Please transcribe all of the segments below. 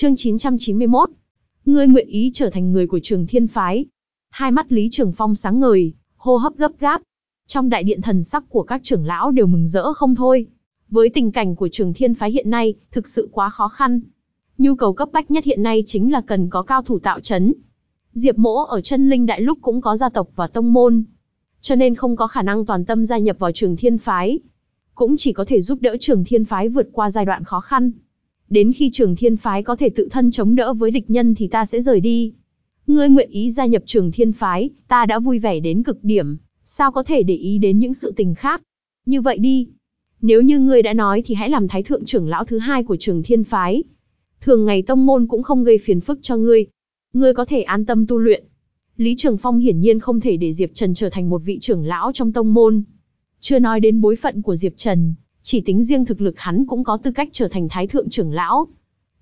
Chương 991. Ngươi nguyện ý trở thành người của Trường Thiên phái. Hai mắt Lý Trường Phong sáng ngời, hô hấp gấp gáp. Trong đại điện thần sắc của các trưởng lão đều mừng rỡ không thôi. Với tình cảnh của Trường Thiên phái hiện nay, thực sự quá khó khăn. Nhu cầu cấp bách nhất hiện nay chính là cần có cao thủ tạo chấn. Diệp Mỗ ở chân linh đại lúc cũng có gia tộc và tông môn, cho nên không có khả năng toàn tâm gia nhập vào Trường Thiên phái, cũng chỉ có thể giúp đỡ Trường Thiên phái vượt qua giai đoạn khó khăn. Đến khi Trường Thiên phái có thể tự thân chống đỡ với địch nhân thì ta sẽ rời đi. Ngươi nguyện ý gia nhập Trường Thiên phái, ta đã vui vẻ đến cực điểm, sao có thể để ý đến những sự tình khác? Như vậy đi, nếu như ngươi đã nói thì hãy làm thái thượng trưởng lão thứ hai của Trường Thiên phái. Thường ngày tông môn cũng không gây phiền phức cho ngươi. Ngươi có thể an tâm tu luyện. Lý Trường Phong hiển nhiên không thể để Diệp Trần trở thành một vị trưởng lão trong tông môn. Chưa nói đến bối phận của Diệp Trần, chỉ tính riêng thực lực hắn cũng có tư cách trở thành thái thượng trưởng lão.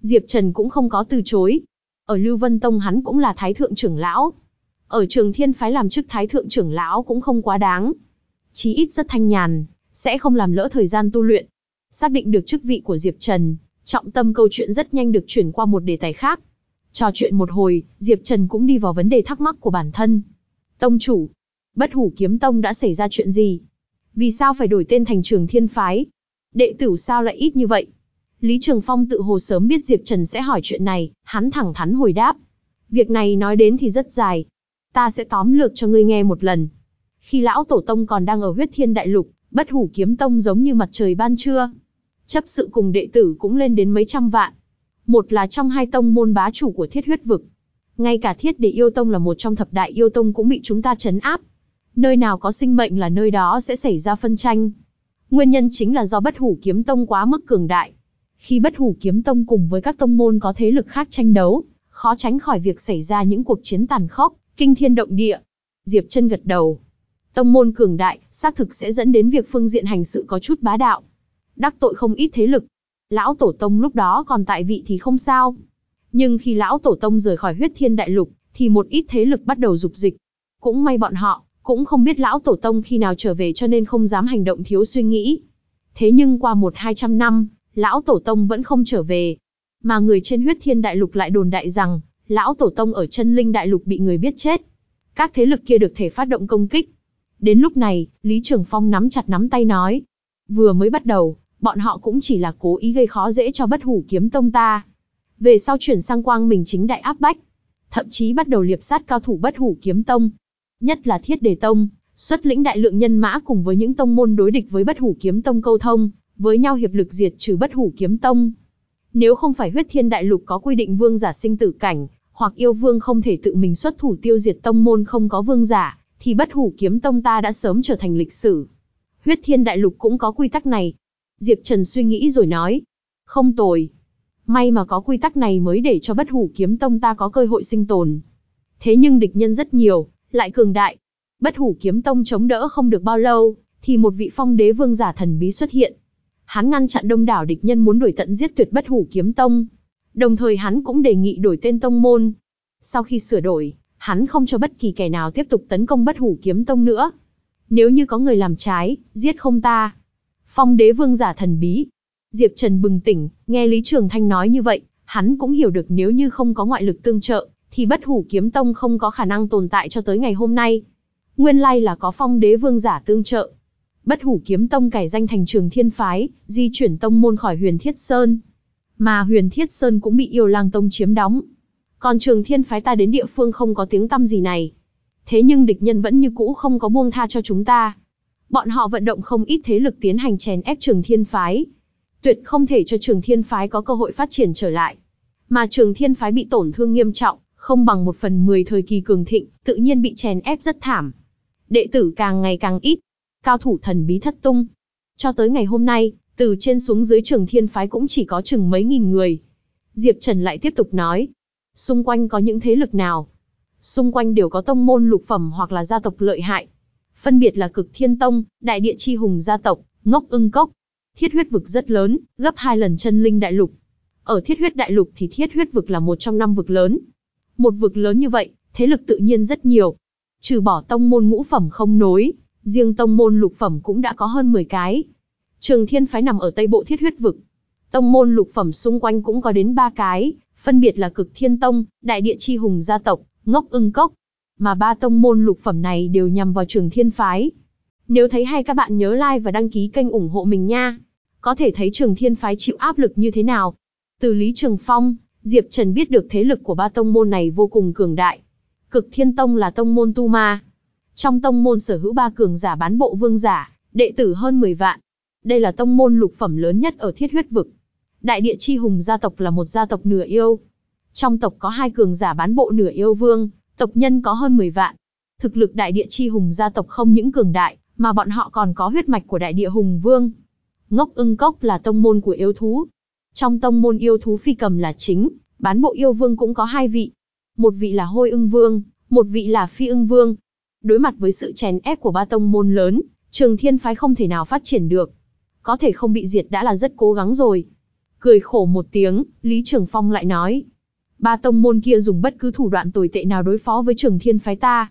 Diệp Trần cũng không có từ chối. Ở Lưu Vân Tông hắn cũng là thái thượng trưởng lão. Ở Trường Thiên phái làm chức thái thượng trưởng lão cũng không quá đáng. Chí ít rất thanh nhàn, sẽ không làm lỡ thời gian tu luyện. Xác định được chức vị của Diệp Trần, trọng tâm câu chuyện rất nhanh được chuyển qua một đề tài khác. Trò chuyện một hồi, Diệp Trần cũng đi vào vấn đề thắc mắc của bản thân. Tông chủ, bất hủ kiếm tông đã xảy ra chuyện gì? Vì sao phải đổi tên thành trường thiên phái? Đệ tử sao lại ít như vậy? Lý Trường Phong tự hồ sớm biết Diệp Trần sẽ hỏi chuyện này, hắn thẳng thắn hồi đáp. Việc này nói đến thì rất dài. Ta sẽ tóm lược cho ngươi nghe một lần. Khi lão tổ tông còn đang ở huyết thiên đại lục, bất hủ kiếm tông giống như mặt trời ban trưa. Chấp sự cùng đệ tử cũng lên đến mấy trăm vạn. Một là trong hai tông môn bá chủ của thiết huyết vực. Ngay cả thiết để yêu tông là một trong thập đại yêu tông cũng bị chúng ta chấn áp. Nơi nào có sinh mệnh là nơi đó sẽ xảy ra phân tranh. Nguyên nhân chính là do bất hủ kiếm tông quá mức cường đại. Khi bất hủ kiếm tông cùng với các tông môn có thế lực khác tranh đấu, khó tránh khỏi việc xảy ra những cuộc chiến tàn khốc, kinh thiên động địa. Diệp chân gật đầu. Tông môn cường đại, xác thực sẽ dẫn đến việc phương diện hành sự có chút bá đạo. Đắc tội không ít thế lực. Lão Tổ Tông lúc đó còn tại vị thì không sao. Nhưng khi Lão Tổ Tông rời khỏi huyết thiên đại lục, thì một ít thế lực bắt đầu dục dịch. Cũng may bọn họ, cũng không biết lão tổ tông khi nào trở về cho nên không dám hành động thiếu suy nghĩ. Thế nhưng qua một hai trăm năm, lão tổ tông vẫn không trở về. Mà người trên huyết thiên đại lục lại đồn đại rằng, lão tổ tông ở chân linh đại lục bị người biết chết. Các thế lực kia được thể phát động công kích. Đến lúc này, Lý Trường Phong nắm chặt nắm tay nói. Vừa mới bắt đầu, bọn họ cũng chỉ là cố ý gây khó dễ cho bất hủ kiếm tông ta. Về sau chuyển sang quang mình chính đại áp bách. Thậm chí bắt đầu liệp sát cao thủ bất hủ kiếm tông, nhất là Thiết Đề Tông, xuất lĩnh đại lượng nhân mã cùng với những tông môn đối địch với Bất Hủ Kiếm Tông câu thông, với nhau hiệp lực diệt trừ Bất Hủ Kiếm Tông. Nếu không phải huyết thiên đại lục có quy định vương giả sinh tử cảnh, hoặc yêu vương không thể tự mình xuất thủ tiêu diệt tông môn không có vương giả, thì Bất Hủ Kiếm Tông ta đã sớm trở thành lịch sử. Huyết thiên đại lục cũng có quy tắc này. Diệp Trần suy nghĩ rồi nói. Không tồi. May mà có quy tắc này mới để cho Bất Hủ Kiếm Tông ta có cơ hội sinh tồn. Thế nhưng địch nhân rất nhiều, lại cường đại. Bất hủ kiếm tông chống đỡ không được bao lâu, thì một vị phong đế vương giả thần bí xuất hiện. Hắn ngăn chặn đông đảo địch nhân muốn đuổi tận giết tuyệt bất hủ kiếm tông. Đồng thời hắn cũng đề nghị đổi tên tông môn. Sau khi sửa đổi, hắn không cho bất kỳ kẻ nào tiếp tục tấn công bất hủ kiếm tông nữa. Nếu như có người làm trái, giết không ta. Phong đế vương giả thần bí. Diệp Trần bừng tỉnh, nghe Lý Trường Thanh nói như vậy, hắn cũng hiểu được nếu như không có ngoại lực tương trợ, thì bất hủ kiếm tông không có khả năng tồn tại cho tới ngày hôm nay. Nguyên lai là có phong đế vương giả tương trợ. Bất hủ kiếm tông cải danh thành trường thiên phái, di chuyển tông môn khỏi huyền thiết sơn. Mà huyền thiết sơn cũng bị yêu lang tông chiếm đóng. Còn trường thiên phái ta đến địa phương không có tiếng tăm gì này. Thế nhưng địch nhân vẫn như cũ không có buông tha cho chúng ta. Bọn họ vận động không ít thế lực tiến hành chèn ép trường thiên phái. Tuyệt không thể cho trường thiên phái có cơ hội phát triển trở lại. Mà trường thiên phái bị tổn thương nghiêm trọng, không bằng một phần mười thời kỳ cường thịnh, tự nhiên bị chèn ép rất thảm. Đệ tử càng ngày càng ít, cao thủ thần bí thất tung. Cho tới ngày hôm nay, từ trên xuống dưới trường thiên phái cũng chỉ có chừng mấy nghìn người. Diệp Trần lại tiếp tục nói, xung quanh có những thế lực nào? Xung quanh đều có tông môn lục phẩm hoặc là gia tộc lợi hại. Phân biệt là cực thiên tông, đại địa chi hùng gia tộc, ngốc ưng cốc. Thiết huyết vực rất lớn, gấp hai lần chân linh đại lục. Ở thiết huyết đại lục thì thiết huyết vực là một trong năm vực lớn, một vực lớn như vậy, thế lực tự nhiên rất nhiều. Trừ bỏ tông môn ngũ phẩm không nối, riêng tông môn lục phẩm cũng đã có hơn 10 cái. Trường Thiên phái nằm ở tây bộ thiết huyết vực. Tông môn lục phẩm xung quanh cũng có đến 3 cái, phân biệt là Cực Thiên Tông, Đại Địa Chi Hùng gia tộc, Ngốc Ưng Cốc. Mà ba tông môn lục phẩm này đều nhằm vào Trường Thiên Phái. Nếu thấy hay các bạn nhớ like và đăng ký kênh ủng hộ mình nha. Có thể thấy Trường Thiên Phái chịu áp lực như thế nào. Từ Lý Trường Phong, Diệp Trần biết được thế lực của ba tông môn này vô cùng cường đại. Cực Thiên Tông là tông môn tu ma. Trong tông môn sở hữu ba cường giả bán bộ vương giả, đệ tử hơn 10 vạn. Đây là tông môn lục phẩm lớn nhất ở thiết huyết vực. Đại địa chi hùng gia tộc là một gia tộc nửa yêu. Trong tộc có hai cường giả bán bộ nửa yêu vương, tộc nhân có hơn 10 vạn. Thực lực đại địa chi hùng gia tộc không những cường đại, mà bọn họ còn có huyết mạch của đại địa hùng vương. Ngốc ưng cốc là tông môn của yêu thú. Trong tông môn yêu thú phi cầm là chính, bán bộ yêu vương cũng có hai vị. Một vị là hôi ưng vương, một vị là phi ưng vương. Đối mặt với sự chèn ép của ba tông môn lớn, trường thiên phái không thể nào phát triển được. Có thể không bị diệt đã là rất cố gắng rồi. Cười khổ một tiếng, Lý Trường Phong lại nói. Ba tông môn kia dùng bất cứ thủ đoạn tồi tệ nào đối phó với trường thiên phái ta.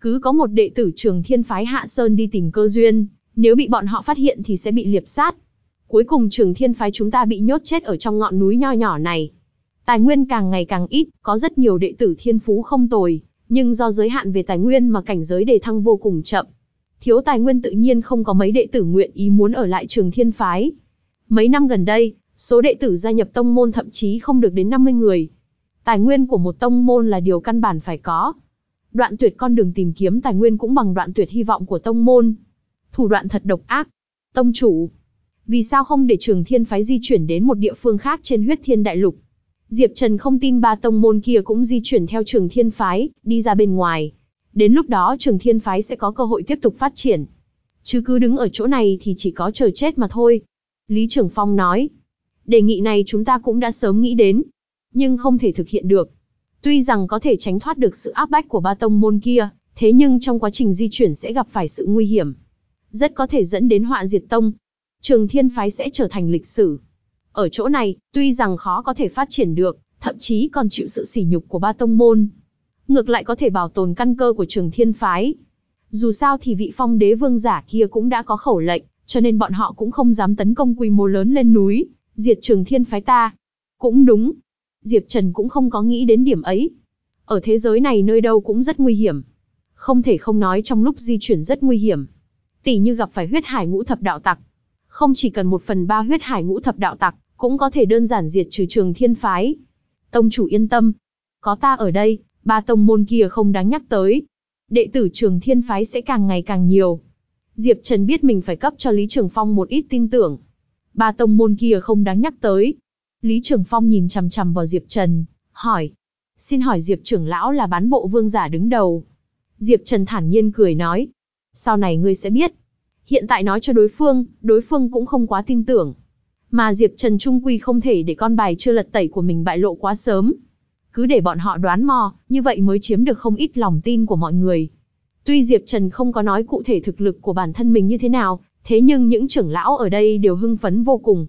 Cứ có một đệ tử trường thiên phái Hạ Sơn đi tìm cơ duyên, nếu bị bọn họ phát hiện thì sẽ bị liệp sát. Cuối cùng trường thiên phái chúng ta bị nhốt chết ở trong ngọn núi nho nhỏ này. Tài nguyên càng ngày càng ít, có rất nhiều đệ tử thiên phú không tồi, nhưng do giới hạn về tài nguyên mà cảnh giới đề thăng vô cùng chậm. Thiếu tài nguyên tự nhiên không có mấy đệ tử nguyện ý muốn ở lại trường thiên phái. Mấy năm gần đây, số đệ tử gia nhập tông môn thậm chí không được đến 50 người. Tài nguyên của một tông môn là điều căn bản phải có. Đoạn tuyệt con đường tìm kiếm tài nguyên cũng bằng đoạn tuyệt hy vọng của tông môn. Thủ đoạn thật độc ác. Tông chủ. Vì sao không để trường thiên phái di chuyển đến một địa phương khác trên huyết thiên đại lục? Diệp Trần không tin ba tông môn kia cũng di chuyển theo trường thiên phái, đi ra bên ngoài. Đến lúc đó trường thiên phái sẽ có cơ hội tiếp tục phát triển. Chứ cứ đứng ở chỗ này thì chỉ có chờ chết mà thôi. Lý Trường Phong nói. Đề nghị này chúng ta cũng đã sớm nghĩ đến. Nhưng không thể thực hiện được. Tuy rằng có thể tránh thoát được sự áp bách của ba tông môn kia, thế nhưng trong quá trình di chuyển sẽ gặp phải sự nguy hiểm. Rất có thể dẫn đến họa diệt tông. Trường thiên phái sẽ trở thành lịch sử. Ở chỗ này, tuy rằng khó có thể phát triển được, thậm chí còn chịu sự sỉ nhục của ba tông môn. Ngược lại có thể bảo tồn căn cơ của trường thiên phái. Dù sao thì vị phong đế vương giả kia cũng đã có khẩu lệnh, cho nên bọn họ cũng không dám tấn công quy mô lớn lên núi, diệt trường thiên phái ta. Cũng đúng. Diệp Trần cũng không có nghĩ đến điểm ấy. Ở thế giới này nơi đâu cũng rất nguy hiểm. Không thể không nói trong lúc di chuyển rất nguy hiểm. Tỷ như gặp phải huyết hải ngũ thập đạo tặc. Không chỉ cần một phần ba huyết hải ngũ thập đạo tặc, cũng có thể đơn giản diệt trừ trường thiên phái. Tông chủ yên tâm. Có ta ở đây, ba tông môn kia không đáng nhắc tới. Đệ tử trường thiên phái sẽ càng ngày càng nhiều. Diệp Trần biết mình phải cấp cho Lý Trường Phong một ít tin tưởng. Ba tông môn kia không đáng nhắc tới. Lý Trường Phong nhìn chằm chằm vào Diệp Trần, hỏi. Xin hỏi Diệp trưởng lão là bán bộ vương giả đứng đầu. Diệp Trần thản nhiên cười nói. Sau này ngươi sẽ biết. Hiện tại nói cho đối phương, đối phương cũng không quá tin tưởng. Mà Diệp Trần Trung Quy không thể để con bài chưa lật tẩy của mình bại lộ quá sớm. Cứ để bọn họ đoán mò, như vậy mới chiếm được không ít lòng tin của mọi người. Tuy Diệp Trần không có nói cụ thể thực lực của bản thân mình như thế nào, thế nhưng những trưởng lão ở đây đều hưng phấn vô cùng.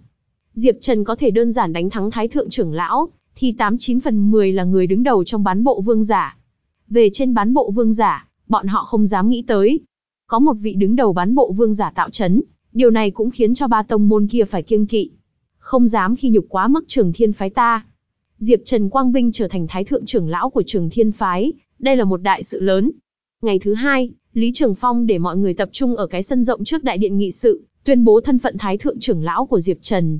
Diệp Trần có thể đơn giản đánh thắng Thái Thượng trưởng lão, thì 89 phần 10 là người đứng đầu trong bán bộ vương giả. Về trên bán bộ vương giả, bọn họ không dám nghĩ tới. Có một vị đứng đầu bán bộ vương giả tạo chấn, Điều này cũng khiến cho ba tông môn kia phải kiêng kỵ. Không dám khi nhục quá mức trường thiên phái ta. Diệp Trần Quang Vinh trở thành thái thượng trưởng lão của trường thiên phái, đây là một đại sự lớn. Ngày thứ hai, Lý Trường Phong để mọi người tập trung ở cái sân rộng trước đại điện nghị sự, tuyên bố thân phận thái thượng trưởng lão của Diệp Trần.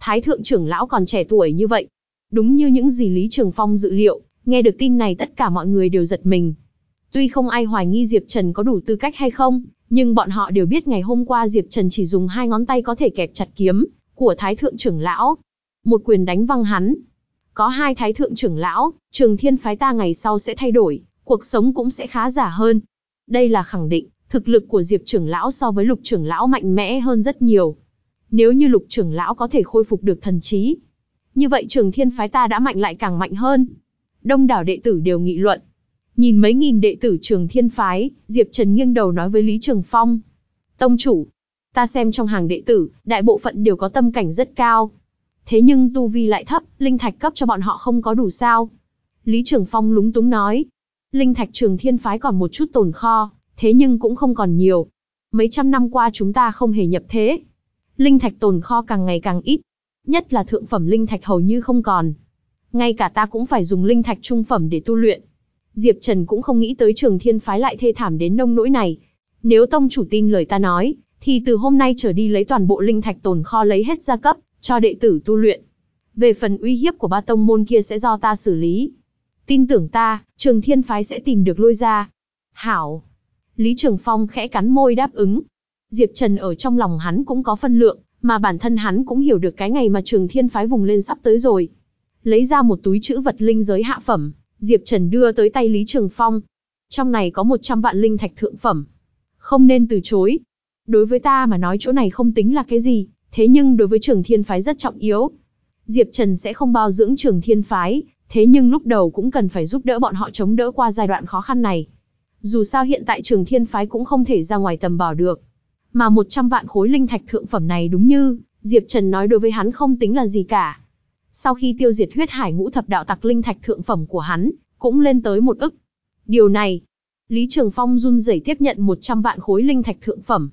Thái thượng trưởng lão còn trẻ tuổi như vậy. Đúng như những gì Lý Trường Phong dự liệu, nghe được tin này tất cả mọi người đều giật mình. Tuy không ai hoài nghi Diệp Trần có đủ tư cách hay không, nhưng bọn họ đều biết ngày hôm qua Diệp Trần chỉ dùng hai ngón tay có thể kẹp chặt kiếm của Thái Thượng trưởng lão. Một quyền đánh văng hắn. Có hai Thái Thượng trưởng lão, trường thiên phái ta ngày sau sẽ thay đổi, cuộc sống cũng sẽ khá giả hơn. Đây là khẳng định, thực lực của Diệp trưởng lão so với lục trưởng lão mạnh mẽ hơn rất nhiều. Nếu như lục trưởng lão có thể khôi phục được thần trí, như vậy trường thiên phái ta đã mạnh lại càng mạnh hơn. Đông đảo đệ tử đều nghị luận, Nhìn mấy nghìn đệ tử trường thiên phái, Diệp Trần nghiêng đầu nói với Lý Trường Phong. Tông chủ, ta xem trong hàng đệ tử, đại bộ phận đều có tâm cảnh rất cao. Thế nhưng tu vi lại thấp, linh thạch cấp cho bọn họ không có đủ sao. Lý Trường Phong lúng túng nói. Linh thạch trường thiên phái còn một chút tồn kho, thế nhưng cũng không còn nhiều. Mấy trăm năm qua chúng ta không hề nhập thế. Linh thạch tồn kho càng ngày càng ít. Nhất là thượng phẩm linh thạch hầu như không còn. Ngay cả ta cũng phải dùng linh thạch trung phẩm để tu luyện. Diệp Trần cũng không nghĩ tới trường thiên phái lại thê thảm đến nông nỗi này. Nếu tông chủ tin lời ta nói, thì từ hôm nay trở đi lấy toàn bộ linh thạch tồn kho lấy hết gia cấp, cho đệ tử tu luyện. Về phần uy hiếp của ba tông môn kia sẽ do ta xử lý. Tin tưởng ta, trường thiên phái sẽ tìm được lôi ra. Hảo. Lý Trường Phong khẽ cắn môi đáp ứng. Diệp Trần ở trong lòng hắn cũng có phân lượng, mà bản thân hắn cũng hiểu được cái ngày mà trường thiên phái vùng lên sắp tới rồi. Lấy ra một túi chữ vật linh giới hạ phẩm, Diệp Trần đưa tới tay Lý Trường Phong. Trong này có 100 vạn linh thạch thượng phẩm. Không nên từ chối. Đối với ta mà nói chỗ này không tính là cái gì, thế nhưng đối với trường thiên phái rất trọng yếu. Diệp Trần sẽ không bao dưỡng trường thiên phái, thế nhưng lúc đầu cũng cần phải giúp đỡ bọn họ chống đỡ qua giai đoạn khó khăn này. Dù sao hiện tại trường thiên phái cũng không thể ra ngoài tầm bảo được. Mà 100 vạn khối linh thạch thượng phẩm này đúng như, Diệp Trần nói đối với hắn không tính là gì cả. Sau khi tiêu diệt huyết hải ngũ thập đạo tặc linh thạch thượng phẩm của hắn, cũng lên tới một ức. Điều này, Lý Trường Phong run rẩy tiếp nhận 100 vạn khối linh thạch thượng phẩm.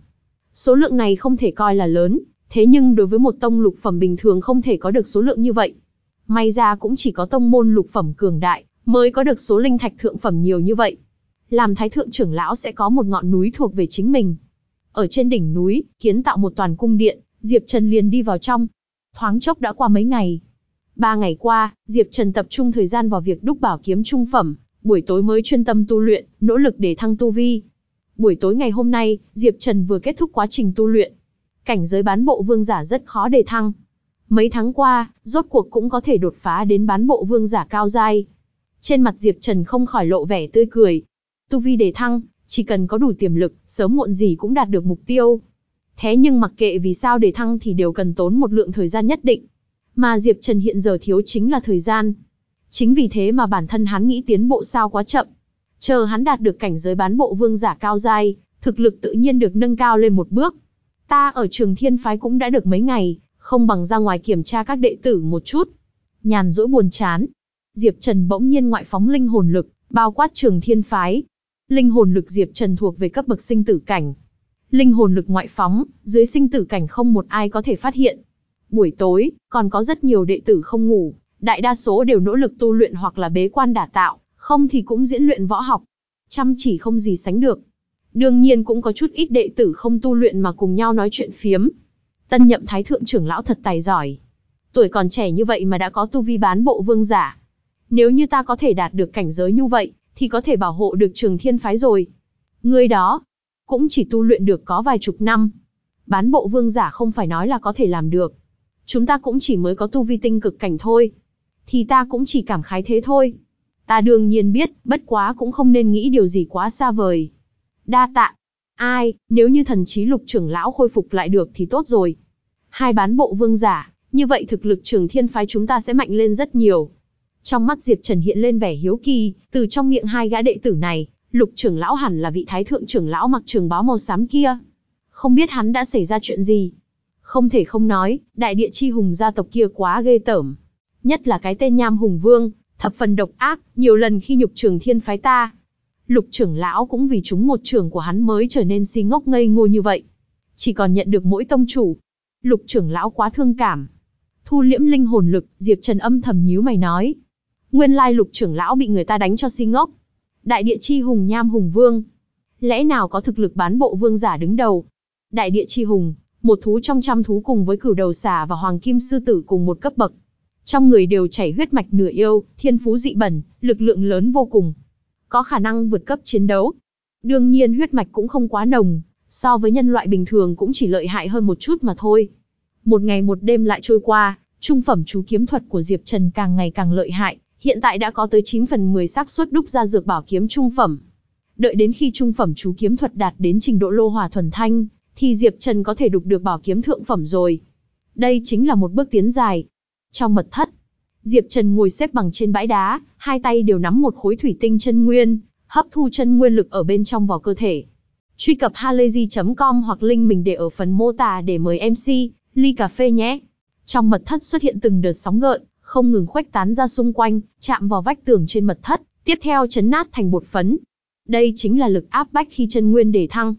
Số lượng này không thể coi là lớn, thế nhưng đối với một tông lục phẩm bình thường không thể có được số lượng như vậy. May ra cũng chỉ có tông môn lục phẩm cường đại, mới có được số linh thạch thượng phẩm nhiều như vậy. Làm thái thượng trưởng lão sẽ có một ngọn núi thuộc về chính mình. Ở trên đỉnh núi, kiến tạo một toàn cung điện, Diệp Trần liền đi vào trong. Thoáng chốc đã qua mấy ngày. Ba ngày qua, Diệp Trần tập trung thời gian vào việc đúc bảo kiếm trung phẩm, buổi tối mới chuyên tâm tu luyện, nỗ lực để thăng tu vi. Buổi tối ngày hôm nay, Diệp Trần vừa kết thúc quá trình tu luyện. Cảnh giới bán bộ vương giả rất khó để thăng. Mấy tháng qua, rốt cuộc cũng có thể đột phá đến bán bộ vương giả cao giai. Trên mặt Diệp Trần không khỏi lộ vẻ tươi cười. Tu vi để thăng, chỉ cần có đủ tiềm lực, sớm muộn gì cũng đạt được mục tiêu. Thế nhưng mặc kệ vì sao để thăng thì đều cần tốn một lượng thời gian nhất định. Mà Diệp Trần hiện giờ thiếu chính là thời gian. Chính vì thế mà bản thân hắn nghĩ tiến bộ sao quá chậm. Chờ hắn đạt được cảnh giới bán bộ vương giả cao giai, thực lực tự nhiên được nâng cao lên một bước. Ta ở trường thiên phái cũng đã được mấy ngày, không bằng ra ngoài kiểm tra các đệ tử một chút. Nhàn rỗi buồn chán. Diệp Trần bỗng nhiên ngoại phóng linh hồn lực, bao quát trường thiên phái. Linh hồn lực Diệp Trần thuộc về cấp bậc sinh tử cảnh. Linh hồn lực ngoại phóng, dưới sinh tử cảnh không một ai có thể phát hiện. Buổi tối, còn có rất nhiều đệ tử không ngủ, đại đa số đều nỗ lực tu luyện hoặc là bế quan đả tạo, không thì cũng diễn luyện võ học. Chăm chỉ không gì sánh được. Đương nhiên cũng có chút ít đệ tử không tu luyện mà cùng nhau nói chuyện phiếm. Tân nhậm thái thượng trưởng lão thật tài giỏi. Tuổi còn trẻ như vậy mà đã có tu vi bán bộ vương giả. Nếu như ta có thể đạt được cảnh giới như vậy, thì có thể bảo hộ được trường thiên phái rồi. Ngươi đó, cũng chỉ tu luyện được có vài chục năm. Bán bộ vương giả không phải nói là có thể làm được. Chúng ta cũng chỉ mới có tu vi tinh cực cảnh thôi. Thì ta cũng chỉ cảm khái thế thôi. Ta đương nhiên biết, bất quá cũng không nên nghĩ điều gì quá xa vời. Đa tạ. Ai, nếu như thần trí lục trưởng lão khôi phục lại được thì tốt rồi. Hai bán bộ vương giả, như vậy thực lực trường thiên phái chúng ta sẽ mạnh lên rất nhiều. Trong mắt Diệp Trần hiện lên vẻ hiếu kỳ, từ trong miệng hai gã đệ tử này, lục trưởng lão hẳn là vị thái thượng trưởng lão mặc trường báo màu xám kia. Không biết hắn đã xảy ra chuyện gì. Không thể không nói, đại địa chi hùng gia tộc kia quá ghê tởm. Nhất là cái tên nham hùng vương, thập phần độc ác, nhiều lần khi nhục trường thiên phái ta. Lục trưởng lão cũng vì chúng một trường của hắn mới trở nên si ngốc ngây ngô như vậy. Chỉ còn nhận được mỗi tông chủ. Lục trưởng lão quá thương cảm. Thu liễm linh hồn lực, Diệp Trần âm thầm nhíu mày nói. Nguyên lai lục trưởng lão bị người ta đánh cho si ngốc. Đại địa chi hùng nham hùng vương. Lẽ nào có thực lực bán bộ vương giả đứng đầu? Đại địa chi hùng, một thú trong trăm thú cùng với cửu đầu xà và hoàng kim sư tử cùng một cấp bậc. Trong người đều chảy huyết mạch nửa yêu, thiên phú dị bẩn, lực lượng lớn vô cùng. Có khả năng vượt cấp chiến đấu. Đương nhiên huyết mạch cũng không quá nồng, so với nhân loại bình thường cũng chỉ lợi hại hơn một chút mà thôi. Một ngày một đêm lại trôi qua, trung phẩm chú kiếm thuật của Diệp Trần càng ngày càng lợi hại, hiện tại đã có tới 9 phần 10 xác suất đúc ra dược bảo kiếm trung phẩm. Đợi đến khi trung phẩm chú kiếm thuật đạt đến trình độ lô hỏa thuần thanh, thì Diệp Trần có thể đục được bảo kiếm thượng phẩm rồi. Đây chính là một bước tiến dài. Trong mật thất, Diệp Trần ngồi xếp bằng trên bãi đá, hai tay đều nắm một khối thủy tinh chân nguyên, hấp thu chân nguyên lực ở bên trong vào cơ thể. Truy cập halayzi.com hoặc link mình để ở phần mô tả để mời MC, ly cà phê nhé. Trong mật thất xuất hiện từng đợt sóng gợn, không ngừng khuếch tán ra xung quanh, chạm vào vách tường trên mật thất, tiếp theo chấn nát thành bột phấn. Đây chính là lực áp bách khi chân nguyên để thăng.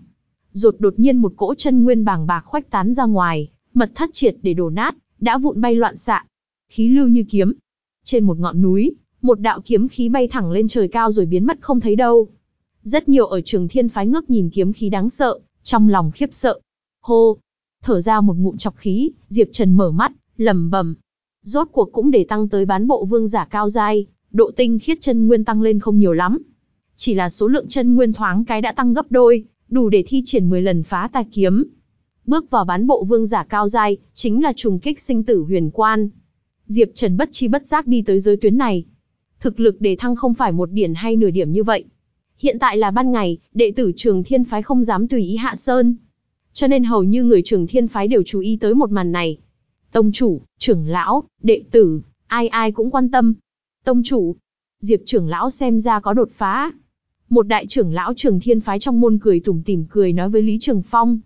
Rột đột nhiên một cỗ chân nguyên bàng bạc khoách tán ra ngoài, mật thất triệt để đổ nát, đã vụn bay loạn xạ. Khí lưu như kiếm. Trên một ngọn núi, một đạo kiếm khí bay thẳng lên trời cao rồi biến mất không thấy đâu. Rất nhiều ở trường thiên phái ngước nhìn kiếm khí đáng sợ, trong lòng khiếp sợ. Hô! Thở ra một ngụm chọc khí, Diệp Trần mở mắt, lầm bầm. Rốt cuộc cũng để tăng tới bán bộ vương giả cao giai, độ tinh khiết chân nguyên tăng lên không nhiều lắm. Chỉ là số lượng chân nguyên thoáng cái đã tăng gấp đôi, đủ để thi triển 10 lần phá tà kiếm. Bước vào bán bộ vương giả cao giai, chính là trùng kích sinh tử huyền quan. Diệp Trần bất chi bất giác đi tới giới tuyến này. Thực lực đề thăng không phải một điểm hay nửa điểm như vậy. Hiện tại là ban ngày, đệ tử trường thiên phái không dám tùy ý hạ sơn. Cho nên hầu như người trường thiên phái đều chú ý tới một màn này. Tông chủ, trưởng lão, đệ tử, ai ai cũng quan tâm. Tông chủ, Diệp trưởng lão xem ra có đột phá. Một đại trưởng lão trường thiên phái trong môn cười tủm tỉm cười nói với Lý Trường Phong.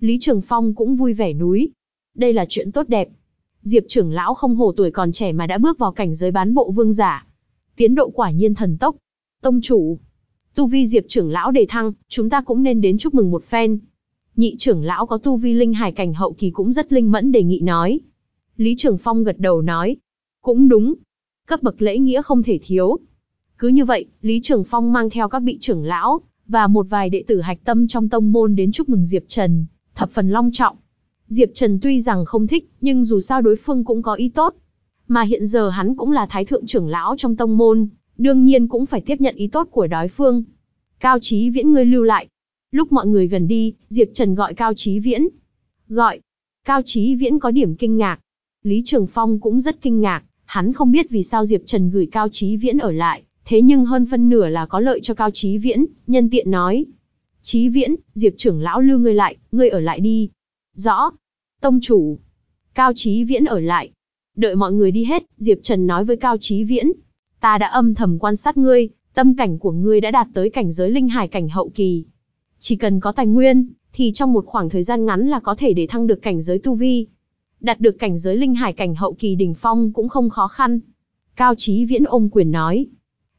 Lý Trường Phong cũng vui vẻ núi. Đây là chuyện tốt đẹp. Diệp trưởng lão không hổ tuổi còn trẻ mà đã bước vào cảnh giới bán bộ vương giả. Tiến độ quả nhiên thần tốc. Tông chủ. Tu vi Diệp trưởng lão đề thăng, chúng ta cũng nên đến chúc mừng một phen. Nhị trưởng lão có tu vi linh hải cảnh hậu kỳ cũng rất linh mẫn đề nghị nói. Lý Trường Phong gật đầu nói. Cũng đúng. Cấp bậc lễ nghĩa không thể thiếu. Cứ như vậy, Lý Trường Phong mang theo các vị trưởng lão, và một vài đệ tử hạch tâm trong tông môn đến chúc mừng Diệp Trần, thập phần long trọng. Diệp Trần tuy rằng không thích, nhưng dù sao đối phương cũng có ý tốt. Mà hiện giờ hắn cũng là thái thượng trưởng lão trong tông môn, đương nhiên cũng phải tiếp nhận ý tốt của đối phương. Cao Chí Viễn ngươi lưu lại. Lúc mọi người gần đi, Diệp Trần gọi Cao Chí Viễn. Gọi. Cao Chí Viễn có điểm kinh ngạc. Lý Trường Phong cũng rất kinh ngạc, hắn không biết vì sao Diệp Trần gửi Cao Chí Viễn ở lại, thế nhưng hơn phân nửa là có lợi cho Cao Chí Viễn, nhân tiện nói. Chí Viễn, Diệp trưởng lão lưu ngươi lại, ngươi ở lại đi. Rõ. Tông chủ. Cao Chí Viễn ở lại. Đợi mọi người đi hết, Diệp Trần nói với Cao Chí Viễn. Ta đã âm thầm quan sát ngươi, tâm cảnh của ngươi đã đạt tới cảnh giới linh hải cảnh hậu kỳ. Chỉ cần có tài nguyên, thì trong một khoảng thời gian ngắn là có thể để thăng được cảnh giới tu vi. Đạt được cảnh giới linh hải cảnh hậu kỳ đỉnh phong cũng không khó khăn. Cao Chí Viễn ôm quyền nói.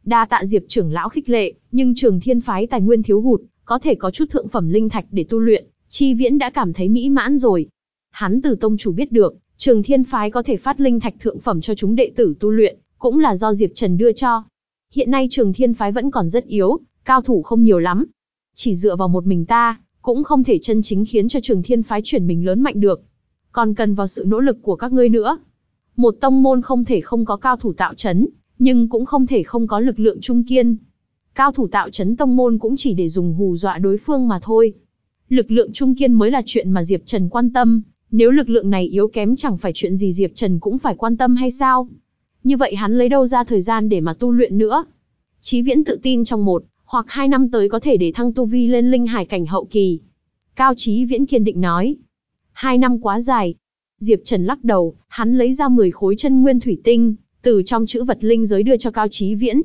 Đa tạ Diệp trưởng lão khích lệ, nhưng trường thiên phái tài nguyên thiếu hụt, có thể có chút thượng phẩm linh thạch để tu luyện, Chi Viễn đã cảm thấy mỹ mãn rồi. Hắn từ tông chủ biết được, trường thiên phái có thể phát linh thạch thượng phẩm cho chúng đệ tử tu luyện, cũng là do Diệp Trần đưa cho. Hiện nay trường thiên phái vẫn còn rất yếu, cao thủ không nhiều lắm. Chỉ dựa vào một mình ta, cũng không thể chân chính khiến cho trường thiên phái chuyển mình lớn mạnh được. Còn cần vào sự nỗ lực của các ngươi nữa. Một tông môn không thể không có cao thủ tạo chấn, nhưng cũng không thể không có lực lượng trung kiên. Cao thủ tạo chấn tông môn cũng chỉ để dùng hù dọa đối phương mà thôi. Lực lượng trung kiên mới là chuyện mà Diệp Trần quan tâm, nếu lực lượng này yếu kém chẳng phải chuyện gì Diệp Trần cũng phải quan tâm hay sao? Như vậy hắn lấy đâu ra thời gian để mà tu luyện nữa? Chí Viễn tự tin trong một hoặc hai năm tới có thể để thăng tu vi lên linh hải cảnh hậu kỳ. Cao Chí Viễn kiên định nói. Hai năm quá dài. Diệp Trần lắc đầu, hắn lấy ra 10 khối chân nguyên thủy tinh, từ trong chữ vật linh giới đưa cho Cao Chí Viễn.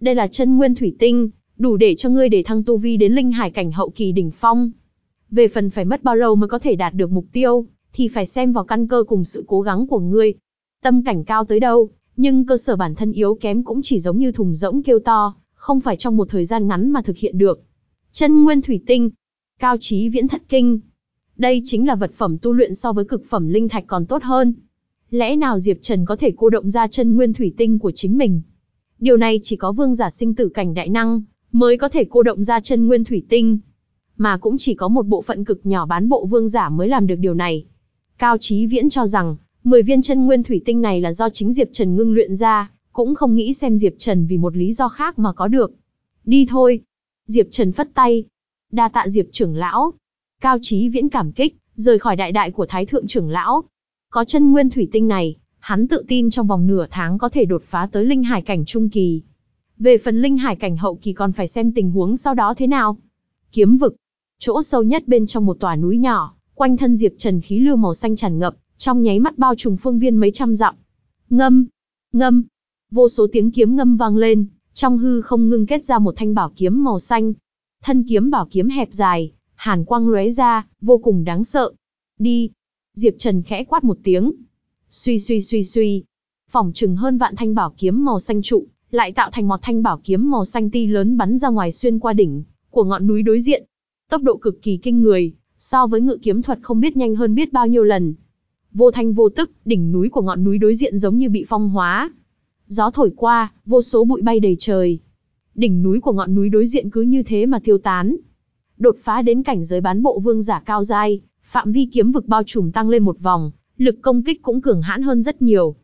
Đây là chân nguyên thủy tinh, đủ để cho ngươi để thăng tu vi đến linh hải cảnh hậu kỳ đỉnh phong. Về phần phải mất bao lâu mới có thể đạt được mục tiêu, thì phải xem vào căn cơ cùng sự cố gắng của ngươi. Tâm cảnh cao tới đâu, nhưng cơ sở bản thân yếu kém cũng chỉ giống như thùng rỗng kêu to, không phải trong một thời gian ngắn mà thực hiện được. Chân nguyên thủy tinh, cao trí viễn thất kinh. Đây chính là vật phẩm tu luyện so với cực phẩm linh thạch còn tốt hơn. Lẽ nào Diệp Trần có thể cô động ra chân nguyên thủy tinh của chính mình? Điều này chỉ có vương giả sinh tử cảnh đại năng, mới có thể cô động ra chân nguyên thủy tinh. Mà cũng chỉ có một bộ phận cực nhỏ bán bộ vương giả mới làm được điều này. Cao Chí Viễn cho rằng, 10 viên chân nguyên thủy tinh này là do chính Diệp Trần ngưng luyện ra, cũng không nghĩ xem Diệp Trần vì một lý do khác mà có được. Đi thôi. Diệp Trần phất tay. Đa tạ Diệp trưởng lão. Cao Chí Viễn cảm kích, rời khỏi đại đại của Thái Thượng trưởng lão. Có chân nguyên thủy tinh này, hắn tự tin trong vòng nửa tháng có thể đột phá tới linh hải cảnh trung kỳ. Về phần linh hải cảnh hậu kỳ còn phải xem tình huống sau đó thế nào. Kiếm vực. Chỗ sâu nhất bên trong một tòa núi nhỏ, quanh thân Diệp Trần khí lưu màu xanh tràn ngập, trong nháy mắt bao trùm phương viên mấy trăm dặm. Ngâm, ngâm, vô số tiếng kiếm ngâm vang lên, trong hư không ngưng kết ra một thanh bảo kiếm màu xanh. Thân kiếm bảo kiếm hẹp dài, hàn quang lóe ra, vô cùng đáng sợ. Đi. Diệp Trần khẽ quát một tiếng. Suy suy suy suy. Phòng trừng hơn vạn thanh bảo kiếm màu xanh trụ, lại tạo thành một thanh bảo kiếm màu xanh ti lớn bắn ra ngoài xuyên qua đỉnh của ngọn núi đối diện. Tốc độ cực kỳ kinh người, so với ngự kiếm thuật không biết nhanh hơn biết bao nhiêu lần. Vô thanh vô tức, đỉnh núi của ngọn núi đối diện giống như bị phong hóa. Gió thổi qua, vô số bụi bay đầy trời. Đỉnh núi của ngọn núi đối diện cứ như thế mà tiêu tán. Đột phá đến cảnh giới bán bộ vương giả cao giai, phạm vi kiếm vực bao trùm tăng lên một vòng, lực công kích cũng cường hãn hơn rất nhiều.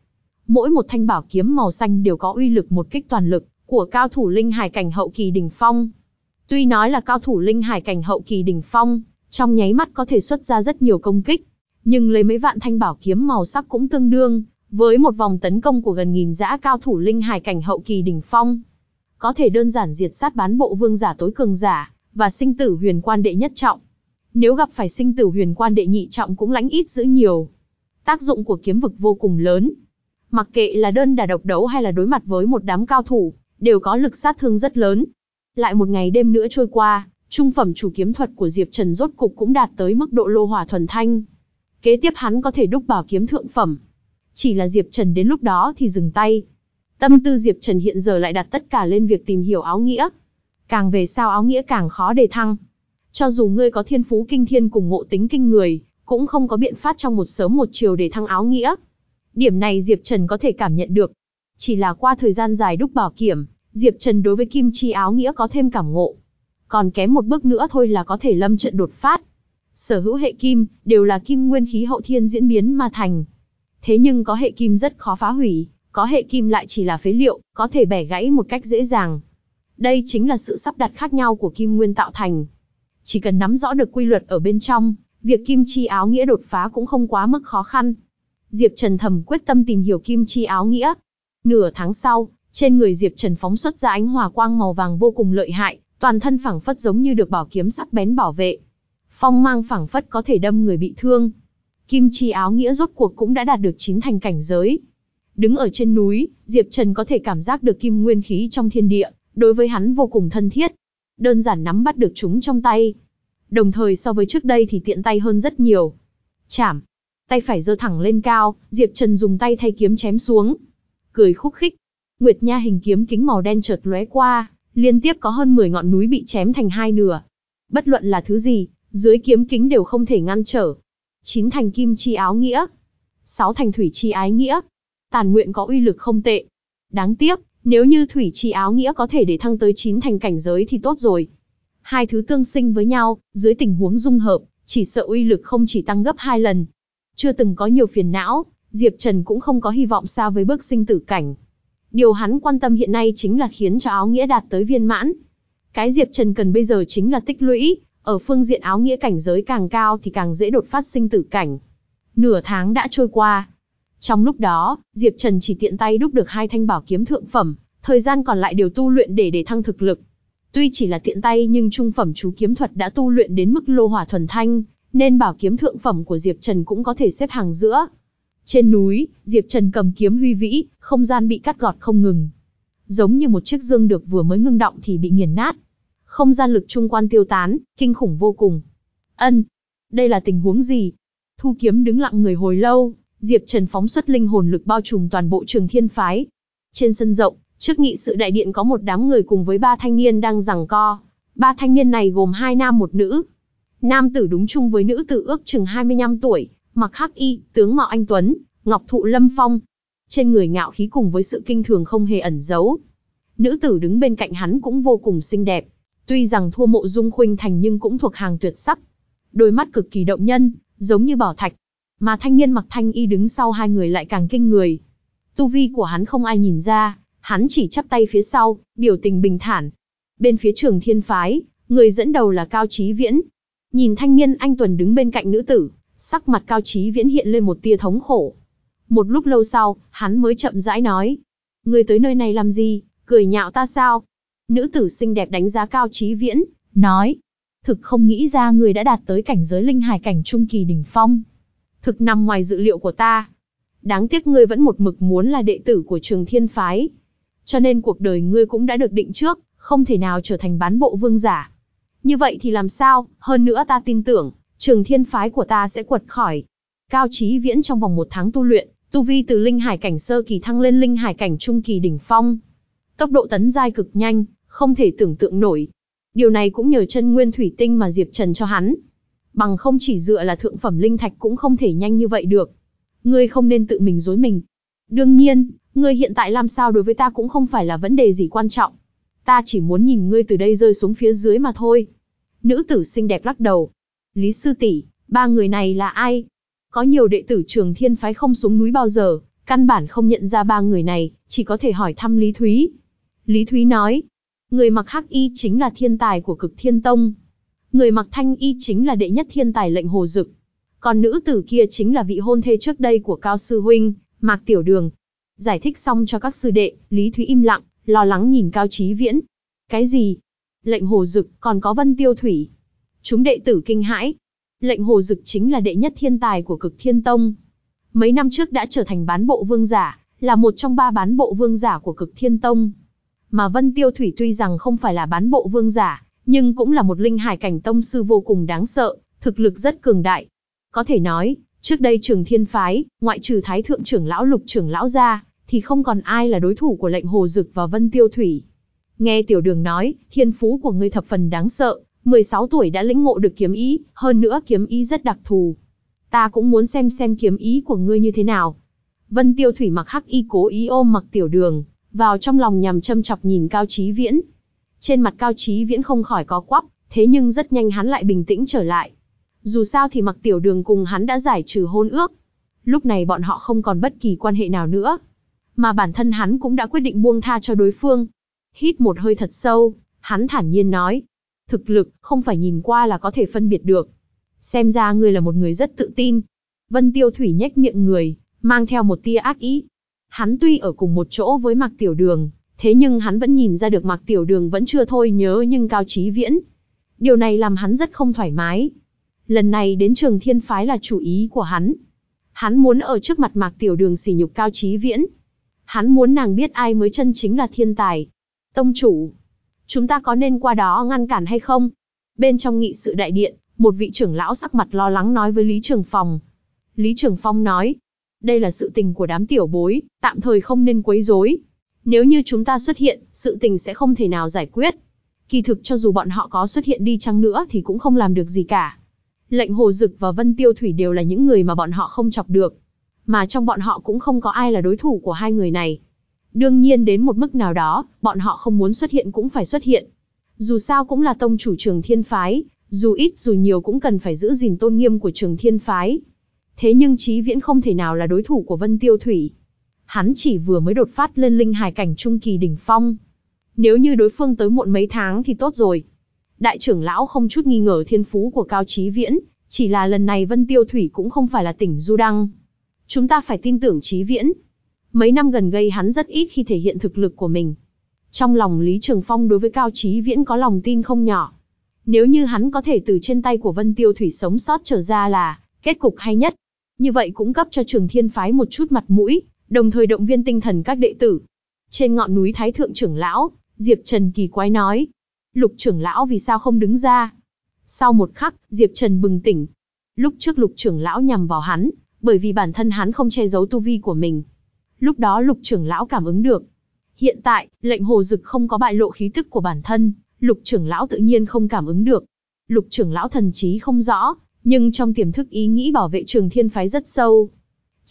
Mỗi một thanh bảo kiếm màu xanh đều có uy lực một kích toàn lực của cao thủ linh hải cảnh hậu kỳ đỉnh phong. Tuy nói là cao thủ linh hải cảnh hậu kỳ đỉnh phong, trong nháy mắt có thể xuất ra rất nhiều công kích, nhưng lấy mấy vạn thanh bảo kiếm màu sắc cũng tương đương với một vòng tấn công của gần nghìn dã cao thủ linh hải cảnh hậu kỳ đỉnh phong. Có thể đơn giản diệt sát bán bộ vương giả tối cường giả và sinh tử huyền quan đệ nhất trọng. Nếu gặp phải sinh tử huyền quan đệ nhị trọng cũng lãnh ít giữ nhiều. Tác dụng của kiếm vực vô cùng lớn. Mặc kệ là đơn đả độc đấu hay là đối mặt với một đám cao thủ, đều có lực sát thương rất lớn. Lại một ngày đêm nữa trôi qua, trung phẩm chủ kiếm thuật của Diệp Trần rốt cục cũng đạt tới mức độ lô hỏa thuần thanh. Kế tiếp hắn có thể đúc bảo kiếm thượng phẩm. Chỉ là Diệp Trần đến lúc đó thì dừng tay. Tâm tư Diệp Trần hiện giờ lại đặt tất cả lên việc tìm hiểu áo nghĩa. Càng về sau áo nghĩa càng khó đề thăng. Cho dù ngươi có thiên phú kinh thiên cùng ngộ tính kinh người, cũng không có biện pháp trong một sớm một chiều để thăng áo nghĩa. Điểm này Diệp Trần có thể cảm nhận được. Chỉ là qua thời gian dài đúc bảo kiểm, Diệp Trần đối với kim chi áo nghĩa có thêm cảm ngộ. Còn kém một bước nữa thôi là có thể lâm trận đột phát. Sở hữu hệ kim, đều là kim nguyên khí hậu thiên diễn biến mà thành. Thế nhưng có hệ kim rất khó phá hủy, có hệ kim lại chỉ là phế liệu, có thể bẻ gãy một cách dễ dàng. Đây chính là sự sắp đặt khác nhau của kim nguyên tạo thành. Chỉ cần nắm rõ được quy luật ở bên trong, việc kim chi áo nghĩa đột phá cũng không quá mức khó khăn. Diệp Trần thầm quyết tâm tìm hiểu kim chi áo nghĩa. Nửa tháng sau, trên người Diệp Trần phóng xuất ra ánh hỏa quang màu vàng vô cùng lợi hại, toàn thân phảng phất giống như được bảo kiếm sắc bén bảo vệ. Phong mang phảng phất có thể đâm người bị thương. Kim chi áo nghĩa rốt cuộc cũng đã đạt được chín thành cảnh giới. Đứng ở trên núi, Diệp Trần có thể cảm giác được kim nguyên khí trong thiên địa, đối với hắn vô cùng thân thiết. Đơn giản nắm bắt được chúng trong tay. Đồng thời so với trước đây thì tiện tay hơn rất nhiều. Chảm. Tay phải giơ thẳng lên cao, Diệp Trần dùng tay thay kiếm chém xuống. Cười khúc khích. Nguyệt Nha hình kiếm kính màu đen chợt lóe qua, liên tiếp có hơn 10 ngọn núi bị chém thành hai nửa. Bất luận là thứ gì, dưới kiếm kính đều không thể ngăn trở. Chín thành kim chi áo nghĩa, sáu thành thủy chi ái nghĩa. Tàn nguyện có uy lực không tệ. Đáng tiếc, nếu như thủy chi áo nghĩa có thể để thăng tới chín thành cảnh giới thì tốt rồi. Hai thứ tương sinh với nhau, dưới tình huống dung hợp, chỉ sợ uy lực không chỉ tăng gấp hai lần. Chưa từng có nhiều phiền não, Diệp Trần cũng không có hy vọng xa với bước sinh tử cảnh. Điều hắn quan tâm hiện nay chính là khiến cho áo nghĩa đạt tới viên mãn. Cái Diệp Trần cần bây giờ chính là tích lũy, ở phương diện áo nghĩa cảnh giới càng cao thì càng dễ đột phát sinh tử cảnh. Nửa tháng đã trôi qua. Trong lúc đó, Diệp Trần chỉ tiện tay đúc được hai thanh bảo kiếm thượng phẩm, thời gian còn lại đều tu luyện để để thăng thực lực. Tuy chỉ là tiện tay nhưng trung phẩm chú kiếm thuật đã tu luyện đến mức lô hỏa thuần thanh, nên bảo kiếm thượng phẩm của Diệp Trần cũng có thể xếp hàng giữa. Trên núi, Diệp Trần cầm kiếm huy vĩ, không gian bị cắt gọt không ngừng. Giống như một chiếc dương được vừa mới ngưng động thì bị nghiền nát. Không gian lực trung quan tiêu tán, kinh khủng vô cùng. Ân, đây là tình huống gì? Thu kiếm đứng lặng người hồi lâu, Diệp Trần phóng xuất linh hồn lực bao trùm toàn bộ trường thiên phái. Trên sân rộng, trước nghị sự đại điện có một đám người cùng với ba thanh niên đang giằng co. Ba thanh niên này gồm hai nam một nữ. Nam tử đúng chung với nữ tử ước chừng 25 tuổi, mặc hắc y, tướng mạo anh tuấn, ngọc thụ lâm phong. Trên người ngạo khí cùng với sự kinh thường không hề ẩn giấu. Nữ tử đứng bên cạnh hắn cũng vô cùng xinh đẹp. Tuy rằng thua mộ dung khuynh thành nhưng cũng thuộc hàng tuyệt sắc. Đôi mắt cực kỳ động nhân, giống như bảo thạch. Mà thanh niên mặc thanh y đứng sau hai người lại càng kinh người. Tu vi của hắn không ai nhìn ra, hắn chỉ chắp tay phía sau, biểu tình bình thản. Bên phía trường thiên phái, người dẫn đầu là Cao Chí Viễn. Nhìn thanh niên anh Tuần đứng bên cạnh nữ tử, sắc mặt Cao Chí Viễn hiện lên một tia thống khổ. Một lúc lâu sau, hắn mới chậm rãi nói. Người tới nơi này làm gì, cười nhạo ta sao? Nữ tử xinh đẹp đánh giá Cao Chí Viễn, nói. Thực không nghĩ ra người đã đạt tới cảnh giới linh hải cảnh trung kỳ đỉnh phong. Thực nằm ngoài dự liệu của ta. Đáng tiếc ngươi vẫn một mực muốn là đệ tử của trường thiên phái. Cho nên cuộc đời ngươi cũng đã được định trước, không thể nào trở thành bán bộ vương giả. Như vậy thì làm sao, hơn nữa ta tin tưởng, trường thiên phái của ta sẽ quật khỏi. Cao Chí Viễn trong vòng một tháng tu luyện, tu vi từ linh hải cảnh sơ kỳ thăng lên linh hải cảnh trung kỳ đỉnh phong. Tốc độ tấn giai cực nhanh, không thể tưởng tượng nổi. Điều này cũng nhờ chân nguyên thủy tinh mà Diệp Trần cho hắn. Bằng không chỉ dựa là thượng phẩm linh thạch cũng không thể nhanh như vậy được. Ngươi không nên tự mình dối mình. Đương nhiên, Ngươi hiện tại làm sao đối với ta cũng không phải là vấn đề gì quan trọng. Ta chỉ muốn nhìn ngươi từ đây rơi xuống phía dưới mà thôi. Nữ tử xinh đẹp lắc đầu. Lý sư tỷ, ba người này là ai? Có nhiều đệ tử trường thiên phái không xuống núi bao giờ, căn bản không nhận ra ba người này, chỉ có thể hỏi thăm Lý Thúy. Lý Thúy nói, người mặc hắc y chính là thiên tài của cực thiên tông. Người mặc thanh y chính là đệ nhất thiên tài lệnh hồ dực. Còn nữ tử kia chính là vị hôn thê trước đây của Cao Sư Huynh, Mạc Tiểu Đường. Giải thích xong cho các sư đệ, Lý Thúy im lặng, lo lắng nhìn Cao Chí Viễn. Cái gì? Lệnh hồ dực, còn có vân tiêu thủy. Chúng đệ tử kinh hãi. Lệnh hồ dực chính là đệ nhất thiên tài của cực thiên tông. Mấy năm trước đã trở thành bán bộ vương giả, là một trong ba bán bộ vương giả của cực thiên tông. Mà Vân Tiêu Thủy tuy rằng không phải là bán bộ vương giả, nhưng cũng là một linh hải cảnh tông sư vô cùng đáng sợ, thực lực rất cường đại. Có thể nói, trước đây trường thiên phái, ngoại trừ thái thượng trưởng lão lục trưởng lão ra, thì không còn ai là đối thủ của lệnh hồ dực và Vân Tiêu Thủy. Nghe tiểu đường nói, thiên phú của ngươi thập phần đáng sợ, 16 tuổi đã lĩnh ngộ được kiếm ý, hơn nữa kiếm ý rất đặc thù. Ta cũng muốn xem xem kiếm ý của ngươi như thế nào. Vân Tiêu Thủy mặc hắc y cố ý ôm mặc tiểu đường, vào trong lòng nhằm châm chọc nhìn Cao trí Viễn. Trên mặt Cao Chí Viễn không khỏi có quắp, thế nhưng rất nhanh hắn lại bình tĩnh trở lại. Dù sao thì mặc tiểu đường cùng hắn đã giải trừ hôn ước. Lúc này bọn họ không còn bất kỳ quan hệ nào nữa. Mà bản thân hắn cũng đã quyết định buông tha cho đối phương. Hít một hơi thật sâu, hắn thản nhiên nói. Thực lực, không phải nhìn qua là có thể phân biệt được. Xem ra ngươi là một người rất tự tin. Vân Tiêu Thủy nhếch miệng người, mang theo một tia ác ý. Hắn tuy ở cùng một chỗ với Mặc Tiểu Đường, thế nhưng hắn vẫn nhìn ra được Mạc Tiểu Đường vẫn chưa thôi nhớ nhưng Cao Chí Viễn. Điều này làm hắn rất không thoải mái. Lần này đến trường thiên phái là chủ ý của hắn. Hắn muốn ở trước mặt Mạc Tiểu Đường sỉ nhục Cao Chí Viễn. Hắn muốn nàng biết ai mới chân chính là thiên tài. Tông chủ, chúng ta có nên qua đó ngăn cản hay không? Bên trong nghị sự đại điện, một vị trưởng lão sắc mặt lo lắng nói với Lý Trường Phong. Lý Trường Phong nói, đây là sự tình của đám tiểu bối, tạm thời không nên quấy rối. Nếu như chúng ta xuất hiện, sự tình sẽ không thể nào giải quyết. Kỳ thực cho dù bọn họ có xuất hiện đi chăng nữa thì cũng không làm được gì cả. Lệnh Hồ Dực và Vân Tiêu Thủy đều là những người mà bọn họ không chọc được. Mà trong bọn họ cũng không có ai là đối thủ của hai người này. Đương nhiên đến một mức nào đó, bọn họ không muốn xuất hiện cũng phải xuất hiện. Dù sao cũng là tông chủ trường thiên phái, dù ít dù nhiều cũng cần phải giữ gìn tôn nghiêm của trường thiên phái. Thế nhưng Chí Viễn không thể nào là đối thủ của Vân Tiêu Thủy. Hắn chỉ vừa mới đột phát lên linh hài cảnh trung kỳ đỉnh phong. Nếu như đối phương tới muộn mấy tháng thì tốt rồi. Đại trưởng lão không chút nghi ngờ thiên phú của Cao Chí Viễn, chỉ là lần này Vân Tiêu Thủy cũng không phải là tỉnh Du Đăng. Chúng ta phải tin tưởng Chí Viễn. Mấy năm gần gây hắn rất ít khi thể hiện thực lực của mình. Trong lòng Lý Trường Phong đối với Cao Chí Viễn có lòng tin không nhỏ. Nếu như hắn có thể từ trên tay của Vân Tiêu Thủy sống sót trở ra là kết cục hay nhất. Như vậy cũng cấp cho trường thiên phái một chút mặt mũi, đồng thời động viên tinh thần các đệ tử. Trên ngọn núi Thái Thượng trưởng lão, Diệp Trần kỳ quái nói. Lục trưởng lão vì sao không đứng ra? Sau một khắc, Diệp Trần bừng tỉnh. Lúc trước lục trưởng lão nhằm vào hắn, bởi vì bản thân hắn không che giấu tu vi của mình. Lúc đó lục trưởng lão cảm ứng được. Hiện tại, lệnh hồ dực không có bại lộ khí tức của bản thân, lục trưởng lão tự nhiên không cảm ứng được. Lục trưởng lão thần trí không rõ, nhưng trong tiềm thức ý nghĩ bảo vệ trường thiên phái rất sâu.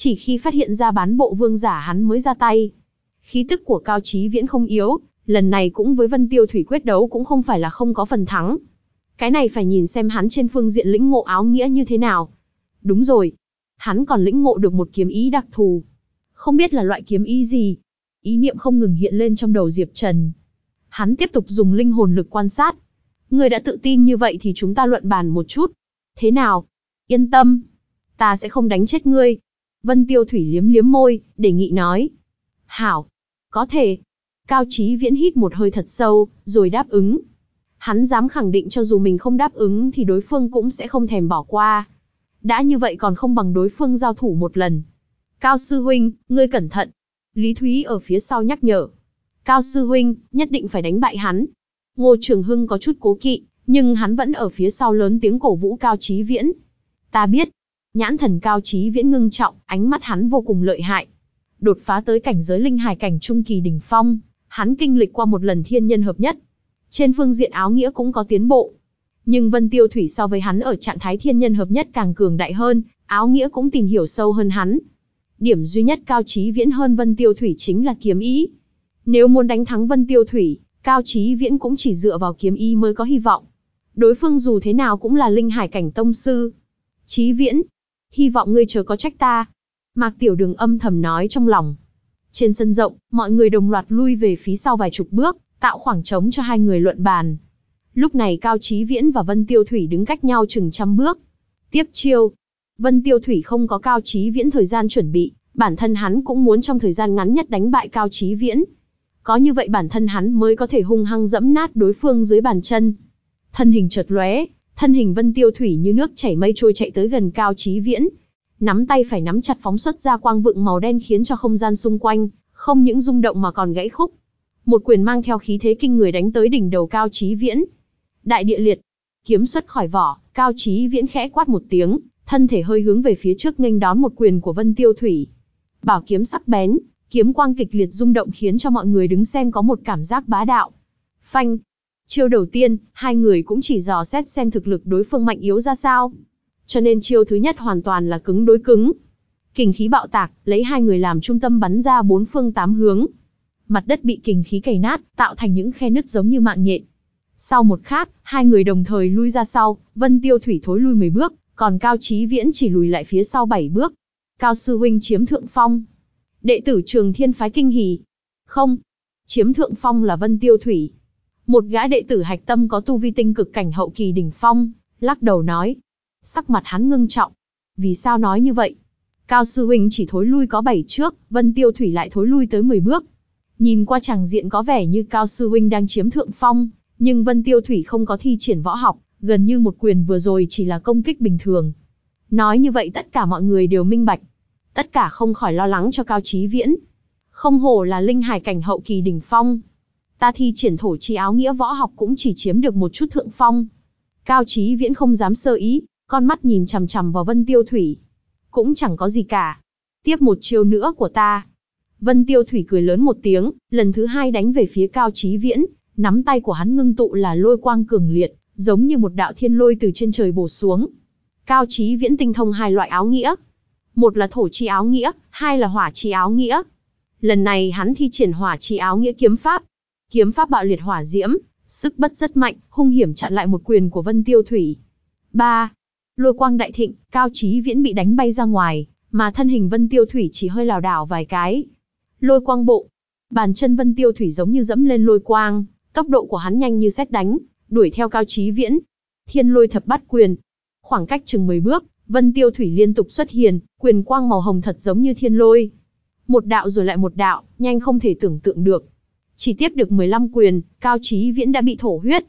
Chỉ khi phát hiện ra bán bộ vương giả hắn mới ra tay. Khí tức của Cao Chí Viễn không yếu, lần này cũng với Vân Tiêu Thủy quyết đấu cũng không phải là không có phần thắng. Cái này phải nhìn xem hắn trên phương diện lĩnh ngộ áo nghĩa như thế nào. Đúng rồi, hắn còn lĩnh ngộ được một kiếm ý đặc thù. Không biết là loại kiếm ý gì. Ý niệm không ngừng hiện lên trong đầu Diệp Trần. Hắn tiếp tục dùng linh hồn lực quan sát. Người đã tự tin như vậy thì chúng ta luận bàn một chút. Thế nào? Yên tâm. Ta sẽ không đánh chết ngươi. Vân Tiêu Thủy liếm liếm môi, đề nghị nói. Hảo. Có thể. Cao Chí Viễn hít một hơi thật sâu, rồi đáp ứng. Hắn dám khẳng định cho dù mình không đáp ứng thì đối phương cũng sẽ không thèm bỏ qua. Đã như vậy còn không bằng đối phương giao thủ một lần. Cao Sư Huynh, ngươi cẩn thận. Lý Thúy ở phía sau nhắc nhở. Cao Sư Huynh, nhất định phải đánh bại hắn. Ngô Trường Hưng có chút cố kỵ, nhưng hắn vẫn ở phía sau lớn tiếng cổ vũ Cao Chí Viễn. Ta biết, nhãn thần Cao trí Viễn ngưng trọng, ánh mắt hắn vô cùng lợi hại. Đột phá tới cảnh giới linh hải cảnh trung kỳ đỉnh phong, hắn kinh lịch qua một lần thiên nhân hợp nhất. Trên phương diện áo nghĩa cũng có tiến bộ. Nhưng Vân Tiêu Thủy so với hắn ở trạng thái thiên nhân hợp nhất càng cường đại hơn, áo nghĩa cũng tìm hiểu sâu hơn hắn. Điểm duy nhất Cao trí Viễn hơn Vân Tiêu Thủy chính là kiếm ý. Nếu muốn đánh thắng Vân Tiêu Thủy, Cao trí Viễn cũng chỉ dựa vào kiếm ý mới có hy vọng. Đối phương dù thế nào cũng là linh hải cảnh tông sư. trí Viễn, hy vọng ngươi chờ có trách ta. Mạc Tiểu Đường âm thầm nói trong lòng. Trên sân rộng, mọi người đồng loạt lui về phía sau vài chục bước, tạo khoảng trống cho hai người luận bàn. Lúc này Cao Chí Viễn và Vân Tiêu Thủy đứng cách nhau chừng trăm bước. Tiếp chiêu. Vân Tiêu Thủy không có Cao Chí Viễn thời gian chuẩn bị, bản thân hắn cũng muốn trong thời gian ngắn nhất đánh bại Cao Chí Viễn. Có như vậy bản thân hắn mới có thể hung hăng dẫm nát đối phương dưới bàn chân. Thân hình chợt lóe, thân hình Vân Tiêu Thủy như nước chảy mây trôi chạy tới gần Cao Chí Viễn. Nắm tay phải nắm chặt phóng xuất ra quang vựng màu đen khiến cho không gian xung quanh, không những rung động mà còn gãy khúc. Một quyền mang theo khí thế kinh người đánh tới đỉnh đầu Cao Chí Viễn. Đại địa liệt, kiếm xuất khỏi vỏ, Cao Chí Viễn khẽ quát một tiếng, thân thể hơi hướng về phía trước nghênh đón một quyền của Vân Tiêu Thủy. Bảo kiếm sắc bén, kiếm quang kịch liệt rung động khiến cho mọi người đứng xem có một cảm giác bá đạo. Phanh. Chiêu đầu tiên, hai người cũng chỉ dò xét xem thực lực đối phương mạnh yếu ra sao. Cho nên chiêu thứ nhất hoàn toàn là cứng đối cứng. Kình khí bạo tạc, lấy hai người làm trung tâm bắn ra bốn phương tám hướng. Mặt đất bị kình khí cày nát, tạo thành những khe nứt giống như mạng nhện. Sau một khát, hai người đồng thời lui ra sau, Vân Tiêu Thủy thối lui 10 bước, còn Cao Chí Viễn chỉ lùi lại phía sau 7 bước. Cao sư huynh chiếm thượng phong. Đệ tử Trường Thiên phái kinh hỉ. Không, chiếm thượng phong là Vân Tiêu Thủy. Một gã đệ tử hạch tâm có tu vi tinh cực cảnh hậu kỳ đỉnh phong, lắc đầu nói. Sắc mặt hắn ngưng trọng. Vì sao nói như vậy? Cao sư huynh chỉ thối lui có 7 trước, Vân Tiêu Thủy lại thối lui tới 10 bước. Nhìn qua chàng diện có vẻ như Cao sư huynh đang chiếm thượng phong, nhưng Vân Tiêu Thủy không có thi triển võ học, gần như một quyền vừa rồi chỉ là công kích bình thường. Nói như vậy tất cả mọi người đều minh bạch. Tất cả không khỏi lo lắng cho Cao Chí Viễn. Không hổ là linh hải cảnh hậu kỳ đỉnh phong. Ta thi triển thổ chi áo nghĩa võ học cũng chỉ chiếm được một chút thượng phong. Cao Chí Viễn không dám sơ ý, con mắt nhìn chằm chằm vào Vân Tiêu Thủy. Cũng chẳng có gì cả. Tiếp một chiêu nữa của ta. Vân Tiêu Thủy cười lớn một tiếng, lần thứ hai đánh về phía Cao Chí Viễn, nắm tay của hắn ngưng tụ là lôi quang cường liệt, giống như một đạo thiên lôi từ trên trời bổ xuống. Cao Chí Viễn tinh thông hai loại áo nghĩa. Một là thổ chi áo nghĩa, hai là hỏa chi áo nghĩa. Lần này hắn thi triển hỏa chi áo nghĩa kiếm pháp. Kiếm pháp bạo liệt hỏa diễm, sức bất rất mạnh, hung hiểm chặn lại một quyền của Vân Tiêu Thủy. 3. Lôi quang đại thịnh, Cao Chí Viễn bị đánh bay ra ngoài, mà thân hình Vân Tiêu Thủy chỉ hơi lảo đảo vài cái. Lôi quang bộ. Bàn chân Vân Tiêu Thủy giống như dẫm lên lôi quang, tốc độ của hắn nhanh như xét đánh, đuổi theo Cao Chí Viễn. Thiên lôi thập bát quyền. Khoảng cách chừng 10 bước, Vân Tiêu Thủy liên tục xuất hiện, quyền quang màu hồng thật giống như thiên lôi. Một đạo rồi lại một đạo, nhanh không thể tưởng tượng được. Chỉ tiếp được 15 quyền, Cao Chí Viễn đã bị thổ huyết.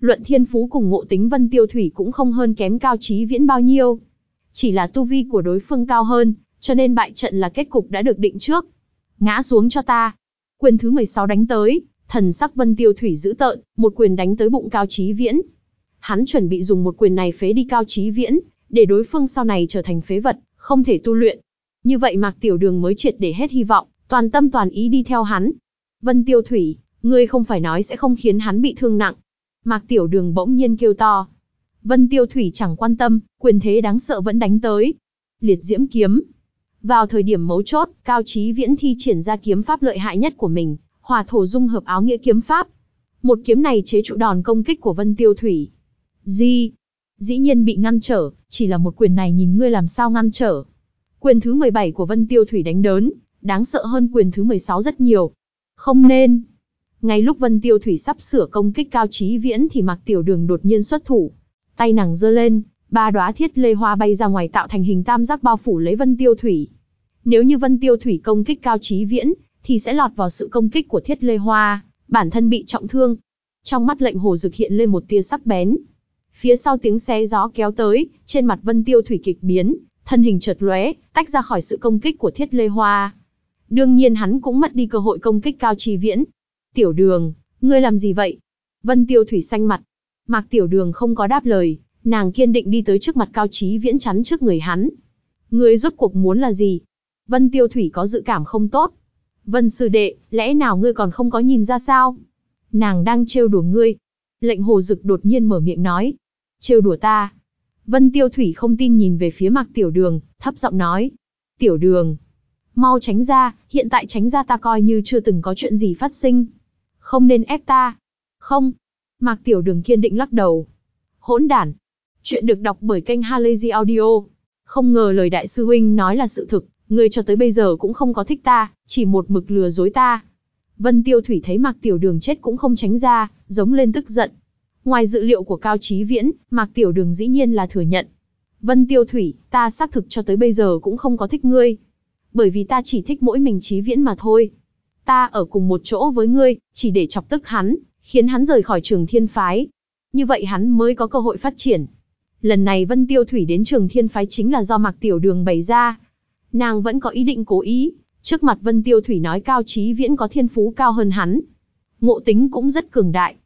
Luận thiên phú cùng ngộ tính Vân Tiêu Thủy cũng không hơn kém Cao Chí Viễn bao nhiêu. Chỉ là tu vi của đối phương cao hơn, cho nên bại trận là kết cục đã được định trước. Ngã xuống cho ta. Quyền thứ 16 đánh tới, thần sắc Vân Tiêu Thủy giữ tợn, một quyền đánh tới bụng Cao Chí Viễn. Hắn chuẩn bị dùng một quyền này phế đi Cao Chí Viễn, để đối phương sau này trở thành phế vật, không thể tu luyện. Như vậy Mạc Tiểu Đường mới triệt để hết hy vọng, toàn tâm toàn ý đi theo hắn. Vân Tiêu Thủy, ngươi không phải nói sẽ không khiến hắn bị thương nặng. Mạc Tiểu Đường bỗng nhiên kêu to. Vân Tiêu Thủy chẳng quan tâm, quyền thế đáng sợ vẫn đánh tới. Liệt diễm kiếm. Vào thời điểm mấu chốt, Cao Chí Viễn thi triển ra kiếm pháp lợi hại nhất của mình, hòa thổ dung hợp áo nghĩa kiếm pháp. Một kiếm này chế trụ đòn công kích của Vân Tiêu Thủy. Di, dĩ nhiên bị ngăn trở, chỉ là một quyền này nhìn ngươi làm sao ngăn trở. Quyền thứ 17 của Vân Tiêu Thủy đánh đớn, đáng sợ hơn quyền thứ 16 rất nhiều. Không nên. Ngay lúc Vân Tiêu Thủy sắp sửa công kích cao trí viễn thì Mạc Tiểu Đường đột nhiên xuất thủ. Tay nàng giơ lên, ba đóa thiết lê hoa bay ra ngoài tạo thành hình tam giác bao phủ lấy Vân Tiêu Thủy. Nếu như Vân Tiêu Thủy công kích cao trí viễn, thì sẽ lọt vào sự công kích của thiết lê hoa, bản thân bị trọng thương. Trong mắt lệnh hồ dực hiện lên một tia sắc bén, Phía sau tiếng xé gió kéo tới, trên mặt Vân Tiêu Thủy kịch biến, thân hình chợt lóe, tách ra khỏi sự công kích của Thiết Lê Hoa. Đương nhiên hắn cũng mất đi cơ hội công kích Cao Trì Viễn. Tiểu Đường, ngươi làm gì vậy? Vân Tiêu Thủy xanh mặt. Mạc Tiểu Đường không có đáp lời, nàng kiên định đi tới trước mặt Cao Trí Viễn chắn trước người hắn. Ngươi rốt cuộc muốn là gì? Vân Tiêu Thủy có dự cảm không tốt. Vân sư đệ, lẽ nào ngươi còn không có nhìn ra sao? Nàng đang trêu đùa ngươi. Lệnh hồ dực đột nhiên mở miệng nói trêu đùa ta. Vân Tiêu Thủy không tin nhìn về phía Mạc Tiểu Đường, thấp giọng nói. Tiểu Đường, Mau tránh ra, hiện tại tránh ra ta coi như chưa từng có chuyện gì phát sinh. Không nên ép ta. Không. Mạc Tiểu Đường kiên định lắc đầu. Hỗn đản. Chuyện được đọc bởi kênh Halazy Audio. Không ngờ lời đại sư huynh nói là sự thực, ngươi cho tới bây giờ cũng không có thích ta, chỉ một mực lừa dối ta. Vân Tiêu Thủy thấy Mạc Tiểu Đường chết cũng không tránh ra, giống lên tức giận. Ngoài dự liệu của Cao Chí Viễn, Mạc Tiểu Đường dĩ nhiên là thừa nhận. Vân Tiêu Thủy, ta xác thực cho tới bây giờ cũng không có thích ngươi. Bởi vì ta chỉ thích mỗi mình Chí Viễn mà thôi. Ta ở cùng một chỗ với ngươi, chỉ để chọc tức hắn, khiến hắn rời khỏi trường thiên phái. Như vậy hắn mới có cơ hội phát triển. Lần này Vân Tiêu Thủy đến trường thiên phái chính là do Mạc Tiểu Đường bày ra. Nàng vẫn có ý định cố ý, trước mặt Vân Tiêu Thủy nói Cao Chí Viễn có thiên phú cao hơn hắn. Ngộ tính cũng rất cường đại.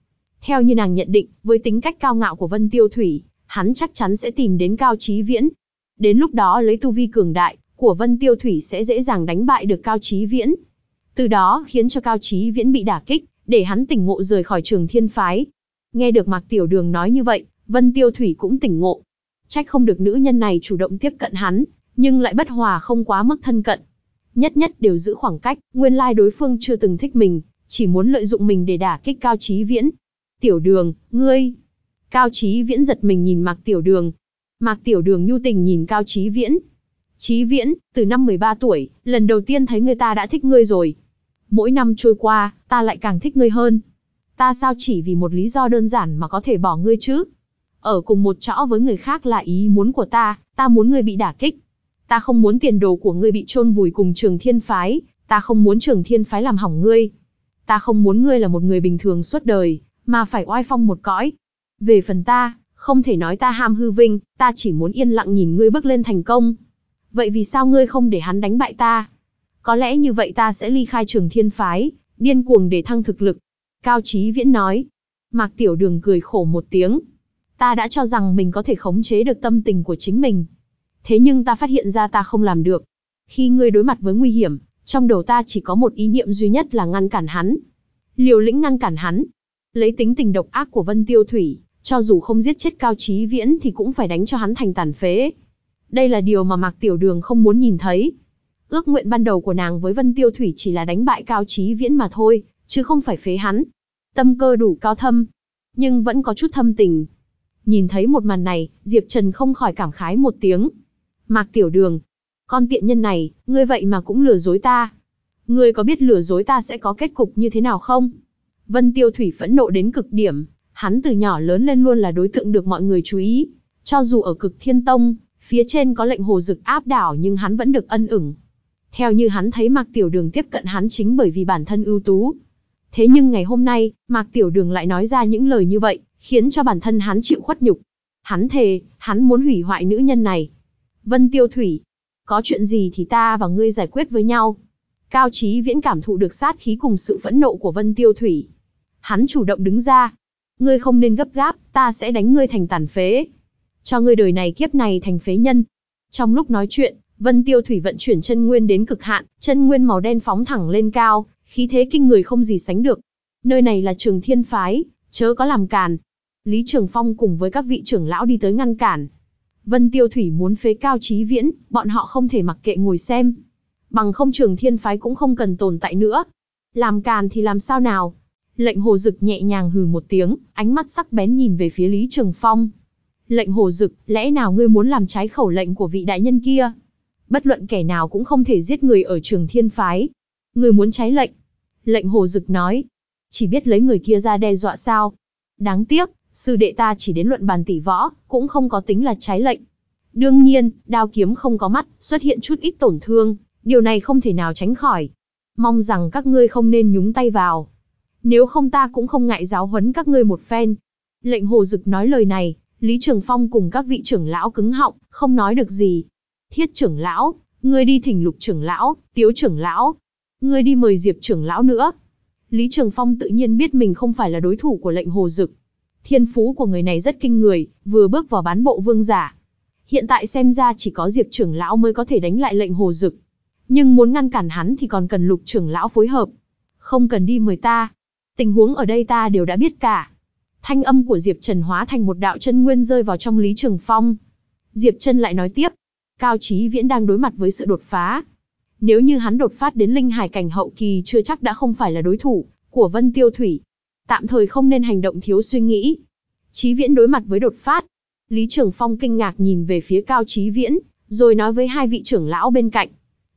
Theo như nàng nhận định, với tính cách cao ngạo của Vân Tiêu Thủy, hắn chắc chắn sẽ tìm đến Cao Chí Viễn. Đến lúc đó lấy tu vi cường đại của Vân Tiêu Thủy sẽ dễ dàng đánh bại được Cao Chí Viễn. Từ đó khiến cho Cao Chí Viễn bị đả kích, để hắn tỉnh ngộ rời khỏi trường thiên phái. Nghe được Mạc Tiểu Đường nói như vậy, Vân Tiêu Thủy cũng tỉnh ngộ. Trách không được nữ nhân này chủ động tiếp cận hắn, nhưng lại bất hòa không quá mức thân cận. Nhất nhất đều giữ khoảng cách, nguyên lai đối phương chưa từng thích mình, chỉ muốn lợi dụng mình để đả kích Cao Chí Viễn. Tiểu Đường, ngươi. Cao Chí Viễn giật mình nhìn Mạc Tiểu Đường. Mạc Tiểu Đường nhu tình nhìn Cao Chí Viễn. Chí Viễn, từ năm 13 tuổi, lần đầu tiên thấy người ta đã thích ngươi rồi. Mỗi năm trôi qua, ta lại càng thích ngươi hơn. Ta sao chỉ vì một lý do đơn giản mà có thể bỏ ngươi chứ? Ở cùng một chỗ với người khác là ý muốn của ta, ta muốn ngươi bị đả kích. Ta không muốn tiền đồ của ngươi bị chôn vùi cùng trường thiên phái, ta không muốn trường thiên phái làm hỏng ngươi. Ta không muốn ngươi là một người bình thường suốt đời, mà phải oai phong một cõi. Về phần ta, không thể nói ta ham hư vinh, ta chỉ muốn yên lặng nhìn ngươi bước lên thành công. Vậy vì sao ngươi không để hắn đánh bại ta? Có lẽ như vậy ta sẽ ly khai trường thiên phái, điên cuồng để thăng thực lực. Cao Chí Viễn nói. Mạc Tiểu Đường cười khổ một tiếng. Ta đã cho rằng mình có thể khống chế được tâm tình của chính mình. Thế nhưng ta phát hiện ra ta không làm được. Khi ngươi đối mặt với nguy hiểm, trong đầu ta chỉ có một ý niệm duy nhất là ngăn cản hắn. Liều lĩnh ngăn cản hắn. Lấy tính tình độc ác của Vân Tiêu Thủy, cho dù không giết chết Cao Chí Viễn thì cũng phải đánh cho hắn thành tàn phế. Đây là điều mà Mạc Tiểu Đường không muốn nhìn thấy. Ước nguyện ban đầu của nàng với Vân Tiêu Thủy chỉ là đánh bại Cao Chí Viễn mà thôi, chứ không phải phế hắn. Tâm cơ đủ cao thâm, nhưng vẫn có chút thâm tình. Nhìn thấy một màn này, Diệp Trần không khỏi cảm khái một tiếng. Mạc Tiểu Đường, con tiện nhân này, ngươi vậy mà cũng lừa dối ta. Ngươi có biết lừa dối ta sẽ có kết cục như thế nào không? Vân Tiêu Thủy phẫn nộ đến cực điểm, hắn từ nhỏ lớn lên luôn là đối tượng được mọi người chú ý. Cho dù ở cực thiên tông, phía trên có lệnh hồ dực áp đảo nhưng hắn vẫn được ân ửng. Theo như hắn thấy Mạc Tiểu Đường tiếp cận hắn chính bởi vì bản thân ưu tú. Thế nhưng ngày hôm nay, Mạc Tiểu Đường lại nói ra những lời như vậy, khiến cho bản thân hắn chịu khuất nhục. Hắn thề, hắn muốn hủy hoại nữ nhân này. Vân Tiêu Thủy, có chuyện gì thì ta và ngươi giải quyết với nhau. Cao Chí Viễn cảm thụ được sát khí cùng sự phẫn nộ của Vân Tiêu Thủy. Hắn chủ động đứng ra. Ngươi không nên gấp gáp, ta sẽ đánh ngươi thành tàn phế. Cho ngươi đời này kiếp này thành phế nhân. Trong lúc nói chuyện, Vân Tiêu Thủy vận chuyển chân nguyên đến cực hạn, chân nguyên màu đen phóng thẳng lên cao, khí thế kinh người không gì sánh được. Nơi này là Trường Thiên phái, chớ có làm càn. Lý Trường Phong cùng với các vị trưởng lão đi tới ngăn cản. Vân Tiêu Thủy muốn phế cao trí viễn, bọn họ không thể mặc kệ ngồi xem. Bằng không Trường Thiên phái cũng không cần tồn tại nữa. Làm càn thì làm sao nào? Lệnh Hồ Dực nhẹ nhàng hừ một tiếng, ánh mắt sắc bén nhìn về phía Lý Trường Phong. Lệnh Hồ Dực, lẽ nào ngươi muốn làm trái khẩu lệnh của vị đại nhân kia? bất luận kẻ nào cũng không thể giết người ở trường thiên phái. Ngươi muốn trái lệnh. Lệnh hồ dực nói. Chỉ biết lấy người kia ra đe dọa sao. Đáng tiếc, sư đệ ta chỉ đến luận bàn tỷ võ, cũng không có tính là trái lệnh. Đương nhiên, đao kiếm không có mắt, xuất hiện chút ít tổn thương, điều này không thể nào tránh khỏi. Mong rằng các ngươi không nên nhúng tay vào. Nếu không ta cũng không ngại giáo huấn các ngươi một phen. Lệnh hồ dực nói lời này, Lý Trường Phong cùng các vị trưởng lão cứng họng, không nói được gì. Thiết trưởng lão, ngươi đi thỉnh lục trưởng lão, tiếu trưởng lão. Ngươi đi mời diệp trưởng lão nữa. Lý Trường Phong tự nhiên biết mình không phải là đối thủ của lệnh hồ dực. Thiên phú của người này rất kinh người, vừa bước vào bán bộ vương giả. Hiện tại xem ra chỉ có diệp trưởng lão mới có thể đánh lại lệnh hồ dực. Nhưng muốn ngăn cản hắn thì còn cần lục trưởng lão phối hợp. Không cần đi mời ta. Tình huống ở đây ta đều đã biết cả. Thanh âm của Diệp Trần hóa thành một đạo chân nguyên rơi vào trong Lý Trường Phong. Diệp Trần lại nói tiếp, Cao Chí Viễn đang đối mặt với sự đột phá. Nếu như hắn đột phát đến linh hải cảnh hậu kỳ chưa chắc đã không phải là đối thủ của Vân Tiêu Thủy. Tạm thời không nên hành động thiếu suy nghĩ. Chí Viễn đối mặt với đột phát. Lý Trường Phong kinh ngạc nhìn về phía Cao Chí Viễn, rồi nói với hai vị trưởng lão bên cạnh.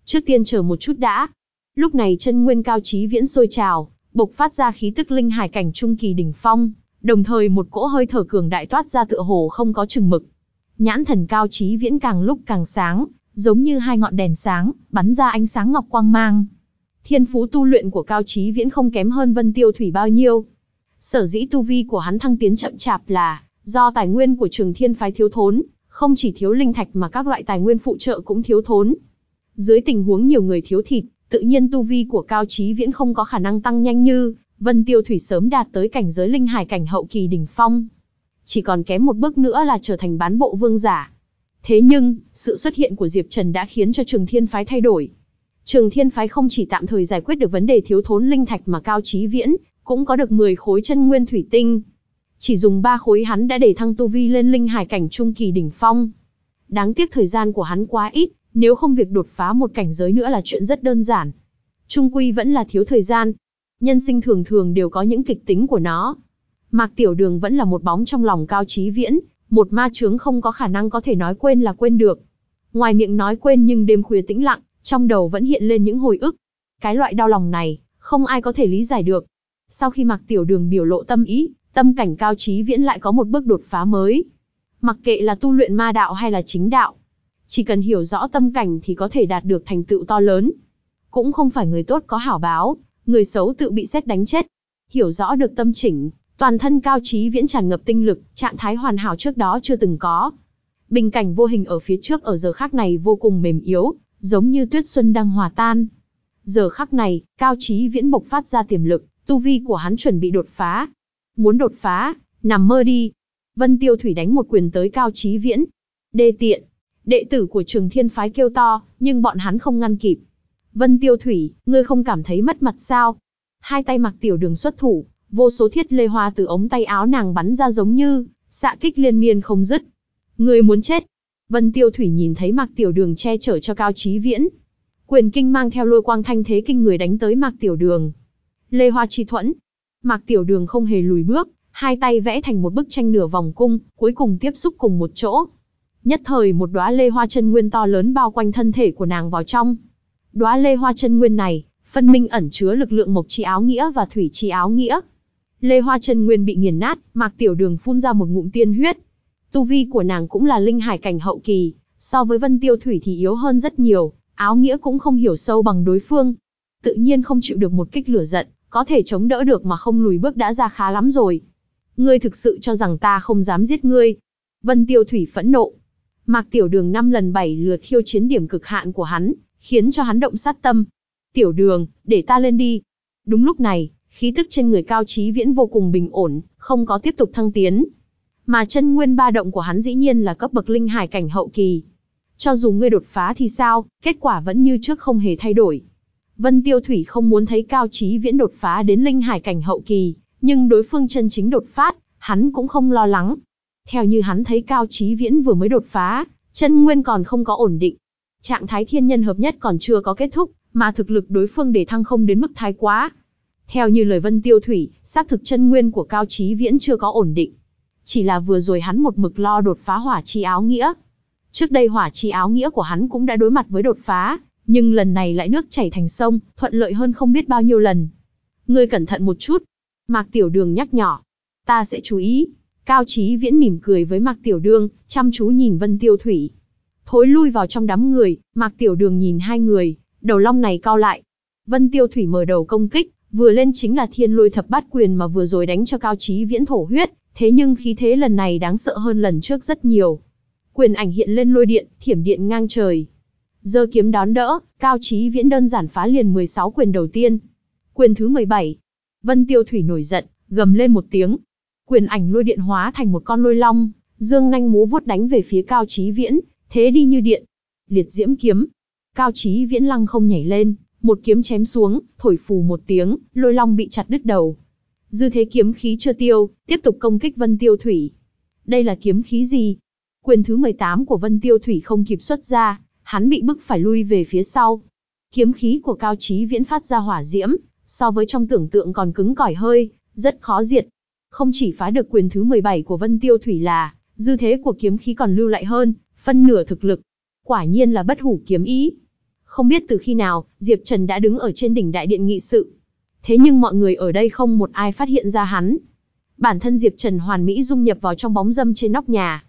Trước tiên chờ một chút đã. Lúc này chân nguyên Cao Chí Viễn sôi trào, bộc phát ra khí tức linh hải cảnh trung kỳ đỉnh phong, đồng thời một cỗ hơi thở cường đại toát ra tựa hồ không có chừng mực. Nhãn thần Cao trí Viễn càng lúc càng sáng, giống như hai ngọn đèn sáng, bắn ra ánh sáng ngọc quang mang. Thiên phú tu luyện của Cao trí Viễn không kém hơn Vân Tiêu Thủy bao nhiêu. Sở dĩ tu vi của hắn thăng tiến chậm chạp là do tài nguyên của Trường Thiên phái thiếu thốn, không chỉ thiếu linh thạch mà các loại tài nguyên phụ trợ cũng thiếu thốn. Dưới tình huống nhiều người thiếu thịt, tự nhiên tu vi của Cao trí Viễn không có khả năng tăng nhanh như Vân Tiêu Thủy sớm đạt tới cảnh giới linh hải cảnh hậu kỳ đỉnh phong. Chỉ còn kém một bước nữa là trở thành bán bộ vương giả. Thế nhưng, sự xuất hiện của Diệp Trần đã khiến cho Trường Thiên Phái thay đổi. Trường Thiên Phái không chỉ tạm thời giải quyết được vấn đề thiếu thốn linh thạch mà Cao Chí Viễn, cũng có được 10 khối chân nguyên thủy tinh. Chỉ dùng 3 khối hắn đã để thăng tu vi lên linh hải cảnh trung kỳ đỉnh phong. Đáng tiếc thời gian của hắn quá ít, nếu không việc đột phá một cảnh giới nữa là chuyện rất đơn giản. Trung quy vẫn là thiếu thời gian. Nhân sinh thường thường đều có những kịch tính của nó. Mạc Tiểu Đường vẫn là một bóng trong lòng Cao Chí Viễn, một ma chướng không có khả năng có thể nói quên là quên được. Ngoài miệng nói quên nhưng đêm khuya tĩnh lặng, trong đầu vẫn hiện lên những hồi ức. Cái loại đau lòng này, không ai có thể lý giải được. Sau khi Mạc Tiểu Đường biểu lộ tâm ý, tâm cảnh cao trí viễn lại có một bước đột phá mới. Mặc kệ là tu luyện ma đạo hay là chính đạo, chỉ cần hiểu rõ tâm cảnh thì có thể đạt được thành tựu to lớn. Cũng không phải người tốt có hảo báo, người xấu tự bị xét đánh chết. Hiểu rõ được tâm chỉnh, toàn thân cao trí viễn tràn ngập tinh lực, trạng thái hoàn hảo trước đó chưa từng có. Bình cảnh vô hình ở phía trước ở giờ khắc này vô cùng mềm yếu, giống như tuyết xuân đang hòa tan. Giờ khắc này, cao trí viễn bộc phát ra tiềm lực, tu vi của hắn chuẩn bị đột phá. Muốn đột phá, nằm mơ đi. Vân Tiêu Thủy đánh một quyền tới cao trí viễn. Đê tiện. Đệ tử của trường thiên phái kêu to, nhưng bọn hắn không ngăn kịp. Vân Tiêu Thủy, ngươi không cảm thấy mất mặt sao? Hai tay mặc tiểu đường xuất thủ, vô số thiết lê hoa từ ống tay áo nàng bắn ra giống như, xạ kích liên miên không dứt. Ngươi muốn chết. Vân Tiêu Thủy nhìn thấy mặc Tiểu Đường che chở cho Cao Chí Viễn. Quyền kinh mang theo lôi quang thanh thế kinh người đánh tới mặc Tiểu Đường. Lê Hoa chi thuẫn. mặc Tiểu Đường không hề lùi bước, hai tay vẽ thành một bức tranh nửa vòng cung, cuối cùng tiếp xúc cùng một chỗ. Nhất thời một đóa lê hoa chân nguyên to lớn bao quanh thân thể của nàng vào trong. Đóa lê hoa chân nguyên này, phân minh ẩn chứa lực lượng mộc chi áo nghĩa và thủy chi áo nghĩa. Lê hoa chân nguyên bị nghiền nát, Mạc Tiểu Đường phun ra một ngụm tiên huyết. Tu vi của nàng cũng là linh hải cảnh hậu kỳ, so với Vân Tiêu Thủy thì yếu hơn rất nhiều, áo nghĩa cũng không hiểu sâu bằng đối phương. Tự nhiên không chịu được một kích lửa giận, có thể chống đỡ được mà không lùi bước đã ra khá lắm rồi. Ngươi thực sự cho rằng ta không dám giết ngươi. Vân Tiêu Thủy phẫn nộ. Mạc Tiểu Đường năm lần bảy lượt khiêu chiến điểm cực hạn của hắn, khiến cho hắn động sát tâm. Tiểu Đường, để ta lên đi. Đúng lúc này, khí tức trên người cao trí viễn vô cùng bình ổn, không có tiếp tục thăng tiến. Mà chân nguyên ba động của hắn dĩ nhiên là cấp bậc linh hải cảnh hậu kỳ. Cho dù ngươi đột phá thì sao, kết quả vẫn như trước không hề thay đổi. Vân Tiêu Thủy không muốn thấy Cao trí Viễn đột phá đến linh hải cảnh hậu kỳ, nhưng đối phương chân chính đột phát, hắn cũng không lo lắng. Theo như hắn thấy Cao trí Viễn vừa mới đột phá, chân nguyên còn không có ổn định. Trạng thái thiên nhân hợp nhất còn chưa có kết thúc, mà thực lực đối phương để thăng không đến mức thái quá. Theo như lời Vân Tiêu Thủy, xác thực chân nguyên của Cao Chí Viễn chưa có ổn định. Chỉ là vừa rồi hắn một mực lo đột phá hỏa chi áo nghĩa. Trước đây hỏa chi áo nghĩa của hắn cũng đã đối mặt với đột phá, nhưng lần này lại nước chảy thành sông, thuận lợi hơn không biết bao nhiêu lần. Ngươi cẩn thận một chút. Mạc Tiểu Đường nhắc nhỏ. Ta sẽ chú ý. Cao Chí Viễn mỉm cười với Mạc Tiểu Đường, chăm chú nhìn Vân Tiêu Thủy. Thối lui vào trong đám người, Mạc Tiểu Đường nhìn hai người, đầu long này cao lại. Vân Tiêu Thủy mở đầu công kích, vừa lên chính là thiên lôi thập bát quyền mà vừa rồi đánh cho Cao trí Viễn thổ huyết, thế nhưng khí thế lần này đáng sợ hơn lần trước rất nhiều. Quyền ảnh hiện lên lôi điện, thiểm điện ngang trời, Giơ kiếm đón đỡ, Cao trí Viễn đơn giản phá liền 16 quyền đầu tiên. Quyền thứ 17. Vân Tiêu Thủy nổi giận, gầm lên một tiếng. Quyền ảnh lôi điện hóa thành một con lôi long, dương nanh múa vuốt đánh về phía Cao trí Viễn, thế đi như điện. Liệt diễm kiếm. Cao Chí Viễn lăng không nhảy lên, một kiếm chém xuống, thổi phù một tiếng, lôi long bị chặt đứt đầu. Dư thế kiếm khí chưa tiêu, tiếp tục công kích Vân Tiêu Thủy. Đây là kiếm khí gì? Quyền thứ 18 của Vân Tiêu Thủy không kịp xuất ra, hắn bị bức phải lui về phía sau. Kiếm khí của Cao Chí Viễn phát ra hỏa diễm, so với trong tưởng tượng còn cứng cỏi hơi, rất khó diệt. Không chỉ phá được quyền thứ 17 của Vân Tiêu Thủy là, dư thế của kiếm khí còn lưu lại hơn, phân nửa thực lực. Quả nhiên là bất hủ kiếm ý. Không biết từ khi nào, Diệp Trần đã đứng ở trên đỉnh đại điện nghị sự. Thế nhưng mọi người ở đây không một ai phát hiện ra hắn. Bản thân Diệp Trần hoàn mỹ dung nhập vào trong bóng dâm trên nóc nhà.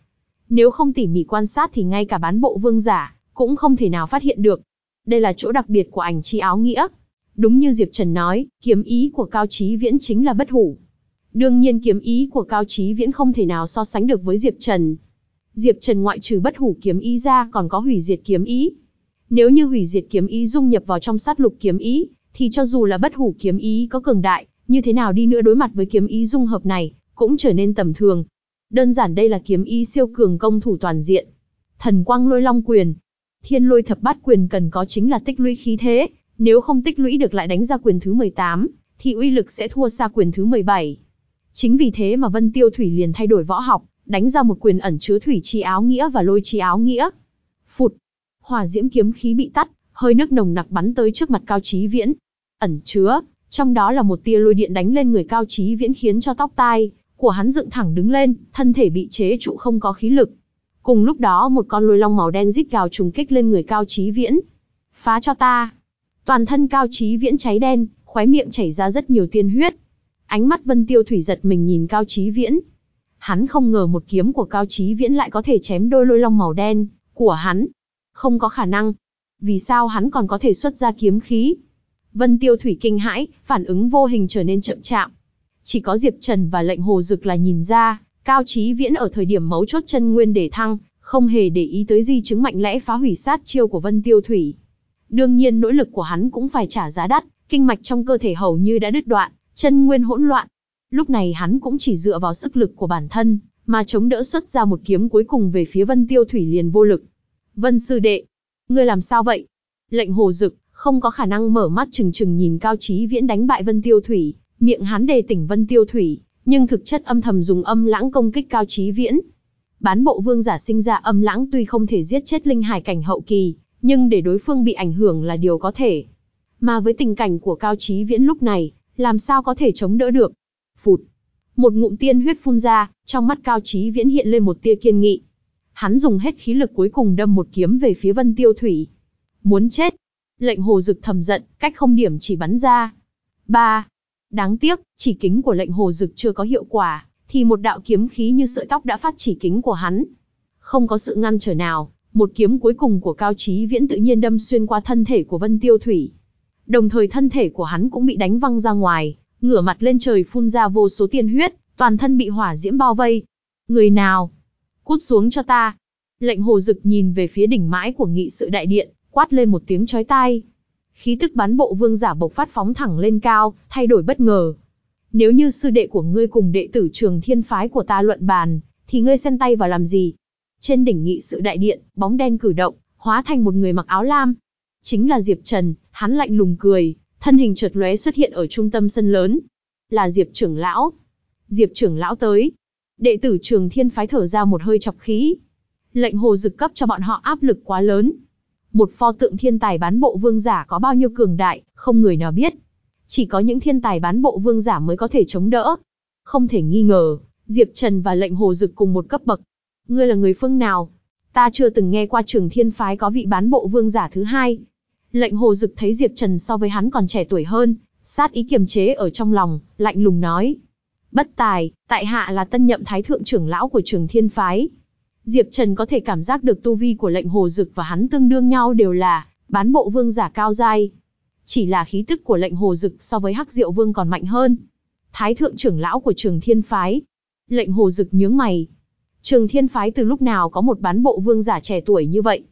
Nếu không tỉ mỉ quan sát thì ngay cả bán bộ vương giả, cũng không thể nào phát hiện được. Đây là chỗ đặc biệt của ảnh chi áo nghĩa. Đúng như Diệp Trần nói, kiếm ý của Cao Chí Viễn chính là bất hủ. Đương nhiên kiếm ý của Cao Chí Viễn không thể nào so sánh được với Diệp Trần. Diệp Trần ngoại trừ bất hủ kiếm ý ra còn có hủy diệt kiếm ý. Nếu như hủy diệt kiếm ý dung nhập vào trong sát lục kiếm ý, thì cho dù là bất hủ kiếm ý có cường đại, như thế nào đi nữa đối mặt với kiếm ý dung hợp này, cũng trở nên tầm thường. Đơn giản đây là kiếm ý siêu cường công thủ toàn diện. Thần quang lôi long quyền. Thiên lôi thập bát quyền cần có chính là tích lũy khí thế, nếu không tích lũy được lại đánh ra quyền thứ 18, thì uy lực sẽ thua xa quyền thứ 17. Chính vì thế mà Vân Tiêu Thủy liền thay đổi võ học, đánh ra một quyền ẩn chứa thủy chi áo nghĩa và lôi chi áo nghĩa. Phụt, hỏa diễm kiếm khí bị tắt, hơi nước nồng nặc bắn tới trước mặt Cao Chí Viễn. Ẩn chứa, trong đó là một tia lôi điện đánh lên người Cao Chí Viễn khiến cho tóc tai của hắn dựng thẳng đứng lên, thân thể bị chế trụ không có khí lực. Cùng lúc đó một con lôi long màu đen rít gào trùng kích lên người Cao Chí Viễn. Phá cho ta! Toàn thân Cao Chí Viễn cháy đen, khóe miệng chảy ra rất nhiều tiên huyết. Ánh mắt Vân Tiêu Thủy giật mình nhìn Cao Chí Viễn. Hắn không ngờ một kiếm của Cao Chí Viễn lại có thể chém đôi lôi long màu đen của hắn. Không có khả năng. Vì sao hắn còn có thể xuất ra kiếm khí? Vân Tiêu Thủy kinh hãi, phản ứng vô hình trở nên chậm chạm. Chỉ có Diệp Trần và lệnh hồ dực là nhìn ra, Cao Chí Viễn ở thời điểm mấu chốt chân nguyên để thăng, không hề để ý tới di chứng mạnh lẽ phá hủy sát chiêu của Vân Tiêu Thủy. Đương nhiên nỗ lực của hắn cũng phải trả giá đắt, kinh mạch trong cơ thể hầu như đã đứt đoạn, chân nguyên hỗn loạn. Lúc này hắn cũng chỉ dựa vào sức lực của bản thân, mà chống đỡ xuất ra một kiếm cuối cùng về phía Vân Tiêu Thủy liền vô lực. Vân sư đệ, ngươi làm sao vậy? Lệnh hồ dực, không có khả năng mở mắt chừng chừng nhìn Cao Chí Viễn đánh bại Vân Tiêu Thủy, miệng hắn đề tỉnh Vân Tiêu Thủy, nhưng thực chất âm thầm dùng âm lãng công kích Cao Chí Viễn. Bán bộ vương giả sinh ra âm lãng tuy không thể giết chết linh hải cảnh hậu kỳ, nhưng để đối phương bị ảnh hưởng là điều có thể. Mà với tình cảnh của Cao Chí Viễn lúc này, làm sao có thể chống đỡ được? Phụt. Một ngụm tiên huyết phun ra, trong mắt Cao Chí Viễn hiện lên một tia kiên nghị. Hắn dùng hết khí lực cuối cùng đâm một kiếm về phía Vân Tiêu Thủy. Muốn chết. Lệnh hồ dực thầm giận, cách không điểm chỉ bắn ra. Ba. Đáng tiếc, chỉ kính của lệnh hồ dực chưa có hiệu quả, thì một đạo kiếm khí như sợi tóc đã phát chỉ kính của hắn. Không có sự ngăn trở nào, một kiếm cuối cùng của Cao Chí Viễn tự nhiên đâm xuyên qua thân thể của Vân Tiêu Thủy. Đồng thời thân thể của hắn cũng bị đánh văng ra ngoài, ngửa mặt lên trời phun ra vô số tiên huyết, toàn thân bị hỏa diễm bao vây. Người nào? Cút xuống cho ta. Lệnh hồ dực nhìn về phía đỉnh mãi của nghị sự đại điện, quát lên một tiếng chói tai. Khí tức bắn bộ vương giả bộc phát phóng thẳng lên cao, thay đổi bất ngờ. Nếu như sư đệ của ngươi cùng đệ tử trường thiên phái của ta luận bàn, thì ngươi xen tay vào làm gì? Trên đỉnh nghị sự đại điện, bóng đen cử động, hóa thành một người mặc áo lam. Chính là Diệp Trần, hắn lạnh lùng cười, thân hình chợt lóe xuất hiện ở trung tâm sân lớn. Là Diệp trưởng lão. Diệp trưởng lão tới. Đệ tử trường thiên phái thở ra một hơi chọc khí. Lệnh hồ dực cấp cho bọn họ áp lực quá lớn. Một pho tượng thiên tài bán bộ vương giả có bao nhiêu cường đại, không người nào biết. Chỉ có những thiên tài bán bộ vương giả mới có thể chống đỡ. Không thể nghi ngờ, Diệp Trần và lệnh hồ dực cùng một cấp bậc. Ngươi là người phương nào? Ta chưa từng nghe qua trường thiên phái có vị bán bộ vương giả thứ hai. Lệnh hồ dực thấy Diệp Trần so với hắn còn trẻ tuổi hơn, sát ý kiềm chế ở trong lòng, lạnh lùng nói. Bất tài, tại hạ là tân nhậm thái thượng trưởng lão của trường thiên phái. Diệp Trần có thể cảm giác được tu vi của lệnh hồ dực và hắn tương đương nhau đều là bán bộ vương giả cao giai. Chỉ là khí tức của lệnh hồ dực so với hắc diệu vương còn mạnh hơn. Thái thượng trưởng lão của trường thiên phái. Lệnh hồ dực nhướng mày. Trường thiên phái từ lúc nào có một bán bộ vương giả trẻ tuổi như vậy?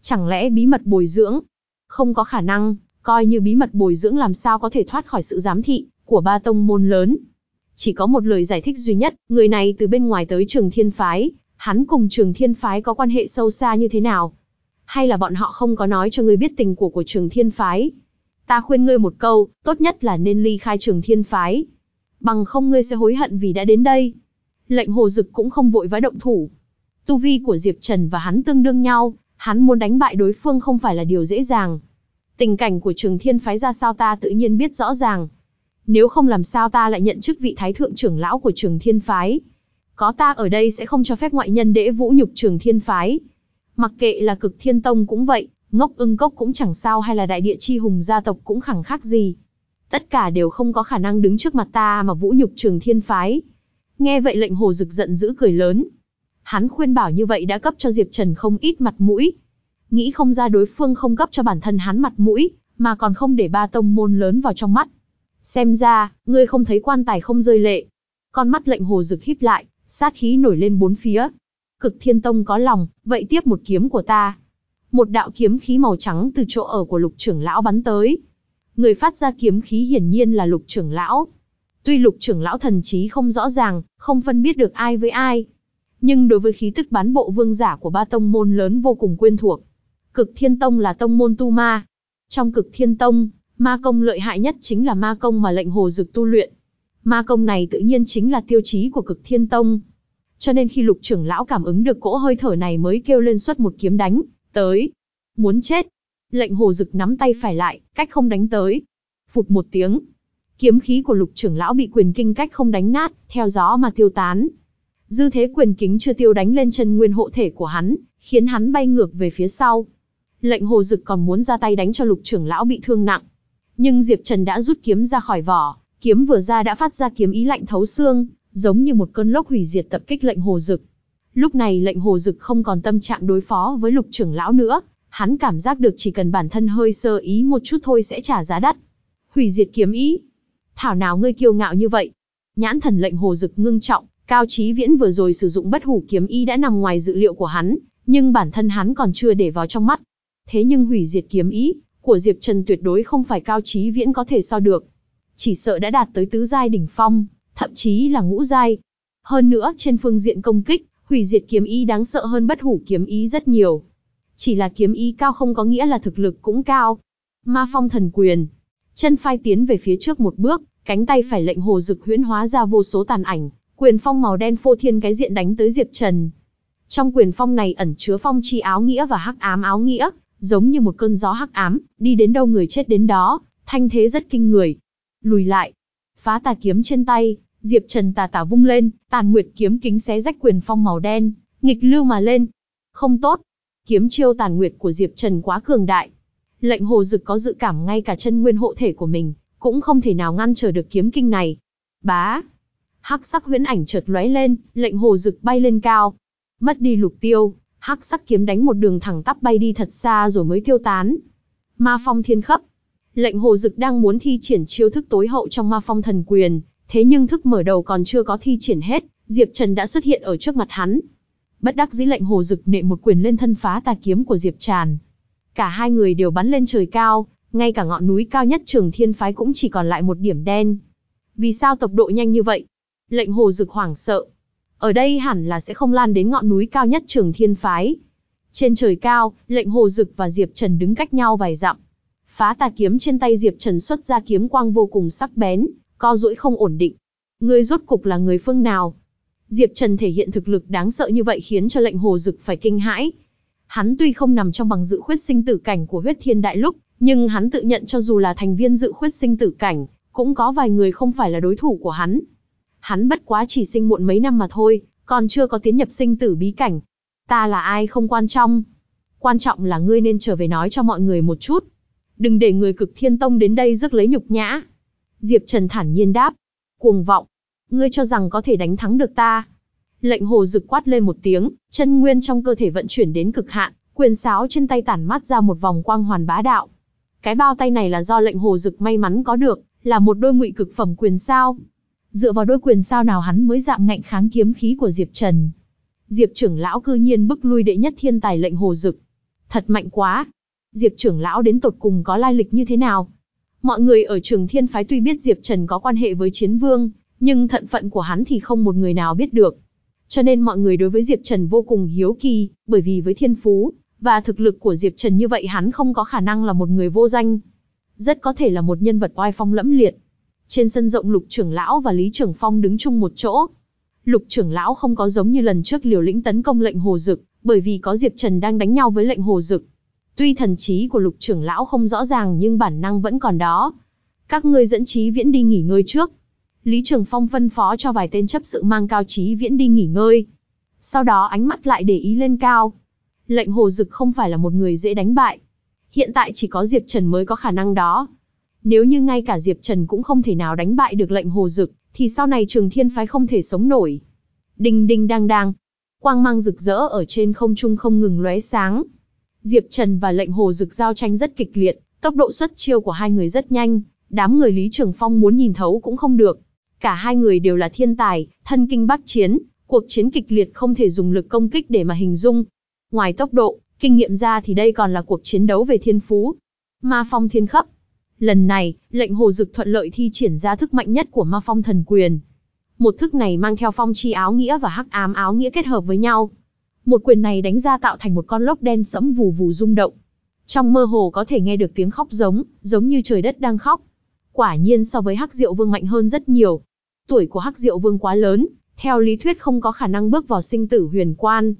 Chẳng lẽ bí mật bồi dưỡng? Không có khả năng, coi như bí mật bồi dưỡng làm sao có thể thoát khỏi sự giám thị của ba tông môn lớn. Chỉ có một lời giải thích duy nhất, người này từ bên ngoài tới trường thiên phái, hắn cùng trường thiên phái có quan hệ sâu xa như thế nào? Hay là bọn họ không có nói cho ngươi biết tình của của trường thiên phái? Ta khuyên ngươi một câu, tốt nhất là nên ly khai trường thiên phái. Bằng không ngươi sẽ hối hận vì đã đến đây. Lệnh hồ dực cũng không vội vã động thủ. Tu vi của Diệp Trần và hắn tương đương nhau, hắn muốn đánh bại đối phương không phải là điều dễ dàng. Tình cảnh của trường thiên phái ra sao ta tự nhiên biết rõ ràng. Nếu không làm sao ta lại nhận chức vị thái thượng trưởng lão của trường thiên phái. Có ta ở đây sẽ không cho phép ngoại nhân đễ vũ nhục trường thiên phái. Mặc kệ là cực thiên tông cũng vậy, ngốc ưng cốc cũng chẳng sao hay là đại địa chi hùng gia tộc cũng khẳng khác gì. Tất cả đều không có khả năng đứng trước mặt ta mà vũ nhục trường thiên phái. Nghe vậy lệnh hồ rực giận dữ cười lớn. Hắn khuyên bảo như vậy đã cấp cho Diệp Trần không ít mặt mũi. Nghĩ không ra đối phương không cấp cho bản thân hắn mặt mũi, mà còn không để ba tông môn lớn vào trong mắt. Xem ra, ngươi không thấy quan tài không rơi lệ. Con mắt lệnh hồ rực híp lại, sát khí nổi lên bốn phía. Cực thiên tông có lòng, vậy tiếp một kiếm của ta. Một đạo kiếm khí màu trắng từ chỗ ở của lục trưởng lão bắn tới. Người phát ra kiếm khí hiển nhiên là lục trưởng lão. Tuy lục trưởng lão thần trí không rõ ràng, không phân biết được ai với ai. Nhưng đối với khí tức bán bộ vương giả của ba tông môn lớn vô cùng quen thuộc. Cực thiên tông là tông môn tu ma. Trong cực thiên tông, ma công lợi hại nhất chính là ma công mà lệnh hồ dực tu luyện. Ma công này tự nhiên chính là tiêu chí của cực thiên tông. Cho nên khi lục trưởng lão cảm ứng được cỗ hơi thở này mới kêu lên xuất một kiếm đánh, tới. Muốn chết. Lệnh hồ dực nắm tay phải lại, cách không đánh tới. Phụt một tiếng. Kiếm khí của lục trưởng lão bị quyền kinh cách không đánh nát, theo gió mà tiêu tán. Dư thế quyền kính chưa tiêu đánh lên chân nguyên hộ thể của hắn, khiến hắn bay ngược về phía sau. Lệnh hồ dực còn muốn ra tay đánh cho lục trưởng lão bị thương nặng. Nhưng Diệp Trần đã rút kiếm ra khỏi vỏ, kiếm vừa ra đã phát ra kiếm ý lạnh thấu xương, giống như một cơn lốc hủy diệt tập kích lệnh hồ dực. Lúc này lệnh hồ dực không còn tâm trạng đối phó với lục trưởng lão nữa, hắn cảm giác được chỉ cần bản thân hơi sơ ý một chút thôi sẽ trả giá đắt. Hủy diệt kiếm ý. Thảo nào ngươi kiêu ngạo như vậy? Nhãn thần lệnh hồ dực ngưng trọng, Cao Chí Viễn vừa rồi sử dụng bất hủ kiếm Y đã nằm ngoài dự liệu của hắn, nhưng bản thân hắn còn chưa để vào trong mắt. Thế nhưng hủy diệt kiếm ý của Diệp Trần tuyệt đối không phải Cao Chí Viễn có thể so được. Chỉ sợ đã đạt tới tứ giai đỉnh phong, thậm chí là ngũ giai. Hơn nữa, trên phương diện công kích, hủy diệt kiếm ý đáng sợ hơn bất hủ kiếm ý rất nhiều. Chỉ là kiếm ý cao không có nghĩa là thực lực cũng cao. Ma phong thần quyền. Chân phai tiến về phía trước một bước, cánh tay phải lệnh hồ dực huyễn hóa ra vô số tàn ảnh, quyền phong màu đen phô thiên cái diện đánh tới Diệp Trần. Trong quyền phong này ẩn chứa phong chi áo nghĩa và hắc ám áo nghĩa, giống như một cơn gió hắc ám, đi đến đâu người chết đến đó, thanh thế rất kinh người. Lùi lại, phá tà kiếm trên tay, Diệp Trần tà tà vung lên, tàn nguyệt kiếm kính xé rách quyền phong màu đen, nghịch lưu mà lên. Không tốt, kiếm chiêu tàn nguyệt của Diệp Trần quá cường đại. Lệnh hồ dực có dự cảm ngay cả chân nguyên hộ thể của mình, cũng không thể nào ngăn trở được kiếm kinh này. Bá! Hắc sắc huyễn ảnh chợt lóe lên, lệnh hồ dực bay lên cao. Mất đi lục tiêu, hắc sắc kiếm đánh một đường thẳng tắp bay đi thật xa rồi mới tiêu tán. Ma phong thiên khấp. Lệnh hồ dực đang muốn thi triển chiêu thức tối hậu trong ma phong thần quyền, thế nhưng thức mở đầu còn chưa có thi triển hết, Diệp Trần đã xuất hiện ở trước mặt hắn. Bất đắc dĩ lệnh hồ dực nệ một quyền lên thân phá tà kiếm của Diệp Tràn. Cả hai người đều bắn lên trời cao, ngay cả ngọn núi cao nhất trường thiên phái cũng chỉ còn lại một điểm đen. Vì sao tốc độ nhanh như vậy? Lệnh hồ dực hoảng sợ. Ở đây hẳn là sẽ không lan đến ngọn núi cao nhất trường thiên phái. Trên trời cao, lệnh hồ dực và Diệp Trần đứng cách nhau vài dặm. Phá tà kiếm trên tay Diệp Trần xuất ra kiếm quang vô cùng sắc bén, co duỗi không ổn định. Người rốt cục là người phương nào? Diệp Trần thể hiện thực lực đáng sợ như vậy khiến cho lệnh hồ dực phải kinh hãi. Hắn tuy không nằm trong bằng dự khuyết sinh tử cảnh của huyết thiên đại lúc, nhưng hắn tự nhận cho dù là thành viên dự khuyết sinh tử cảnh, cũng có vài người không phải là đối thủ của hắn. Hắn bất quá chỉ sinh muộn mấy năm mà thôi, còn chưa có tiến nhập sinh tử bí cảnh. Ta là ai không quan trọng. Quan trọng là ngươi nên trở về nói cho mọi người một chút. Đừng để người cực thiên tông đến đây rước lấy nhục nhã. Diệp Trần thản nhiên đáp. Cuồng vọng. Ngươi cho rằng có thể đánh thắng được ta. Lệnh hồ rực quát lên một tiếng, chân nguyên trong cơ thể vận chuyển đến cực hạn, quyền sáo trên tay tản mắt ra một vòng quang hoàn bá đạo. Cái bao tay này là do lệnh hồ rực may mắn có được, là một đôi ngụy cực phẩm quyền sao. Dựa vào đôi quyền sao nào hắn mới dạm ngạnh kháng kiếm khí của Diệp Trần. Diệp trưởng lão cư nhiên bức lui đệ nhất thiên tài lệnh hồ dực. Thật mạnh quá. Diệp trưởng lão đến tột cùng có lai lịch như thế nào? Mọi người ở trường thiên phái tuy biết Diệp Trần có quan hệ với chiến vương, nhưng thận phận của hắn thì không một người nào biết được. Cho nên mọi người đối với Diệp Trần vô cùng hiếu kỳ, bởi vì với thiên phú, và thực lực của Diệp Trần như vậy hắn không có khả năng là một người vô danh. Rất có thể là một nhân vật oai phong lẫm liệt. Trên sân rộng Lục trưởng lão và Lý trưởng phong đứng chung một chỗ. Lục trưởng lão không có giống như lần trước liều lĩnh tấn công lệnh hồ dực, bởi vì có Diệp Trần đang đánh nhau với lệnh hồ dực. Tuy thần trí của lục trưởng lão không rõ ràng nhưng bản năng vẫn còn đó. Các ngươi dẫn trí viễn đi nghỉ ngơi trước. Lý Trường Phong phân phó cho vài tên chấp sự mang cao trí viễn đi nghỉ ngơi. Sau đó ánh mắt lại để ý lên cao. Lệnh hồ dực không phải là một người dễ đánh bại. Hiện tại chỉ có Diệp Trần mới có khả năng đó. Nếu như ngay cả Diệp Trần cũng không thể nào đánh bại được lệnh hồ dực, thì sau này trường thiên phái không thể sống nổi. Đinh đinh đang đang. Quang mang rực rỡ ở trên không trung không ngừng lóe sáng. Diệp Trần và lệnh hồ dực giao tranh rất kịch liệt, tốc độ xuất chiêu của hai người rất nhanh, đám người Lý Trường Phong muốn nhìn thấu cũng không được. Cả hai người đều là thiên tài, thân kinh bắc chiến, cuộc chiến kịch liệt không thể dùng lực công kích để mà hình dung. Ngoài tốc độ, kinh nghiệm ra thì đây còn là cuộc chiến đấu về thiên phú. Ma phong thiên khắp, Lần này, lệnh hồ dực thuận lợi thi triển ra thức mạnh nhất của ma phong thần quyền. Một thức này mang theo phong chi áo nghĩa và hắc ám áo nghĩa kết hợp với nhau. Một quyền này đánh ra tạo thành một con lốc đen sẫm vù vù rung động. Trong mơ hồ có thể nghe được tiếng khóc giống, giống như trời đất đang khóc. Quả nhiên so với Hắc Diệu Vương mạnh hơn rất nhiều. Tuổi của Hắc Diệu Vương quá lớn, theo lý thuyết không có khả năng bước vào sinh tử huyền quan.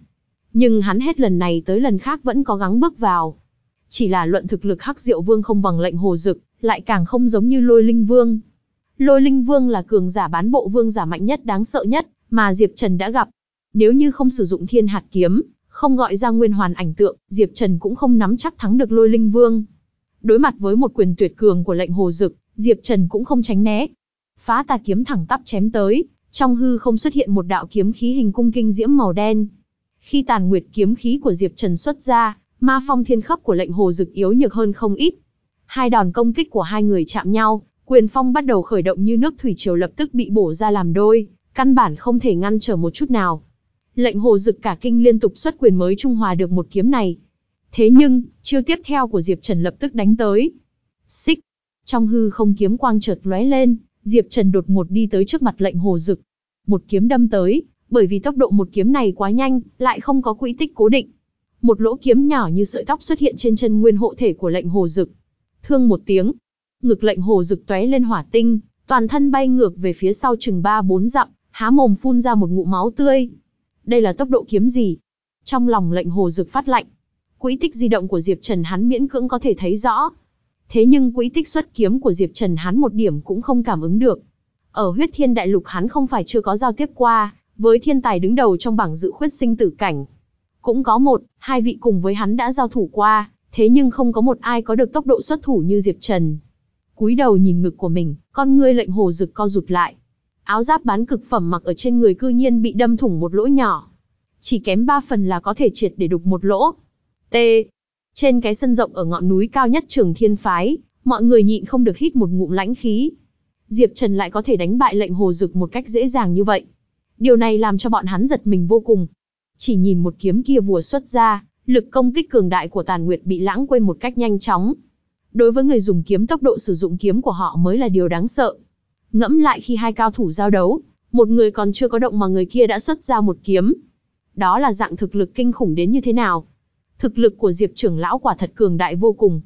Nhưng hắn hết lần này tới lần khác vẫn có gắng bước vào. Chỉ là luận thực lực Hắc Diệu Vương không bằng lệnh hồ dực, lại càng không giống như lôi linh vương. Lôi linh vương là cường giả bán bộ vương giả mạnh nhất đáng sợ nhất, mà Diệp Trần đã gặp. Nếu như không sử dụng thiên hạt kiếm, không gọi ra nguyên hoàn ảnh tượng, Diệp Trần cũng không nắm chắc thắng được lôi linh vương. Đối mặt với một quyền tuyệt cường của lệnh hồ dực, Diệp Trần cũng không tránh né. Phá tà kiếm thẳng tắp chém tới, trong hư không xuất hiện một đạo kiếm khí hình cung kinh diễm màu đen. Khi tàn nguyệt kiếm khí của Diệp Trần xuất ra, ma phong thiên khắp của lệnh hồ dực yếu nhược hơn không ít. Hai đòn công kích của hai người chạm nhau, quyền phong bắt đầu khởi động như nước thủy triều lập tức bị bổ ra làm đôi, căn bản không thể ngăn trở một chút nào. Lệnh hồ dực cả kinh liên tục xuất quyền mới trung hòa được một kiếm này. Thế nhưng, chiêu tiếp theo của Diệp Trần lập tức đánh tới. Xích. Trong hư không kiếm quang chợt lóe lên, Diệp Trần đột ngột đi tới trước mặt lệnh hồ dực. Một kiếm đâm tới, bởi vì tốc độ một kiếm này quá nhanh, lại không có quỹ tích cố định. Một lỗ kiếm nhỏ như sợi tóc xuất hiện trên chân nguyên hộ thể của lệnh hồ dực. Thương một tiếng, ngực lệnh hồ dực tóe lên hỏa tinh, toàn thân bay ngược về phía sau chừng 3-4 dặm, há mồm phun ra một ngụm máu tươi. Đây là tốc độ kiếm gì? Trong lòng lệnh hồ dực phát lạnh. Quỹ tích di động của Diệp Trần hắn miễn cưỡng có thể thấy rõ. Thế nhưng quỹ tích xuất kiếm của Diệp Trần hắn một điểm cũng không cảm ứng được. Ở huyết thiên đại lục hắn không phải chưa có giao tiếp qua, với thiên tài đứng đầu trong bảng dự khuyết sinh tử cảnh. Cũng có một, hai vị cùng với hắn đã giao thủ qua, thế nhưng không có một ai có được tốc độ xuất thủ như Diệp Trần. Cúi đầu nhìn ngực của mình, con ngươi lệnh hồ rực co rụt lại. Áo giáp bán cực phẩm mặc ở trên người cư nhiên bị đâm thủng một lỗ nhỏ. Chỉ kém ba phần là có thể triệt để đục một lỗ. T. Trên cái sân rộng ở ngọn núi cao nhất trường thiên phái, mọi người nhịn không được hít một ngụm lãnh khí. Diệp Trần lại có thể đánh bại lệnh hồ dực một cách dễ dàng như vậy. Điều này làm cho bọn hắn giật mình vô cùng. Chỉ nhìn một kiếm kia vừa xuất ra, lực công kích cường đại của Tàn Nguyệt bị lãng quên một cách nhanh chóng. Đối với người dùng kiếm tốc độ sử dụng kiếm của họ mới là điều đáng sợ. Ngẫm lại khi hai cao thủ giao đấu, một người còn chưa có động mà người kia đã xuất ra một kiếm. Đó là dạng thực lực kinh khủng đến như thế nào? Thực lực của Diệp trưởng lão quả thật cường đại vô cùng.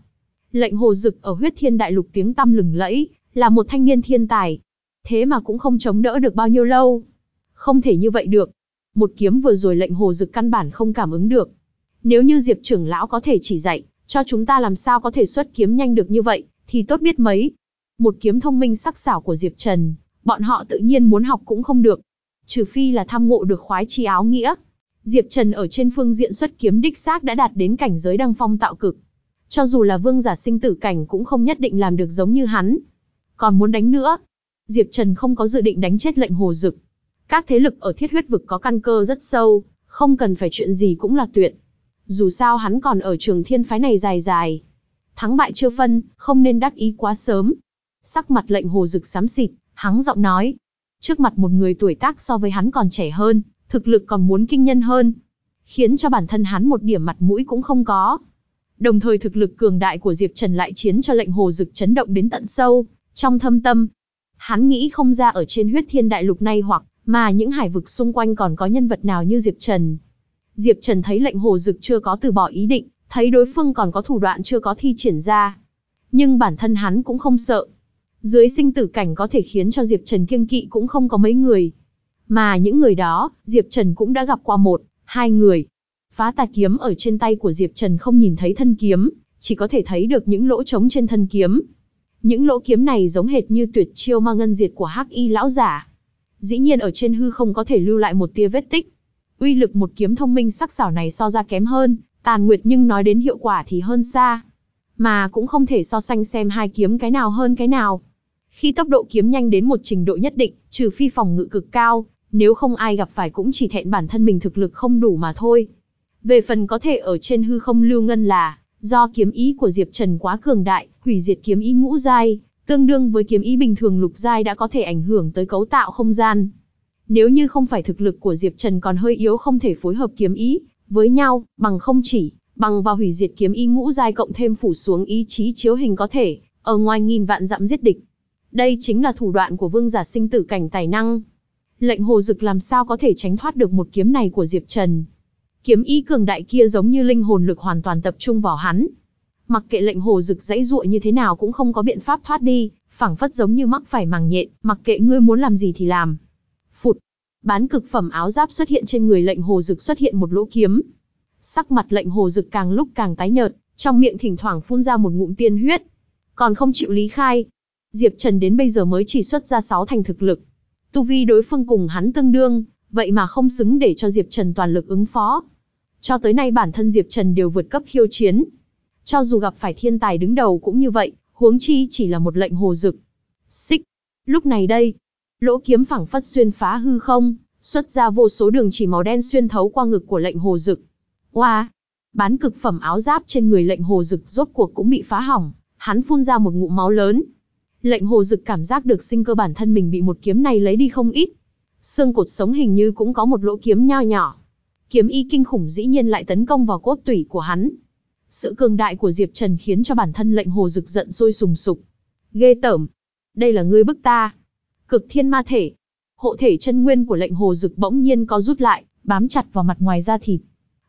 Lệnh hồ dực ở huyết thiên đại lục tiếng tăm lừng lẫy, là một thanh niên thiên tài. Thế mà cũng không chống đỡ được bao nhiêu lâu. Không thể như vậy được. Một kiếm vừa rồi lệnh hồ dực căn bản không cảm ứng được. Nếu như Diệp trưởng lão có thể chỉ dạy, cho chúng ta làm sao có thể xuất kiếm nhanh được như vậy, thì tốt biết mấy. Một kiếm thông minh sắc xảo của Diệp Trần, bọn họ tự nhiên muốn học cũng không được. Trừ phi là tham ngộ được khoái chi áo nghĩa. Diệp Trần ở trên phương diện xuất kiếm đích xác đã đạt đến cảnh giới đăng phong tạo cực. Cho dù là vương giả sinh tử cảnh cũng không nhất định làm được giống như hắn. Còn muốn đánh nữa. Diệp Trần không có dự định đánh chết lệnh hồ dực. Các thế lực ở thiết huyết vực có căn cơ rất sâu, không cần phải chuyện gì cũng là tuyệt. Dù sao hắn còn ở trường thiên phái này dài dài. Thắng bại chưa phân, không nên đắc ý quá sớm. Sắc mặt lệnh hồ rực xám xịt, hắn giọng nói. Trước mặt một người tuổi tác so với hắn còn trẻ hơn, thực lực còn muốn kinh nhân hơn. Khiến cho bản thân hắn một điểm mặt mũi cũng không có. Đồng thời thực lực cường đại của Diệp Trần lại chiến cho lệnh hồ rực chấn động đến tận sâu, trong thâm tâm. Hắn nghĩ không ra ở trên huyết thiên đại lục này hoặc mà những hải vực xung quanh còn có nhân vật nào như Diệp Trần. Diệp Trần thấy lệnh hồ dực chưa có từ bỏ ý định, thấy đối phương còn có thủ đoạn chưa có thi triển ra. Nhưng bản thân hắn cũng không sợ. Dưới sinh tử cảnh có thể khiến cho Diệp Trần kiêng kỵ cũng không có mấy người. Mà những người đó, Diệp Trần cũng đã gặp qua một, hai người. Phá tà kiếm ở trên tay của Diệp Trần không nhìn thấy thân kiếm, chỉ có thể thấy được những lỗ trống trên thân kiếm. Những lỗ kiếm này giống hệt như tuyệt chiêu ma ngân diệt của Hắc Y lão giả. Dĩ nhiên ở trên hư không có thể lưu lại một tia vết tích. Uy lực một kiếm thông minh sắc sảo này so ra kém hơn, Tàn Nguyệt nhưng nói đến hiệu quả thì hơn xa. Mà cũng không thể so sánh xem hai kiếm cái nào hơn cái nào. Khi tốc độ kiếm nhanh đến một trình độ nhất định, trừ phi phòng ngự cực cao, nếu không ai gặp phải cũng chỉ thẹn bản thân mình thực lực không đủ mà thôi. Về phần có thể ở trên hư không lưu ngân là, do kiếm ý của Diệp Trần quá cường đại, hủy diệt kiếm ý ngũ giai, tương đương với kiếm ý bình thường lục giai đã có thể ảnh hưởng tới cấu tạo không gian. Nếu như không phải thực lực của Diệp Trần còn hơi yếu không thể phối hợp kiếm ý với nhau, bằng không chỉ, bằng vào hủy diệt kiếm ý ngũ giai cộng thêm phủ xuống ý chí chiếu hình có thể, ở ngoài nghìn vạn dặm giết địch. Đây chính là thủ đoạn của vương giả sinh tử cảnh tài năng. Lệnh hồ dực làm sao có thể tránh thoát được một kiếm này của Diệp Trần. Kiếm ý cường đại kia giống như linh hồn lực hoàn toàn tập trung vào hắn. Mặc kệ lệnh hồ dực dãy ruộng như thế nào cũng không có biện pháp thoát đi, phảng phất giống như mắc phải màng nhện, mặc kệ ngươi muốn làm gì thì làm. Bán cực phẩm áo giáp xuất hiện trên người lệnh hồ dực xuất hiện một lỗ kiếm. Sắc mặt lệnh hồ dực càng lúc càng tái nhợt, trong miệng thỉnh thoảng phun ra một ngụm tiên huyết. Còn không chịu lý khai. Diệp Trần đến bây giờ mới chỉ xuất ra sáu thành thực lực. Tu vi đối phương cùng hắn tương đương, vậy mà không xứng để cho Diệp Trần toàn lực ứng phó. Cho tới nay bản thân Diệp Trần đều vượt cấp khiêu chiến. Cho dù gặp phải thiên tài đứng đầu cũng như vậy, huống chi chỉ là một lệnh hồ dực. Xích. Lúc này đây, lỗ kiếm phẳng phất xuyên phá hư không, xuất ra vô số đường chỉ màu đen xuyên thấu qua ngực của lệnh hồ dực. Oa! Wow. Bán cực phẩm áo giáp trên người lệnh hồ dực rốt cuộc cũng bị phá hỏng, hắn phun ra một ngụm máu lớn. Lệnh hồ dực cảm giác được sinh cơ bản thân mình bị một kiếm này lấy đi không ít. Xương cột sống hình như cũng có một lỗ kiếm nho nhỏ. Kiếm y kinh khủng dĩ nhiên lại tấn công vào cốt tủy của hắn. Sự cường đại của Diệp Trần khiến cho bản thân lệnh hồ dực giận sôi sùng sục. Ghê tởm. Đây là ngươi bức ta. Cực thiên ma thể. Hộ thể chân nguyên của lệnh hồ dực bỗng nhiên có rút lại, bám chặt vào mặt ngoài da thịt.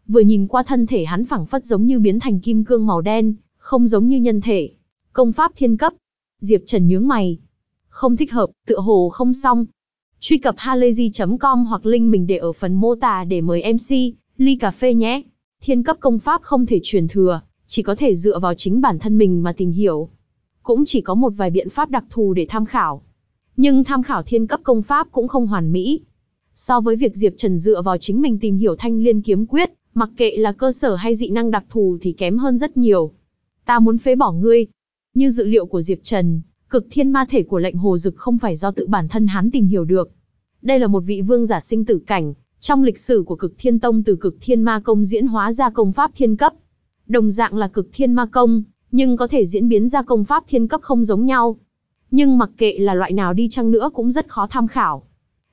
Vừa nhìn qua thân thể hắn phẳng phất giống như biến thành kim cương màu đen, không giống như nhân thể. Công pháp thiên cấp. Diệp Trần nhướng mày. Không thích hợp, tựa hồ không xong. Truy cập halayzi.com hoặc link mình để ở phần mô tả để mời MC, ly cà phê nhé. Thiên cấp công pháp không thể truyền thừa, chỉ có thể dựa vào chính bản thân mình mà tìm hiểu. Cũng chỉ có một vài biện pháp đặc thù để tham khảo. Nhưng tham khảo thiên cấp công pháp cũng không hoàn mỹ. So với việc Diệp Trần dựa vào chính mình tìm hiểu thanh liên kiếm quyết, mặc kệ là cơ sở hay dị năng đặc thù thì kém hơn rất nhiều. Ta muốn phế bỏ ngươi. Như dự liệu của Diệp Trần, cực thiên ma thể của lệnh hồ dực không phải do tự bản thân hắn tìm hiểu được. Đây là một vị vương giả sinh tử cảnh, trong lịch sử của cực thiên tông từ cực thiên ma công diễn hóa ra công pháp thiên cấp. Đồng dạng là cực thiên ma công, nhưng có thể diễn biến ra công pháp thiên cấp không giống nhau. Nhưng mặc kệ là loại nào đi chăng nữa cũng rất khó tham khảo.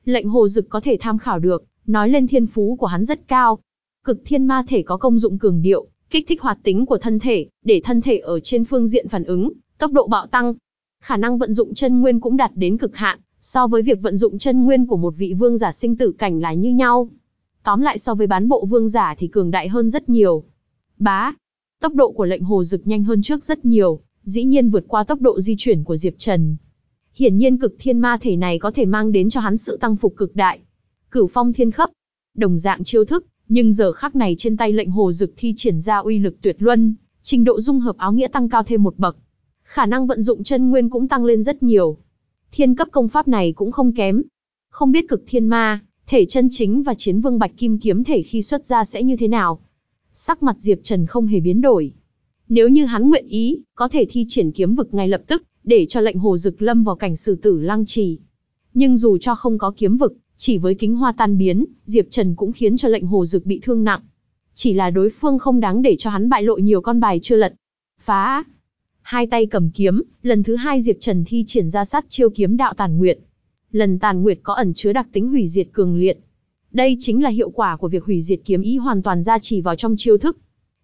Lệnh hồ dực có thể tham khảo được, nói lên thiên phú của hắn rất cao. Cực thiên ma thể có công dụng cường điệu, kích thích hoạt tính của thân thể, để thân thể ở trên phương diện phản ứng, tốc độ bạo tăng. Khả năng vận dụng chân nguyên cũng đạt đến cực hạn, so với việc vận dụng chân nguyên của một vị vương giả sinh tử cảnh là như nhau. Tóm lại so với bán bộ vương giả thì cường đại hơn rất nhiều. Bá, tốc độ của lệnh hồ dực nhanh hơn trước rất nhiều, dĩ nhiên vượt qua tốc độ di chuyển của Diệp Trần. Hiển nhiên cực thiên ma thể này có thể mang đến cho hắn sự tăng phục cực đại. Cửu phong thiên khấp, đồng dạng chiêu thức, nhưng giờ khắc này trên tay lệnh hồ dực thi triển ra uy lực tuyệt luân, trình độ dung hợp áo nghĩa tăng cao thêm một bậc. Khả năng vận dụng chân nguyên cũng tăng lên rất nhiều. Thiên cấp công pháp này cũng không kém. Không biết cực thiên ma, thể chân chính và chiến vương bạch kim kiếm thể khi xuất ra sẽ như thế nào. Sắc mặt Diệp Trần không hề biến đổi. Nếu như hắn nguyện ý, có thể thi triển kiếm vực ngay lập tức, để cho lệnh hồ dực lâm vào cảnh xử tử lăng trì. Nhưng dù cho không có kiếm vực, chỉ với kính hoa tan biến, Diệp Trần cũng khiến cho lệnh hồ dực bị thương nặng. Chỉ là đối phương không đáng để cho hắn bại lộ nhiều con bài chưa lật. Phá! Hai tay cầm kiếm, lần thứ hai Diệp Trần thi triển ra sát chiêu kiếm đạo tàn nguyệt. Lần tàn nguyệt có ẩn chứa đặc tính hủy diệt cường liệt. Đây chính là hiệu quả của việc hủy diệt kiếm ý hoàn toàn ra chỉ vào trong chiêu thức.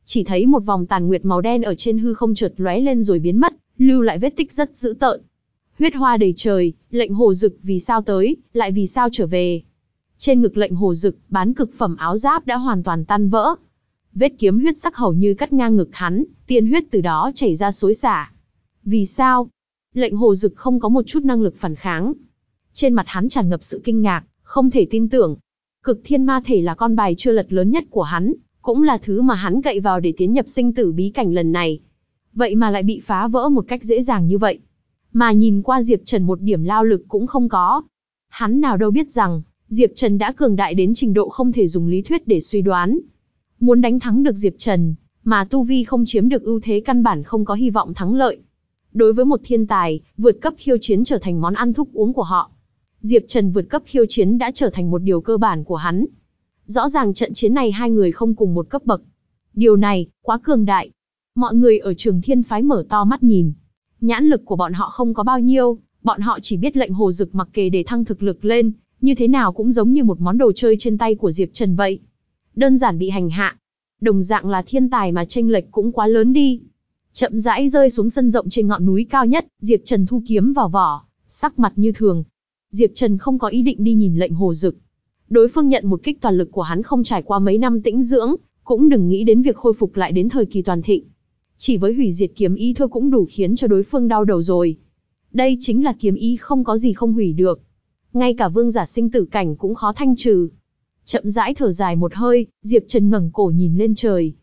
Chỉ thấy một vòng tàn nguyệt màu đen ở trên hư không chợt lóe lên rồi biến mất, lưu lại vết tích rất dữ tợn. Huyết hoa đầy trời, lệnh hồ dực vì sao tới, lại vì sao trở về. Trên ngực lệnh hồ dực, bán cực phẩm áo giáp đã hoàn toàn tan vỡ. Vết kiếm huyết sắc hầu như cắt ngang ngực hắn, tiên huyết từ đó chảy ra xối xả. Vì sao? Lệnh hồ dực không có một chút năng lực phản kháng. Trên mặt hắn tràn ngập sự kinh ngạc, không thể tin tưởng. Cực thiên ma thể là con bài chưa lật lớn nhất của hắn, cũng là thứ mà hắn cậy vào để tiến nhập sinh tử bí cảnh lần này. Vậy mà lại bị phá vỡ một cách dễ dàng như vậy. Mà nhìn qua Diệp Trần một điểm lao lực cũng không có. Hắn nào đâu biết rằng, Diệp Trần đã cường đại đến trình độ không thể dùng lý thuyết để suy đoán. Muốn đánh thắng được Diệp Trần, mà Tu Vi không chiếm được ưu thế căn bản không có hy vọng thắng lợi. Đối với một thiên tài, vượt cấp khiêu chiến trở thành món ăn thúc uống của họ. Diệp Trần vượt cấp khiêu chiến đã trở thành một điều cơ bản của hắn. Rõ ràng trận chiến này hai người không cùng một cấp bậc. Điều này, quá cường đại. Mọi người ở trường thiên phái mở to mắt nhìn. Nhãn lực của bọn họ không có bao nhiêu, bọn họ chỉ biết lệnh hồ dực mặc kề để thăng thực lực lên, như thế nào cũng giống như một món đồ chơi trên tay của Diệp Trần vậy. Đơn giản bị hành hạ. Đồng dạng là thiên tài mà tranh lệch cũng quá lớn đi. Chậm rãi rơi xuống sân rộng trên ngọn núi cao nhất, Diệp Trần thu kiếm vào vỏ, sắc mặt như thường. Diệp Trần không có ý định đi nhìn lệnh hồ dực. Đối phương nhận một kích toàn lực của hắn không trải qua mấy năm tĩnh dưỡng, cũng đừng nghĩ đến việc khôi phục lại đến thời kỳ toàn thịnh. Chỉ với hủy diệt kiếm ý thôi cũng đủ khiến cho đối phương đau đầu rồi. Đây chính là kiếm ý không có gì không hủy được. Ngay cả vương giả sinh tử cảnh cũng khó thanh trừ. Chậm rãi thở dài một hơi, Diệp Trần ngẩng cổ nhìn lên trời.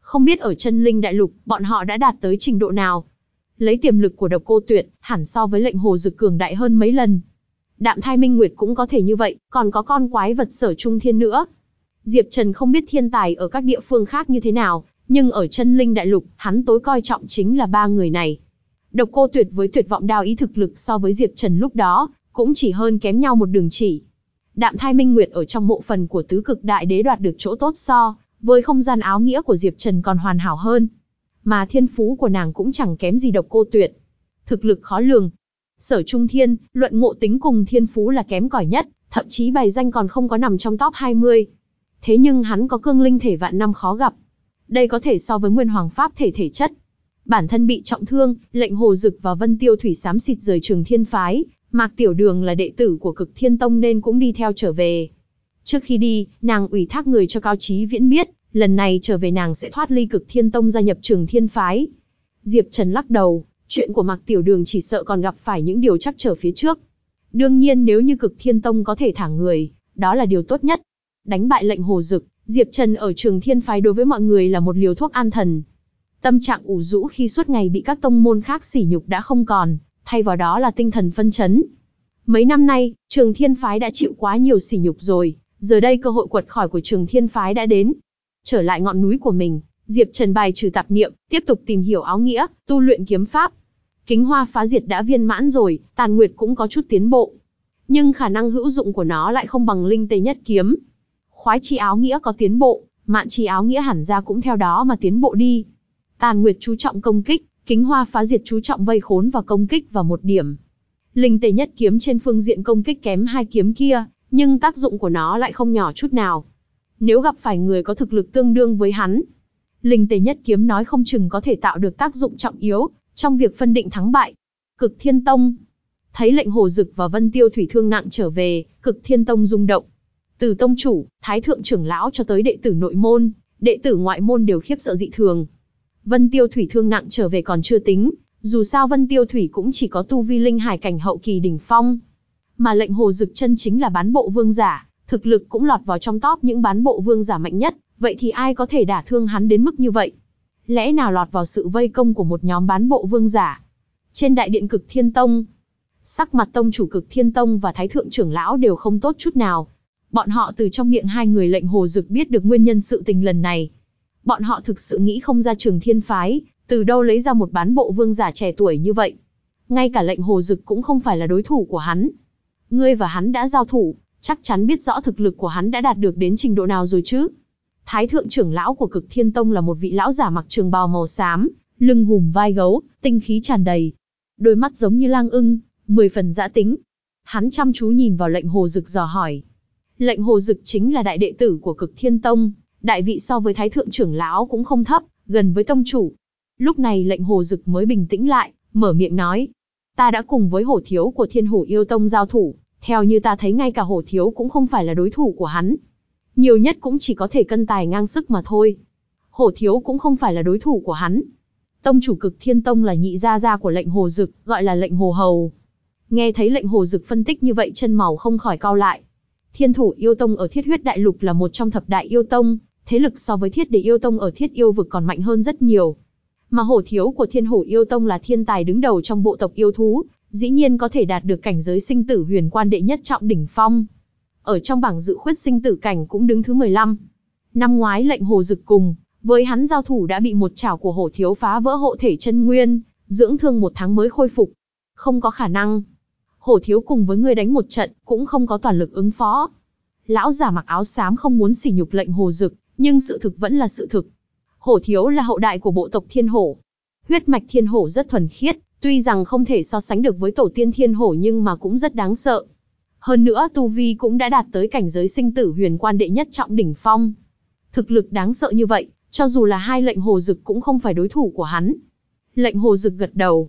Không biết ở chân linh đại lục, bọn họ đã đạt tới trình độ nào. Lấy tiềm lực của độc cô tuyệt, hẳn so với lệnh hồ dực cường đại hơn mấy lần. Đạm thai minh nguyệt cũng có thể như vậy, còn có con quái vật sở trung thiên nữa. Diệp Trần không biết thiên tài ở các địa phương khác như thế nào, nhưng ở chân linh đại lục, hắn tối coi trọng chính là ba người này. Độc cô tuyệt với tuyệt vọng đao ý thực lực so với Diệp Trần lúc đó, cũng chỉ hơn kém nhau một đường chỉ. Đạm thai minh nguyệt ở trong mộ phần của tứ cực đại đế đoạt được chỗ tốt so, với không gian áo nghĩa của Diệp Trần còn hoàn hảo hơn. Mà thiên phú của nàng cũng chẳng kém gì độc cô tuyệt. Thực lực khó lường. Sở Trung Thiên, luận ngộ tính cùng thiên phú là kém cỏi nhất, thậm chí bài danh còn không có nằm trong top 20. Thế nhưng hắn có cương linh thể vạn năm khó gặp. Đây có thể so với nguyên hoàng pháp thể thể chất. Bản thân bị trọng thương, lệnh hồ dực và vân tiêu thủy xám xịt rời trường thiên phái, Mạc Tiểu Đường là đệ tử của cực thiên tông nên cũng đi theo trở về. Trước khi đi, nàng ủy thác người cho Cao Chí Viễn biết, lần này trở về nàng sẽ thoát ly cực thiên tông gia nhập trường thiên phái. Diệp Trần lắc đầu, chuyện của Mạc Tiểu Đường chỉ sợ còn gặp phải những điều chắc trở phía trước. Đương nhiên nếu như cực thiên tông có thể thả người, đó là điều tốt nhất. Đánh bại lệnh hồ dực, Diệp Trần ở trường thiên phái đối với mọi người là một liều thuốc an thần. Tâm trạng ủ rũ khi suốt ngày bị các tông môn khác sỉ nhục đã không còn, thay vào đó là tinh thần phân chấn. Mấy năm nay, trường thiên phái đã chịu quá nhiều sỉ nhục rồi, giờ đây cơ hội quật khỏi của trường thiên phái đã đến. Trở lại ngọn núi của mình, Diệp Trần bài trừ tạp niệm, tiếp tục tìm hiểu áo nghĩa, tu luyện kiếm pháp. Kính hoa phá diệt đã viên mãn rồi, tàn nguyệt cũng có chút tiến bộ. Nhưng khả năng hữu dụng của nó lại không bằng linh tê nhất kiếm. Khoái chi áo nghĩa có tiến bộ, mạn chi áo nghĩa hẳn ra cũng theo đó mà tiến bộ đi. Tàn nguyệt chú trọng công kích, kính hoa phá diệt chú trọng vây khốn và công kích vào một điểm. Linh tề nhất kiếm trên phương diện công kích kém hai kiếm kia, nhưng tác dụng của nó lại không nhỏ chút nào. Nếu gặp phải người có thực lực tương đương với hắn, linh tề nhất kiếm nói không chừng có thể tạo được tác dụng trọng yếu trong việc phân định thắng bại. Cực Thiên Tông thấy lệnh hồ dực và Vân Tiêu thủy thương nặng trở về, Cực Thiên Tông rung động. Từ tông chủ, thái thượng trưởng lão cho tới đệ tử nội môn, đệ tử ngoại môn đều khiếp sợ dị thường. Vân Tiêu Thủy thương nặng trở về còn chưa tính, dù sao Vân Tiêu Thủy cũng chỉ có tu vi linh hải cảnh hậu kỳ đỉnh phong. Mà lệnh hồ dực chân chính là bán bộ vương giả, thực lực cũng lọt vào trong top những bán bộ vương giả mạnh nhất, vậy thì ai có thể đả thương hắn đến mức như vậy? Lẽ nào lọt vào sự vây công của một nhóm bán bộ vương giả? Trên đại điện cực thiên tông, sắc mặt tông chủ cực thiên tông và thái thượng trưởng lão đều không tốt chút nào. Bọn họ từ trong miệng hai người lệnh hồ dực biết được nguyên nhân sự tình lần này, Bọn họ thực sự nghĩ không ra trường thiên phái, từ đâu lấy ra một bán bộ vương giả trẻ tuổi như vậy. Ngay cả lệnh hồ dực cũng không phải là đối thủ của hắn. Ngươi và hắn đã giao thủ, chắc chắn biết rõ thực lực của hắn đã đạt được đến trình độ nào rồi chứ. Thái thượng trưởng lão của cực thiên tông là một vị lão giả mặc trường bào màu xám, lưng hùm vai gấu, tinh khí tràn đầy. Đôi mắt giống như lang ưng, mười phần dã tính. Hắn chăm chú nhìn vào lệnh hồ dực dò hỏi. Lệnh hồ dực chính là đại đệ tử của cực thiên tông, đại vị so với thái thượng trưởng lão cũng không thấp, gần với tông chủ. Lúc này lệnh hồ dực mới bình tĩnh lại, mở miệng nói. Ta đã cùng với hổ thiếu của thiên hổ yêu tông giao thủ, theo như ta thấy ngay cả hổ thiếu cũng không phải là đối thủ của hắn. Nhiều nhất cũng chỉ có thể cân tài ngang sức mà thôi. Hổ thiếu cũng không phải là đối thủ của hắn. Tông chủ cực thiên tông là nhị gia gia của lệnh hồ dực, gọi là lệnh hồ hầu. Nghe thấy lệnh hồ dực phân tích như vậy chân màu không khỏi cao lại. Thiên thủ yêu tông ở thiết huyết đại lục là một trong thập đại yêu tông, thế lực so với thiết đế yêu tông ở thiết yêu vực còn mạnh hơn rất nhiều. Mà hổ thiếu của thiên hổ yêu tông là thiên tài đứng đầu trong bộ tộc yêu thú, dĩ nhiên có thể đạt được cảnh giới sinh tử huyền quan đệ nhất trọng đỉnh phong. Ở trong bảng dự khuyết sinh tử cảnh cũng đứng thứ 15. Năm ngoái lệnh hồ dực cùng, với hắn giao thủ đã bị một chảo của hổ thiếu phá vỡ hộ thể chân nguyên, dưỡng thương một tháng mới khôi phục. Không có khả năng. Hổ thiếu cùng với người đánh một trận, cũng không có toàn lực ứng phó. Lão giả mặc áo xám không muốn sỉ nhục lệnh hồ dực, nhưng sự thực vẫn là sự thực. Hổ thiếu là hậu đại của bộ tộc thiên hổ. Huyết mạch thiên hổ rất thuần khiết, tuy rằng không thể so sánh được với tổ tiên thiên hổ nhưng mà cũng rất đáng sợ. Hơn nữa Tu Vi cũng đã đạt tới cảnh giới sinh tử huyền quan đệ nhất trọng đỉnh phong. Thực lực đáng sợ như vậy, cho dù là hai lệnh hồ dực cũng không phải đối thủ của hắn. Lệnh hồ dực gật đầu.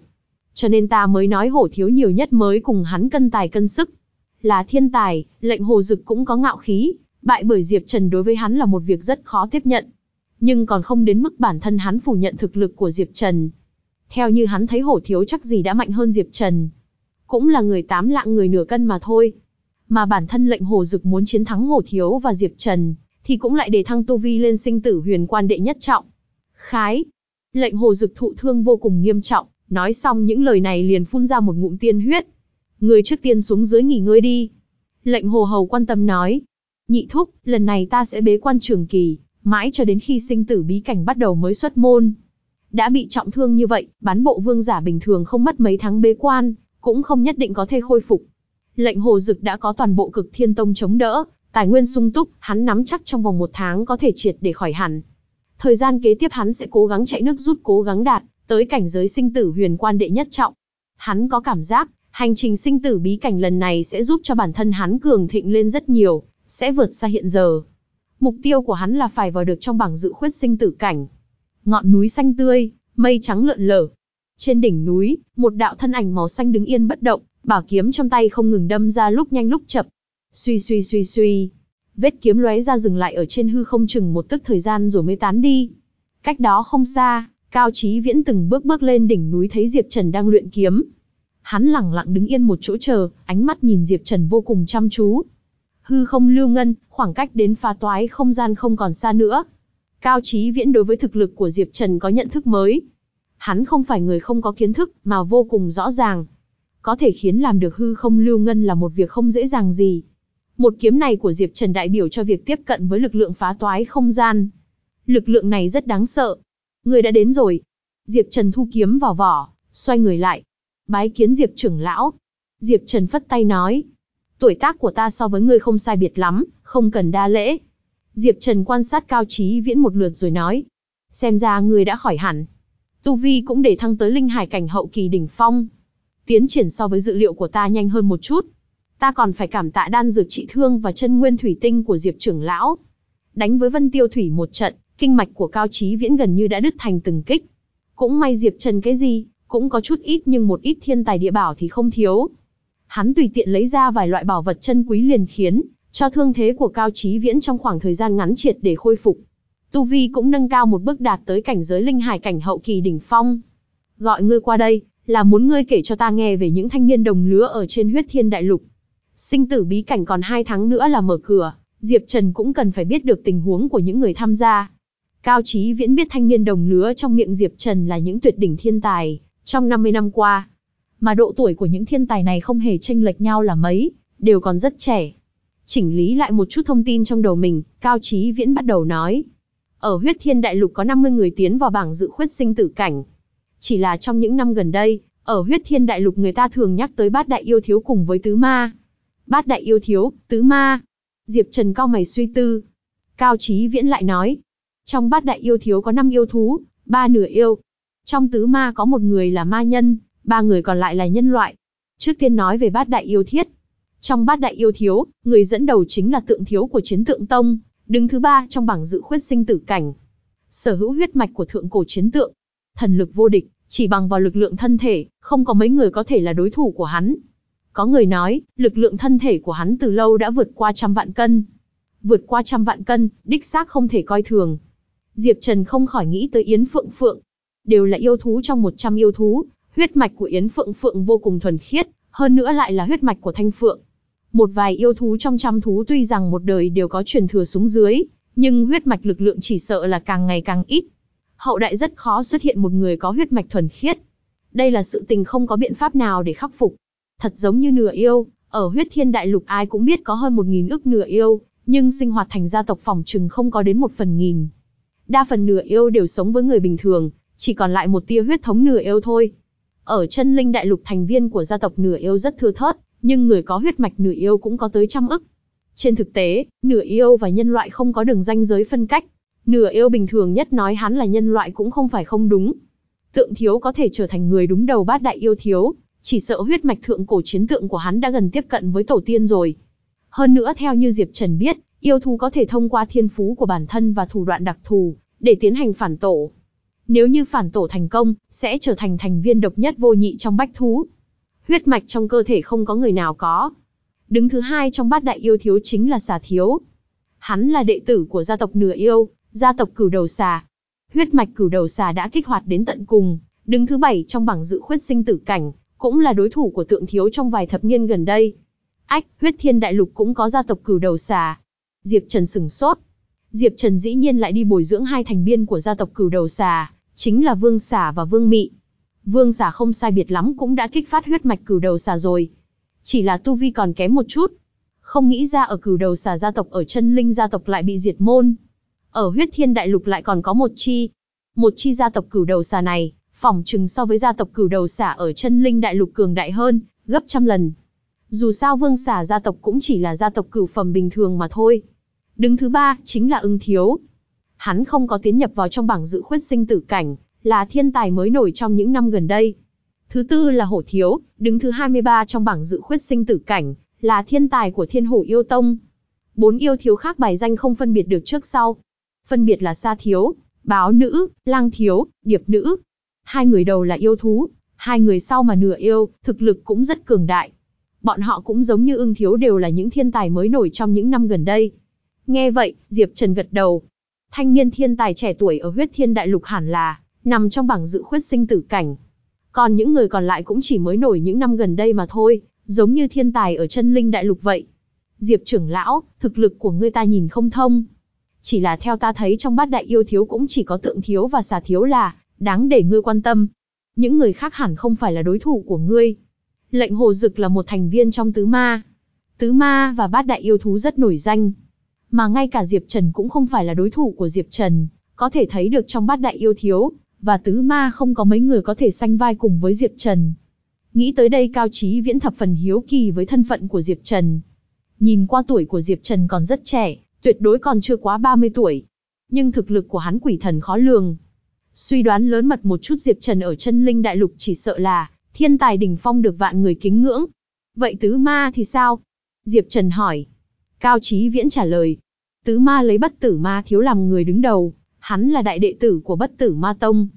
Cho nên ta mới nói hổ thiếu nhiều nhất mới cùng hắn cân tài cân sức. Là thiên tài, lệnh hồ dực cũng có ngạo khí, bại bởi Diệp Trần đối với hắn là một việc rất khó tiếp nhận. Nhưng còn không đến mức bản thân hắn phủ nhận thực lực của Diệp Trần. Theo như hắn thấy hổ thiếu chắc gì đã mạnh hơn Diệp Trần. Cũng là người tám lạng người nửa cân mà thôi. Mà bản thân lệnh hồ dực muốn chiến thắng Hồ thiếu và Diệp Trần, thì cũng lại để thăng tu vi lên sinh tử huyền quan đệ nhất trọng. Khái. Lệnh hồ dực thụ thương vô cùng nghiêm trọng, nói xong những lời này liền phun ra một ngụm tiên huyết. Người trước tiên xuống dưới nghỉ ngơi đi. Lệnh hồ hầu quan tâm nói. Nhị thúc, lần này ta sẽ bế quan trường kỳ, mãi cho đến khi sinh tử bí cảnh bắt đầu mới xuất môn. Đã bị trọng thương như vậy, bán bộ vương giả bình thường không mất mấy tháng bế quan, cũng không nhất định có thể khôi phục. Lệnh hồ dực đã có toàn bộ cực thiên tông chống đỡ, tài nguyên sung túc, hắn nắm chắc trong vòng một tháng có thể triệt để khỏi hẳn. Thời gian kế tiếp hắn sẽ cố gắng chạy nước rút cố gắng đạt, tới cảnh giới sinh tử huyền quan đệ nhất trọng. Hắn có cảm giác, hành trình sinh tử bí cảnh lần này sẽ giúp cho bản thân hắn cường thịnh lên rất nhiều, sẽ vượt xa hiện giờ. Mục tiêu của hắn là phải vào được trong bảng dự khuyết sinh tử cảnh. Ngọn núi xanh tươi, mây trắng lượn lờ. Trên đỉnh núi, một đạo thân ảnh màu xanh đứng yên bất động, bảo kiếm trong tay không ngừng đâm ra lúc nhanh lúc chậm. Suy suy suy suy. Vết kiếm lóe ra dừng lại ở trên hư không chừng một tức thời gian rồi mới tán đi. Cách đó không xa, Cao Chí Viễn từng bước bước lên đỉnh núi thấy Diệp Trần đang luyện kiếm. Hắn lặng lặng đứng yên một chỗ chờ, ánh mắt nhìn Diệp Trần vô cùng chăm chú. Hư không lưu ngân, khoảng cách đến phá toái không gian không còn xa nữa. Cao Chí Viễn đối với thực lực của Diệp Trần có nhận thức mới. Hắn không phải người không có kiến thức, mà vô cùng rõ ràng. Có thể khiến làm được hư không lưu ngân là một việc không dễ dàng gì. Một kiếm này của Diệp Trần đại biểu cho việc tiếp cận với lực lượng phá toái không gian. Lực lượng này rất đáng sợ. Người đã đến rồi. Diệp Trần thu kiếm vào vỏ, xoay người lại. Bái kiến Diệp trưởng lão. Diệp Trần phất tay nói. Tuổi tác của ta so với ngươi không sai biệt lắm, không cần đa lễ. Diệp Trần quan sát cao trí viễn một lượt rồi nói. Xem ra ngươi đã khỏi hẳn. Tu Vi cũng để thăng tới linh hải cảnh hậu kỳ đỉnh phong. Tiến triển so với dự liệu của ta nhanh hơn một chút. Ta còn phải cảm tạ đan dược trị thương và chân nguyên thủy tinh của Diệp trưởng lão. Đánh với Vân Tiêu Thủy một trận, kinh mạch của Cao Chí Viễn gần như đã đứt thành từng kích. Cũng may Diệp Trần cái gì, cũng có chút ít nhưng một ít thiên tài địa bảo thì không thiếu. Hắn tùy tiện lấy ra vài loại bảo vật chân quý liền khiến cho thương thế của Cao Chí Viễn trong khoảng thời gian ngắn triệt để khôi phục. Tu Vi cũng nâng cao một bước đạt tới cảnh giới linh hải cảnh hậu kỳ đỉnh phong. Gọi ngươi qua đây, là muốn ngươi kể cho ta nghe về những thanh niên đồng lứa ở trên huyết thiên đại lục. Sinh tử bí cảnh còn hai tháng nữa là mở cửa, Diệp Trần cũng cần phải biết được tình huống của những người tham gia. Cao Chí Viễn biết thanh niên đồng lứa trong miệng Diệp Trần là những tuyệt đỉnh thiên tài, trong 50 năm qua. Mà độ tuổi của những thiên tài này không hề chênh lệch nhau là mấy, đều còn rất trẻ. Chỉnh lý lại một chút thông tin trong đầu mình, Cao Chí Viễn bắt đầu nói. Ở huyết thiên đại lục có 50 người tiến vào bảng dự khuyết sinh tử cảnh. Chỉ là trong những năm gần đây, ở huyết thiên đại lục người ta thường nhắc tới bát đại yêu thiếu cùng với tứ ma. Bát đại yêu thiếu, tứ ma. Diệp Trần cao mày suy tư. Cao Chí Viễn lại nói, trong bát đại yêu thiếu có 5 yêu thú, ba nửa yêu. Trong tứ ma có một người là ma nhân, ba người còn lại là nhân loại. Trước tiên nói về bát đại yêu thiết. Trong bát đại yêu thiếu, người dẫn đầu chính là tượng thiếu của chiến tượng tông, đứng thứ ba trong bảng dự khuyết sinh tử cảnh. Sở hữu huyết mạch của thượng cổ chiến tượng. Thần lực vô địch, chỉ bằng vào lực lượng thân thể, không có mấy người có thể là đối thủ của hắn. Có người nói, lực lượng thân thể của hắn từ lâu đã vượt qua trăm vạn cân. Vượt qua trăm vạn cân, đích xác không thể coi thường. Diệp Trần không khỏi nghĩ tới Yến Phượng Phượng. Đều là yêu thú trong 100 yêu thú, huyết mạch của Yến Phượng Phượng vô cùng thuần khiết, hơn nữa lại là huyết mạch của Thanh Phượng. Một vài yêu thú trong trăm thú tuy rằng một đời đều có truyền thừa xuống dưới, nhưng huyết mạch lực lượng chỉ sợ là càng ngày càng ít. Hậu đại rất khó xuất hiện một người có huyết mạch thuần khiết. Đây là sự tình không có biện pháp nào để khắc phục. Thật giống như nửa yêu, ở huyết thiên đại lục ai cũng biết có hơn một nghìn ức nửa yêu, nhưng sinh hoạt thành gia tộc phòng trừng không có đến một phần nghìn. Đa phần nửa yêu đều sống với người bình thường, chỉ còn lại một tia huyết thống nửa yêu thôi. Ở chân linh đại lục thành viên của gia tộc nửa yêu rất thưa thớt, nhưng người có huyết mạch nửa yêu cũng có tới trăm ức. Trên thực tế, nửa yêu và nhân loại không có đường ranh giới phân cách. Nửa yêu bình thường nhất nói hắn là nhân loại cũng không phải không đúng. Tượng thiếu có thể trở thành người đúng đầu bát đại yêu thiếu, chỉ sợ huyết mạch thượng cổ chiến tượng của hắn đã gần tiếp cận với tổ tiên rồi. Hơn nữa theo như Diệp Trần biết, yêu thú có thể thông qua thiên phú của bản thân và thủ đoạn đặc thù, để tiến hành phản tổ. Nếu như phản tổ thành công, sẽ trở thành thành viên độc nhất vô nhị trong bách thú. Huyết mạch trong cơ thể không có người nào có. Đứng thứ hai trong bát đại yêu thiếu chính là xà thiếu. Hắn là đệ tử của gia tộc nửa yêu, gia tộc cửu đầu xà. Huyết mạch cửu đầu xà đã kích hoạt đến tận cùng, đứng thứ bảy trong bảng dự khuyết sinh tử cảnh, cũng là đối thủ của tượng thiếu trong vài thập niên gần đây. Ách, huyết thiên đại lục cũng có gia tộc cửu đầu xà. Diệp Trần sừng sốt. Diệp Trần dĩ nhiên lại đi bồi dưỡng hai thành viên của gia tộc cửu đầu xà, chính là Vương Xà và Vương Mị. Vương Xà không sai biệt lắm cũng đã kích phát huyết mạch cửu đầu xà rồi. Chỉ là tu vi còn kém một chút. Không nghĩ ra ở cửu đầu xà gia tộc ở chân linh gia tộc lại bị diệt môn. Ở huyết thiên đại lục lại còn có một chi. Một chi gia tộc cửu đầu xà này, phỏng chừng so với gia tộc cửu đầu xà ở chân linh đại lục cường đại hơn, gấp trăm lần. Dù sao vương xà gia tộc cũng chỉ là gia tộc cửu phẩm bình thường mà thôi. Đứng thứ ba chính là ưng thiếu. Hắn không có tiến nhập vào trong bảng dự khuyết sinh tử cảnh, là thiên tài mới nổi trong những năm gần đây. Thứ tư là hổ thiếu, đứng thứ 23 trong bảng dự khuyết sinh tử cảnh, là thiên tài của thiên hổ yêu tông. Bốn yêu thiếu khác bài danh không phân biệt được trước sau. Phân biệt là sa thiếu, báo nữ, lang thiếu, điệp nữ. Hai người đầu là yêu thú, hai người sau mà nửa yêu, thực lực cũng rất cường đại. Bọn họ cũng giống như ưng thiếu đều là những thiên tài mới nổi trong những năm gần đây. Nghe vậy, Diệp Trần gật đầu. Thanh niên thiên tài trẻ tuổi ở huyết thiên đại lục hẳn là, nằm trong bảng dự khuyết sinh tử cảnh. Còn những người còn lại cũng chỉ mới nổi những năm gần đây mà thôi, giống như thiên tài ở chân linh đại lục vậy. Diệp trưởng lão, thực lực của ngươi ta nhìn không thông. Chỉ là theo ta thấy trong bát đại yêu thiếu cũng chỉ có tượng thiếu và xà thiếu là, đáng để ngươi quan tâm. Những người khác hẳn không phải là đối thủ của ngươi. Lệnh hồ dực là một thành viên trong tứ ma. Tứ ma và bát đại yêu thú rất nổi danh. Mà ngay cả Diệp Trần cũng không phải là đối thủ của Diệp Trần, có thể thấy được trong bát đại yêu thiếu, và tứ ma không có mấy người có thể sanh vai cùng với Diệp Trần. Nghĩ tới đây Cao Chí Viễn thập phần hiếu kỳ với thân phận của Diệp Trần. Nhìn qua tuổi của Diệp Trần còn rất trẻ, tuyệt đối còn chưa quá 30 tuổi. Nhưng thực lực của hắn quỷ thần khó lường. Suy đoán lớn mật một chút Diệp Trần ở chân linh đại lục chỉ sợ là thiên tài đỉnh phong được vạn người kính ngưỡng. Vậy tứ ma thì sao? Diệp Trần hỏi. Cao Chí Viễn trả lời. Tứ ma lấy bất tử ma thiếu làm người đứng đầu, hắn là đại đệ tử của bất tử ma tông.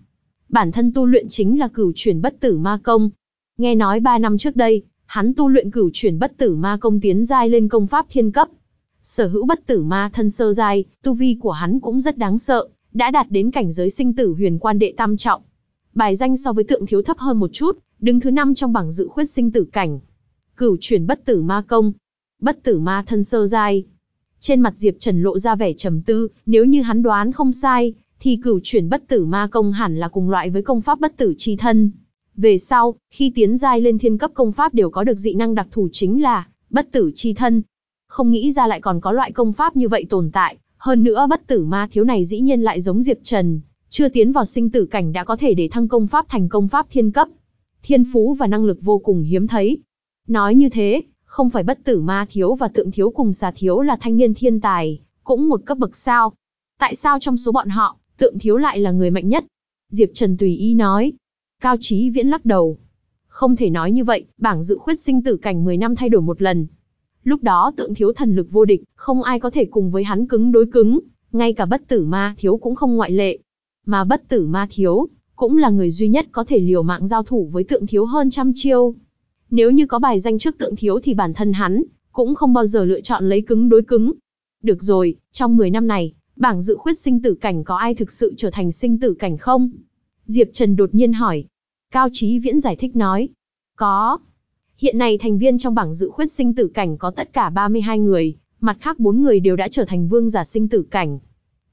Bản thân tu luyện chính là cửu chuyển bất tử ma công. Nghe nói 3 năm trước đây, hắn tu luyện cửu chuyển bất tử ma công tiến giai lên công pháp thiên cấp. Sở hữu bất tử ma thân sơ giai, tu vi của hắn cũng rất đáng sợ, đã đạt đến cảnh giới sinh tử huyền quan đệ tam trọng. Bài danh so với tượng thiếu thấp hơn một chút, đứng thứ năm trong bảng dự khuyết sinh tử cảnh. Cửu chuyển bất tử ma công, bất tử ma thân sơ giai. Trên mặt Diệp Trần lộ ra vẻ trầm tư, nếu như hắn đoán không sai, thì cửu chuyển bất tử ma công hẳn là cùng loại với công pháp bất tử chi thân. Về sau, khi tiến giai lên thiên cấp công pháp đều có được dị năng đặc thù chính là bất tử chi thân. Không nghĩ ra lại còn có loại công pháp như vậy tồn tại, hơn nữa bất tử ma thiếu này dĩ nhiên lại giống Diệp Trần, chưa tiến vào sinh tử cảnh đã có thể để thăng công pháp thành công pháp thiên cấp. Thiên phú và năng lực vô cùng hiếm thấy. Nói như thế, không phải bất tử ma thiếu và tượng thiếu cùng xà thiếu là thanh niên thiên tài, cũng một cấp bậc sao. Tại sao trong số bọn họ, tượng thiếu lại là người mạnh nhất? Diệp Trần tùy ý nói. Cao Chí Viễn lắc đầu. Không thể nói như vậy, bảng dự khuyết sinh tử cảnh 10 năm thay đổi một lần. Lúc đó tượng thiếu thần lực vô địch, không ai có thể cùng với hắn cứng đối cứng, ngay cả bất tử ma thiếu cũng không ngoại lệ. Mà bất tử ma thiếu, cũng là người duy nhất có thể liều mạng giao thủ với tượng thiếu hơn trăm chiêu. Nếu như có bài danh trước tượng thiếu thì bản thân hắn, cũng không bao giờ lựa chọn lấy cứng đối cứng. Được rồi, trong 10 năm này, bảng dự khuyết sinh tử cảnh có ai thực sự trở thành sinh tử cảnh không? Diệp Trần đột nhiên hỏi. Cao Chí Viễn giải thích nói. Có. Hiện nay thành viên trong bảng dự khuyết sinh tử cảnh có tất cả 32 người, mặt khác bốn người đều đã trở thành vương giả sinh tử cảnh.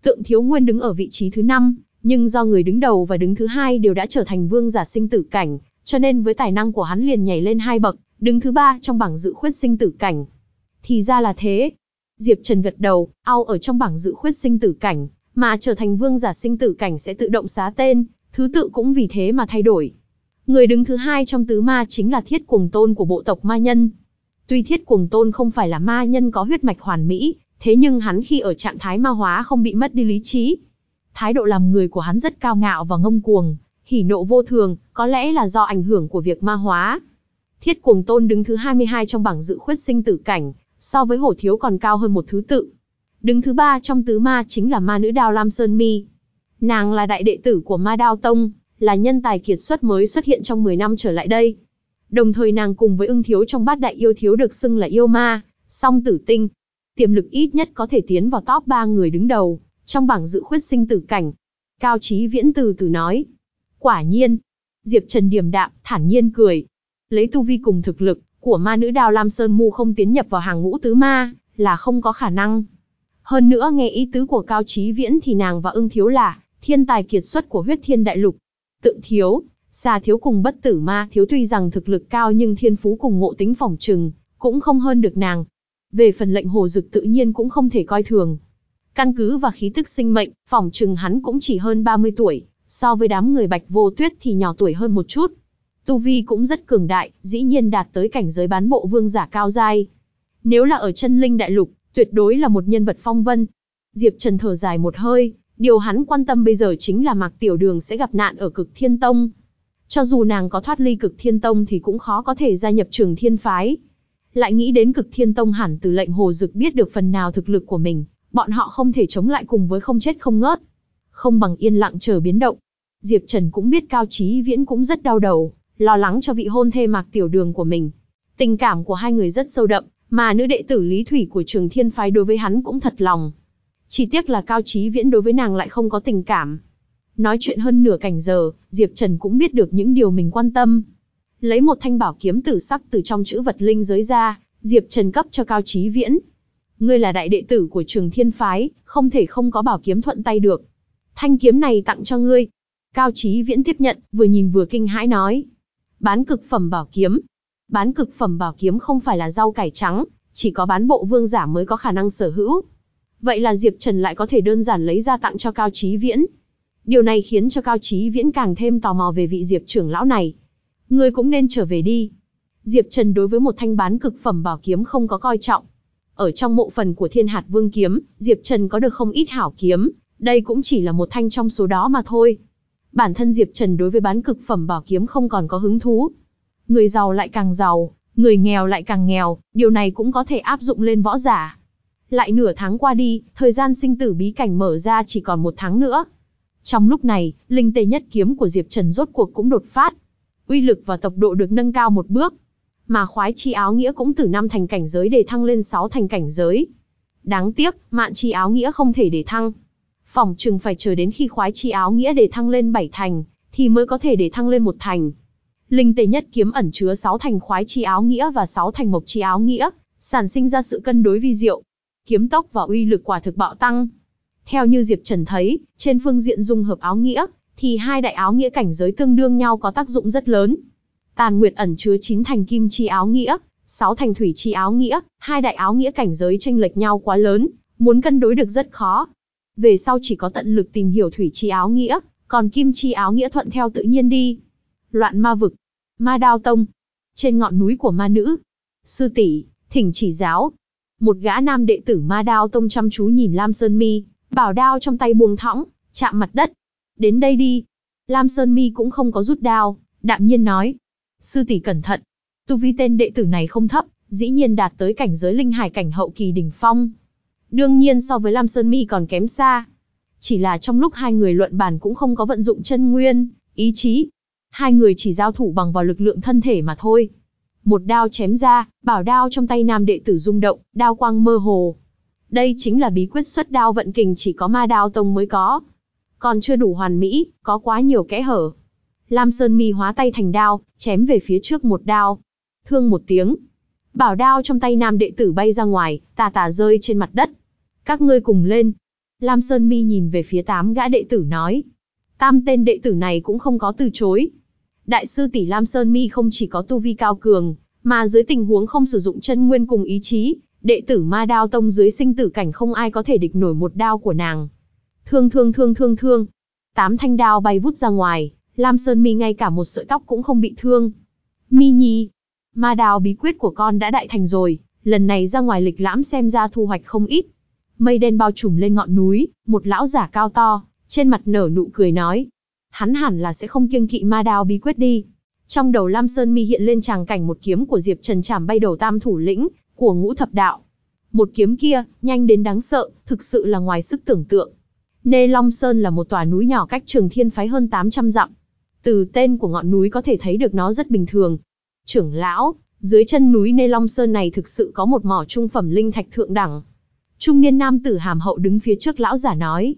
Tượng Thiếu Nguyên đứng ở vị trí thứ năm, nhưng do người đứng đầu và đứng thứ hai đều đã trở thành vương giả sinh tử cảnh, cho nên với tài năng của hắn liền nhảy lên hai bậc, đứng thứ ba trong bảng dự khuyết sinh tử cảnh. Thì ra là thế. Diệp Trần gật đầu, ao ở trong bảng dự khuyết sinh tử cảnh, mà trở thành vương giả sinh tử cảnh sẽ tự động xá tên, thứ tự cũng vì thế mà thay đổi. Người đứng thứ hai trong tứ ma chính là thiết cuồng tôn của bộ tộc ma nhân. Tuy thiết cuồng tôn không phải là ma nhân có huyết mạch hoàn mỹ, thế nhưng hắn khi ở trạng thái ma hóa không bị mất đi lý trí. Thái độ làm người của hắn rất cao ngạo và ngông cuồng, hỉ nộ vô thường, có lẽ là do ảnh hưởng của việc ma hóa. Thiết cuồng tôn đứng thứ 22 trong bảng dự khuyết sinh tử cảnh, so với hổ thiếu còn cao hơn một thứ tự. Đứng thứ ba trong tứ ma chính là ma nữ đao Lam Sơn Mi. Nàng là đại đệ tử của ma đao tông, là nhân tài kiệt xuất mới xuất hiện trong 10 năm trở lại đây. Đồng thời nàng cùng với ưng thiếu trong bát đại yêu thiếu được xưng là yêu ma, song tử tinh. Tiềm lực ít nhất có thể tiến vào top 3 người đứng đầu, trong bảng dự khuyết sinh tử cảnh. Cao Chí Viễn từ từ nói. Quả nhiên. Diệp Trần điềm đạm, thản nhiên cười. Lấy tu vi cùng thực lực của ma nữ đào Lam Sơn Mu không tiến nhập vào hàng ngũ tứ ma, là không có khả năng. Hơn nữa nghe ý tứ của Cao Chí Viễn thì nàng và ưng thiếu là thiên tài kiệt xuất của huyết thiên đại lục. Tượng thiếu, xà thiếu cùng bất tử ma thiếu tuy rằng thực lực cao nhưng thiên phú cùng ngộ tính phỏng trừng, cũng không hơn được nàng. Về phần lệnh hồ dực tự nhiên cũng không thể coi thường. Căn cứ và khí tức sinh mệnh, phỏng trừng hắn cũng chỉ hơn 30 tuổi, so với đám người bạch vô tuyết thì nhỏ tuổi hơn một chút. Tu Vi cũng rất cường đại, dĩ nhiên đạt tới cảnh giới bán bộ vương giả cao giai. Nếu là ở chân linh đại lục, tuyệt đối là một nhân vật phong vân. Diệp Trần thở dài một hơi, điều hắn quan tâm bây giờ chính là Mạc Tiểu Đường sẽ gặp nạn ở cực thiên tông. Cho dù nàng có thoát ly cực thiên tông thì cũng khó có thể gia nhập trường thiên phái. Lại nghĩ đến cực thiên tông hẳn từ lệnh hồ dực biết được phần nào thực lực của mình, bọn họ không thể chống lại cùng với không chết không ngớt. Không bằng yên lặng chờ biến động. Diệp Trần cũng biết Cao Chí Viễn cũng rất đau đầu, lo lắng cho vị hôn thê Mạc Tiểu Đường của mình. Tình cảm của hai người rất sâu đậm, mà nữ đệ tử Lý Thủy của trường thiên phái đối với hắn cũng thật lòng. Chỉ tiếc là Cao Chí Viễn đối với nàng lại không có tình cảm. Nói chuyện hơn nửa cảnh giờ, Diệp Trần cũng biết được những điều mình quan tâm. Lấy một thanh bảo kiếm tử sắc từ trong chữ vật linh giới ra, Diệp Trần cấp cho Cao Chí Viễn. Ngươi là đại đệ tử của trường thiên phái, không thể không có bảo kiếm thuận tay được. Thanh kiếm này tặng cho ngươi. Cao Chí Viễn tiếp nhận, vừa nhìn vừa kinh hãi nói. Bán cực phẩm bảo kiếm. Bán cực phẩm bảo kiếm không phải là rau cải trắng, chỉ có bán bộ vương giả mới có khả năng sở hữu. Vậy là Diệp Trần lại có thể đơn giản lấy ra tặng cho Cao Chí Viễn. Điều này khiến cho Cao Chí Viễn càng thêm tò mò về vị Diệp trưởng lão này. Ngươi cũng nên trở về đi. Diệp Trần đối với một thanh bán cực phẩm bảo kiếm không có coi trọng. Ở trong mộ phần của Thiên Hạt Vương kiếm, Diệp Trần có được không ít hảo kiếm, đây cũng chỉ là một thanh trong số đó mà thôi. Bản thân Diệp Trần đối với bán cực phẩm bảo kiếm không còn có hứng thú. Người giàu lại càng giàu, người nghèo lại càng nghèo, điều này cũng có thể áp dụng lên võ giả. Lại nửa tháng qua đi, thời gian sinh tử bí cảnh mở ra chỉ còn một tháng nữa. Trong lúc này, linh tê nhất kiếm của Diệp Trần rốt cuộc cũng đột phát. Uy lực và tốc độ được nâng cao một bước. Mà khoái chi áo nghĩa cũng từ năm thành cảnh giới để thăng lên 6 thành cảnh giới. Đáng tiếc, mạn chi áo nghĩa không thể để thăng. Phòng chừng phải chờ đến khi khoái chi áo nghĩa để thăng lên 7 thành, thì mới có thể để thăng lên một thành. Linh tề nhất kiếm ẩn chứa 6 thành khoái chi áo nghĩa và 6 thành mộc chi áo nghĩa, sản sinh ra sự cân đối vi diệu. Kiếm tốc và uy lực quả thực bạo tăng. Theo như Diệp Trần thấy, trên phương diện dung hợp áo nghĩa, thì hai đại áo nghĩa cảnh giới tương đương nhau có tác dụng rất lớn. Tàn Nguyệt ẩn chứa 9 thành kim chi áo nghĩa, 6 thành thủy chi áo nghĩa, hai đại áo nghĩa cảnh giới tranh lệch nhau quá lớn, muốn cân đối được rất khó. Về sau chỉ có tận lực tìm hiểu thủy chi áo nghĩa, còn kim chi áo nghĩa thuận theo tự nhiên đi. Loạn ma vực, ma đao tông, trên ngọn núi của ma nữ. Sư tỷ, thỉnh chỉ giáo. Một gã nam đệ tử ma đao tông chăm chú nhìn Lam Sơn Mi, bảo đao trong tay buông thõng, chạm mặt đất. Đến đây đi. Lam Sơn Mi cũng không có rút đao, đạm nhiên nói. Sư tỷ cẩn thận. Tu vi tên đệ tử này không thấp, dĩ nhiên đạt tới cảnh giới linh hải cảnh hậu kỳ đỉnh phong. Đương nhiên so với Lam Sơn Mi còn kém xa. Chỉ là trong lúc hai người luận bàn cũng không có vận dụng chân nguyên, ý chí. Hai người chỉ giao thủ bằng vào lực lượng thân thể mà thôi. Một đao chém ra, bảo đao trong tay nam đệ tử rung động, đao quang mơ hồ. Đây chính là bí quyết xuất đao vận kình chỉ có ma đao tông mới có. Còn chưa đủ hoàn mỹ, có quá nhiều kẽ hở. Lam Sơn Mi hóa tay thành đao, chém về phía trước một đao. Thương một tiếng. Bảo đao trong tay nam đệ tử bay ra ngoài, tà tà rơi trên mặt đất. Các ngươi cùng lên. Lam Sơn Mi nhìn về phía tám gã đệ tử nói. Tam tên đệ tử này cũng không có từ chối. Đại sư tỷ Lam Sơn Mi không chỉ có tu vi cao cường, mà dưới tình huống không sử dụng chân nguyên cùng ý chí, đệ tử ma đao tông dưới sinh tử cảnh không ai có thể địch nổi một đao của nàng. Thương thương thương thương thương. Tám thanh đao bay vút ra ngoài, Lam Sơn Mi ngay cả một sợi tóc cũng không bị thương. Mi Nhi, ma đao bí quyết của con đã đại thành rồi, lần này ra ngoài lịch lãm xem ra thu hoạch không ít. Mây đen bao trùm lên ngọn núi, một lão giả cao to, trên mặt nở nụ cười nói. Hắn hẳn là sẽ không kiêng kỵ ma đao bí quyết đi. Trong đầu Lam Sơn Mi hiện lên tràng cảnh một kiếm của Diệp Trần chảm bay đầu tam thủ lĩnh, của ngũ thập đạo. Một kiếm kia, nhanh đến đáng sợ, thực sự là ngoài sức tưởng tượng. Nê Long Sơn là một tòa núi nhỏ cách trường thiên phái hơn 800 dặm. Từ tên của ngọn núi có thể thấy được nó rất bình thường. Trưởng lão, dưới chân núi Nê Long Sơn này thực sự có một mỏ trung phẩm linh thạch thượng đẳng. Trung niên nam tử hàm hậu đứng phía trước lão giả nói.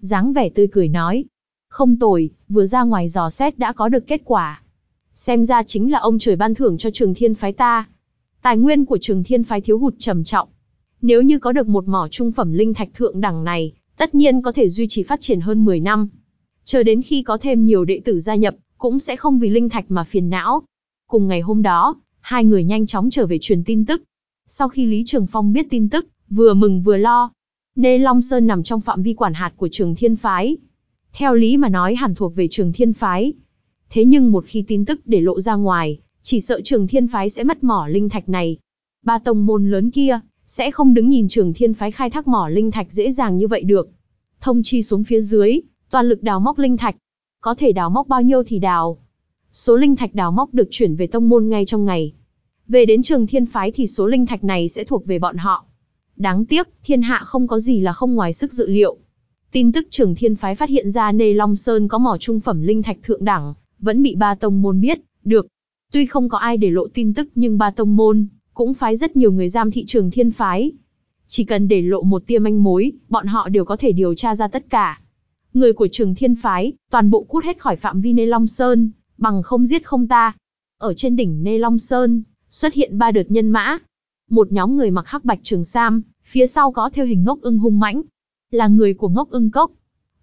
dáng vẻ tươi cười nói. Không tồi, vừa ra ngoài dò xét đã có được kết quả. Xem ra chính là ông trời ban thưởng cho trường thiên phái ta. Tài nguyên của trường thiên phái thiếu hụt trầm trọng. Nếu như có được một mỏ trung phẩm linh thạch thượng đẳng này, tất nhiên có thể duy trì phát triển hơn 10 năm. Chờ đến khi có thêm nhiều đệ tử gia nhập, cũng sẽ không vì linh thạch mà phiền não. Cùng ngày hôm đó, hai người nhanh chóng trở về truyền tin tức. Sau khi Lý Trường Phong biết tin tức, vừa mừng vừa lo. Nê Long Sơn nằm trong phạm vi quản hạt của trường thiên phái. Theo lý mà nói hẳn thuộc về trường thiên phái. Thế nhưng một khi tin tức để lộ ra ngoài, chỉ sợ trường thiên phái sẽ mất mỏ linh thạch này. Ba tông môn lớn kia, sẽ không đứng nhìn trường thiên phái khai thác mỏ linh thạch dễ dàng như vậy được. Thông chi xuống phía dưới, toàn lực đào móc linh thạch. Có thể đào móc bao nhiêu thì đào. Số linh thạch đào móc được chuyển về tông môn ngay trong ngày. Về đến trường thiên phái thì số linh thạch này sẽ thuộc về bọn họ. Đáng tiếc, thiên hạ không có gì là không ngoài sức dự liệu. Tin tức trường thiên phái phát hiện ra Nê Long Sơn có mỏ trung phẩm linh thạch thượng đẳng, vẫn bị ba tông môn biết, được. Tuy không có ai để lộ tin tức nhưng ba tông môn, cũng phái rất nhiều người giam thị trường thiên phái. Chỉ cần để lộ một tia manh mối, bọn họ đều có thể điều tra ra tất cả. Người của trường thiên phái, toàn bộ cút hết khỏi phạm vi Nê Long Sơn, bằng không giết không ta. Ở trên đỉnh Nê Long Sơn, xuất hiện ba đợt nhân mã. Một nhóm người mặc hắc bạch trường sam, phía sau có theo hình ngốc ưng hung mãnh. Là người của ngốc ưng cốc.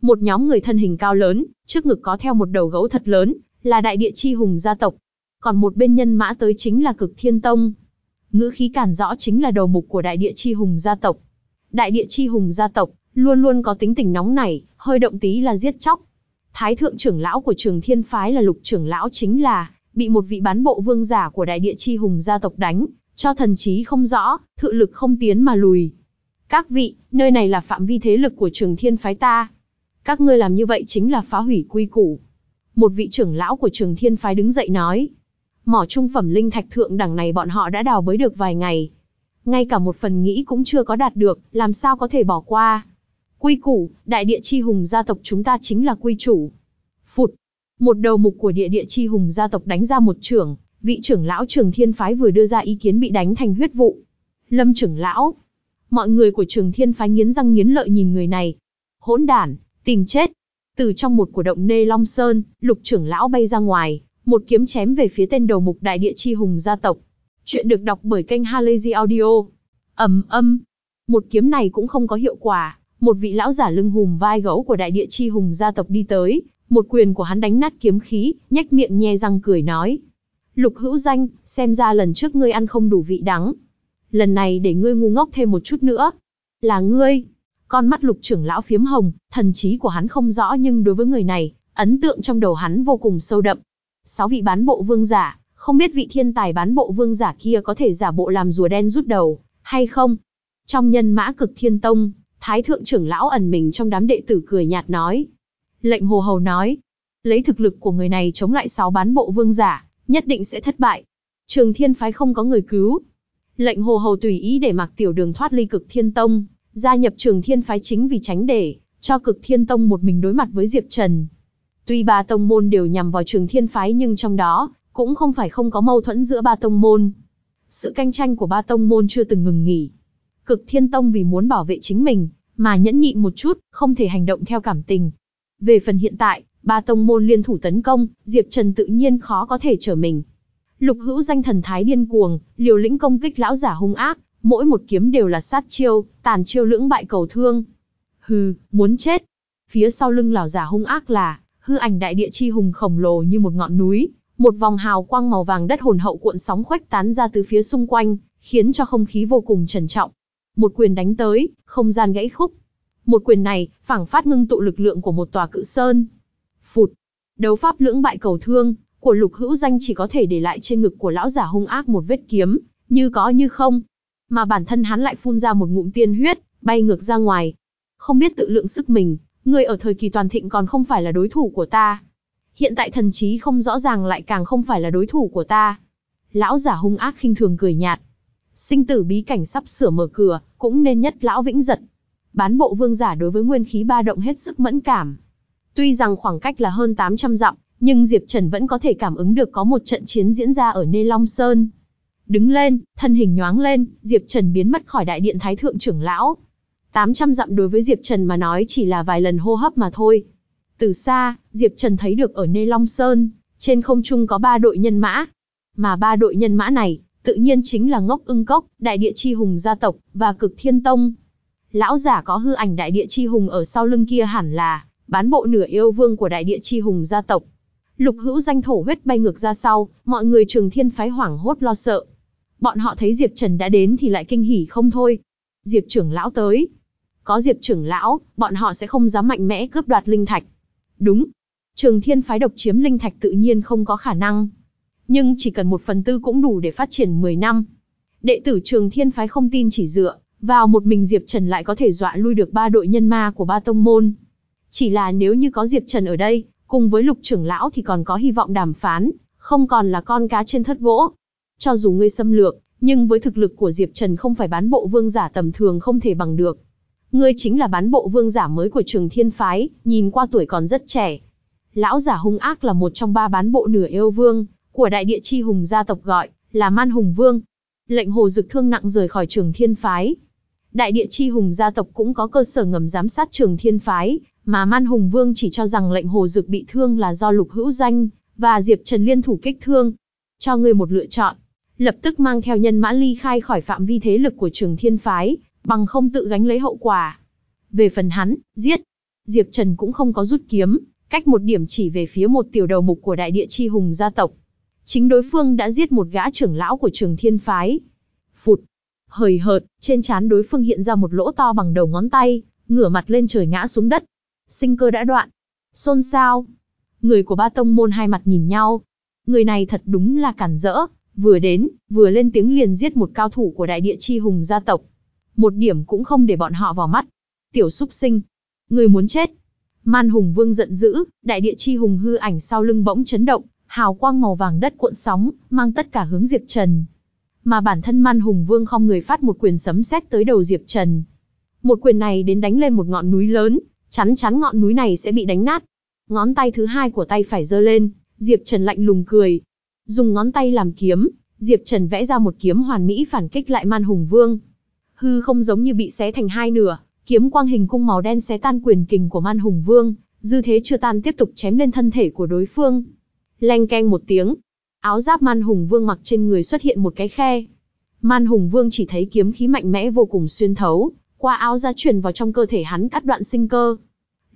Một nhóm người thân hình cao lớn, trước ngực có theo một đầu gấu thật lớn, là đại địa chi hùng gia tộc. Còn một bên nhân mã tới chính là cực thiên tông, ngữ khí cản rõ chính là đầu mục của đại địa chi hùng gia tộc. Đại địa chi hùng gia tộc, luôn luôn có tính tình nóng nảy, hơi động tí là giết chóc. Thái thượng trưởng lão của trường thiên phái là lục trưởng lão chính là, bị một vị bán bộ vương giả của đại địa chi hùng gia tộc đánh, cho thần trí không rõ, thự lực không tiến mà lùi. Các vị, nơi này là phạm vi thế lực của trường thiên phái ta. Các ngươi làm như vậy chính là phá hủy quy củ. Một vị trưởng lão của trường thiên phái đứng dậy nói. Mỏ trung phẩm linh thạch thượng đẳng này bọn họ đã đào bới được vài ngày. Ngay cả một phần nghĩ cũng chưa có đạt được, làm sao có thể bỏ qua. Quy củ, đại địa chi hùng gia tộc chúng ta chính là quy chủ. Phụt. Một đầu mục của địa địa chi hùng gia tộc đánh ra một trưởng, vị trưởng lão trường thiên phái vừa đưa ra ý kiến bị đánh thành huyết vụ. Lâm trưởng lão. Mọi người của trường thiên phái nghiến răng nghiến lợi nhìn người này. Hỗn đản, tìm chết. Từ trong một của động nê Long Sơn, lục trưởng lão bay ra ngoài, một kiếm chém về phía tên đầu mục đại địa chi hùng gia tộc. Chuyện được đọc bởi kênh Halazy Audio. ầm âm, một kiếm này cũng không có hiệu quả, một vị lão giả lưng hùm vai gấu của đại địa chi hùng gia tộc đi tới, một quyền của hắn đánh nát kiếm khí, nhếch miệng nhe răng cười nói. Lục hữu danh, xem ra lần trước ngươi ăn không đủ vị đắng. Lần này để ngươi ngu ngốc thêm một chút nữa. Là ngươi. Con mắt lục trưởng lão phiếm hồng, thần trí của hắn không rõ nhưng đối với người này, ấn tượng trong đầu hắn vô cùng sâu đậm sáu vị bán bộ vương giả, không biết vị thiên tài bán bộ vương giả kia có thể giả bộ làm rùa đen rút đầu, hay không? Trong nhân mã cực thiên tông, thái thượng trưởng lão ẩn mình trong đám đệ tử cười nhạt nói. Lệnh hồ hầu nói, lấy thực lực của người này chống lại sáu bán bộ vương giả, nhất định sẽ thất bại. Trường thiên phái không có người cứu. Lệnh hồ hầu tùy ý để mặc tiểu đường thoát ly cực thiên tông, gia nhập trường thiên phái chính vì tránh để, cho cực thiên tông một mình đối mặt với Diệp Trần. Tuy ba tông môn đều nhằm vào trường thiên phái nhưng trong đó, cũng không phải không có mâu thuẫn giữa ba tông môn. Sự cạnh tranh của ba tông môn chưa từng ngừng nghỉ. Cực thiên tông vì muốn bảo vệ chính mình, mà nhẫn nhịn một chút, không thể hành động theo cảm tình. Về phần hiện tại, ba tông môn liên thủ tấn công, Diệp Trần tự nhiên khó có thể trở mình. Lục hữu danh thần thái điên cuồng, liều lĩnh công kích lão giả hung ác, mỗi một kiếm đều là sát chiêu, tàn chiêu lưỡng bại cầu thương. Hừ, muốn chết. Phía sau lưng lão giả hung ác là, hư ảnh đại địa chi hùng khổng lồ như một ngọn núi, một vòng hào quang màu vàng đất hồn hậu cuộn sóng khuếch tán ra từ phía xung quanh, khiến cho không khí vô cùng trần trọng. Một quyền đánh tới, không gian gãy khúc. Một quyền này, phảng phát ngưng tụ lực lượng của một tòa cự sơn. Phụt. Đấu pháp lưỡng bại cầu thương, của lục hữu danh chỉ có thể để lại trên ngực của lão giả hung ác một vết kiếm, như có như không. Mà bản thân hắn lại phun ra một ngụm tiên huyết, bay ngược ra ngoài. Không biết tự lượng sức mình, người ở thời kỳ toàn thịnh còn không phải là đối thủ của ta. Hiện tại thần trí không rõ ràng lại càng không phải là đối thủ của ta. Lão giả hung ác khinh thường cười nhạt. Sinh tử bí cảnh sắp sửa mở cửa, cũng nên nhất lão vĩnh giật. Bán bộ vương giả đối với nguyên khí ba động hết sức mẫn cảm. Tuy rằng khoảng cách là hơn 800 dặm, nhưng Diệp Trần vẫn có thể cảm ứng được có một trận chiến diễn ra ở Nê Long Sơn. Đứng lên, thân hình nhoáng lên, Diệp Trần biến mất khỏi đại điện Thái Thượng trưởng lão. 800 dặm đối với Diệp Trần mà nói chỉ là vài lần hô hấp mà thôi. Từ xa, Diệp Trần thấy được ở Nê Long Sơn, trên không trung có ba đội nhân mã. Mà ba đội nhân mã này, tự nhiên chính là Ngốc Ưng Cốc, Đại Địa Chi Hùng gia tộc, và Cực Thiên Tông. Lão giả có hư ảnh Đại Địa Chi Hùng ở sau lưng kia hẳn là, bán bộ nửa yêu vương của Đại Địa Chi Hùng gia tộc. Lục hữu danh thổ huyết bay ngược ra sau, mọi người trường thiên phái hoảng hốt lo sợ. Bọn họ thấy Diệp Trần đã đến thì lại kinh hỉ không thôi. Diệp trưởng lão tới. Có Diệp trưởng lão, bọn họ sẽ không dám mạnh mẽ cướp đoạt linh thạch. Đúng. Trường thiên phái độc chiếm linh thạch tự nhiên không có khả năng. Nhưng chỉ cần một phần tư cũng đủ để phát triển 10 năm. Đệ tử trường thiên phái không tin chỉ dựa, vào một mình Diệp Trần lại có thể dọa lui được ba đội nhân ma của ba tông môn. Chỉ là nếu như có Diệp Trần ở đây, cùng với lục trưởng lão thì còn có hy vọng đàm phán, không còn là con cá trên thất gỗ. Cho dù ngươi xâm lược, nhưng với thực lực của Diệp Trần không phải bán bộ vương giả tầm thường không thể bằng được. Ngươi chính là bán bộ vương giả mới của trường thiên phái, nhìn qua tuổi còn rất trẻ. Lão giả hung ác là một trong ba bán bộ nửa yêu vương, của đại địa chi hùng gia tộc gọi, là man hùng vương. Lệnh hồ dực thương nặng rời khỏi trường thiên phái. Đại địa chi hùng gia tộc cũng có cơ sở ngầm giám sát trường thiên phái, mà Man Hùng Vương chỉ cho rằng lệnh hồ dực bị thương là do lục hữu danh, và Diệp Trần liên thủ kích thương. Cho ngươi một lựa chọn. Lập tức mang theo nhân mã ly khai khỏi phạm vi thế lực của trường thiên phái, bằng không tự gánh lấy hậu quả. Về phần hắn, giết. Diệp Trần cũng không có rút kiếm, cách một điểm chỉ về phía một tiểu đầu mục của đại địa chi hùng gia tộc. Chính đối phương đã giết một gã trưởng lão của trường thiên phái. Phụt. Hời hợt, trên trán đối phương hiện ra một lỗ to bằng đầu ngón tay, ngửa mặt lên trời ngã xuống đất, sinh cơ đã đoạn. Xôn xao. Người của ba tông môn hai mặt nhìn nhau. Người này thật đúng là cản rỡ, vừa đến, vừa lên tiếng liền giết một cao thủ của đại địa chi hùng gia tộc. Một điểm cũng không để bọn họ vào mắt. Tiểu súc sinh. Người muốn chết. Man hùng vương giận dữ, đại địa chi hùng hư ảnh sau lưng bỗng chấn động, hào quang màu vàng đất cuộn sóng, mang tất cả hướng Diệp Trần. Mà bản thân Man hùng vương không người phát một quyền sấm sét tới đầu Diệp Trần. Một quyền này đến đánh lên một ngọn núi lớn, chắn chắn ngọn núi này sẽ bị đánh nát. Ngón tay thứ hai của tay phải giơ lên, Diệp Trần lạnh lùng cười. Dùng ngón tay làm kiếm, Diệp Trần vẽ ra một kiếm hoàn mỹ phản kích lại Man Hùng Vương. Hư không giống như bị xé thành hai nửa, kiếm quang hình cung màu đen xé tan quyền kình của Man Hùng Vương, dư thế chưa tan tiếp tục chém lên thân thể của đối phương. Leng keng một tiếng, áo giáp Man Hùng Vương mặc trên người xuất hiện một cái khe. Man Hùng Vương chỉ thấy kiếm khí mạnh mẽ vô cùng xuyên thấu, qua áo ra truyền vào trong cơ thể hắn cắt đoạn sinh cơ.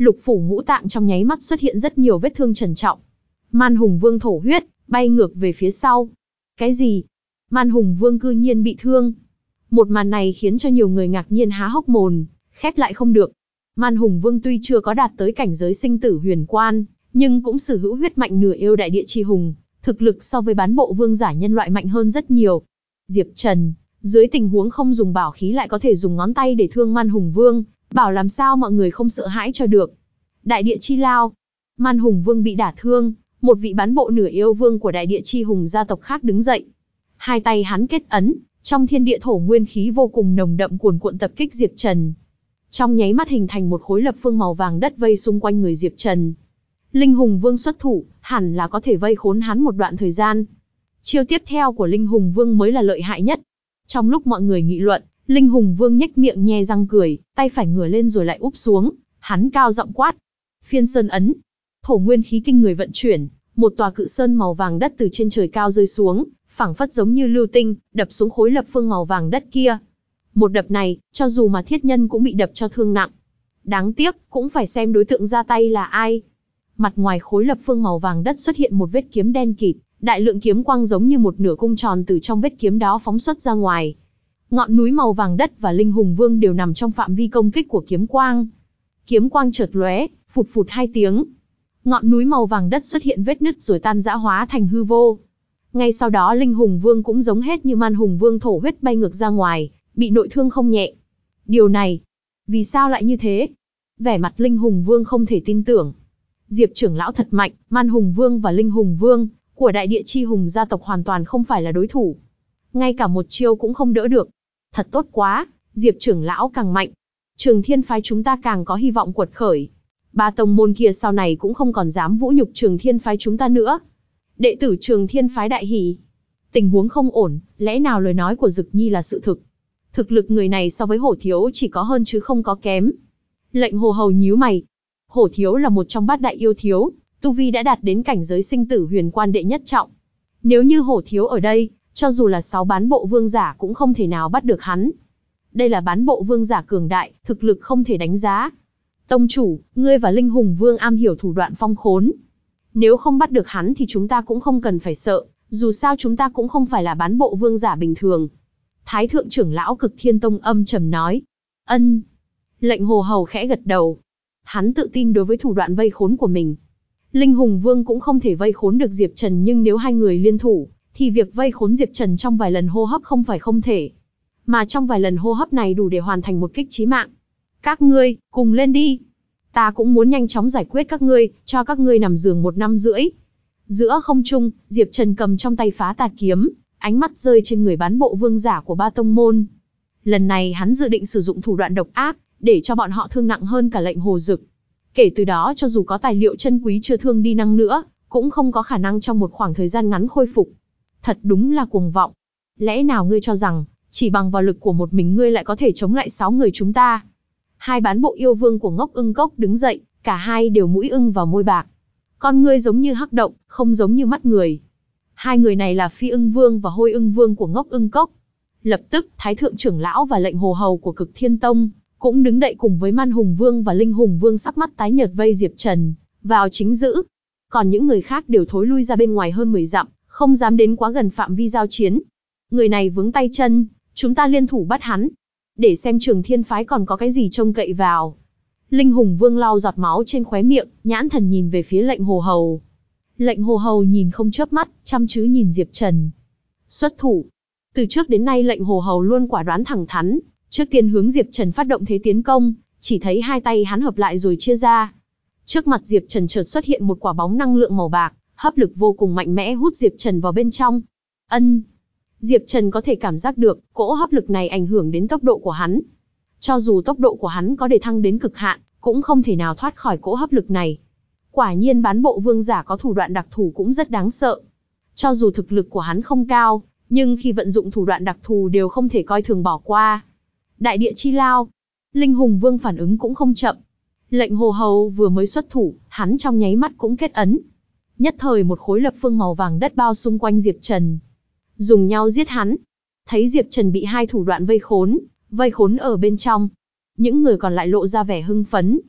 Lục phủ ngũ tạng trong nháy mắt xuất hiện rất nhiều vết thương trần trọng. Man Hùng Vương thổ huyết, bay ngược về phía sau. Cái gì? Man Hùng Vương cư nhiên bị thương. Một màn này khiến cho nhiều người ngạc nhiên há hốc mồm, khép lại không được. Man Hùng Vương tuy chưa có đạt tới cảnh giới sinh tử huyền quan, nhưng cũng sở hữu huyết mạnh nửa yêu đại địa chi hùng, thực lực so với bán bộ vương giả nhân loại mạnh hơn rất nhiều. Diệp Trần, dưới tình huống không dùng bảo khí lại có thể dùng ngón tay để thương Man Hùng Vương, bảo làm sao mọi người không sợ hãi cho được. Đại địa chi lao. Man Hùng Vương bị đả thương, một vị bán bộ nửa yêu vương của đại địa chi hùng gia tộc khác đứng dậy. Hai tay hắn kết ấn, trong thiên địa thổ nguyên khí vô cùng nồng đậm cuồn cuộn tập kích Diệp Trần. Trong nháy mắt hình thành một khối lập phương màu vàng đất vây xung quanh người Diệp Trần. Linh Hùng Vương xuất thủ, hẳn là có thể vây khốn hắn một đoạn thời gian. Chiêu tiếp theo của Linh Hùng Vương mới là lợi hại nhất. Trong lúc mọi người nghị luận, Linh Hùng Vương nhếch miệng nhe răng cười, tay phải ngửa lên rồi lại úp xuống, hắn cao giọng quát. Phiên sơn ấn, thổ nguyên khí kinh người vận chuyển, Một tòa cự sơn màu vàng đất từ trên trời cao rơi xuống, phảng phất giống như lưu tinh, đập xuống khối lập phương màu vàng đất kia. Một đập này, cho dù mà thiết nhân cũng bị đập cho thương nặng. Đáng tiếc, cũng phải xem đối tượng ra tay là ai. Mặt ngoài khối lập phương màu vàng đất xuất hiện một vết kiếm đen kịt, đại lượng kiếm quang giống như một nửa cung tròn từ trong vết kiếm đó phóng xuất ra ngoài. Ngọn núi màu vàng đất và linh hùng vương đều nằm trong phạm vi công kích của kiếm quang. Kiếm quang chợt lóe, phụt phụt hai tiếng. Ngọn núi màu vàng đất xuất hiện vết nứt rồi tan rã hóa thành hư vô. Ngay sau đó linh hùng vương cũng giống hết như man hùng vương thổ huyết bay ngược ra ngoài, bị nội thương không nhẹ. Điều này, vì sao lại như thế? Vẻ mặt linh hùng vương không thể tin tưởng. Diệp trưởng lão thật mạnh, man hùng vương và linh hùng vương, của đại địa chi hùng gia tộc hoàn toàn không phải là đối thủ. Ngay cả một chiêu cũng không đỡ được. Thật tốt quá, Diệp trưởng lão càng mạnh. Trường thiên phái chúng ta càng có hy vọng cuột khởi. Ba tông môn kia sau này cũng không còn dám vũ nhục trường thiên phái chúng ta nữa. Đệ tử trường thiên phái đại hỷ. Tình huống không ổn, lẽ nào lời nói của Dực Nhi là sự thực? Thực lực người này so với hổ thiếu chỉ có hơn chứ không có kém. Lệnh hồ hầu nhíu mày. Hổ thiếu là một trong bát đại yêu thiếu, Tu Vi đã đạt đến cảnh giới sinh tử huyền quan đệ nhất trọng. Nếu như hổ thiếu ở đây, cho dù là sáu bán bộ vương giả cũng không thể nào bắt được hắn. Đây là bán bộ vương giả cường đại, thực lực không thể đánh giá. Tông chủ, ngươi và Linh Hùng Vương am hiểu thủ đoạn phong khốn. Nếu không bắt được hắn thì chúng ta cũng không cần phải sợ, dù sao chúng ta cũng không phải là bán bộ vương giả bình thường. Thái thượng trưởng lão cực thiên tông âm trầm nói. Ân. Lệnh hồ hầu khẽ gật đầu. Hắn tự tin đối với thủ đoạn vây khốn của mình. Linh Hùng Vương cũng không thể vây khốn được Diệp Trần nhưng nếu hai người liên thủ, thì việc vây khốn Diệp Trần trong vài lần hô hấp không phải không thể. Mà trong vài lần hô hấp này đủ để hoàn thành một kích chí mạng. Các ngươi, cùng lên đi. Ta cũng muốn nhanh chóng giải quyết các ngươi, cho các ngươi nằm giường một năm rưỡi. Giữa không trung, Diệp Trần cầm trong tay phá tà kiếm, ánh mắt rơi trên người bán bộ vương giả của ba tông môn. Lần này hắn dự định sử dụng thủ đoạn độc ác, để cho bọn họ thương nặng hơn cả lệnh hồ dực. Kể từ đó cho dù có tài liệu chân quý chưa thương đi năng nữa, cũng không có khả năng trong một khoảng thời gian ngắn khôi phục. Thật đúng là cuồng vọng. Lẽ nào ngươi cho rằng, chỉ bằng vào lực của một mình ngươi lại có thể chống lại sáu người chúng ta? Hai bán bộ yêu vương của ngốc ưng cốc đứng dậy, cả hai đều mũi ưng vào môi bạc. Con ngươi giống như hắc động, không giống như mắt người. Hai người này là phi ưng vương và hôi ưng vương của ngốc ưng cốc. Lập tức, thái thượng trưởng lão và lệnh hồ hầu của cực thiên tông, cũng đứng đậy cùng với man hùng vương và linh hùng vương sắc mắt tái nhợt vây Diệp Trần, vào chính giữ. Còn những người khác đều thối lui ra bên ngoài hơn 10 dặm, không dám đến quá gần phạm vi giao chiến. Người này vướng tay chân, chúng ta liên thủ bắt hắn. Để xem trường thiên phái còn có cái gì trông cậy vào. Linh hùng vương lau giọt máu trên khóe miệng, nhãn thần nhìn về phía lệnh hồ hầu. Lệnh hồ hầu nhìn không chớp mắt, chăm chứ nhìn Diệp Trần. Xuất thủ. Từ trước đến nay lệnh hồ hầu luôn quả đoán thẳng thắn, trước tiên hướng Diệp Trần phát động thế tiến công, chỉ thấy hai tay hắn hợp lại rồi chia ra. Trước mặt Diệp Trần chợt xuất hiện một quả bóng năng lượng màu bạc, hấp lực vô cùng mạnh mẽ hút Diệp Trần vào bên trong. Ân. Diệp Trần có thể cảm giác được, cỗ hấp lực này ảnh hưởng đến tốc độ của hắn. Cho dù tốc độ của hắn có để thăng đến cực hạn, cũng không thể nào thoát khỏi cỗ hấp lực này. Quả nhiên bán bộ vương giả có thủ đoạn đặc thù cũng rất đáng sợ. Cho dù thực lực của hắn không cao, nhưng khi vận dụng thủ đoạn đặc thù đều không thể coi thường bỏ qua. Đại địa chi lao. Linh hùng vương phản ứng cũng không chậm. Lệnh hồ hầu vừa mới xuất thủ, hắn trong nháy mắt cũng kết ấn. Nhất thời một khối lập phương màu vàng đất bao xung quanh Diệp Trần. Dùng nhau giết hắn. Thấy Diệp Trần bị hai thủ đoạn vây khốn, vây khốn ở bên trong. Những người còn lại lộ ra vẻ hưng phấn,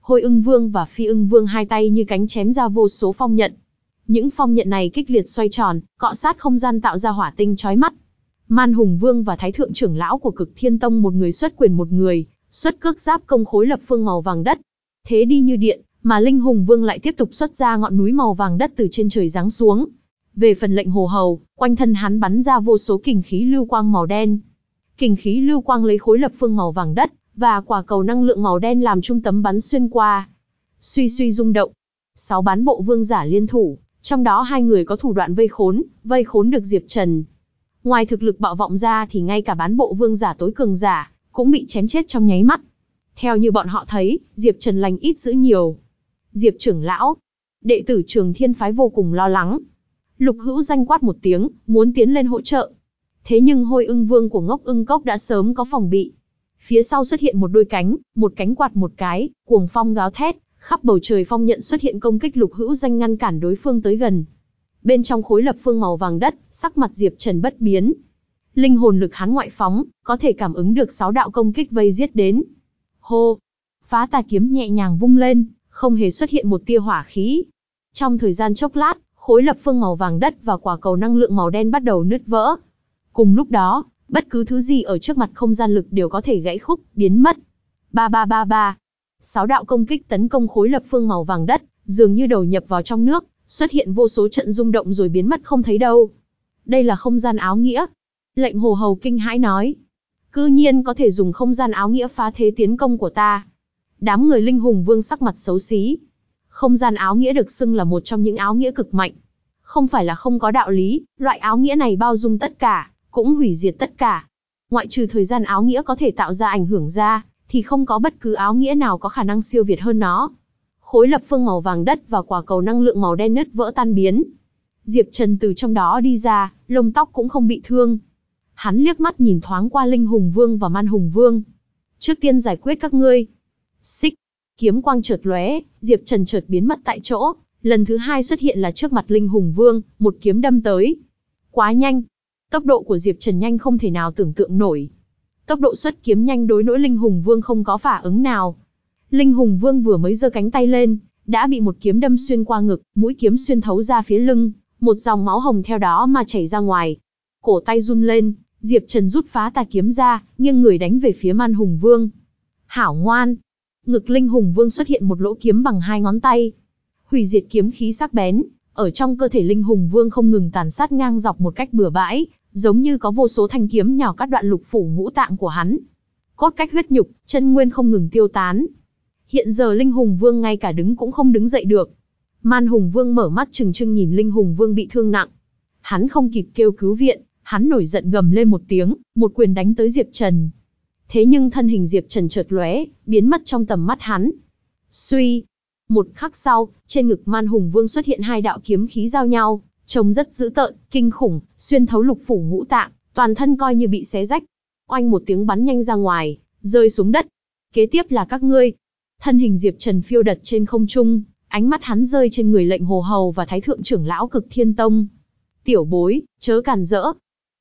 Hôi ưng vương và phi ưng vương hai tay như cánh chém ra vô số phong nhận. Những phong nhận này kích liệt xoay tròn, cọ sát không gian tạo ra hỏa tinh chói mắt. Man Hùng Vương và Thái Thượng trưởng lão của Cực Thiên Tông một người xuất quyền một người, xuất cước giáp công khối lập phương màu vàng đất. Thế đi như điện, mà Linh Hùng Vương lại tiếp tục xuất ra ngọn núi màu vàng đất từ trên trời giáng xuống. Về phần lệnh hồ hầu, quanh thân hắn bắn ra vô số kình khí lưu quang màu đen. Kình khí lưu quang lấy khối lập phương màu vàng đất, và quả cầu năng lượng màu đen làm trung tấm bắn xuyên qua. Suy suy rung động. Sáu bán bộ vương giả liên thủ, trong đó hai người có thủ đoạn vây khốn, vây khốn được Diệp Trần. Ngoài thực lực bạo vọng ra thì ngay cả bán bộ vương giả tối cường giả, cũng bị chém chết trong nháy mắt. Theo như bọn họ thấy, Diệp Trần lành ít giữ nhiều. Diệp trưởng lão, đệ tử trường thiên phái vô cùng lo lắng. Lục hữu danh quát một tiếng, muốn tiến lên hỗ trợ. Thế nhưng hôi ưng vương của ngốc ưng cốc đã sớm có phòng bị. Phía sau xuất hiện một đôi cánh, một cánh quạt một cái, cuồng phong gáo thét, Khắp bầu trời phong nhận xuất hiện công kích lục hữu danh ngăn cản đối phương tới gần. Bên trong khối lập phương màu vàng đất, sắc mặt Diệp Trần bất biến. Linh hồn lực hắn ngoại phóng, có thể cảm ứng được sáu đạo công kích vây giết đến. Hô! Phá tà kiếm nhẹ nhàng vung lên, không hề xuất hiện một tia hỏa khí. Trong thời gian chốc lát, khối lập phương màu vàng đất và quả cầu năng lượng màu đen bắt đầu nứt vỡ. Cùng lúc đó, bất cứ thứ gì ở trước mặt không gian lực đều có thể gãy khúc, biến mất. Ba ba ba ba. Sáu đạo công kích tấn công khối lập phương màu vàng đất, dường như đầu nhập vào trong nước, xuất hiện vô số trận rung động rồi biến mất không thấy đâu. Đây là không gian áo nghĩa. Lệnh hồ hầu kinh hãi nói. Cư nhiên có thể dùng không gian áo nghĩa phá thế tiến công của ta. Đám người linh hùng vương sắc mặt xấu xí. Không gian áo nghĩa được xưng là một trong những áo nghĩa cực mạnh. Không phải là không có đạo lý, loại áo nghĩa này bao dung tất cả, cũng hủy diệt tất cả. Ngoại trừ thời gian áo nghĩa có thể tạo ra ảnh hưởng ra, thì không có bất cứ áo nghĩa nào có khả năng siêu việt hơn nó. Khối lập phương màu vàng đất và quả cầu năng lượng màu đen nứt vỡ tan biến. Diệp Trần từ trong đó đi ra, lông tóc cũng không bị thương. Hắn liếc mắt nhìn thoáng qua Linh Hùng Vương và Man Hùng Vương. Trước tiên giải quyết các ngươi. Xích, kiếm quang chợt lóe, Diệp Trần chợt biến mất tại chỗ, lần thứ hai xuất hiện là trước mặt Linh Hùng Vương, một kiếm đâm tới. Quá nhanh, tốc độ của Diệp Trần nhanh không thể nào tưởng tượng nổi. Tốc độ xuất kiếm nhanh đối nỗi Linh Hùng Vương không có phản ứng nào. Linh Hùng Vương vừa mới giơ cánh tay lên, đã bị một kiếm đâm xuyên qua ngực, mũi kiếm xuyên thấu ra phía lưng, một dòng máu hồng theo đó mà chảy ra ngoài. Cổ tay run lên, Diệp Trần rút phá tà kiếm ra, nghiêng người đánh về phía Man Hùng Vương. Hảo ngoan! Ngực Linh Hùng Vương xuất hiện một lỗ kiếm bằng hai ngón tay. Hủy diệt kiếm khí sắc bén, ở trong cơ thể Linh Hùng Vương không ngừng tàn sát ngang dọc một cách bừa bãi, giống như có vô số thanh kiếm nhỏ cắt đoạn lục phủ ngũ tạng của hắn. Cốt cách huyết nhục, chân nguyên không ngừng tiêu tán. Hiện giờ Linh Hùng Vương ngay cả đứng cũng không đứng dậy được. Man Hùng Vương mở mắt trừng trừng nhìn Linh Hùng Vương bị thương nặng. Hắn không kịp kêu cứu viện, hắn nổi giận gầm lên một tiếng, một quyền đánh tới Diệp Trần. Thế nhưng thân hình Diệp Trần chợt lóe, biến mất trong tầm mắt hắn. Suy, một khắc sau, trên ngực Man Hùng Vương xuất hiện hai đạo kiếm khí giao nhau, trông rất dữ tợn, kinh khủng, xuyên thấu lục phủ ngũ tạng, toàn thân coi như bị xé rách. Oanh một tiếng bắn nhanh ra ngoài, rơi xuống đất. Kế tiếp là các ngươi. Thân hình Diệp Trần phiêu đật trên không trung, ánh mắt hắn rơi trên người lệnh hồ hầu và thái thượng trưởng lão cực thiên tông. Tiểu bối, chớ càn rỡ.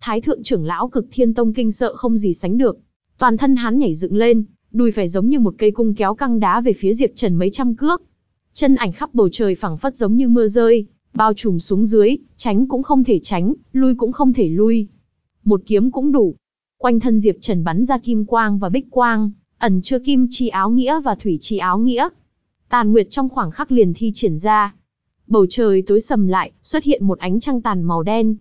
Thái thượng trưởng lão cực thiên tông kinh sợ không gì sánh được. Toàn thân hắn nhảy dựng lên, đùi phải giống như một cây cung kéo căng đá về phía Diệp Trần mấy trăm cước. Chân ảnh khắp bầu trời phẳng phất giống như mưa rơi, bao trùm xuống dưới, tránh cũng không thể tránh, lui cũng không thể lui. Một kiếm cũng đủ. Quanh thân Diệp Trần bắn ra kim quang và bích quang, ẩn chứa kim chi áo nghĩa và thủy chi áo nghĩa. Tàn nguyệt trong khoảng khắc liền thi triển ra. Bầu trời tối sầm lại, xuất hiện một ánh trăng tàn màu đen.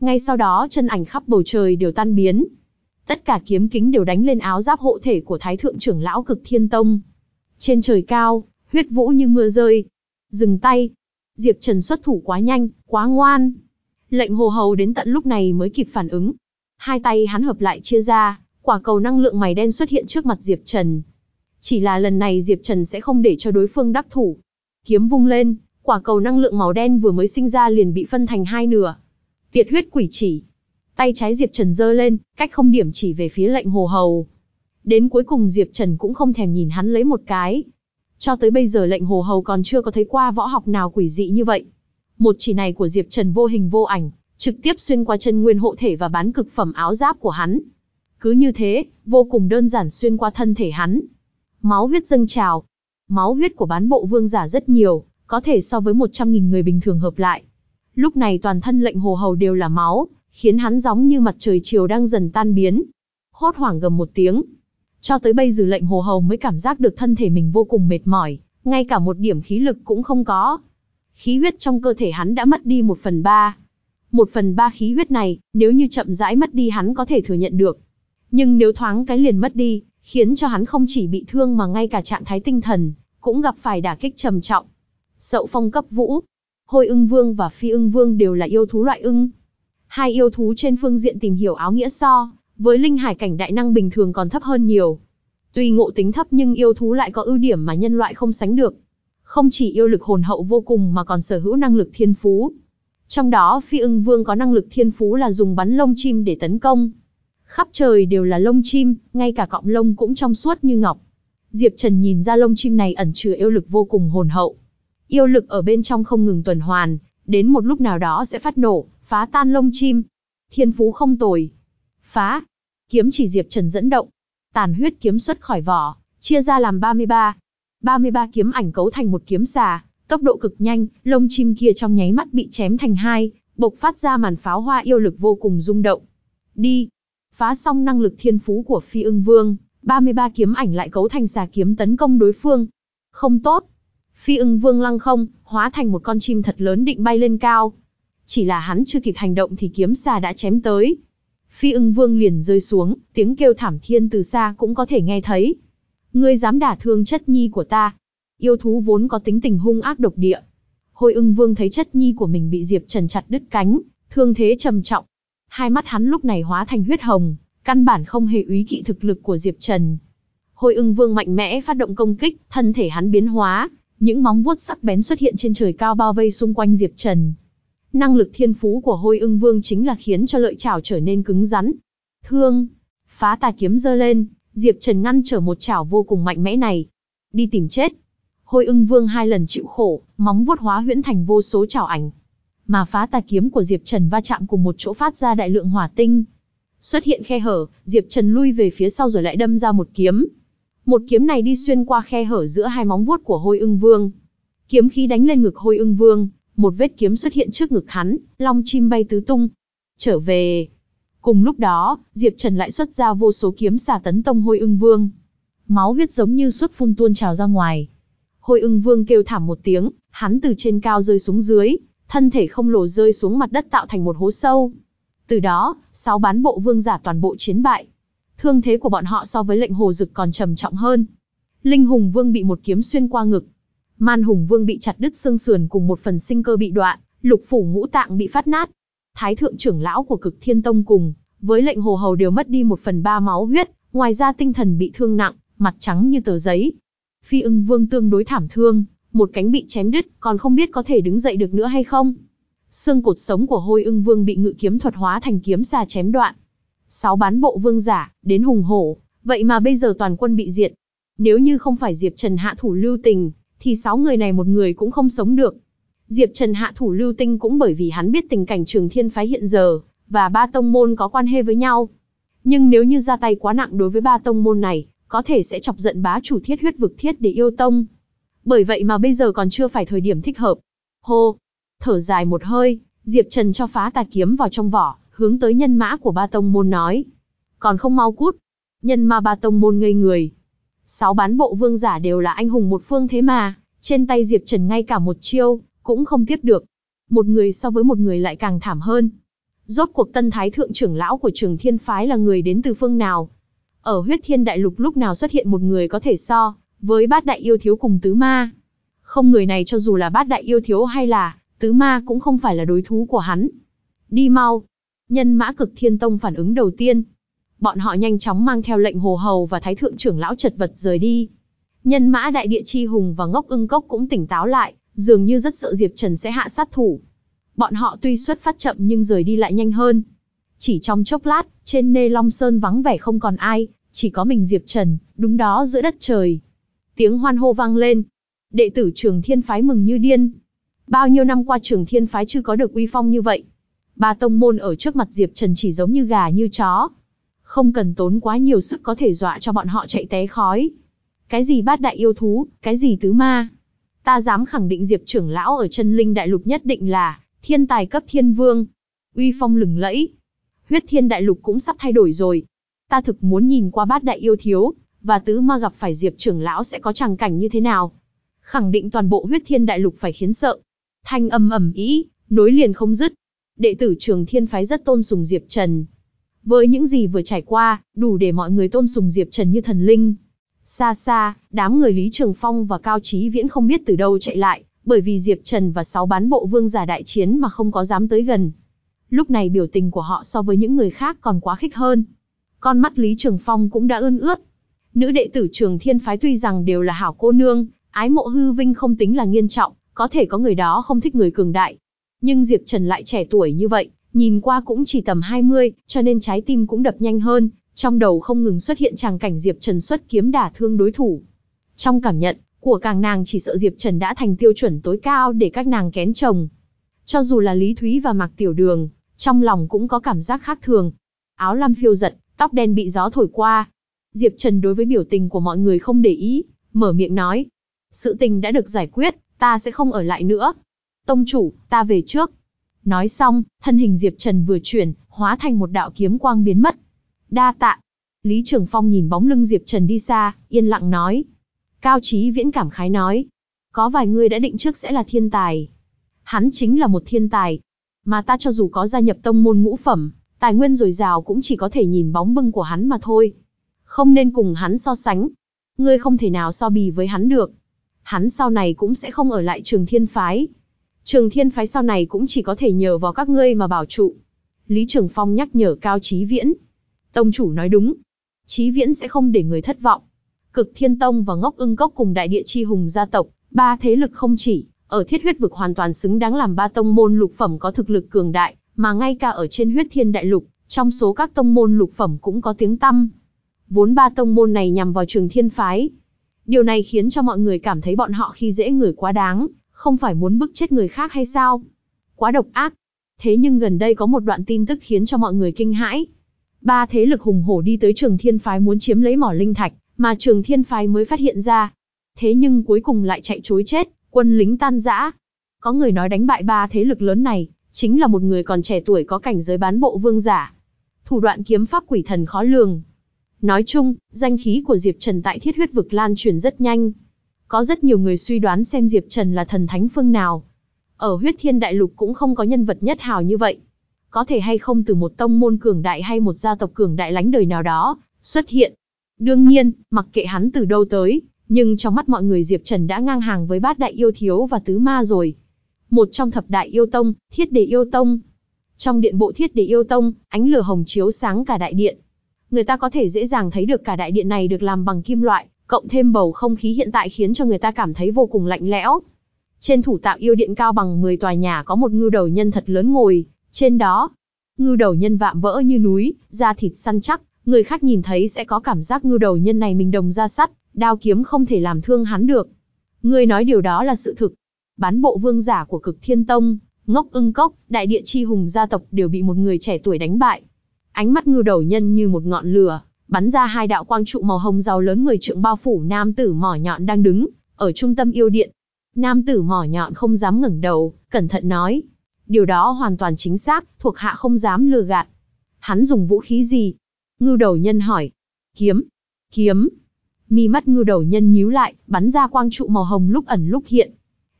Ngay sau đó chân ảnh khắp bầu trời đều tan biến. Tất cả kiếm kính đều đánh lên áo giáp hộ thể của Thái Thượng trưởng lão cực thiên tông. Trên trời cao, huyết vũ như mưa rơi. Dừng tay. Diệp Trần xuất thủ quá nhanh, quá ngoan. Lệnh hồ hầu đến tận lúc này mới kịp phản ứng. Hai tay hắn hợp lại chia ra, quả cầu năng lượng mày đen xuất hiện trước mặt Diệp Trần. Chỉ là lần này Diệp Trần sẽ không để cho đối phương đắc thủ. Kiếm vung lên, quả cầu năng lượng màu đen vừa mới sinh ra liền bị phân thành hai nửa. Tiệt huyết quỷ chỉ. Tay trái Diệp Trần giơ lên, cách không điểm chỉ về phía lệnh hồ hầu. Đến cuối cùng Diệp Trần cũng không thèm nhìn hắn lấy một cái. Cho tới bây giờ lệnh hồ hầu còn chưa có thấy qua võ học nào quỷ dị như vậy. Một chỉ này của Diệp Trần vô hình vô ảnh, trực tiếp xuyên qua chân nguyên hộ thể và bán cực phẩm áo giáp của hắn. Cứ như thế, vô cùng đơn giản xuyên qua thân thể hắn. Máu huyết dâng trào. Máu huyết của bán bộ vương giả rất nhiều, có thể so với 100.000 người bình thường hợp lại. Lúc này toàn thân lệnh hồ hầu đều là máu, khiến hắn giống như mặt trời chiều đang dần tan biến. Hốt hoảng gầm một tiếng. Cho tới bây giờ lệnh hồ hầu mới cảm giác được thân thể mình vô cùng mệt mỏi, ngay cả một điểm khí lực cũng không có. Khí huyết trong cơ thể hắn đã mất đi một phần ba. Một phần ba khí huyết này, nếu như chậm rãi mất đi hắn có thể thừa nhận được. Nhưng nếu thoáng cái liền mất đi, khiến cho hắn không chỉ bị thương mà ngay cả trạng thái tinh thần, cũng gặp phải đả kích trầm trọng. Sậu phong cấp vũ, hôi ưng vương và phi ưng vương đều là yêu thú loại ưng. Hai yêu thú trên phương diện tìm hiểu áo nghĩa so, với linh hải cảnh đại năng bình thường còn thấp hơn nhiều. Tuy ngộ tính thấp nhưng yêu thú lại có ưu điểm mà nhân loại không sánh được. Không chỉ yêu lực hồn hậu vô cùng mà còn sở hữu năng lực thiên phú. Trong đó phi ưng vương có năng lực thiên phú là dùng bắn lông chim để tấn công. Khắp trời đều là lông chim, ngay cả cọng lông cũng trong suốt như ngọc. Diệp Trần nhìn ra lông chim này ẩn chứa yêu lực vô cùng hồn hậu. Yêu lực ở bên trong không ngừng tuần hoàn, đến một lúc nào đó sẽ phát nổ, phá tan lông chim. Thiên phú không tồi. Phá. Kiếm chỉ Diệp Trần dẫn động. Tàn huyết kiếm xuất khỏi vỏ, chia ra làm 33. 33 kiếm ảnh cấu thành một kiếm xà, tốc độ cực nhanh, lông chim kia trong nháy mắt bị chém thành hai, bộc phát ra màn pháo hoa yêu lực vô cùng rung động. Đi. Phá xong năng lực thiên phú của Phi Ưng Vương, 33 kiếm ảnh lại cấu thành xà kiếm tấn công đối phương. Không tốt. Phi Ưng Vương lăng không, hóa thành một con chim thật lớn định bay lên cao. Chỉ là hắn chưa kịp hành động thì kiếm xà đã chém tới. Phi Ưng Vương liền rơi xuống, tiếng kêu thảm thiên từ xa cũng có thể nghe thấy. Ngươi dám đả thương chất nhi của ta. Yêu thú vốn có tính tình hung ác độc địa. Hồi ưng vương thấy chất nhi của mình bị Diệp Trần chặt đứt cánh, thương thế trầm trọng. Hai mắt hắn lúc này hóa thành huyết hồng, căn bản không hề úy kỵ thực lực của Diệp Trần. Hồi ưng vương mạnh mẽ phát động công kích, thân thể hắn biến hóa, những móng vuốt sắc bén xuất hiện trên trời cao bao vây xung quanh Diệp Trần. Năng lực thiên phú của hôi ưng vương chính là khiến cho lợi chảo trở nên cứng rắn. Thương, phá tà kiếm giơ lên, Diệp Trần ngăn trở một chảo vô cùng mạnh mẽ này. Đi tìm chết. Hôi ưng vương hai lần chịu khổ, móng vuốt hóa huyễn thành vô số chảo ảnh. Mà phá tà kiếm của Diệp Trần va chạm cùng một chỗ phát ra đại lượng hỏa tinh. Xuất hiện khe hở, Diệp Trần lui về phía sau rồi lại đâm ra một kiếm. Một kiếm này đi xuyên qua khe hở giữa hai móng vuốt của hôi ưng vương. Kiếm khí đánh lên ngực hôi ưng vương, một vết kiếm xuất hiện trước ngực hắn, long chim bay tứ tung. Trở về. Cùng lúc đó, Diệp Trần lại xuất ra vô số kiếm xả tấn tông hôi ưng vương. Máu huyết giống như suốt phun tuôn trào ra ngoài. Hôi ưng vương kêu thảm một tiếng, hắn từ trên cao rơi xuống dưới, thân thể không lồ rơi xuống mặt đất tạo thành một hố sâu. Từ đó, sáu bán bộ vương giả toàn bộ chiến bại. Thương thế của bọn họ so với lệnh hồ dực còn trầm trọng hơn. Linh hùng vương bị một kiếm xuyên qua ngực. Man hùng vương bị chặt đứt xương sườn cùng một phần sinh cơ bị đoạn, lục phủ ngũ tạng bị phát nát. Thái thượng trưởng lão của cực thiên tông cùng, với lệnh hồ hầu đều mất đi một phần ba máu huyết, ngoài ra tinh thần bị thương nặng, mặt trắng như tờ giấy. Phi ưng vương tương đối thảm thương, một cánh bị chém đứt, còn không biết có thể đứng dậy được nữa hay không. Xương cột sống của hôi ưng vương bị ngự kiếm thuật hóa thành kiếm xà chém đoạn. Sáu bán bộ vương giả, đến hùng hổ, vậy mà bây giờ toàn quân bị diệt. Nếu như không phải Diệp Trần hạ thủ lưu tình, thì sáu người này một người cũng không sống được. Diệp Trần hạ thủ lưu tinh cũng bởi vì hắn biết tình cảnh trường thiên phái hiện giờ, và ba tông môn có quan hệ với nhau. Nhưng nếu như ra tay quá nặng đối với ba tông môn này, có thể sẽ chọc giận bá chủ thiết huyết vực thiết để yêu tông. Bởi vậy mà bây giờ còn chưa phải thời điểm thích hợp. Hô! Thở dài một hơi, Diệp Trần cho phá tà kiếm vào trong vỏ, hướng tới nhân mã của ba tông môn nói. Còn không mau cút. Nhân ma ba tông môn ngây người. Sáu bán bộ vương giả đều là anh hùng một phương thế mà, trên tay Diệp Trần ngay cả một chiêu, cũng không tiếp được. Một người so với một người lại càng thảm hơn. Rốt cuộc tân thái thượng trưởng lão của trường thiên phái là người đến từ phương nào? Ở huyết thiên đại lục lúc nào xuất hiện một người có thể so, với bát đại yêu thiếu cùng tứ ma? Không người này cho dù là bát đại yêu thiếu hay là, tứ ma cũng không phải là đối thú của hắn. Đi mau. Nhân mã cực thiên tông phản ứng đầu tiên. Bọn họ nhanh chóng mang theo lệnh hồ hầu và thái thượng trưởng lão chật vật rời đi. Nhân mã đại địa chi hùng và ngốc ưng cốc cũng tỉnh táo lại, dường như rất sợ Diệp Trần sẽ hạ sát thủ. Bọn họ tuy xuất phát chậm nhưng rời đi lại nhanh hơn. Chỉ trong chốc lát, trên nê Long Sơn vắng vẻ không còn ai, chỉ có mình Diệp Trần, đúng đó giữa đất trời. Tiếng hoan hô vang lên. Đệ tử trường thiên phái mừng như điên. Bao nhiêu năm qua trường thiên phái chưa có được uy phong như vậy. Ba tông môn ở trước mặt Diệp Trần chỉ giống như gà như chó. Không cần tốn quá nhiều sức có thể dọa cho bọn họ chạy té khói. Cái gì bát đại yêu thú, cái gì tứ ma. Ta dám khẳng định Diệp trưởng lão ở chân linh đại lục nhất định là thiên tài cấp thiên vương. Uy phong lừng lẫy. Huyết thiên đại lục cũng sắp thay đổi rồi. Ta thực muốn nhìn qua bát đại yêu thiếu, và tứ ma gặp phải Diệp trưởng lão sẽ có tràng cảnh như thế nào. Khẳng định toàn bộ huyết thiên đại lục phải khiến sợ. Thanh âm ầm ý, nối liền không dứt. Đệ tử trường thiên phái rất tôn sùng Diệp Trần. Với những gì vừa trải qua, đủ để mọi người tôn sùng Diệp Trần như thần linh. Xa xa, đám người Lý Trường Phong và Cao Chí Viễn không biết từ đâu chạy lại, bởi vì Diệp Trần và sáu bán bộ vương giả đại chiến mà không có dám tới gần. Lúc này biểu tình của họ so với những người khác còn quá khích hơn. Con mắt Lý Trường Phong cũng đã ươn ướt. Nữ đệ tử trường thiên phái tuy rằng đều là hảo cô nương, ái mộ hư vinh không tính là nghiêm trọng, có thể có người đó không thích người cường đại. Nhưng Diệp Trần lại trẻ tuổi như vậy, nhìn qua cũng chỉ tầm 20, cho nên trái tim cũng đập nhanh hơn, trong đầu không ngừng xuất hiện tràng cảnh Diệp Trần xuất kiếm đả thương đối thủ. Trong cảm nhận của càng nàng chỉ sợ Diệp Trần đã thành tiêu chuẩn tối cao để các nàng kén chồng. Cho dù là Lý Thúy và Mạc Tiểu Đường, trong lòng cũng có cảm giác khác thường. Áo lam phiêu giật, tóc đen bị gió thổi qua. Diệp Trần đối với biểu tình của mọi người không để ý, mở miệng nói. Sự tình đã được giải quyết, ta sẽ không ở lại nữa. Tông chủ, ta về trước. Nói xong, thân hình Diệp Trần vừa chuyển, hóa thành một đạo kiếm quang biến mất. Đa tạ. Lý Trường Phong nhìn bóng lưng Diệp Trần đi xa, yên lặng nói. Cao Chí Viễn cảm khái nói. Có vài người đã định trước sẽ là thiên tài. Hắn chính là một thiên tài. Mà ta cho dù có gia nhập tông môn ngũ phẩm, tài nguyên dồi dào cũng chỉ có thể nhìn bóng bưng của hắn mà thôi. Không nên cùng hắn so sánh. Ngươi không thể nào so bì với hắn được. Hắn sau này cũng sẽ không ở lại trường thiên phái. Trường thiên phái sau này cũng chỉ có thể nhờ vào các ngươi mà bảo trụ. Lý Trường Phong nhắc nhở Cao Chí Viễn. Tông chủ nói đúng. Chí Viễn sẽ không để người thất vọng. Cực Thiên Tông và Ngốc Ưng Cốc cùng Đại Địa Chi Hùng gia tộc, ba thế lực không chỉ, ở thiết huyết vực hoàn toàn xứng đáng làm ba tông môn lục phẩm có thực lực cường đại, mà ngay cả ở trên huyết thiên đại lục, trong số các tông môn lục phẩm cũng có tiếng tăm. Vốn ba tông môn này nhằm vào trường thiên phái. Điều này khiến cho mọi người cảm thấy bọn họ khi dễ người quá đáng, không phải muốn bức chết người khác hay sao? Quá độc ác. Thế nhưng gần đây có một đoạn tin tức khiến cho mọi người kinh hãi. Ba thế lực hùng hổ đi tới trường thiên phái muốn chiếm lấy mỏ linh thạch, mà trường thiên phái mới phát hiện ra. Thế nhưng cuối cùng lại chạy chối chết, quân lính tan rã. Có người nói đánh bại ba thế lực lớn này, chính là một người còn trẻ tuổi có cảnh giới bán bộ vương giả. Thủ đoạn kiếm pháp quỷ thần khó lường. Nói chung, danh khí của Diệp Trần tại thiết huyết vực lan truyền rất nhanh. Có rất nhiều người suy đoán xem Diệp Trần là thần thánh phương nào. Ở huyết thiên đại lục cũng không có nhân vật nhất hào như vậy. Có thể hay không từ một tông môn cường đại hay một gia tộc cường đại lánh đời nào đó, xuất hiện. Đương nhiên, mặc kệ hắn từ đâu tới, nhưng trong mắt mọi người Diệp Trần đã ngang hàng với bát đại yêu thiếu và tứ ma rồi. Một trong thập đại yêu tông, thiết đề yêu tông. Trong điện bộ thiết đề yêu tông, ánh lửa hồng chiếu sáng cả đại điện. Người ta có thể dễ dàng thấy được cả đại điện này được làm bằng kim loại, cộng thêm bầu không khí hiện tại khiến cho người ta cảm thấy vô cùng lạnh lẽo. Trên thủ tạo yêu điện cao bằng 10 tòa nhà có một ngưu đầu nhân thật lớn ngồi, trên đó, ngưu đầu nhân vạm vỡ như núi, da thịt săn chắc, người khác nhìn thấy sẽ có cảm giác ngưu đầu nhân này mình đồng ra sắt, đao kiếm không thể làm thương hắn được. Người nói điều đó là sự thực. Bán bộ vương giả của cực thiên tông, ngốc ưng cốc, đại địa chi hùng gia tộc đều bị một người trẻ tuổi đánh bại. Ánh mắt ngưu đầu nhân như một ngọn lửa, bắn ra hai đạo quang trụ màu hồng giàu lớn người trượng bao phủ nam tử mỏ nhọn đang đứng, ở trung tâm yêu điện. Nam tử mỏ nhọn không dám ngẩng đầu, cẩn thận nói. Điều đó hoàn toàn chính xác, thuộc hạ không dám lừa gạt. Hắn dùng vũ khí gì? Ngưu đầu nhân hỏi. Kiếm. Kiếm. Mi mắt ngưu đầu nhân nhíu lại, bắn ra quang trụ màu hồng lúc ẩn lúc hiện.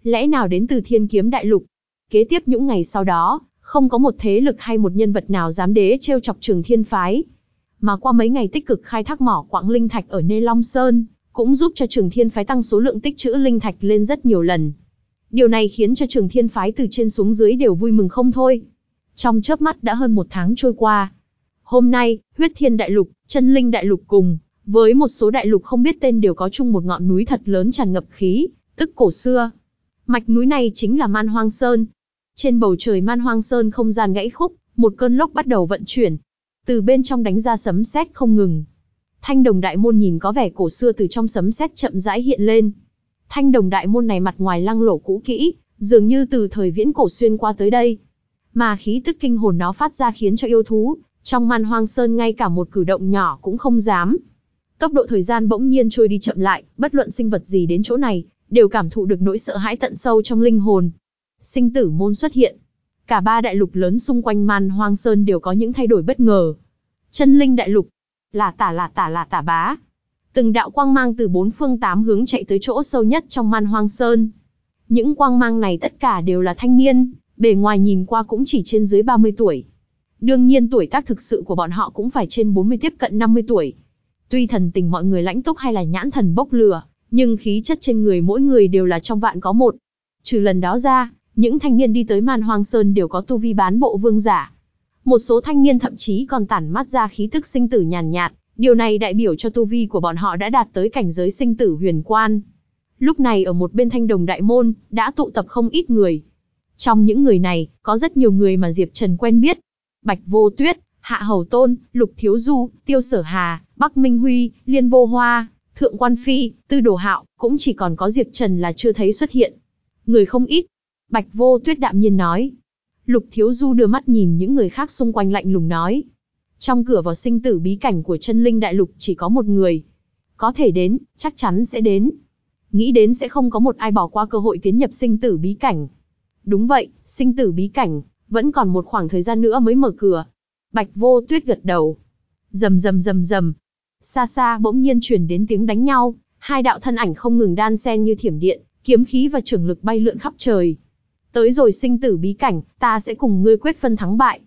Lẽ nào đến từ thiên kiếm đại lục? Kế tiếp những ngày sau đó, không có một thế lực hay một nhân vật nào dám đế trêu chọc trường thiên phái. Mà qua mấy ngày tích cực khai thác mỏ quặng linh thạch ở Nê Long Sơn, cũng giúp cho trường thiên phái tăng số lượng tích trữ linh thạch lên rất nhiều lần. Điều này khiến cho trường thiên phái từ trên xuống dưới đều vui mừng không thôi. Trong chớp mắt đã hơn một tháng trôi qua. Hôm nay, huyết thiên đại lục, chân linh đại lục cùng, với một số đại lục không biết tên đều có chung một ngọn núi thật lớn tràn ngập khí, tức cổ xưa. Mạch núi này chính là Man Hoang Sơn. Trên bầu trời Man Hoang Sơn không gian gãy khúc, một cơn lốc bắt đầu vận chuyển. Từ bên trong đánh ra sấm sét không ngừng. Thanh đồng đại môn nhìn có vẻ cổ xưa từ trong sấm sét chậm rãi hiện lên. Thanh đồng đại môn này mặt ngoài lăng lộ cũ kỹ, dường như từ thời viễn cổ xuyên qua tới đây. Mà khí tức kinh hồn nó phát ra khiến cho yêu thú, trong man hoang sơn ngay cả một cử động nhỏ cũng không dám. Tốc độ thời gian bỗng nhiên trôi đi chậm lại, bất luận sinh vật gì đến chỗ này, đều cảm thụ được nỗi sợ hãi tận sâu trong linh hồn. Sinh tử môn xuất hiện. Cả ba đại lục lớn xung quanh man hoang sơn đều có những thay đổi bất ngờ. Chân linh đại lục. Là tả là tả là tả bá. Từng đạo quang mang từ bốn phương tám hướng chạy tới chỗ sâu nhất trong man hoang sơn. Những quang mang này tất cả đều là thanh niên, bề ngoài nhìn qua cũng chỉ trên dưới 30 tuổi. Đương nhiên tuổi tác thực sự của bọn họ cũng phải trên 40 tiếp cận 50 tuổi. Tuy thần tình mọi người lãnh túc hay là nhãn thần bốc lửa, nhưng khí chất trên người mỗi người đều là trong vạn có một. Trừ lần đó ra, những thanh niên đi tới Man Hoang Sơn đều có tu vi bán bộ vương giả. Một số thanh niên thậm chí còn tản mắt ra khí tức sinh tử nhàn nhạt, điều này đại biểu cho tu vi của bọn họ đã đạt tới cảnh giới sinh tử huyền quan. Lúc này ở một bên thanh đồng đại môn, đã tụ tập không ít người. Trong những người này, có rất nhiều người mà Diệp Trần quen biết. Bạch Vô Tuyết, Hạ Hầu Tôn, Lục Thiếu Du, Tiêu Sở Hà, Bắc Minh Huy, Liên Vô Hoa, Thượng quan phi, tư đồ hạo, cũng chỉ còn có Diệp Trần là chưa thấy xuất hiện. Người không ít. Bạch vô tuyết đạm nhiên nói. Lục thiếu du đưa mắt nhìn những người khác xung quanh lạnh lùng nói. Trong cửa vào sinh tử bí cảnh của chân linh đại lục chỉ có một người. Có thể đến, chắc chắn sẽ đến. Nghĩ đến sẽ không có một ai bỏ qua cơ hội tiến nhập sinh tử bí cảnh. Đúng vậy, sinh tử bí cảnh, vẫn còn một khoảng thời gian nữa mới mở cửa. Bạch vô tuyết gật đầu. Rầm rầm rầm rầm. Xa xa bỗng nhiên truyền đến tiếng đánh nhau, hai đạo thân ảnh không ngừng đan xen như thiểm điện, kiếm khí và trường lực bay lượn khắp trời. Tới rồi sinh tử bí cảnh, ta sẽ cùng ngươi quyết phân thắng bại.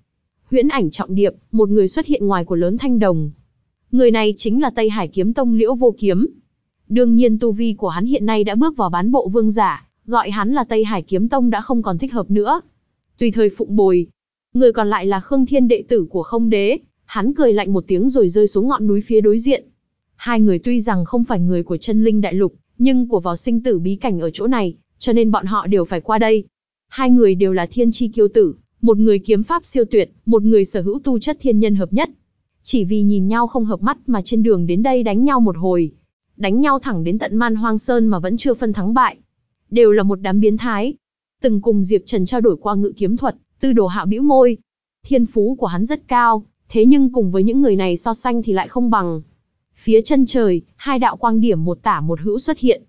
Huyễn ảnh trọng điệp, một người xuất hiện ngoài của lớn thanh đồng. Người này chính là Tây Hải kiếm tông Liễu Vô Kiếm. Đương nhiên tu vi của hắn hiện nay đã bước vào bán bộ vương giả, gọi hắn là Tây Hải kiếm tông đã không còn thích hợp nữa. Tùy thời phụng bồi. Người còn lại là Khương Thiên đệ tử của không đế, hắn cười lạnh một tiếng rồi rơi xuống ngọn núi phía đối diện. Hai người tuy rằng không phải người của chân linh đại lục, nhưng của vào sinh tử bí cảnh ở chỗ này, cho nên bọn họ đều phải qua đây. Hai người đều là thiên chi kiêu tử, một người kiếm pháp siêu tuyệt, một người sở hữu tu chất thiên nhân hợp nhất. Chỉ vì nhìn nhau không hợp mắt mà trên đường đến đây đánh nhau một hồi. Đánh nhau thẳng đến tận man hoang sơn mà vẫn chưa phân thắng bại. Đều là một đám biến thái. Từng cùng Diệp Trần trao đổi qua ngự kiếm thuật, tư đồ hạ bĩu môi. Thiên phú của hắn rất cao, thế nhưng cùng với những người này so sánh thì lại không bằng. Phía chân trời, hai đạo quang điểm một tả một hữu xuất hiện.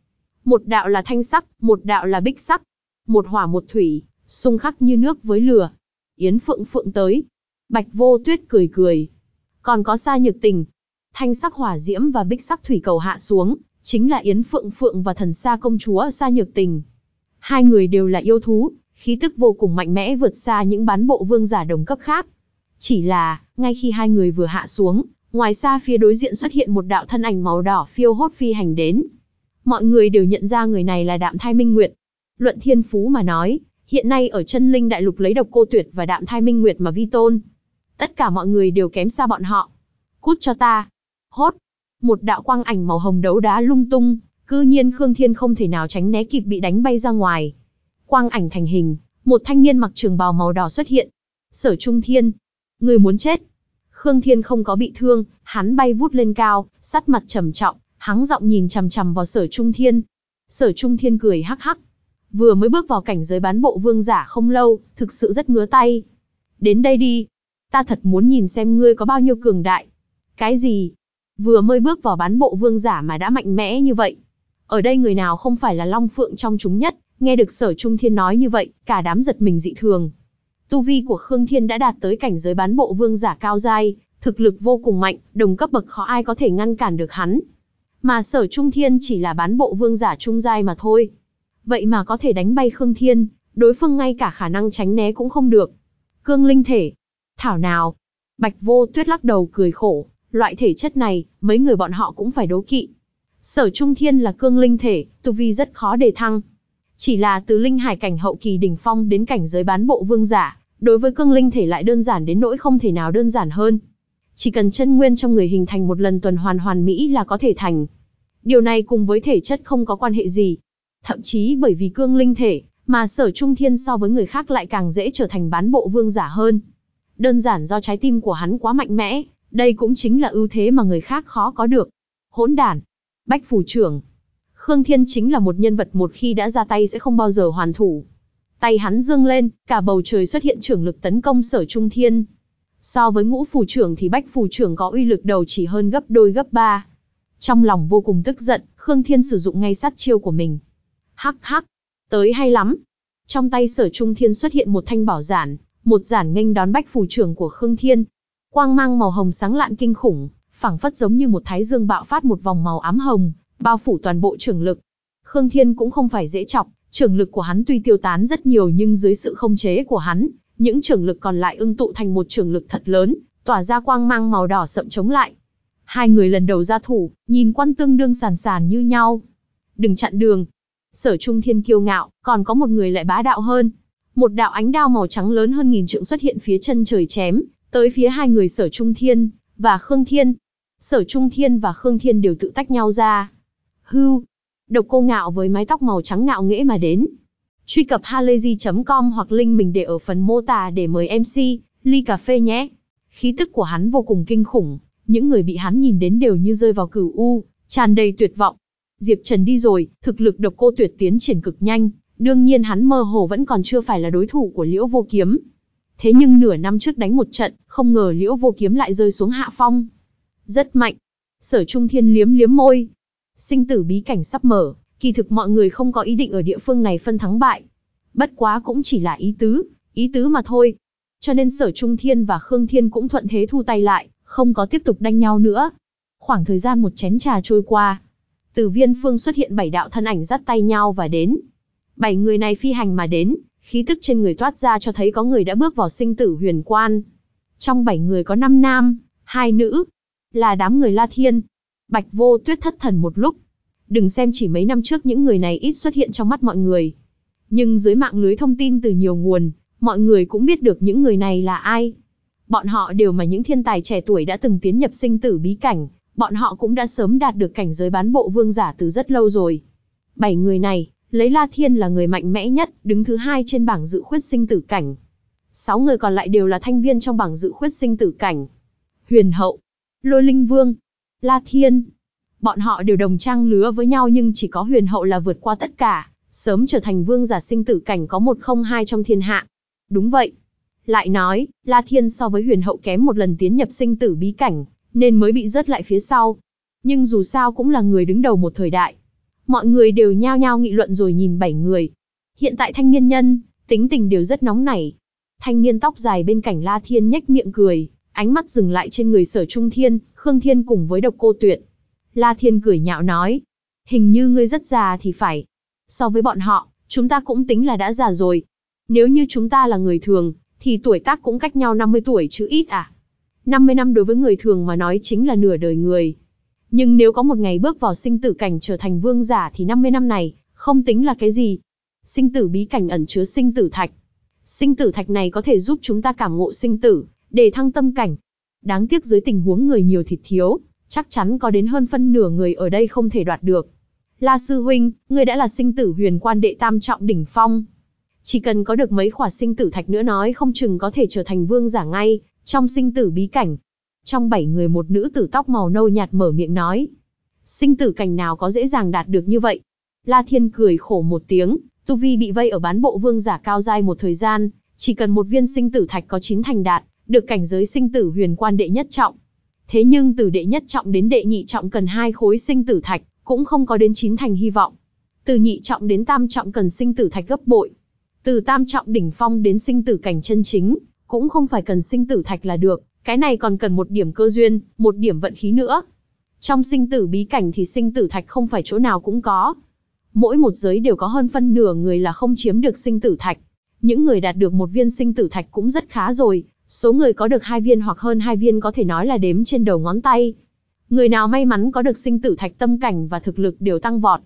Một đạo là thanh sắc, một đạo là bích sắc. Một hỏa một thủy, xung khắc như nước với lửa. Yến Phượng Phượng tới. Bạch vô tuyết cười cười. Còn có xa nhược tình. Thanh sắc hỏa diễm và bích sắc thủy cầu hạ xuống, chính là Yến Phượng Phượng và thần sa công chúa xa nhược tình. Hai người đều là yêu thú, khí tức vô cùng mạnh mẽ vượt xa những bán bộ vương giả đồng cấp khác. Chỉ là, ngay khi hai người vừa hạ xuống, ngoài xa phía đối diện xuất hiện một đạo thân ảnh màu đỏ phiêu hốt phi hành đến. Mọi người đều nhận ra người này là Đạm Thai Minh Nguyệt. Luận thiên phú mà nói, hiện nay ở chân linh đại lục lấy độc cô tuyệt và Đạm Thai Minh Nguyệt mà vi tôn. Tất cả mọi người đều kém xa bọn họ. Cút cho ta. Hốt. Một đạo quang ảnh màu hồng đấu đá lung tung, cư nhiên Khương Thiên không thể nào tránh né kịp bị đánh bay ra ngoài. Quang ảnh thành hình, một thanh niên mặc trường bào màu đỏ xuất hiện. Sở Trung Thiên, Người muốn chết. Khương Thiên không có bị thương, hắn bay vút lên cao, sắt mặt trầm trọng, hắng giọng nhìn chằm chằm vào sở trung thiên. Sở trung thiên cười hắc hắc. Vừa mới bước vào cảnh giới bán bộ vương giả không lâu, thực sự rất ngứa tay. Đến đây đi. Ta thật muốn nhìn xem ngươi có bao nhiêu cường đại. Cái gì? Vừa mới bước vào bán bộ vương giả mà đã mạnh mẽ như vậy. Ở đây người nào không phải là long phượng trong chúng nhất, nghe được sở trung thiên nói như vậy, cả đám giật mình dị thường, Tu vi của Khương Thiên đã đạt tới cảnh giới bán bộ vương giả cao giai, thực lực vô cùng mạnh, đồng cấp bậc khó ai có thể ngăn cản được hắn. Mà Sở Trung Thiên chỉ là bán bộ vương giả trung giai mà thôi. Vậy mà có thể đánh bay Khương Thiên, đối phương ngay cả khả năng tránh né cũng không được. Cương linh thể. Thảo nào. Bạch vô tuyết lắc đầu cười khổ, loại thể chất này, mấy người bọn họ cũng phải đố kỵ. Sở Trung Thiên là cương linh thể, tu vi rất khó đề thăng. Chỉ là từ linh hải cảnh hậu kỳ đỉnh phong đến cảnh giới bán bộ vương giả, Đối với cương linh thể lại đơn giản đến nỗi không thể nào đơn giản hơn. Chỉ cần chân nguyên trong người hình thành một lần tuần hoàn hoàn mỹ là có thể thành. Điều này cùng với thể chất không có quan hệ gì. Thậm chí bởi vì cương linh thể, mà sở trung thiên so với người khác lại càng dễ trở thành bán bộ vương giả hơn. Đơn giản do trái tim của hắn quá mạnh mẽ, đây cũng chính là ưu thế mà người khác khó có được. Hỗn đản, bách phủ trưởng. Khương Thiên chính là một nhân vật một khi đã ra tay sẽ không bao giờ hoàn thủ. Tay hắn dương lên, cả bầu trời xuất hiện trưởng lực tấn công sở trung thiên. So với ngũ phủ trưởng thì bách phủ trưởng có uy lực đầu chỉ hơn gấp đôi gấp ba. Trong lòng vô cùng tức giận, Khương Thiên sử dụng ngay sát chiêu của mình. Hắc hắc, tới hay lắm. Trong tay sở trung thiên xuất hiện một thanh bảo giản, một giản nghênh đón bách phù trưởng của Khương Thiên. Quang mang màu hồng sáng lạn kinh khủng, phảng phất giống như một thái dương bạo phát một vòng màu ám hồng, bao phủ toàn bộ trưởng lực. Khương Thiên cũng không phải dễ chọc, Trường lực của hắn tuy tiêu tán rất nhiều nhưng dưới sự không chế của hắn, những trường lực còn lại ưng tụ thành một trường lực thật lớn, tỏa ra quang mang màu đỏ sậm chống lại. Hai người lần đầu ra thủ, nhìn quan tương đương sàn sàn như nhau. Đừng chặn đường. Sở Trung Thiên kiêu ngạo, còn có một người lại bá đạo hơn. Một đạo ánh đao màu trắng lớn hơn nghìn trượng xuất hiện phía chân trời chém, tới phía hai người Sở Trung Thiên và Khương Thiên. Sở Trung Thiên và Khương Thiên đều tự tách nhau ra. Hưu, Độc cô ngạo với mái tóc màu trắng ngạo nghễ mà đến. Truy cập halayzi.com hoặc link mình để ở phần mô tả để mời MC, ly cà phê nhé. Khí tức của hắn vô cùng kinh khủng, những người bị hắn nhìn đến đều như rơi vào cửu u, tràn đầy tuyệt vọng. Diệp Trần đi rồi, thực lực độc cô tuyệt tiến triển cực nhanh, đương nhiên hắn mơ hồ vẫn còn chưa phải là đối thủ của Liễu Vô Kiếm. Thế nhưng nửa năm trước đánh một trận, không ngờ Liễu Vô Kiếm lại rơi xuống hạ phong. Rất mạnh. Sở Trung Thiên liếm liếm môi. Sinh tử bí cảnh sắp mở, kỳ thực mọi người không có ý định ở địa phương này phân thắng bại. Bất quá cũng chỉ là ý tứ, ý tứ mà thôi. Cho nên Sở Trung Thiên và Khương Thiên cũng thuận thế thu tay lại, không có tiếp tục đánh nhau nữa. Khoảng thời gian một chén trà trôi qua, từ viên phương xuất hiện bảy đạo thân ảnh dắt tay nhau và đến. Bảy người này phi hành mà đến, khí tức trên người toát ra cho thấy có người đã bước vào sinh tử huyền quan. Trong bảy người có năm nam, hai nữ, là đám người La Thiên. Bạch vô tuyết thất thần một lúc. Đừng xem chỉ mấy năm trước những người này ít xuất hiện trong mắt mọi người. Nhưng dưới mạng lưới thông tin từ nhiều nguồn, mọi người cũng biết được những người này là ai. Bọn họ đều mà những thiên tài trẻ tuổi đã từng tiến nhập sinh tử bí cảnh, bọn họ cũng đã sớm đạt được cảnh giới bán bộ vương giả từ rất lâu rồi. Bảy người này, lấy La Thiên là người mạnh mẽ nhất, đứng thứ hai trên bảng dự khuyết sinh tử cảnh. Sáu người còn lại đều là thanh viên trong bảng dự khuyết sinh tử cảnh. Huyền Hậu, Lôi Linh Vương, La Thiên. Bọn họ đều đồng trang lứa với nhau nhưng chỉ có Huyền Hậu là vượt qua tất cả, sớm trở thành vương giả sinh tử cảnh có một không hai trong thiên hạ. Đúng vậy. Lại nói, La Thiên so với Huyền Hậu kém một lần tiến nhập sinh tử bí cảnh, nên mới bị rớt lại phía sau. Nhưng dù sao cũng là người đứng đầu một thời đại. Mọi người đều nhao nhao nghị luận rồi nhìn bảy người. Hiện tại thanh niên nhân, tính tình đều rất nóng nảy. Thanh niên tóc dài bên cạnh La Thiên nhếch miệng cười, ánh mắt dừng lại trên người sở trung thiên, Khương Thiên cùng với độc cô tuyệt. La Thiên cười nhạo nói, hình như ngươi rất già thì phải. So với bọn họ, chúng ta cũng tính là đã già rồi. Nếu như chúng ta là người thường, thì tuổi tác cũng cách nhau 50 tuổi chứ ít à. 50 năm đối với người thường mà nói chính là nửa đời người. Nhưng nếu có một ngày bước vào sinh tử cảnh trở thành vương giả thì 50 năm này, không tính là cái gì. Sinh tử bí cảnh ẩn chứa sinh tử thạch. Sinh tử thạch này có thể giúp chúng ta cảm ngộ sinh tử, để thăng tâm cảnh. Đáng tiếc dưới tình huống người nhiều thịt thiếu, chắc chắn có đến hơn phân nửa người ở đây không thể đoạt được. La Sư Huynh, ngươi đã là sinh tử huyền quan đệ tam trọng đỉnh phong. Chỉ cần có được mấy khỏa sinh tử thạch nữa nói không chừng có thể trở thành vương giả ngay, trong sinh tử bí cảnh, trong bảy người một nữ tử tóc màu nâu nhạt mở miệng nói. Sinh tử cảnh nào có dễ dàng đạt được như vậy? La Thiên cười khổ một tiếng, Tu Vi bị vây ở bán bộ vương giả cao dai một thời gian, chỉ cần một viên sinh tử thạch có chín thành đạt, được cảnh giới sinh tử huyền quan đệ nhất trọng. Thế nhưng từ đệ nhất trọng đến đệ nhị trọng cần hai khối sinh tử thạch, cũng không có đến chín thành hy vọng. Từ nhị trọng đến tam trọng cần sinh tử thạch gấp bội. Từ tam trọng đỉnh phong đến sinh tử cảnh chân chính, cũng không phải cần sinh tử thạch là được, cái này còn cần một điểm cơ duyên, một điểm vận khí nữa. Trong sinh tử bí cảnh thì sinh tử thạch không phải chỗ nào cũng có. Mỗi một giới đều có hơn phân nửa người là không chiếm được sinh tử thạch. Những người đạt được một viên sinh tử thạch cũng rất khá rồi, số người có được hai viên hoặc hơn hai viên có thể nói là đếm trên đầu ngón tay. Người nào may mắn có được sinh tử thạch tâm cảnh và thực lực đều tăng vọt.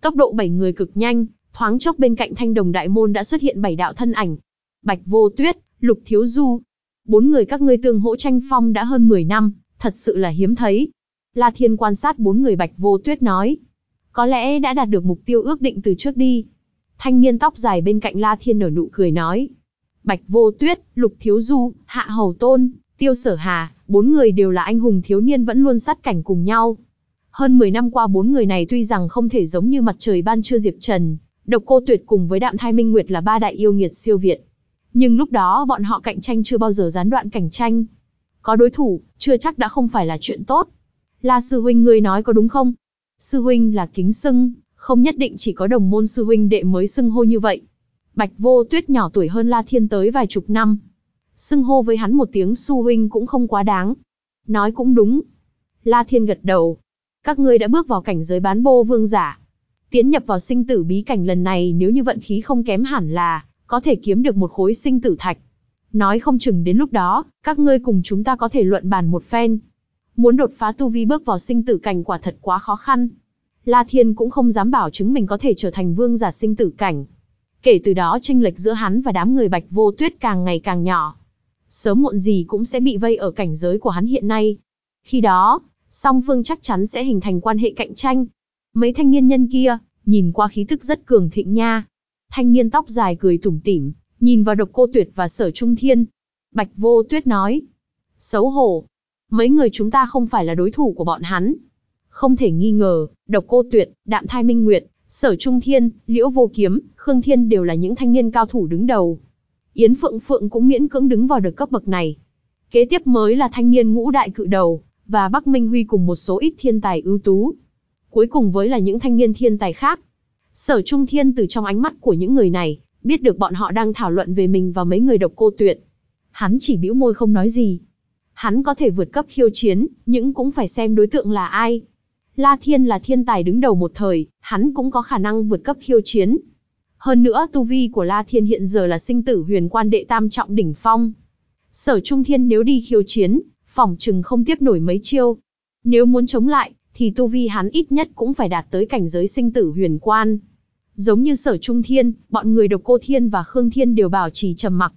Tốc độ bảy người cực nhanh, thoáng chốc bên cạnh thanh đồng đại môn đã xuất hiện bảy đạo thân ảnh. Bạch vô tuyết, lục thiếu du, Bốn người các ngươi tương hỗ tranh phong đã hơn 10 năm, thật sự là hiếm thấy. La Thiên quan sát bốn người bạch vô tuyết nói. Có lẽ đã đạt được mục tiêu ước định từ trước đi. Thanh niên tóc dài bên cạnh La Thiên nở nụ cười nói. Bạch vô tuyết, lục thiếu du, hạ hầu tôn, tiêu sở hà, bốn người đều là anh hùng thiếu niên vẫn luôn sát cảnh cùng nhau. Hơn 10 năm qua bốn người này tuy rằng không thể giống như mặt trời ban trưa Diệp Trần, độc cô tuyệt cùng với đạm thai minh nguyệt là ba đại yêu nghiệt siêu việt. Nhưng lúc đó bọn họ cạnh tranh chưa bao giờ gián đoạn cạnh tranh. Có đối thủ, chưa chắc đã không phải là chuyện tốt. La sư huynh ngươi nói có đúng không? Sư huynh là kính sưng không nhất định chỉ có đồng môn sư huynh đệ mới xưng hô như vậy. Bạch vô tuyết nhỏ tuổi hơn La Thiên tới vài chục năm. Xưng hô với hắn một tiếng sư huynh cũng không quá đáng. Nói cũng đúng. La Thiên gật đầu. Các ngươi đã bước vào cảnh giới bán bô vương giả. Tiến nhập vào sinh tử bí cảnh lần này nếu như vận khí không kém hẳn là có thể kiếm được một khối sinh tử thạch. Nói không chừng đến lúc đó, các ngươi cùng chúng ta có thể luận bàn một phen. Muốn đột phá tu vi bước vào sinh tử cảnh quả thật quá khó khăn. La Thiên cũng không dám bảo chứng mình có thể trở thành vương giả sinh tử cảnh. Kể từ đó tranh lệch giữa hắn và đám người bạch vô tuyết càng ngày càng nhỏ. Sớm muộn gì cũng sẽ bị vây ở cảnh giới của hắn hiện nay. Khi đó, song phương chắc chắn sẽ hình thành quan hệ cạnh tranh. Mấy thanh niên nhân kia, nhìn qua khí thức rất cường thịnh nha, Thanh niên tóc dài cười tủm tỉm, nhìn vào độc cô tuyệt và sở trung thiên. Bạch vô tuyết nói. Xấu hổ. Mấy người chúng ta không phải là đối thủ của bọn hắn. Không thể nghi ngờ, độc cô tuyệt, đạm thai minh nguyệt, sở trung thiên, liễu vô kiếm, khương thiên đều là những thanh niên cao thủ đứng đầu. Yến Phượng Phượng cũng miễn cưỡng đứng vào được cấp bậc này. Kế tiếp mới là thanh niên ngũ đại cự đầu, và Bắc Minh Huy cùng một số ít thiên tài ưu tú. Cuối cùng với là những thanh niên thiên tài khác. Sở Trung Thiên từ trong ánh mắt của những người này, biết được bọn họ đang thảo luận về mình và mấy người độc cô tuyệt. Hắn chỉ bĩu môi không nói gì. Hắn có thể vượt cấp khiêu chiến, nhưng cũng phải xem đối tượng là ai. La Thiên là thiên tài đứng đầu một thời, hắn cũng có khả năng vượt cấp khiêu chiến. Hơn nữa tu vi của La Thiên hiện giờ là sinh tử huyền quan đệ tam trọng đỉnh phong. Sở Trung Thiên nếu đi khiêu chiến, phỏng chừng không tiếp nổi mấy chiêu. Nếu muốn chống lại, thì tu vi hắn ít nhất cũng phải đạt tới cảnh giới sinh tử huyền quan. Giống như sở trung thiên, bọn người độc cô thiên và khương thiên đều bảo trì trầm mặc.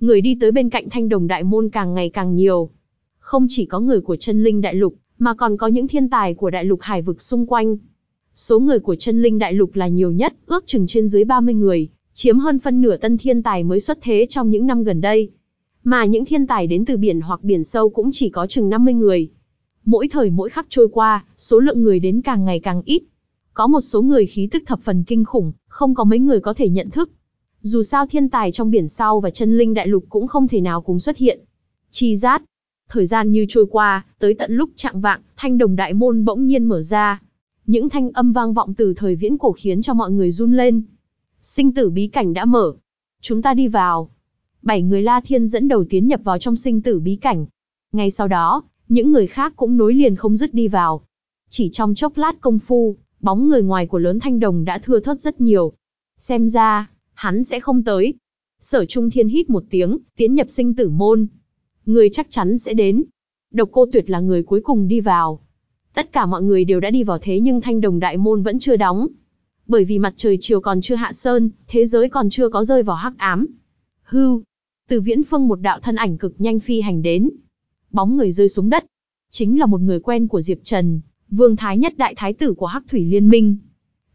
Người đi tới bên cạnh thanh đồng đại môn càng ngày càng nhiều. Không chỉ có người của chân linh đại lục, mà còn có những thiên tài của đại lục hải vực xung quanh. Số người của chân linh đại lục là nhiều nhất, ước chừng trên dưới 30 người, chiếm hơn phân nửa tân thiên tài mới xuất thế trong những năm gần đây. Mà những thiên tài đến từ biển hoặc biển sâu cũng chỉ có chừng 50 người. Mỗi thời mỗi khắc trôi qua, số lượng người đến càng ngày càng ít. Có một số người khí tức thập phần kinh khủng, không có mấy người có thể nhận thức. Dù sao thiên tài trong biển sau và chân linh đại lục cũng không thể nào cùng xuất hiện. Chi giát, Thời gian như trôi qua, tới tận lúc trạng vạng, thanh đồng đại môn bỗng nhiên mở ra. Những thanh âm vang vọng từ thời viễn cổ khiến cho mọi người run lên. Sinh tử bí cảnh đã mở. Chúng ta đi vào. Bảy người La Thiên dẫn đầu tiến nhập vào trong sinh tử bí cảnh. Ngay sau đó, những người khác cũng nối liền không dứt đi vào. Chỉ trong chốc lát công phu, bóng người ngoài của lớn thanh đồng đã thưa thớt rất nhiều. Xem ra, hắn sẽ không tới. Sở Trung Thiên hít một tiếng, tiến nhập sinh tử môn. Người chắc chắn sẽ đến. Độc cô tuyệt là người cuối cùng đi vào. Tất cả mọi người đều đã đi vào thế nhưng thanh đồng đại môn vẫn chưa đóng. Bởi vì mặt trời chiều còn chưa hạ sơn, thế giới còn chưa có rơi vào hắc ám. Hưu. Từ viễn phương một đạo thân ảnh cực nhanh phi hành đến. Bóng người rơi xuống đất. Chính là một người quen của Diệp Trần, Vương Thái Nhất đại thái tử của Hắc Thủy Liên Minh.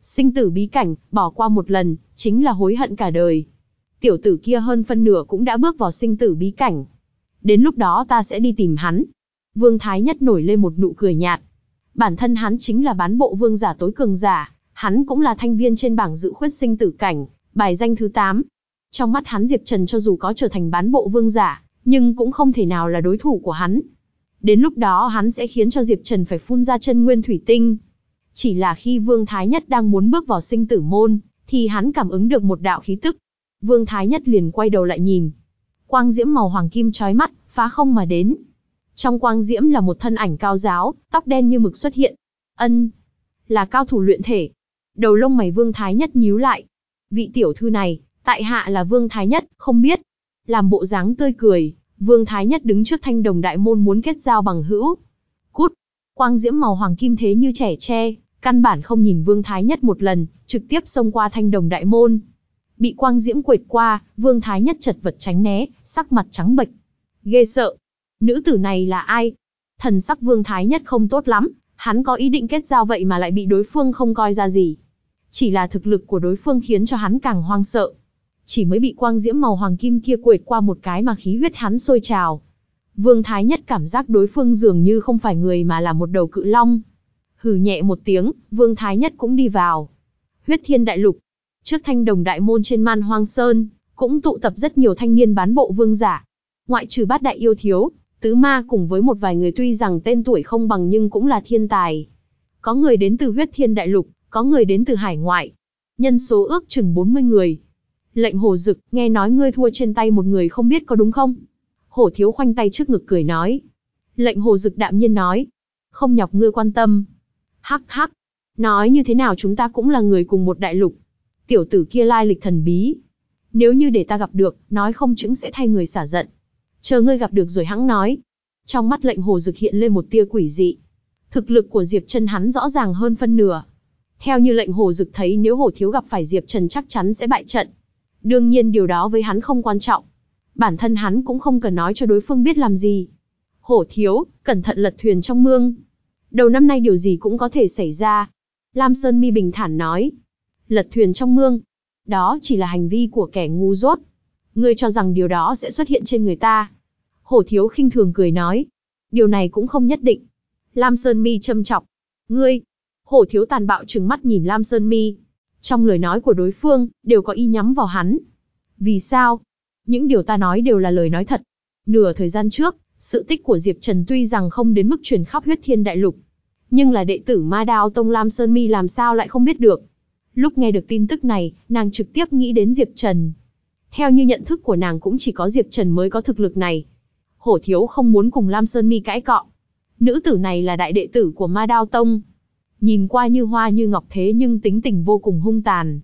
Sinh tử bí cảnh, bỏ qua một lần, chính là hối hận cả đời. Tiểu tử kia hơn phân nửa cũng đã bước vào sinh tử bí cảnh. Đến lúc đó ta sẽ đi tìm hắn. Vương Thái Nhất nổi lên một nụ cười nhạt. Bản thân hắn chính là bán bộ vương giả tối cường giả, hắn cũng là thanh viên trên bảng dự khuyết sinh tử cảnh, bài danh thứ 8. Trong mắt hắn Diệp Trần cho dù có trở thành bán bộ vương giả, nhưng cũng không thể nào là đối thủ của hắn. Đến lúc đó hắn sẽ khiến cho Diệp Trần phải phun ra chân nguyên thủy tinh. Chỉ là khi Vương Thái Nhất đang muốn bước vào sinh tử môn, thì hắn cảm ứng được một đạo khí tức. Vương Thái Nhất liền quay đầu lại nhìn. Quang diễm màu hoàng kim trói mắt, phá không mà đến. Trong quang diễm là một thân ảnh cao giáo, tóc đen như mực xuất hiện. Ân, là cao thủ luyện thể. Đầu lông mày Vương Thái Nhất nhíu lại. Vị tiểu thư này, tại hạ là Vương Thái Nhất, không biết. Làm bộ dáng tươi cười, Vương Thái Nhất đứng trước thanh đồng đại môn muốn kết giao bằng hữu. Cút! Quang diễm màu hoàng kim thế như trẻ tre, căn bản không nhìn Vương Thái Nhất một lần, trực tiếp xông qua thanh đồng đại môn. Bị quang diễm quệt qua, Vương Thái Nhất chật vật tránh né, sắc mặt trắng bệch. Ghê sợ! Nữ tử này là ai? Thần sắc Vương Thái Nhất không tốt lắm, hắn có ý định kết giao vậy mà lại bị đối phương không coi ra gì. Chỉ là thực lực của đối phương khiến cho hắn càng hoang sợ chỉ mới bị quang diễm màu hoàng kim kia quệt qua một cái mà khí huyết hắn sôi trào. Vương Thái Nhất cảm giác đối phương dường như không phải người mà là một đầu cự long. Hừ nhẹ một tiếng, Vương Thái Nhất cũng đi vào. Huyết Thiên Đại Lục. Trước thanh đồng đại môn trên man hoang sơn, cũng tụ tập rất nhiều thanh niên bán bộ vương giả. Ngoại trừ bát đại yêu thiếu, tứ ma cùng với một vài người tuy rằng tên tuổi không bằng nhưng cũng là thiên tài. Có người đến từ huyết thiên đại lục, có người đến từ hải ngoại. Nhân số ước chừng 40 người, Lệnh hồ dực, nghe nói ngươi thua trên tay một người không biết có đúng không? Hổ thiếu khoanh tay trước ngực cười nói. Lệnh hồ dực đạm nhiên nói. Không nhọc ngươi quan tâm. Hắc hắc. Nói như thế nào chúng ta cũng là người cùng một đại lục. Tiểu tử kia lai lịch thần bí. Nếu như để ta gặp được, nói không chứng sẽ thay người xả giận. Chờ ngươi gặp được rồi hãng nói. Trong mắt lệnh hồ dực hiện lên một tia quỷ dị. Thực lực của Diệp Trần hắn rõ ràng hơn phân nửa. Theo như lệnh hồ dực thấy nếu hồ thiếu gặp phải Diệp Trần chắc chắn sẽ bại trận. Đương nhiên điều đó với hắn không quan trọng. Bản thân hắn cũng không cần nói cho đối phương biết làm gì. Hổ thiếu, cẩn thận lật thuyền trong mương. Đầu năm nay điều gì cũng có thể xảy ra. Lam Sơn Mi bình thản nói. Lật thuyền trong mương. Đó chỉ là hành vi của kẻ ngu dốt. Ngươi cho rằng điều đó sẽ xuất hiện trên người ta. Hổ thiếu khinh thường cười nói. Điều này cũng không nhất định. Lam Sơn Mi châm chọc. Ngươi! Hổ thiếu tàn bạo trừng mắt nhìn Lam Sơn Mi. Trong lời nói của đối phương, đều có ý nhắm vào hắn. Vì sao? Những điều ta nói đều là lời nói thật. Nửa thời gian trước, sự tích của Diệp Trần tuy rằng không đến mức truyền khắp huyết thiên đại lục. Nhưng là đệ tử ma đao Tông Lam Sơn Mi làm sao lại không biết được. Lúc nghe được tin tức này, nàng trực tiếp nghĩ đến Diệp Trần. Theo như nhận thức của nàng cũng chỉ có Diệp Trần mới có thực lực này. Hổ thiếu không muốn cùng Lam Sơn Mi cãi cọ. Nữ tử này là đại đệ tử của Ma Đao Tông. Nhìn qua như hoa như ngọc thế nhưng tính tình vô cùng hung tàn.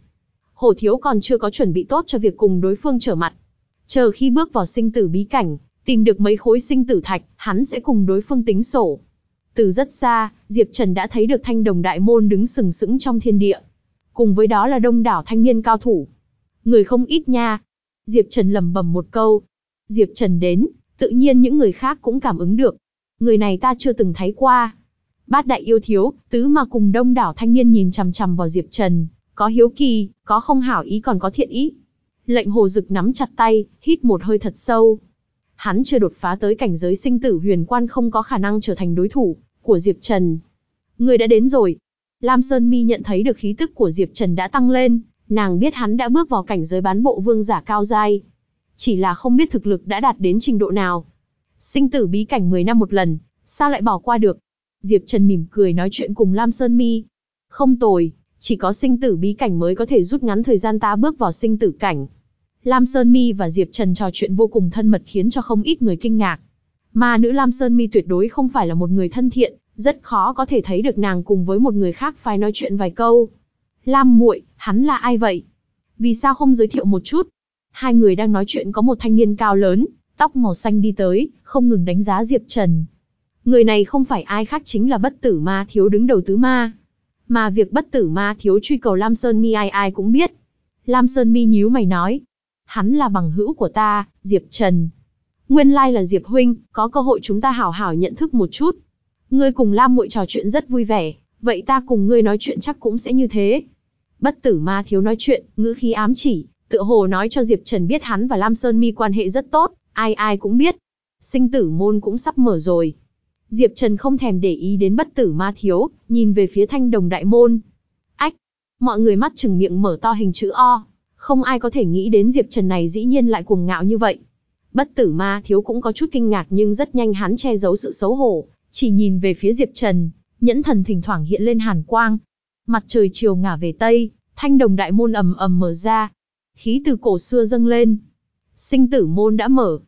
Hổ thiếu còn chưa có chuẩn bị tốt cho việc cùng đối phương trở mặt. Chờ khi bước vào sinh tử bí cảnh, tìm được mấy khối sinh tử thạch, hắn sẽ cùng đối phương tính sổ. Từ rất xa, Diệp Trần đã thấy được thanh đồng đại môn đứng sừng sững trong thiên địa. Cùng với đó là đông đảo thanh niên cao thủ. Người không ít nha. Diệp Trần lầm bầm một câu. Diệp Trần đến, tự nhiên những người khác cũng cảm ứng được. Người này ta chưa từng thấy qua. Bát đại yêu thiếu, tứ mà cùng đông đảo thanh niên nhìn chằm chằm vào Diệp Trần, có hiếu kỳ, có không hảo ý còn có thiện ý. Lệnh hồ dực nắm chặt tay, hít một hơi thật sâu. Hắn chưa đột phá tới cảnh giới sinh tử huyền quan không có khả năng trở thành đối thủ của Diệp Trần. Người đã đến rồi. Lam Sơn Mi nhận thấy được khí tức của Diệp Trần đã tăng lên, nàng biết hắn đã bước vào cảnh giới bán bộ vương giả cao giai. Chỉ là không biết thực lực đã đạt đến trình độ nào. Sinh tử bí cảnh 10 năm một lần, sao lại bỏ qua được? Diệp Trần mỉm cười nói chuyện cùng Lam Sơn Mi. Không tồi, chỉ có sinh tử bí cảnh mới có thể rút ngắn thời gian ta bước vào sinh tử cảnh. Lam Sơn Mi và Diệp Trần trò chuyện vô cùng thân mật khiến cho không ít người kinh ngạc. Mà nữ Lam Sơn Mi tuyệt đối không phải là một người thân thiện, rất khó có thể thấy được nàng cùng với một người khác phải nói chuyện vài câu. Lam muội, hắn là ai vậy? Vì sao không giới thiệu một chút? Hai người đang nói chuyện có một thanh niên cao lớn, tóc màu xanh đi tới, không ngừng đánh giá Diệp Trần. Người này không phải ai khác chính là bất tử ma thiếu đứng đầu tứ ma. Mà việc bất tử ma thiếu truy cầu Lam Sơn Mi ai ai cũng biết. Lam Sơn Mi nhíu mày nói. Hắn là bằng hữu của ta, Diệp Trần. Nguyên lai là Diệp Huynh, có cơ hội chúng ta hảo hảo nhận thức một chút. Ngươi cùng Lam muội trò chuyện rất vui vẻ, vậy ta cùng ngươi nói chuyện chắc cũng sẽ như thế. Bất tử ma thiếu nói chuyện, ngữ khí ám chỉ, tựa hồ nói cho Diệp Trần biết hắn và Lam Sơn Mi quan hệ rất tốt, ai ai cũng biết. Sinh tử môn cũng sắp mở rồi, Diệp Trần không thèm để ý đến bất tử ma thiếu, nhìn về phía thanh đồng đại môn. Ách! Mọi người mắt chừng miệng mở to hình chữ O. Không ai có thể nghĩ đến Diệp Trần này dĩ nhiên lại cuồng ngạo như vậy. Bất tử ma thiếu cũng có chút kinh ngạc nhưng rất nhanh hắn che giấu sự xấu hổ, chỉ nhìn về phía Diệp Trần, nhẫn thần thỉnh thoảng hiện lên hàn quang. Mặt trời chiều ngả về Tây, thanh đồng đại môn ầm ầm mở ra. Khí từ cổ xưa dâng lên. Sinh tử môn đã mở.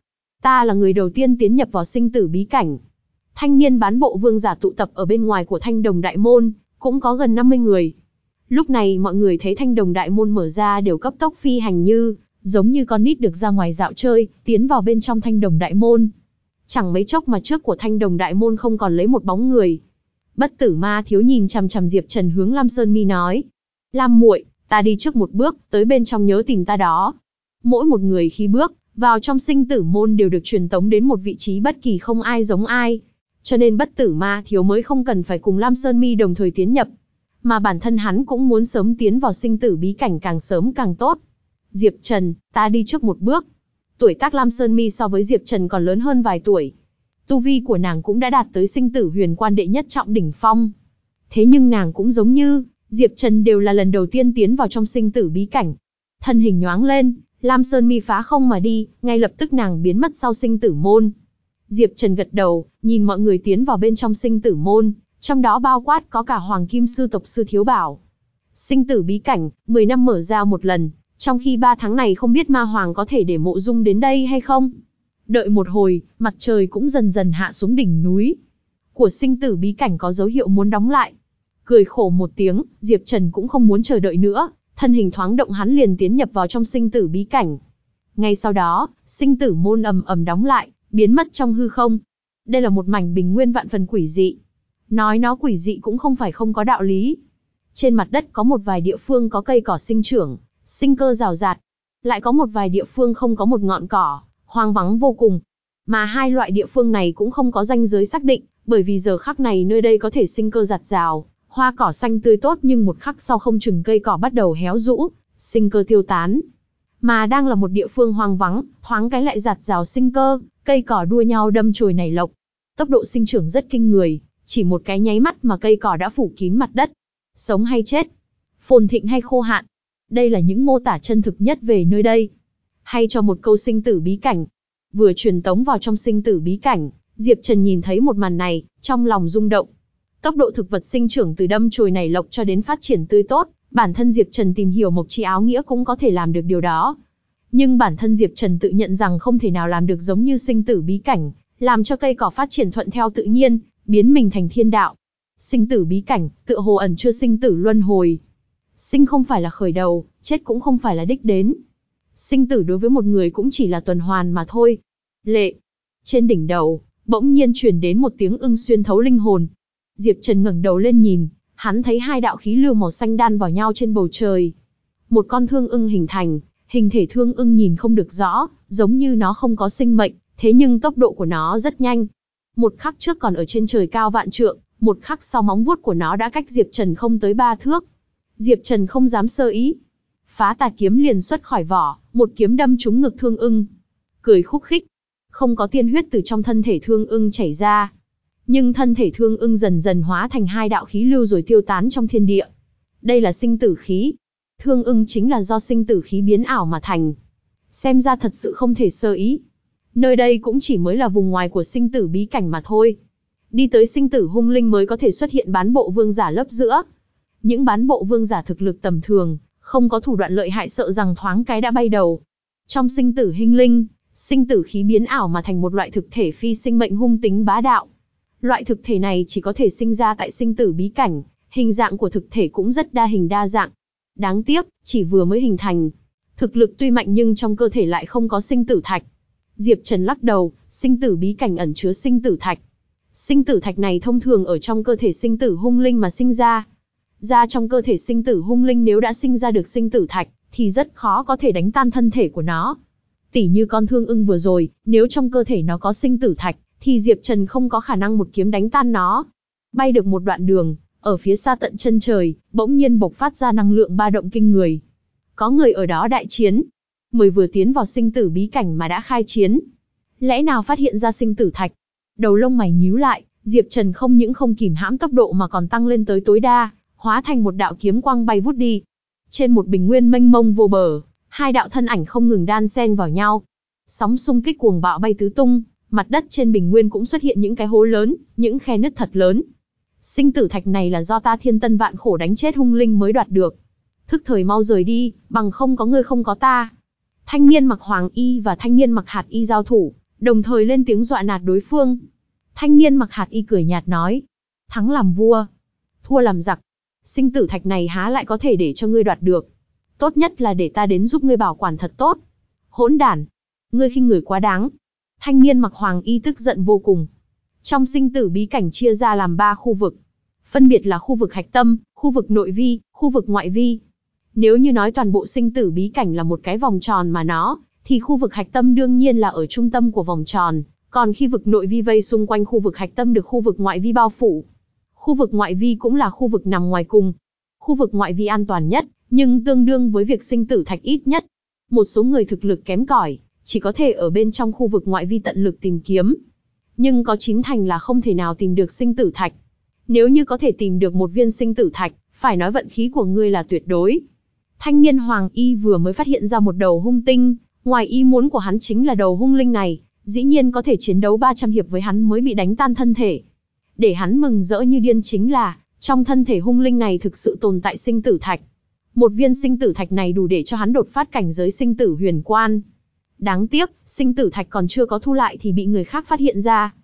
Ta là người đầu tiên tiến nhập vào sinh tử bí cảnh. Thanh niên bán bộ vương giả tụ tập ở bên ngoài của thanh đồng đại môn, cũng có gần 50 người. Lúc này mọi người thấy thanh đồng đại môn mở ra đều cấp tốc phi hành như, giống như con nít được ra ngoài dạo chơi, tiến vào bên trong thanh đồng đại môn. Chẳng mấy chốc mà trước của thanh đồng đại môn không còn lấy một bóng người. Bất tử ma thiếu nhìn chằm chằm Diệp Trần hướng Lam Sơn Mi nói. Lam muội, ta đi trước một bước, tới bên trong nhớ tìm ta đó. Mỗi một người khi bước, vào trong sinh tử môn đều được truyền tống đến một vị trí bất kỳ không ai giống ai cho nên bất tử ma thiếu mới không cần phải cùng Lam Sơn Mi đồng thời tiến nhập. Mà bản thân hắn cũng muốn sớm tiến vào sinh tử bí cảnh càng sớm càng tốt. Diệp Trần, ta đi trước một bước. Tuổi tác Lam Sơn Mi so với Diệp Trần còn lớn hơn vài tuổi. Tu vi của nàng cũng đã đạt tới sinh tử huyền quan đệ nhất trọng đỉnh phong. Thế nhưng nàng cũng giống như, Diệp Trần đều là lần đầu tiên tiến vào trong sinh tử bí cảnh. Thân hình nhoáng lên, Lam Sơn Mi phá không mà đi, ngay lập tức nàng biến mất sau sinh tử môn. Diệp Trần gật đầu, nhìn mọi người tiến vào bên trong sinh tử môn, trong đó bao quát có cả Hoàng Kim Sư tộc Sư Thiếu Bảo. Sinh tử bí cảnh, 10 năm mở ra một lần, trong khi 3 tháng này không biết Ma Hoàng có thể để mộ dung đến đây hay không. Đợi một hồi, mặt trời cũng dần dần hạ xuống đỉnh núi. Của sinh tử bí cảnh có dấu hiệu muốn đóng lại. Cười khổ một tiếng, Diệp Trần cũng không muốn chờ đợi nữa, thân hình thoáng động hắn liền tiến nhập vào trong sinh tử bí cảnh. Ngay sau đó, sinh tử môn ầm ầm đóng lại, biến mất trong hư không. Đây là một mảnh bình nguyên vạn phần quỷ dị. Nói nó quỷ dị cũng không phải không có đạo lý. Trên mặt đất có một vài địa phương có cây cỏ sinh trưởng, sinh cơ rào rạt. Lại có một vài địa phương không có một ngọn cỏ, hoang vắng vô cùng. Mà hai loại địa phương này cũng không có danh giới xác định, bởi vì giờ khắc này nơi đây có thể sinh cơ giặt rào, hoa cỏ xanh tươi tốt nhưng một khắc sau không chừng cây cỏ bắt đầu héo rũ, sinh cơ tiêu tán. Mà đang là một địa phương hoang vắng, thoáng cái lại giặt rào sinh cơ, cây cỏ đua nhau đâm chồi nảy lộc. Tốc độ sinh trưởng rất kinh người, Chỉ một cái nháy mắt mà cây cỏ đã phủ kín mặt đất. Sống hay chết? Phồn thịnh hay khô hạn? Đây là những mô tả chân thực nhất về nơi đây. Hay cho một câu sinh tử bí cảnh. Vừa truyền tống vào trong sinh tử bí cảnh, Diệp Trần nhìn thấy một màn này, trong lòng rung động. Tốc độ thực vật sinh trưởng từ đâm chồi nảy lộc cho đến phát triển tươi tốt, bản thân Diệp Trần tìm hiểu mộc chi áo nghĩa cũng có thể làm được điều đó. Nhưng bản thân Diệp Trần tự nhận rằng không thể nào làm được giống như sinh tử bí cảnh, làm cho cây cỏ phát triển thuận theo tự nhiên, biến mình thành thiên đạo. Sinh tử bí cảnh, tựa hồ ẩn chưa sinh tử luân hồi. Sinh không phải là khởi đầu, chết cũng không phải là đích đến. Sinh tử đối với một người cũng chỉ là tuần hoàn mà thôi. Lệ. Trên đỉnh đầu, bỗng nhiên truyền đến một tiếng ưng xuyên thấu linh hồn. Diệp Trần ngẩng đầu lên nhìn, hắn thấy hai đạo khí lưu màu xanh đan vào nhau trên bầu trời. Một con thương ưng hình thành, hình thể thương ưng nhìn không được rõ, giống như nó không có sinh mệnh, thế nhưng tốc độ của nó rất nhanh. Một khắc trước còn ở trên trời cao vạn trượng, một khắc sau móng vuốt của nó đã cách Diệp Trần không tới ba thước. Diệp Trần không dám sơ ý. Phá tà kiếm liền xuất khỏi vỏ, một kiếm đâm trúng ngực thương ưng. Cười khúc khích. Không có tiên huyết từ trong thân thể thương ưng chảy ra. Nhưng thân thể thương ưng dần dần hóa thành hai đạo khí lưu rồi tiêu tán trong thiên địa. Đây là sinh tử khí. Thương ưng chính là do sinh tử khí biến ảo mà thành. Xem ra thật sự không thể sơ ý. Nơi đây cũng chỉ mới là vùng ngoài của sinh tử bí cảnh mà thôi. Đi tới sinh tử hung linh mới có thể xuất hiện bán bộ vương giả lớp giữa. Những bán bộ vương giả thực lực tầm thường, không có thủ đoạn lợi hại sợ rằng thoáng cái đã bay đầu. Trong sinh tử hình linh, sinh tử khí biến ảo mà thành một loại thực thể phi sinh mệnh hung tính bá đạo. Loại thực thể này chỉ có thể sinh ra tại sinh tử bí cảnh, hình dạng của thực thể cũng rất đa hình đa dạng. Đáng tiếc, chỉ vừa mới hình thành. Thực lực tuy mạnh nhưng trong cơ thể lại không có sinh tử thạch. Diệp Trần lắc đầu, sinh tử bí cảnh ẩn chứa sinh tử thạch. Sinh tử thạch này thông thường ở trong cơ thể sinh tử hung linh mà sinh ra. Ra trong cơ thể sinh tử hung linh nếu đã sinh ra được sinh tử thạch, thì rất khó có thể đánh tan thân thể của nó. Tỷ như con thương ưng vừa rồi, nếu trong cơ thể nó có sinh tử thạch, thì Diệp Trần không có khả năng một kiếm đánh tan nó. Bay được một đoạn đường, ở phía xa tận chân trời, bỗng nhiên bộc phát ra năng lượng ba động kinh người. Có người ở đó đại chiến. Mới vừa tiến vào sinh tử bí cảnh mà đã khai chiến. Lẽ nào phát hiện ra sinh tử thạch? Đầu lông mày nhíu lại, Diệp Trần không những không kìm hãm tốc độ mà còn tăng lên tới tối đa, hóa thành một đạo kiếm quang bay vút đi. Trên một bình nguyên mênh mông vô bờ, hai đạo thân ảnh không ngừng đan xen vào nhau. Sóng xung kích cuồng bạo bay tứ tung, mặt đất trên bình nguyên cũng xuất hiện những cái hố lớn, những khe nứt thật lớn. Sinh tử thạch này là do ta thiên tân vạn khổ đánh chết hung linh mới đoạt được. Thức thời mau rời đi, bằng không có ngươi không có ta. Thanh niên mặc hoàng y và thanh niên mặc hạt y giao thủ, đồng thời lên tiếng dọa nạt đối phương. Thanh niên mặc hạt y cười nhạt nói, thắng làm vua, thua làm giặc. Sinh tử thạch này há lại có thể để cho ngươi đoạt được. Tốt nhất là để ta đến giúp ngươi bảo quản thật tốt. Hỗn đản, ngươi khinh người quá đáng. Thanh niên mặc hoàng y tức giận vô cùng. Trong sinh tử bí cảnh chia ra làm ba khu vực. Phân biệt là khu vực hạch tâm, khu vực nội vi, khu vực ngoại vi. Nếu như nói toàn bộ sinh tử bí cảnh là một cái vòng tròn mà nó, thì khu vực hạch tâm đương nhiên là ở trung tâm của vòng tròn, còn khi vực nội vi vây xung quanh khu vực hạch tâm được khu vực ngoại vi bao phủ. Khu vực ngoại vi cũng là khu vực nằm ngoài cùng. Khu vực ngoại vi an toàn nhất, nhưng tương đương với việc sinh tử thạch ít nhất. Một số người thực lực kém cỏi, chỉ có thể ở bên trong khu vực ngoại vi tận lực tìm kiếm. Nhưng có chín thành là không thể nào tìm được sinh tử thạch. Nếu như có thể tìm được một viên sinh tử thạch, phải nói vận khí của ngươi là tuyệt đối. Thanh niên Hoàng Y vừa mới phát hiện ra một đầu hung tinh, ngoài ý muốn của hắn chính là đầu hung linh này, dĩ nhiên có thể chiến đấu 300 hiệp với hắn mới bị đánh tan thân thể. Để hắn mừng rỡ như điên chính là, trong thân thể hung linh này thực sự tồn tại sinh tử thạch. Một viên sinh tử thạch này đủ để cho hắn đột phát cảnh giới sinh tử huyền quan. Đáng tiếc, sinh tử thạch còn chưa có thu lại thì bị người khác phát hiện ra.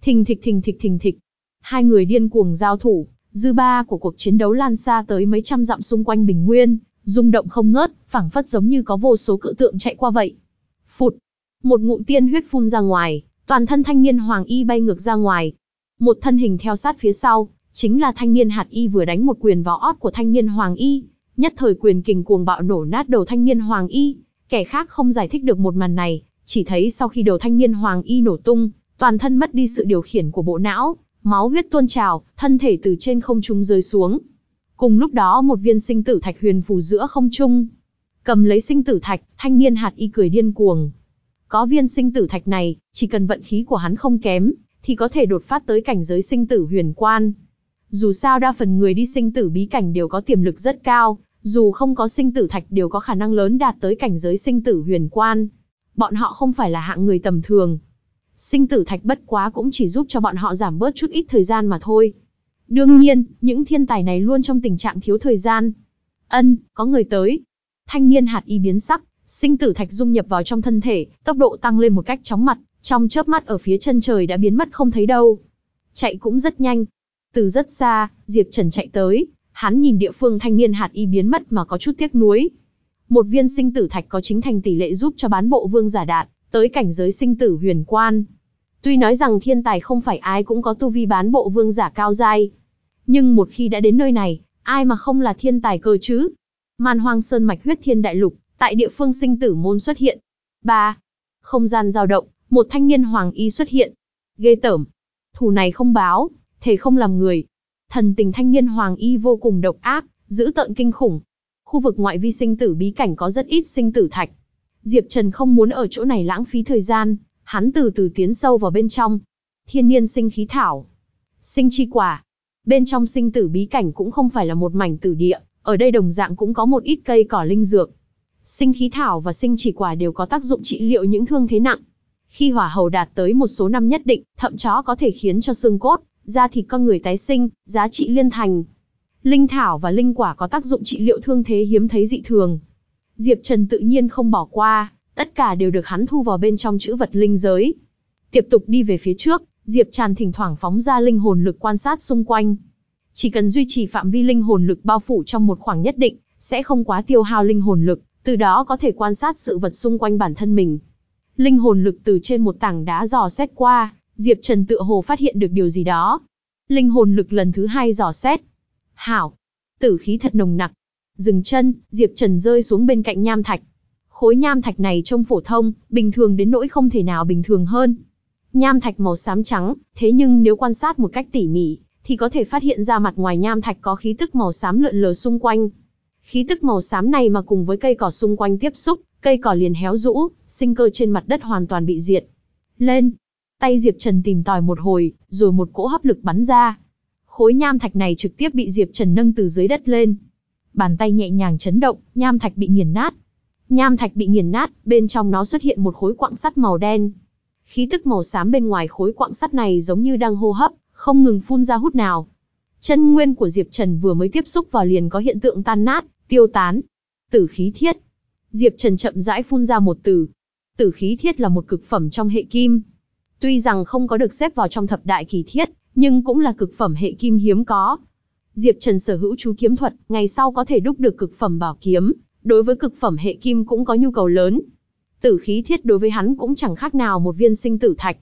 Thình thịch thình thịch thình thịch. Hai người điên cuồng giao thủ, dư ba của cuộc chiến đấu lan xa tới mấy trăm dặm xung quanh bình nguyên, rung động không ngớt, phảng phất giống như có vô số cự tượng chạy qua vậy. Phụt, một ngụm tiên huyết phun ra ngoài, toàn thân thanh niên hoàng y bay ngược ra ngoài. Một thân hình theo sát phía sau, chính là thanh niên hạt y vừa đánh một quyền vào ót của thanh niên hoàng y, nhất thời quyền kình cuồng bạo nổ nát đầu thanh niên hoàng y, kẻ khác không giải thích được một màn này, chỉ thấy sau khi đầu thanh niên hoàng y nổ tung, toàn thân mất đi sự điều khiển của bộ não, máu huyết tuôn trào, thân thể từ trên không trung rơi xuống. Cùng lúc đó một viên sinh tử thạch huyền phù giữa không trung. Cầm lấy sinh tử thạch, thanh niên hạt y cười điên cuồng. Có viên sinh tử thạch này, chỉ cần vận khí của hắn không kém, thì có thể đột phát tới cảnh giới sinh tử huyền quan. Dù sao đa phần người đi sinh tử bí cảnh đều có tiềm lực rất cao, dù không có sinh tử thạch đều có khả năng lớn đạt tới cảnh giới sinh tử huyền quan. Bọn họ không phải là hạng người tầm thường. Sinh tử thạch bất quá cũng chỉ giúp cho bọn họ giảm bớt chút ít thời gian mà thôi. Đương nhiên, những thiên tài này luôn trong tình trạng thiếu thời gian. Ân, có người tới. Thanh niên hạt y biến sắc, sinh tử thạch dung nhập vào trong thân thể, tốc độ tăng lên một cách chóng mặt, trong chớp mắt ở phía chân trời đã biến mất không thấy đâu. Chạy cũng rất nhanh. Từ rất xa, Diệp Trần chạy tới, hắn nhìn địa phương thanh niên hạt y biến mất mà có chút tiếc nuối. Một viên sinh tử thạch có chính thành tỷ lệ giúp cho bán bộ vương giả đạt, tới cảnh giới sinh tử huyền quan. Tuy nói rằng thiên tài không phải ai cũng có tu vi bán bộ vương giả cao dai, nhưng một khi đã đến nơi này, ai mà không là thiên tài cơ chứ? Man hoang sơn mạch huyết thiên đại lục, tại địa phương sinh tử môn xuất hiện. 3. Không gian dao động, một thanh niên hoàng y xuất hiện. Ghê tởm. Thù này không báo, thể không làm người. Thần tình thanh niên hoàng y vô cùng độc ác, dữ tợn kinh khủng. Khu vực ngoại vi sinh tử bí cảnh có rất ít sinh tử thạch. Diệp Trần không muốn ở chỗ này lãng phí thời gian, hắn từ từ tiến sâu vào bên trong. Thiên niên sinh khí thảo. Sinh chi quả. Bên trong sinh tử bí cảnh cũng không phải là một mảnh tử địa, ở đây đồng dạng cũng có một ít cây cỏ linh dược. Sinh khí thảo và sinh chỉ quả đều có tác dụng trị liệu những thương thế nặng. Khi hỏa hầu đạt tới một số năm nhất định, thậm chó có thể khiến cho xương cốt, da thịt con người tái sinh, giá trị liên thành. Linh thảo và linh quả có tác dụng trị liệu thương thế hiếm thấy dị thường. Diệp Trần tự nhiên không bỏ qua, tất cả đều được hắn thu vào bên trong chữ vật linh giới. Tiếp tục đi về phía trước, Diệp Trần thỉnh thoảng phóng ra linh hồn lực quan sát xung quanh. Chỉ cần duy trì phạm vi linh hồn lực bao phủ trong một khoảng nhất định, sẽ không quá tiêu hao linh hồn lực, từ đó có thể quan sát sự vật xung quanh bản thân mình. Linh hồn lực từ trên một tảng đá dò xét qua, Diệp Trần tựa hồ phát hiện được điều gì đó. Linh hồn lực lần thứ hai dò xét. Hảo, tử khí thật nồng nặc. Dừng chân, Diệp Trần rơi xuống bên cạnh nham thạch. Khối nham thạch này trông phổ thông, bình thường đến nỗi không thể nào bình thường hơn. Nham thạch màu xám trắng, thế nhưng nếu quan sát một cách tỉ mỉ, thì có thể phát hiện ra mặt ngoài nham thạch có khí tức màu xám lượn lờ xung quanh. Khí tức màu xám này mà cùng với cây cỏ xung quanh tiếp xúc, cây cỏ liền héo rũ, sinh cơ trên mặt đất hoàn toàn bị diệt. Lên! Tay Diệp Trần tìm tòi một hồi, rồi một cỗ hấp lực bắn ra. Khối nham thạch này trực tiếp bị Diệp Trần nâng từ dưới đất lên. Bàn tay nhẹ nhàng chấn động, nham thạch bị nghiền nát. Nham thạch bị nghiền nát, bên trong nó xuất hiện một khối quặng sắt màu đen. Khí tức màu xám bên ngoài khối quặng sắt này giống như đang hô hấp, không ngừng phun ra hút nào. Chân nguyên của Diệp Trần vừa mới tiếp xúc vào liền có hiện tượng tan nát, tiêu tán. Tử khí thiết. Diệp Trần chậm rãi phun ra một từ. Tử khí thiết là một cực phẩm trong hệ kim. Tuy rằng không có được xếp vào trong thập đại kỳ thiết, nhưng cũng là cực phẩm hệ kim hiếm có. Diệp Trần sở hữu chú kiếm thuật, ngày sau có thể đúc được cực phẩm bảo kiếm, đối với cực phẩm hệ kim cũng có nhu cầu lớn. Tử khí thiết đối với hắn cũng chẳng khác nào một viên sinh tử thạch.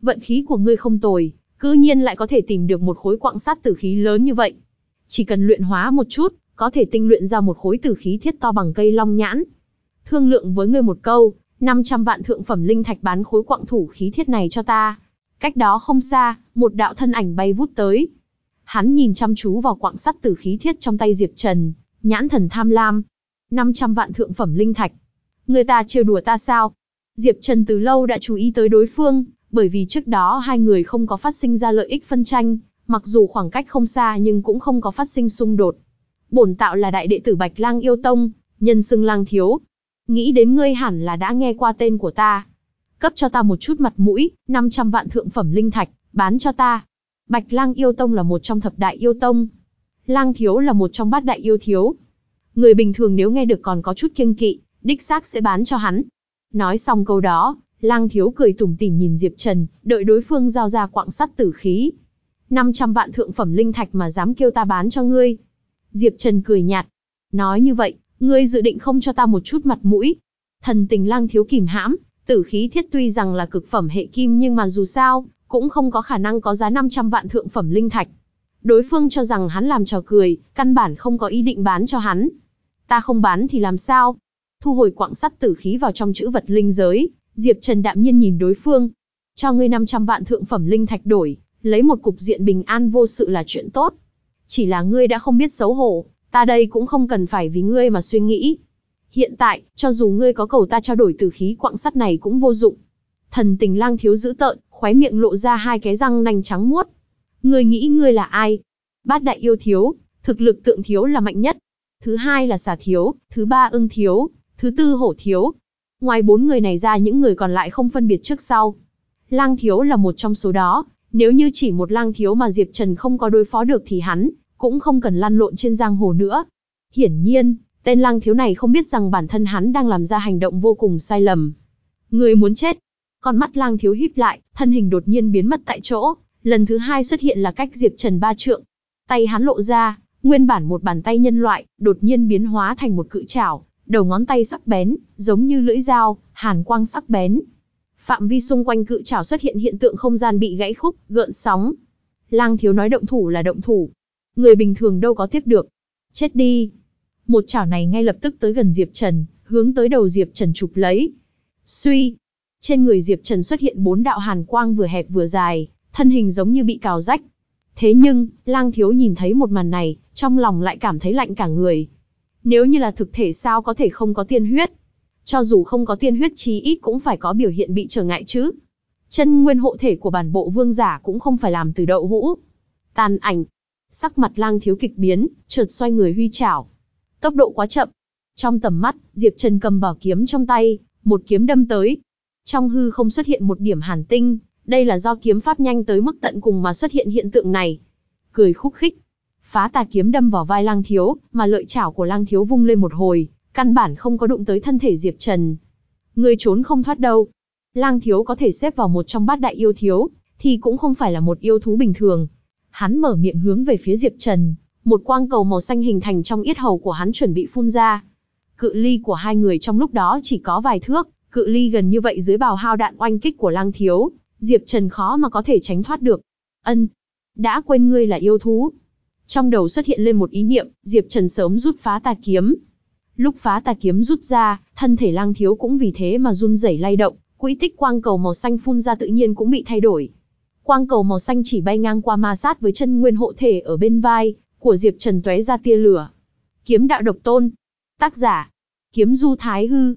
Vận khí của ngươi không tồi, cư nhiên lại có thể tìm được một khối quặng sắt tử khí lớn như vậy. Chỉ cần luyện hóa một chút, có thể tinh luyện ra một khối tử khí thiết to bằng cây long nhãn. Thương lượng với ngươi một câu, 500 vạn thượng phẩm linh thạch bán khối quặng thủ khí thiết này cho ta. Cách đó không xa, một đạo thân ảnh bay vút tới. Hắn nhìn chăm chú vào quặng sắt tử khí thiết trong tay Diệp Trần, nhãn thần tham lam. 500 vạn thượng phẩm linh thạch. Người ta trêu đùa ta sao? Diệp Trần từ lâu đã chú ý tới đối phương, bởi vì trước đó hai người không có phát sinh ra lợi ích phân tranh, mặc dù khoảng cách không xa nhưng cũng không có phát sinh xung đột. Bổn tạo là đại đệ tử Bạch Lang yêu tông, nhân xưng Lang thiếu. Nghĩ đến ngươi hẳn là đã nghe qua tên của ta. Cấp cho ta một chút mặt mũi, 500 vạn thượng phẩm linh thạch, bán cho ta. Bạch Lang yêu tông là một trong thập đại yêu tông. Lang thiếu là một trong bát đại yêu thiếu. Người bình thường nếu nghe được còn có chút kiêng kỵ, đích xác sẽ bán cho hắn. Nói xong câu đó, Lang thiếu cười tủm tỉm nhìn Diệp Trần, đợi đối phương giao ra quặng sắt tử khí. 500 vạn thượng phẩm linh thạch mà dám kêu ta bán cho ngươi. Diệp Trần cười nhạt. Nói như vậy, ngươi dự định không cho ta một chút mặt mũi. Thần tình lang thiếu kìm hãm, tử khí thiết tuy rằng là cực phẩm hệ kim nhưng mà dù sao, cũng không có khả năng có giá 500 vạn thượng phẩm linh thạch. Đối phương cho rằng hắn làm trò cười, căn bản không có ý định bán cho hắn. Ta không bán thì làm sao? Thu hồi quặng sắt tử khí vào trong chữ vật linh giới, Diệp Trần đạm nhiên nhìn đối phương. Cho ngươi 500 vạn thượng phẩm linh thạch đổi, lấy một cục diện bình an vô sự là chuyện tốt. Chỉ là ngươi đã không biết xấu hổ, ta đây cũng không cần phải vì ngươi mà suy nghĩ. Hiện tại, cho dù ngươi có cầu ta trao đổi tử khí quặng sắt này cũng vô dụng. Thần tình lang thiếu dữ tợn, khóe miệng lộ ra hai cái răng nanh trắng muốt. Ngươi nghĩ ngươi là ai? Bát đại yêu thiếu, thực lực tượng thiếu là mạnh nhất. Thứ hai là xà thiếu, thứ ba ưng thiếu, thứ tư hổ thiếu. Ngoài bốn người này ra những người còn lại không phân biệt trước sau. Lang thiếu là một trong số đó, nếu như chỉ một lang thiếu mà Diệp Trần không có đối phó được thì hắn, cũng không cần lăn lộn trên giang hồ nữa. Hiển nhiên, tên lang thiếu này không biết rằng bản thân hắn đang làm ra hành động vô cùng sai lầm. Người muốn chết. Con mắt lang thiếu híp lại, thân hình đột nhiên biến mất tại chỗ, lần thứ hai xuất hiện là cách Diệp Trần ba trượng. Tay hắn lộ ra, nguyên bản một bàn tay nhân loại, đột nhiên biến hóa thành một cự trảo, đầu ngón tay sắc bén, giống như lưỡi dao, hàn quang sắc bén. Phạm vi xung quanh cự trảo xuất hiện hiện tượng không gian bị gãy khúc, gợn sóng. Lang thiếu nói động thủ là động thủ. Người bình thường đâu có tiếp được. Chết đi. Một chảo này ngay lập tức tới gần Diệp Trần, hướng tới đầu Diệp Trần chụp lấy. Suy. Trên người Diệp Trần xuất hiện bốn đạo hàn quang vừa hẹp vừa dài, thân hình giống như bị cào rách. Thế nhưng, lang thiếu nhìn thấy một màn này, trong lòng lại cảm thấy lạnh cả người. Nếu như là thực thể sao có thể không có tiên huyết? Cho dù không có tiên huyết chí ít cũng phải có biểu hiện bị trở ngại chứ. Chân nguyên hộ thể của bản bộ vương giả cũng không phải làm từ đậu hũ. Tàn ảnh. Sắc mặt lang thiếu kịch biến, chợt xoay người huy chảo. Tốc độ quá chậm. Trong tầm mắt, Diệp Trần cầm bảo kiếm trong tay, một kiếm đâm tới. Trong hư không xuất hiện một điểm hàn tinh, đây là do kiếm pháp nhanh tới mức tận cùng mà xuất hiện hiện tượng này. Cười khúc khích. Phá tà kiếm đâm vào vai lang thiếu, mà lợi chảo của lang thiếu vung lên một hồi, căn bản không có đụng tới thân thể Diệp Trần. Người trốn không thoát đâu. Lang thiếu có thể xếp vào một trong bát đại yêu thiếu, thì cũng không phải là một yêu thú bình thường. Hắn mở miệng hướng về phía Diệp Trần, một quang cầu màu xanh hình thành trong yết hầu của hắn chuẩn bị phun ra. Cự ly của hai người trong lúc đó chỉ có vài thước, cự ly gần như vậy dưới bào hao đạn oanh kích của lang thiếu, Diệp Trần khó mà có thể tránh thoát được. Ân, đã quên ngươi là yêu thú. Trong đầu xuất hiện lên một ý niệm, Diệp Trần sớm rút phá tà kiếm. Lúc phá tà kiếm rút ra, thân thể lang thiếu cũng vì thế mà run rẩy lay động, quỹ tích quang cầu màu xanh phun ra tự nhiên cũng bị thay đổi. Quang cầu màu xanh chỉ bay ngang qua ma sát với chân nguyên hộ thể ở bên vai của Diệp Trần tóe ra tia lửa. Kiếm đạo độc tôn. Tác giả: Kiếm Du Thái Hư.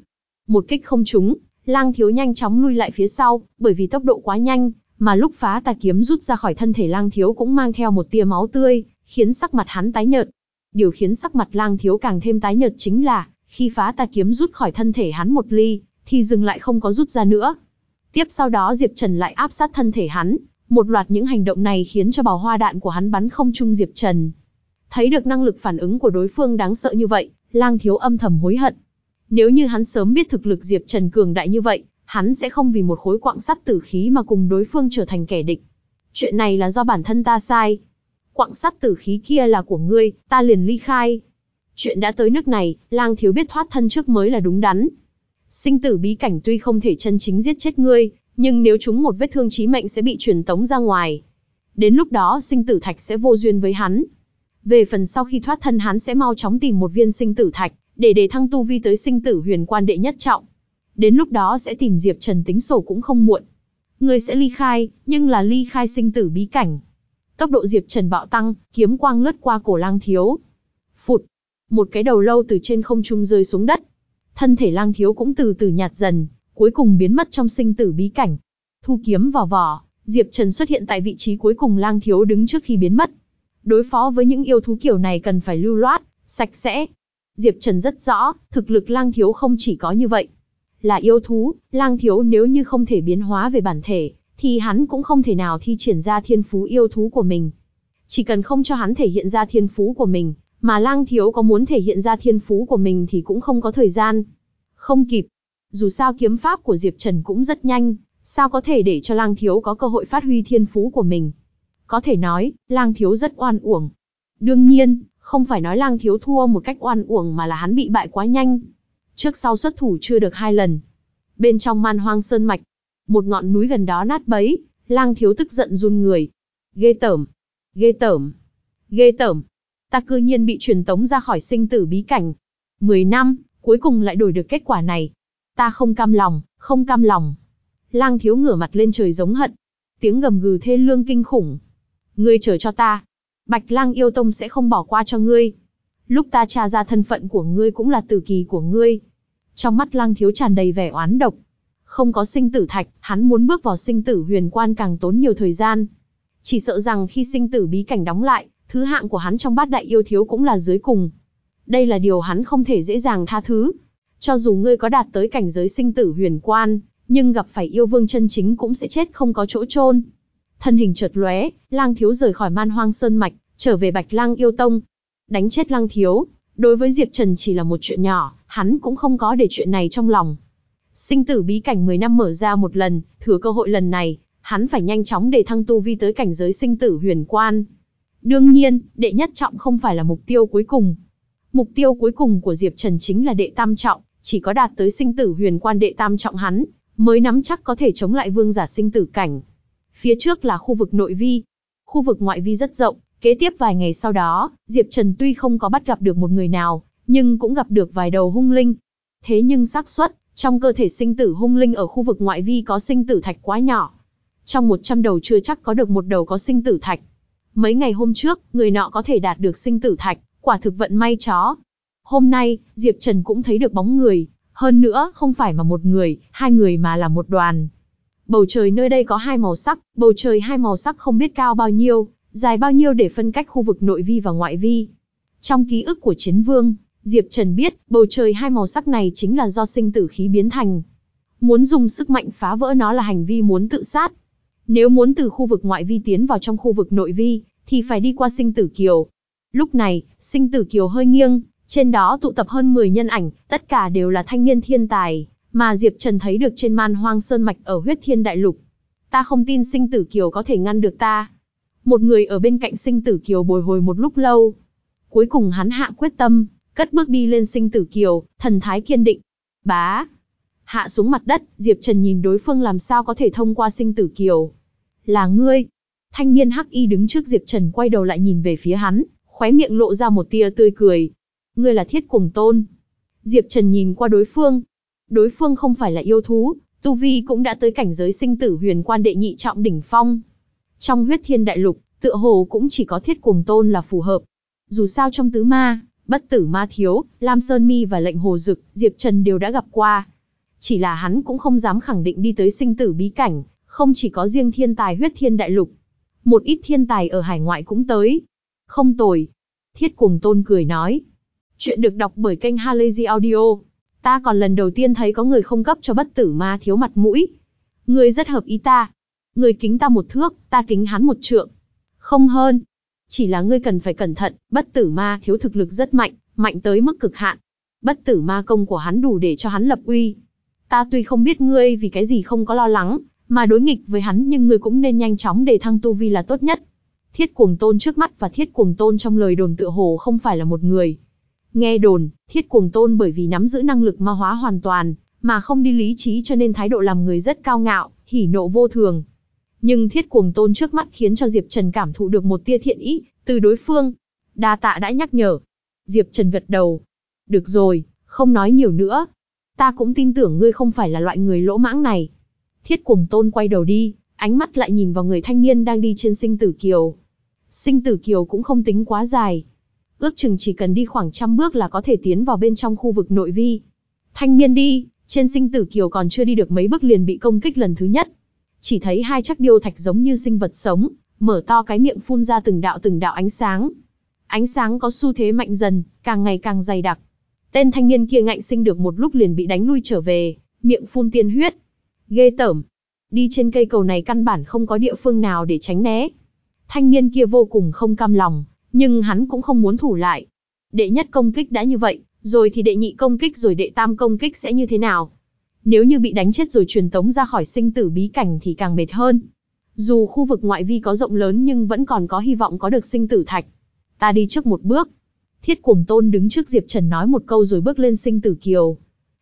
Một kích không trúng, Lang Thiếu nhanh chóng lui lại phía sau, bởi vì tốc độ quá nhanh, mà lúc phá tà kiếm rút ra khỏi thân thể Lang Thiếu cũng mang theo một tia máu tươi, khiến sắc mặt hắn tái nhợt. Điều khiến sắc mặt Lang Thiếu càng thêm tái nhợt chính là, khi phá tà kiếm rút khỏi thân thể hắn một ly, thì dừng lại không có rút ra nữa. Tiếp sau đó Diệp Trần lại áp sát thân thể hắn, một loạt những hành động này khiến cho bào hoa đạn của hắn bắn không trung Diệp Trần. Thấy được năng lực phản ứng của đối phương đáng sợ như vậy, Lang Thiếu âm thầm hối hận. Nếu như hắn sớm biết thực lực Diệp Trần cường đại như vậy, hắn sẽ không vì một khối quạng sắt tử khí mà cùng đối phương trở thành kẻ địch. Chuyện này là do bản thân ta sai. Quạng sắt tử khí kia là của ngươi, ta liền ly khai. Chuyện đã tới nước này, lang thiếu biết thoát thân trước mới là đúng đắn. Sinh tử bí cảnh tuy không thể chân chính giết chết ngươi, nhưng nếu chúng một vết thương chí mệnh sẽ bị truyền tống ra ngoài. Đến lúc đó sinh tử thạch sẽ vô duyên với hắn. Về phần sau khi thoát thân hắn sẽ mau chóng tìm một viên sinh tử thạch, để đề thăng tu vi tới sinh tử huyền quan đệ nhất trọng. Đến lúc đó sẽ tìm Diệp Trần tính sổ cũng không muộn. Người sẽ ly khai, nhưng là ly khai sinh tử bí cảnh. Tốc độ Diệp Trần bạo tăng, kiếm quang lướt qua cổ lang thiếu. Phụt, một cái đầu lâu từ trên không trung rơi xuống đất. Thân thể lang thiếu cũng từ từ nhạt dần, cuối cùng biến mất trong sinh tử bí cảnh. Thu kiếm vào vỏ, Diệp Trần xuất hiện tại vị trí cuối cùng lang thiếu đứng trước khi biến mất. Đối phó với những yêu thú kiểu này cần phải lưu loát, sạch sẽ, Diệp Trần rất rõ, thực lực lang thiếu không chỉ có như vậy. Là yêu thú, lang thiếu nếu như không thể biến hóa về bản thể, thì hắn cũng không thể nào thi triển ra thiên phú yêu thú của mình. Chỉ cần không cho hắn thể hiện ra thiên phú của mình, mà lang thiếu có muốn thể hiện ra thiên phú của mình thì cũng không có thời gian. Không kịp. Dù sao kiếm pháp của Diệp Trần cũng rất nhanh, sao có thể để cho lang thiếu có cơ hội phát huy thiên phú của mình. Có thể nói, lang thiếu rất oan uổng. Đương nhiên, không phải nói lang thiếu thua một cách oan uổng mà là hắn bị bại quá nhanh. Trước sau xuất thủ chưa được hai lần. Bên trong man hoang sơn mạch, một ngọn núi gần đó nát bấy, lang thiếu tức giận run người. Ghê tởm, ghê tởm, ghê tởm. Ta cư nhiên bị truyền tống ra khỏi sinh tử bí cảnh. Mười năm, cuối cùng lại đổi được kết quả này. Ta không cam lòng, không cam lòng. Lang thiếu ngửa mặt lên trời giống hận. Tiếng gầm gừ thê lương kinh khủng. Ngươi chờ cho ta, Bạch Lang yêu tông sẽ không bỏ qua cho ngươi. Lúc ta tra ra thân phận của ngươi cũng là tử kỳ của ngươi. Trong mắt Lang thiếu tràn đầy vẻ oán độc. Không có sinh tử thạch, hắn muốn bước vào sinh tử huyền quan càng tốn nhiều thời gian. Chỉ sợ rằng khi sinh tử bí cảnh đóng lại, thứ hạng của hắn trong bát đại yêu thiếu cũng là dưới cùng. Đây là điều hắn không thể dễ dàng tha thứ. Cho dù ngươi có đạt tới cảnh giới sinh tử huyền quan, nhưng gặp phải yêu vương chân chính cũng sẽ chết không có chỗ chôn. Thân hình chợt lóe, Lang Thiếu rời khỏi Man Hoang Sơn mạch, trở về Bạch Lang yêu tông. Đánh chết Lang Thiếu, đối với Diệp Trần chỉ là một chuyện nhỏ, hắn cũng không có để chuyện này trong lòng. Sinh tử bí cảnh 10 năm mở ra một lần, thừa cơ hội lần này, hắn phải nhanh chóng để thăng tu vi tới cảnh giới sinh tử huyền quan. Đương nhiên, đệ nhất trọng không phải là mục tiêu cuối cùng. Mục tiêu cuối cùng của Diệp Trần chính là đệ tam trọng, chỉ có đạt tới sinh tử huyền quan đệ tam trọng hắn, mới nắm chắc có thể chống lại vương giả sinh tử cảnh. Phía trước là khu vực nội vi. Khu vực ngoại vi rất rộng, kế tiếp vài ngày sau đó, Diệp Trần tuy không có bắt gặp được một người nào, nhưng cũng gặp được vài đầu hung linh. Thế nhưng xác suất trong cơ thể sinh tử hung linh ở khu vực ngoại vi có sinh tử thạch quá nhỏ. Trong 100 đầu chưa chắc có được một đầu có sinh tử thạch. Mấy ngày hôm trước, người nọ có thể đạt được sinh tử thạch, quả thực vận may chó. Hôm nay, Diệp Trần cũng thấy được bóng người, hơn nữa, không phải mà một người, hai người mà là một đoàn. Bầu trời nơi đây có hai màu sắc, bầu trời hai màu sắc không biết cao bao nhiêu, dài bao nhiêu để phân cách khu vực nội vi và ngoại vi. Trong ký ức của chiến vương, Diệp Trần biết, bầu trời hai màu sắc này chính là do sinh tử khí biến thành. Muốn dùng sức mạnh phá vỡ nó là hành vi muốn tự sát. Nếu muốn từ khu vực ngoại vi tiến vào trong khu vực nội vi, thì phải đi qua sinh tử kiều. Lúc này, sinh tử kiều hơi nghiêng, trên đó tụ tập hơn 10 nhân ảnh, tất cả đều là thanh niên thiên tài, mà Diệp Trần thấy được trên man hoang sơn mạch ở huyết thiên đại lục. Ta không tin sinh tử kiều có thể ngăn được ta. Một người ở bên cạnh sinh tử kiều bồi hồi một lúc lâu. Cuối cùng hắn hạ quyết tâm, cất bước đi lên sinh tử kiều, thần thái kiên định. Bá! Hạ xuống mặt đất, Diệp Trần nhìn đối phương làm sao có thể thông qua sinh tử kiều. Là ngươi! Thanh niên hắc y đứng trước Diệp Trần quay đầu lại nhìn về phía hắn, khóe miệng lộ ra một tia tươi cười. Ngươi là thiết cùng tôn. Diệp Trần nhìn qua đối phương. Đối phương không phải là yêu thú, Tu Vi cũng đã tới cảnh giới sinh tử huyền quan đệ nhị trọng đỉnh phong. Trong huyết thiên đại lục, tựa hồ cũng chỉ có thiết cùng tôn là phù hợp. Dù sao trong tứ ma, bất tử ma thiếu, Lam Sơn Mi và lệnh hồ dực, Diệp Trần đều đã gặp qua. Chỉ là hắn cũng không dám khẳng định đi tới sinh tử bí cảnh, không chỉ có riêng thiên tài huyết thiên đại lục. Một ít thiên tài ở hải ngoại cũng tới. Không tồi. Thiết cùng tôn cười nói. Chuyện được đọc bởi kênh Halazy Audio. Ta còn lần đầu tiên thấy có người không cấp cho bất tử ma thiếu mặt mũi. Người rất hợp ý ta. Người kính ta một thước, ta kính hắn một trượng. Không hơn. Chỉ là ngươi cần phải cẩn thận, bất tử ma thiếu thực lực rất mạnh, mạnh tới mức cực hạn. Bất tử ma công của hắn đủ để cho hắn lập uy. Ta tuy không biết ngươi vì cái gì không có lo lắng, mà đối nghịch với hắn nhưng ngươi cũng nên nhanh chóng để thăng tu vi là tốt nhất. Thiết cuồng tôn trước mắt và thiết cuồng tôn trong lời đồn tựa hồ không phải là một người. Nghe đồn, thiết cuồng tôn bởi vì nắm giữ năng lực ma hóa hoàn toàn, mà không đi lý trí cho nên thái độ làm người rất cao ngạo, hỉ nộ vô thường. Nhưng thiết cuồng tôn trước mắt khiến cho Diệp Trần cảm thụ được một tia thiện ý, từ đối phương. Đa tạ đã nhắc nhở. Diệp Trần gật đầu. Được rồi, không nói nhiều nữa. Ta cũng tin tưởng ngươi không phải là loại người lỗ mãng này. Thiết cuồng tôn quay đầu đi, ánh mắt lại nhìn vào người thanh niên đang đi trên sinh tử kiều. Sinh tử kiều cũng không tính quá dài. Ước chừng chỉ cần đi khoảng trăm bước là có thể tiến vào bên trong khu vực nội vi. Thanh niên đi, trên sinh tử kiều còn chưa đi được mấy bước liền bị công kích lần thứ nhất. Chỉ thấy hai chắc điêu thạch giống như sinh vật sống, mở to cái miệng phun ra từng đạo từng đạo ánh sáng. Ánh sáng có xu thế mạnh dần, càng ngày càng dày đặc. Tên thanh niên kia ngạnh sinh được một lúc liền bị đánh lui trở về, miệng phun tiên huyết. Ghê tởm. Đi trên cây cầu này căn bản không có địa phương nào để tránh né. Thanh niên kia vô cùng không cam lòng, nhưng hắn cũng không muốn thủ lại. Đệ nhất công kích đã như vậy, rồi thì đệ nhị công kích rồi đệ tam công kích sẽ như thế nào? Nếu như bị đánh chết rồi truyền tống ra khỏi sinh tử bí cảnh thì càng mệt hơn. Dù khu vực ngoại vi có rộng lớn nhưng vẫn còn có hy vọng có được sinh tử thạch. Ta đi trước một bước. Thiết cuồng tôn đứng trước Diệp Trần nói một câu rồi bước lên sinh tử kiều.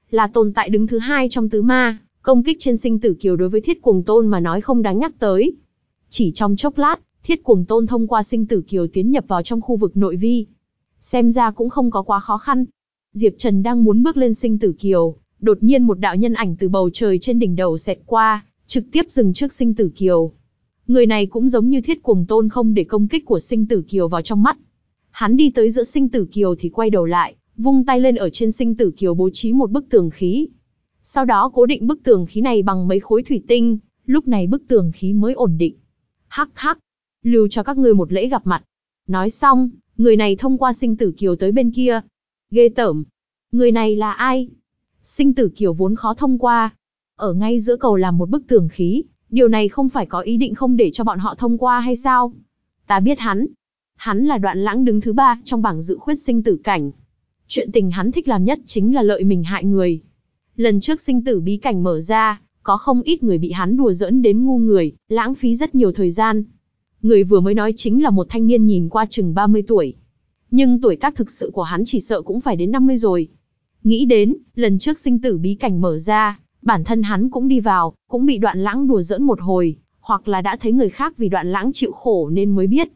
Là tồn tại đứng thứ hai trong tứ ma, công kích trên sinh tử kiều đối với thiết cuồng tôn mà nói không đáng nhắc tới. Chỉ trong chốc lát, thiết cuồng tôn thông qua sinh tử kiều tiến nhập vào trong khu vực nội vi. Xem ra cũng không có quá khó khăn. Diệp Trần đang muốn bước lên sinh tử kiều, đột nhiên một đạo nhân ảnh từ bầu trời trên đỉnh đầu xẹt qua, trực tiếp dừng trước sinh tử kiều. Người này cũng giống như thiết cuồng tôn không để công kích của sinh tử kiều vào trong mắt. Hắn đi tới giữa sinh tử kiều thì quay đầu lại, vung tay lên ở trên sinh tử kiều bố trí một bức tường khí. Sau đó cố định bức tường khí này bằng mấy khối thủy tinh, lúc này bức tường khí mới ổn định. Hắc hắc, lưu cho các ngươi một lễ gặp mặt. Nói xong, người này thông qua sinh tử kiều tới bên kia. Ghê tởm. Người này là ai? Sinh tử kiều vốn khó thông qua. Ở ngay giữa cầu là một bức tường khí, điều này không phải có ý định không để cho bọn họ thông qua hay sao? Ta biết hắn. Hắn là đoạn lãng đứng thứ ba trong bảng dự khuyết sinh tử cảnh. Chuyện tình hắn thích làm nhất chính là lợi mình hại người. Lần trước sinh tử bí cảnh mở ra, có không ít người bị hắn đùa giỡn đến ngu người, lãng phí rất nhiều thời gian. Người vừa mới nói chính là một thanh niên nhìn qua chừng 30 tuổi. Nhưng tuổi tác thực sự của hắn chỉ sợ cũng phải đến 50 rồi. Nghĩ đến, lần trước sinh tử bí cảnh mở ra, bản thân hắn cũng đi vào, cũng bị đoạn lãng đùa giỡn một hồi, hoặc là đã thấy người khác vì đoạn lãng chịu khổ nên mới biết.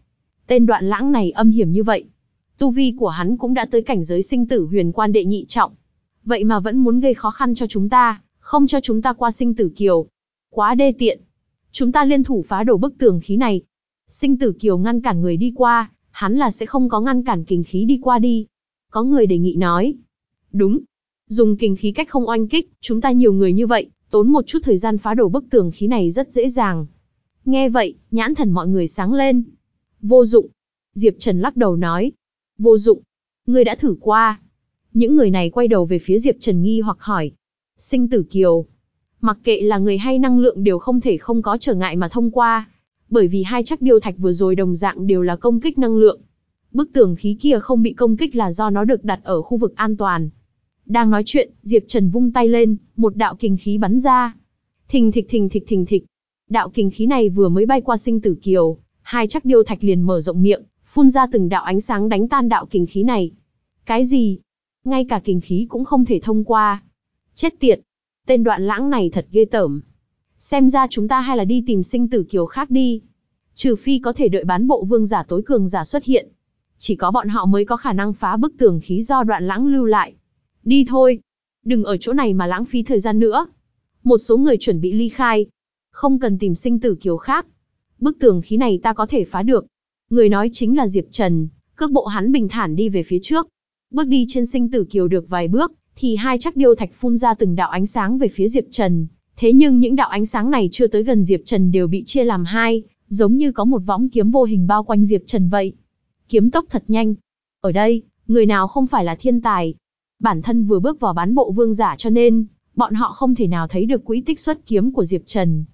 Tên đoạn lãng này âm hiểm như vậy. Tu vi của hắn cũng đã tới cảnh giới sinh tử huyền quan đệ nhị trọng. Vậy mà vẫn muốn gây khó khăn cho chúng ta, không cho chúng ta qua sinh tử kiều. Quá đê tiện. Chúng ta liên thủ phá đổ bức tường khí này. Sinh tử kiều ngăn cản người đi qua, hắn là sẽ không có ngăn cản kình khí đi qua đi. Có người đề nghị nói. Đúng. Dùng kình khí cách không oanh kích, chúng ta nhiều người như vậy, tốn một chút thời gian phá đổ bức tường khí này rất dễ dàng. Nghe vậy, nhãn thần mọi người sáng lên. Vô dụng. Diệp Trần lắc đầu nói. Vô dụng. Ngươi đã thử qua. Những người này quay đầu về phía Diệp Trần nghi hoặc hỏi. Sinh tử kiều. Mặc kệ là người hay năng lượng đều không thể không có trở ngại mà thông qua. Bởi vì hai chắc điêu thạch vừa rồi đồng dạng đều là công kích năng lượng. Bức tường khí kia không bị công kích là do nó được đặt ở khu vực an toàn. Đang nói chuyện, Diệp Trần vung tay lên, một đạo kình khí bắn ra. Thình thịch thình thịch thình thịch. Đạo kình khí này vừa mới bay qua sinh tử kiều, hai chắc điêu thạch liền mở rộng miệng, phun ra từng đạo ánh sáng đánh tan đạo kình khí này. Cái gì? Ngay cả kình khí cũng không thể thông qua. Chết tiệt! Tên đoạn lãng này thật ghê tởm. Xem ra chúng ta hay là đi tìm sinh tử kiều khác đi. Trừ phi có thể đợi bán bộ vương giả tối cường giả xuất hiện. Chỉ có bọn họ mới có khả năng phá bức tường khí do đoạn lãng lưu lại. Đi thôi. Đừng ở chỗ này mà lãng phí thời gian nữa. Một số người chuẩn bị ly khai. Không cần tìm sinh tử kiều khác. Bức tường khí này ta có thể phá được. Người nói chính là Diệp Trần, cước bộ hắn bình thản đi về phía trước. Bước đi trên sinh tử kiều được vài bước, thì hai chắc điêu thạch phun ra từng đạo ánh sáng về phía Diệp Trần. Thế nhưng những đạo ánh sáng này chưa tới gần Diệp Trần đều bị chia làm hai, giống như có một võng kiếm vô hình bao quanh Diệp Trần vậy. Kiếm tốc thật nhanh. Ở đây, người nào không phải là thiên tài. Bản thân vừa bước vào bán bộ vương giả cho nên, bọn họ không thể nào thấy được quỹ tích xuất kiếm của Diệp Trần.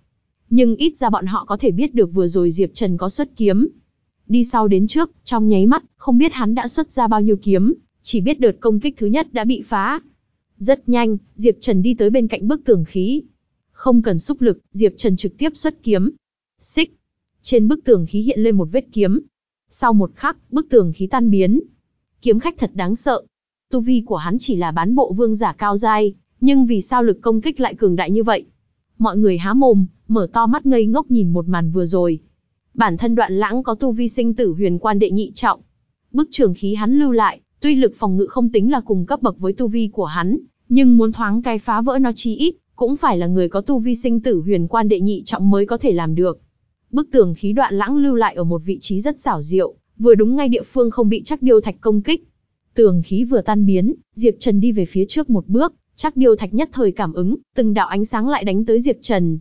Nhưng ít ra bọn họ có thể biết được vừa rồi Diệp Trần có xuất kiếm. Đi sau đến trước, trong nháy mắt, không biết hắn đã xuất ra bao nhiêu kiếm, chỉ biết đợt công kích thứ nhất đã bị phá. Rất nhanh, Diệp Trần đi tới bên cạnh bức tường khí. Không cần xúc lực, Diệp Trần trực tiếp xuất kiếm. Xích. Trên bức tường khí hiện lên một vết kiếm. Sau một khắc, bức tường khí tan biến. Kiếm khách thật đáng sợ. Tu vi của hắn chỉ là bán bộ vương giả cao giai, nhưng vì sao lực công kích lại cường đại như vậy? Mọi người há mồm, mở to mắt ngây ngốc nhìn một màn vừa rồi. Bản thân đoạn lãng có tu vi sinh tử huyền quan đệ nhị trọng. Bức trường khí hắn lưu lại, tuy lực phòng ngự không tính là cùng cấp bậc với tu vi của hắn, nhưng muốn thoáng cái phá vỡ nó chi ít, cũng phải là người có tu vi sinh tử huyền quan đệ nhị trọng mới có thể làm được. Bức tường khí đoạn lãng lưu lại ở một vị trí rất xảo diệu, vừa đúng ngay địa phương không bị chắc điêu thạch công kích. Tường khí vừa tan biến, Diệp Trần đi về phía trước một bước, chắc điêu thạch nhất thời cảm ứng, từng đạo ánh sáng lại đánh tới Diệp Trần.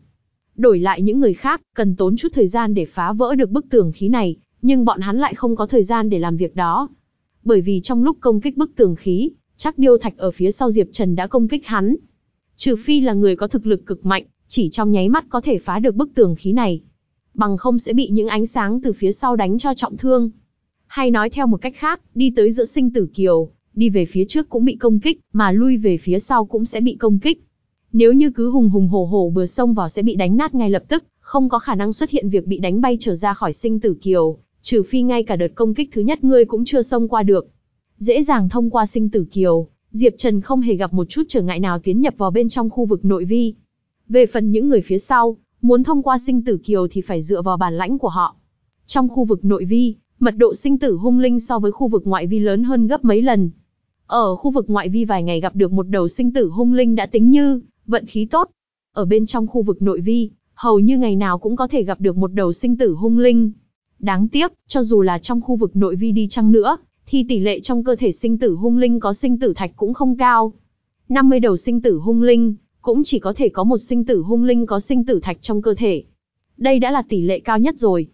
Đổi lại những người khác, cần tốn chút thời gian để phá vỡ được bức tường khí này, nhưng bọn hắn lại không có thời gian để làm việc đó. Bởi vì trong lúc công kích bức tường khí, chắc điêu thạch ở phía sau Diệp Trần đã công kích hắn. Trừ phi là người có thực lực cực mạnh, chỉ trong nháy mắt có thể phá được bức tường khí này. Bằng không sẽ bị những ánh sáng từ phía sau đánh cho trọng thương. Hay nói theo một cách khác, đi tới giữa sinh tử kiều, đi về phía trước cũng bị công kích, mà lui về phía sau cũng sẽ bị công kích. Nếu như cứ hùng hùng hổ hổ bừa sông vào sẽ bị đánh nát ngay lập tức, không có khả năng xuất hiện việc bị đánh bay trở ra khỏi sinh tử kiều, trừ phi ngay cả đợt công kích thứ nhất ngươi cũng chưa xông qua được. Dễ dàng thông qua sinh tử kiều, Diệp Trần không hề gặp một chút trở ngại nào tiến nhập vào bên trong khu vực nội vi. Về phần những người phía sau, muốn thông qua sinh tử kiều thì phải dựa vào bản lãnh của họ. Trong khu vực nội vi, mật độ sinh tử hung linh so với khu vực ngoại vi lớn hơn gấp mấy lần. Ở khu vực ngoại vi vài ngày gặp được một đầu sinh tử hung linh đã tính như vận khí tốt. Ở bên trong khu vực nội vi, hầu như ngày nào cũng có thể gặp được một đầu sinh tử hung linh. Đáng tiếc, cho dù là trong khu vực nội vi đi chăng nữa, thì tỷ lệ trong cơ thể sinh tử hung linh có sinh tử thạch cũng không cao. 50 đầu sinh tử hung linh, cũng chỉ có thể có một sinh tử hung linh có sinh tử thạch trong cơ thể. Đây đã là tỷ lệ cao nhất rồi.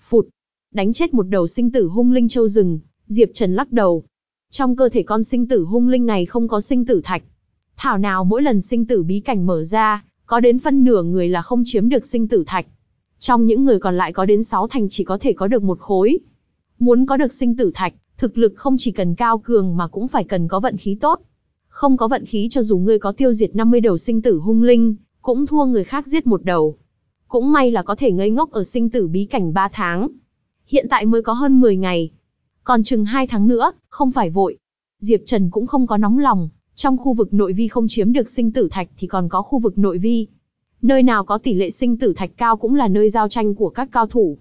Phụt, đánh chết một đầu sinh tử hung linh châu rừng, Diệp Trần lắc đầu. Trong cơ thể con sinh tử hung linh này không có sinh tử thạch. Thảo nào mỗi lần sinh tử bí cảnh mở ra, có đến phân nửa người là không chiếm được sinh tử thạch. Trong những người còn lại có đến 6 thành chỉ có thể có được một khối. Muốn có được sinh tử thạch, thực lực không chỉ cần cao cường mà cũng phải cần có vận khí tốt. Không có vận khí cho dù ngươi có tiêu diệt 50 đầu sinh tử hung linh, cũng thua người khác giết một đầu. Cũng may là có thể ngây ngốc ở sinh tử bí cảnh 3 tháng. Hiện tại mới có hơn 10 ngày. Còn chừng 2 tháng nữa, không phải vội. Diệp Trần cũng không có nóng lòng, trong khu vực nội vi không chiếm được sinh tử thạch thì còn có khu vực nội vi. Nơi nào có tỷ lệ sinh tử thạch cao cũng là nơi giao tranh của các cao thủ.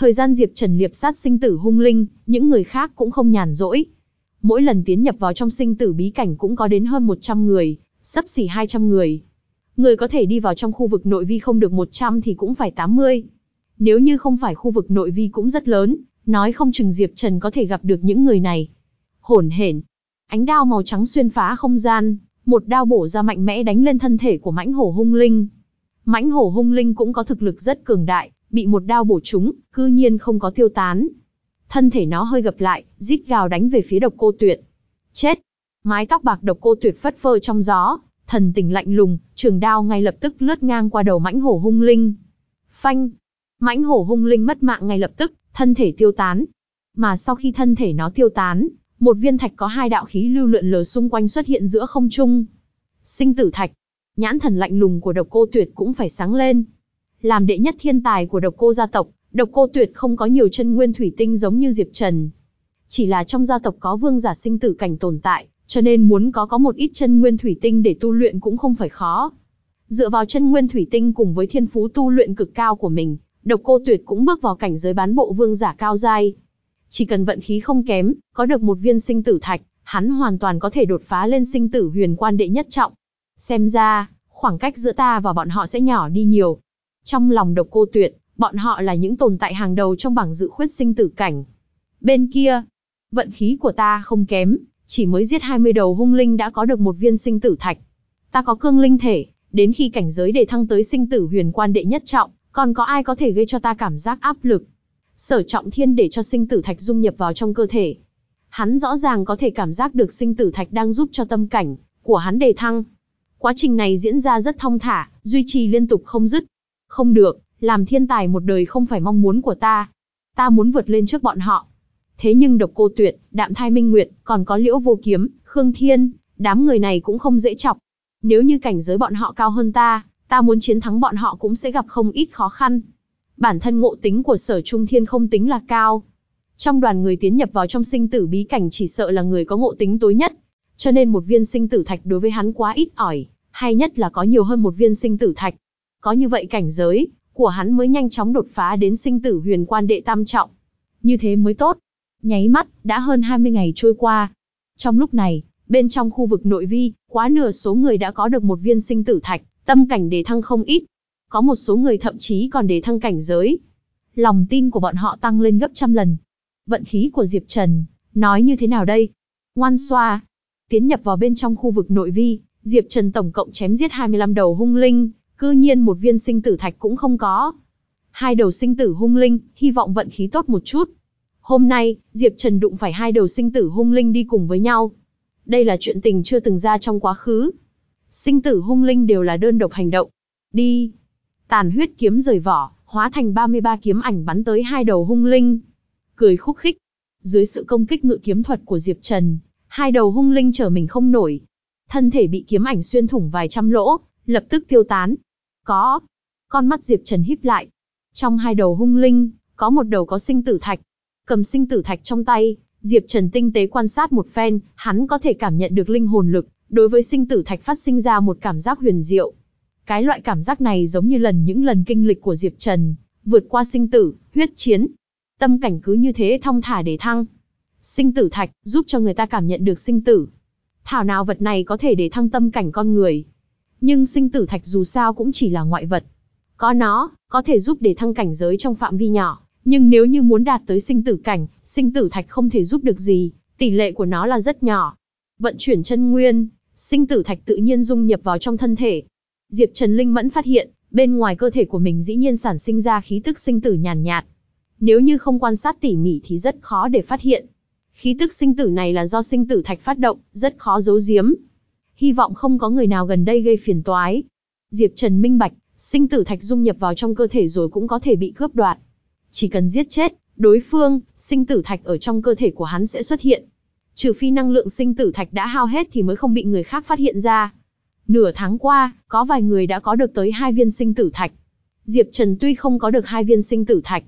Thời gian Diệp Trần liệp sát sinh tử hung linh, những người khác cũng không nhàn rỗi. Mỗi lần tiến nhập vào trong sinh tử bí cảnh cũng có đến hơn 100 người, sắp xỉ 200 người. Người có thể đi vào trong khu vực nội vi không được 100 thì cũng phải 80. Nếu như không phải khu vực nội vi cũng rất lớn, nói không chừng Diệp Trần có thể gặp được những người này. Hổn hển, ánh đao màu trắng xuyên phá không gian, một đao bổ ra mạnh mẽ đánh lên thân thể của mãnh hổ hung linh. Mãnh hổ hung linh cũng có thực lực rất cường đại, bị một đao bổ trúng, cư nhiên không có tiêu tán. Thân thể nó hơi gập lại, rít gào đánh về phía độc cô tuyệt. Chết! Mái tóc bạc độc cô tuyệt phất phơ trong gió, thần tình lạnh lùng, trường đao ngay lập tức lướt ngang qua đầu mãnh hổ hung linh. Phanh! Mãnh hổ hung linh mất mạng ngay lập tức, thân thể tiêu tán. Mà sau khi thân thể nó tiêu tán, một viên thạch có hai đạo khí lưu lượn lờ xung quanh xuất hiện giữa không trung. Sinh tử thạch. Nhãn thần lạnh lùng của độc cô tuyệt cũng phải sáng lên. Làm đệ nhất thiên tài của độc cô gia tộc, độc cô tuyệt không có nhiều chân nguyên thủy tinh giống như Diệp Trần. Chỉ là trong gia tộc có vương giả sinh tử cảnh tồn tại, cho nên muốn có có một ít chân nguyên thủy tinh để tu luyện cũng không phải khó. Dựa vào chân nguyên thủy tinh cùng với thiên phú tu luyện cực cao của mình, độc cô tuyệt cũng bước vào cảnh giới bán bộ vương giả cao giai. Chỉ cần vận khí không kém, có được một viên sinh tử thạch, hắn hoàn toàn có thể đột phá lên sinh tử huyền quan đệ nhất trọng. Xem ra, khoảng cách giữa ta và bọn họ sẽ nhỏ đi nhiều. Trong lòng độc cô tuyệt, bọn họ là những tồn tại hàng đầu trong bảng dự khuyết sinh tử cảnh. Bên kia, vận khí của ta không kém, chỉ mới giết 20 đầu hung linh đã có được một viên sinh tử thạch. Ta có cương linh thể, đến khi cảnh giới đề thăng tới sinh tử huyền quan đệ nhất trọng, còn có ai có thể gây cho ta cảm giác áp lực. Sở trọng thiên để cho sinh tử thạch dung nhập vào trong cơ thể. Hắn rõ ràng có thể cảm giác được sinh tử thạch đang giúp cho tâm cảnh của hắn đề thăng. Quá trình này diễn ra rất thong thả, duy trì liên tục không dứt. Không được, làm thiên tài một đời không phải mong muốn của ta. Ta muốn vượt lên trước bọn họ. Thế nhưng độc cô tuyệt, đạm thai minh nguyệt, còn có liễu vô kiếm, khương thiên, đám người này cũng không dễ chọc. Nếu như cảnh giới bọn họ cao hơn ta, ta muốn chiến thắng bọn họ cũng sẽ gặp không ít khó khăn. Bản thân ngộ tính của sở trung thiên không tính là cao. Trong đoàn người tiến nhập vào trong sinh tử bí cảnh chỉ sợ là người có ngộ tính tối nhất. Cho nên một viên sinh tử thạch đối với hắn quá ít ỏi, hay nhất là có nhiều hơn một viên sinh tử thạch. Có như vậy cảnh giới, của hắn mới nhanh chóng đột phá đến sinh tử huyền quan đệ tam trọng. Như thế mới tốt. Nháy mắt, đã hơn 20 ngày trôi qua. Trong lúc này, bên trong khu vực nội vi, quá nửa số người đã có được một viên sinh tử thạch, tâm cảnh đề thăng không ít. Có một số người thậm chí còn đề thăng cảnh giới. Lòng tin của bọn họ tăng lên gấp trăm lần. Vận khí của Diệp Trần, nói như thế nào đây? Ngoan xoa. Tiến nhập vào bên trong khu vực nội vi, Diệp Trần tổng cộng chém giết 25 đầu hung linh, cư nhiên một viên sinh tử thạch cũng không có. Hai đầu sinh tử hung linh, hy vọng vận khí tốt một chút. Hôm nay, Diệp Trần đụng phải hai đầu sinh tử hung linh đi cùng với nhau. Đây là chuyện tình chưa từng ra trong quá khứ. Sinh tử hung linh đều là đơn độc hành động. Đi. Tàn huyết kiếm rời vỏ, hóa thành 33 kiếm ảnh bắn tới hai đầu hung linh. Cười khúc khích. Dưới sự công kích ngự kiếm thuật của Diệp Trần, hai đầu hung linh trở mình không nổi. Thân thể bị kiếm ảnh xuyên thủng vài trăm lỗ, lập tức tiêu tán. Có. Con mắt Diệp Trần híp lại. Trong hai đầu hung linh, có một đầu có sinh tử thạch. Cầm sinh tử thạch trong tay, Diệp Trần tinh tế quan sát một phen, hắn có thể cảm nhận được linh hồn lực, đối với sinh tử thạch phát sinh ra một cảm giác huyền diệu. Cái loại cảm giác này giống như lần những lần kinh lịch của Diệp Trần, vượt qua sinh tử, huyết chiến. Tâm cảnh cứ như thế thong thả để thăng. Sinh tử thạch, giúp cho người ta cảm nhận được sinh tử. Thảo nào vật này có thể để thăng tâm cảnh con người. Nhưng sinh tử thạch dù sao cũng chỉ là ngoại vật. Có nó, có thể giúp để thăng cảnh giới trong phạm vi nhỏ. Nhưng nếu như muốn đạt tới sinh tử cảnh, sinh tử thạch không thể giúp được gì, tỷ lệ của nó là rất nhỏ. Vận chuyển chân nguyên, sinh tử thạch tự nhiên dung nhập vào trong thân thể. Diệp Trần Linh mẫn phát hiện, bên ngoài cơ thể của mình dĩ nhiên sản sinh ra khí tức sinh tử nhàn nhạt, Nếu như không quan sát tỉ mỉ thì rất khó để phát hiện. Khí tức sinh tử này là do sinh tử thạch phát động, rất khó giấu giếm. Hy vọng không có người nào gần đây gây phiền toái. Diệp Trần minh bạch, sinh tử thạch dung nhập vào trong cơ thể rồi cũng có thể bị cướp đoạt. Chỉ cần giết chết đối phương, sinh tử thạch ở trong cơ thể của hắn sẽ xuất hiện. Trừ phi năng lượng sinh tử thạch đã hao hết thì mới không bị người khác phát hiện ra. Nửa tháng qua, có vài người đã có được tới hai viên sinh tử thạch. Diệp Trần tuy không có được hai viên sinh tử thạch,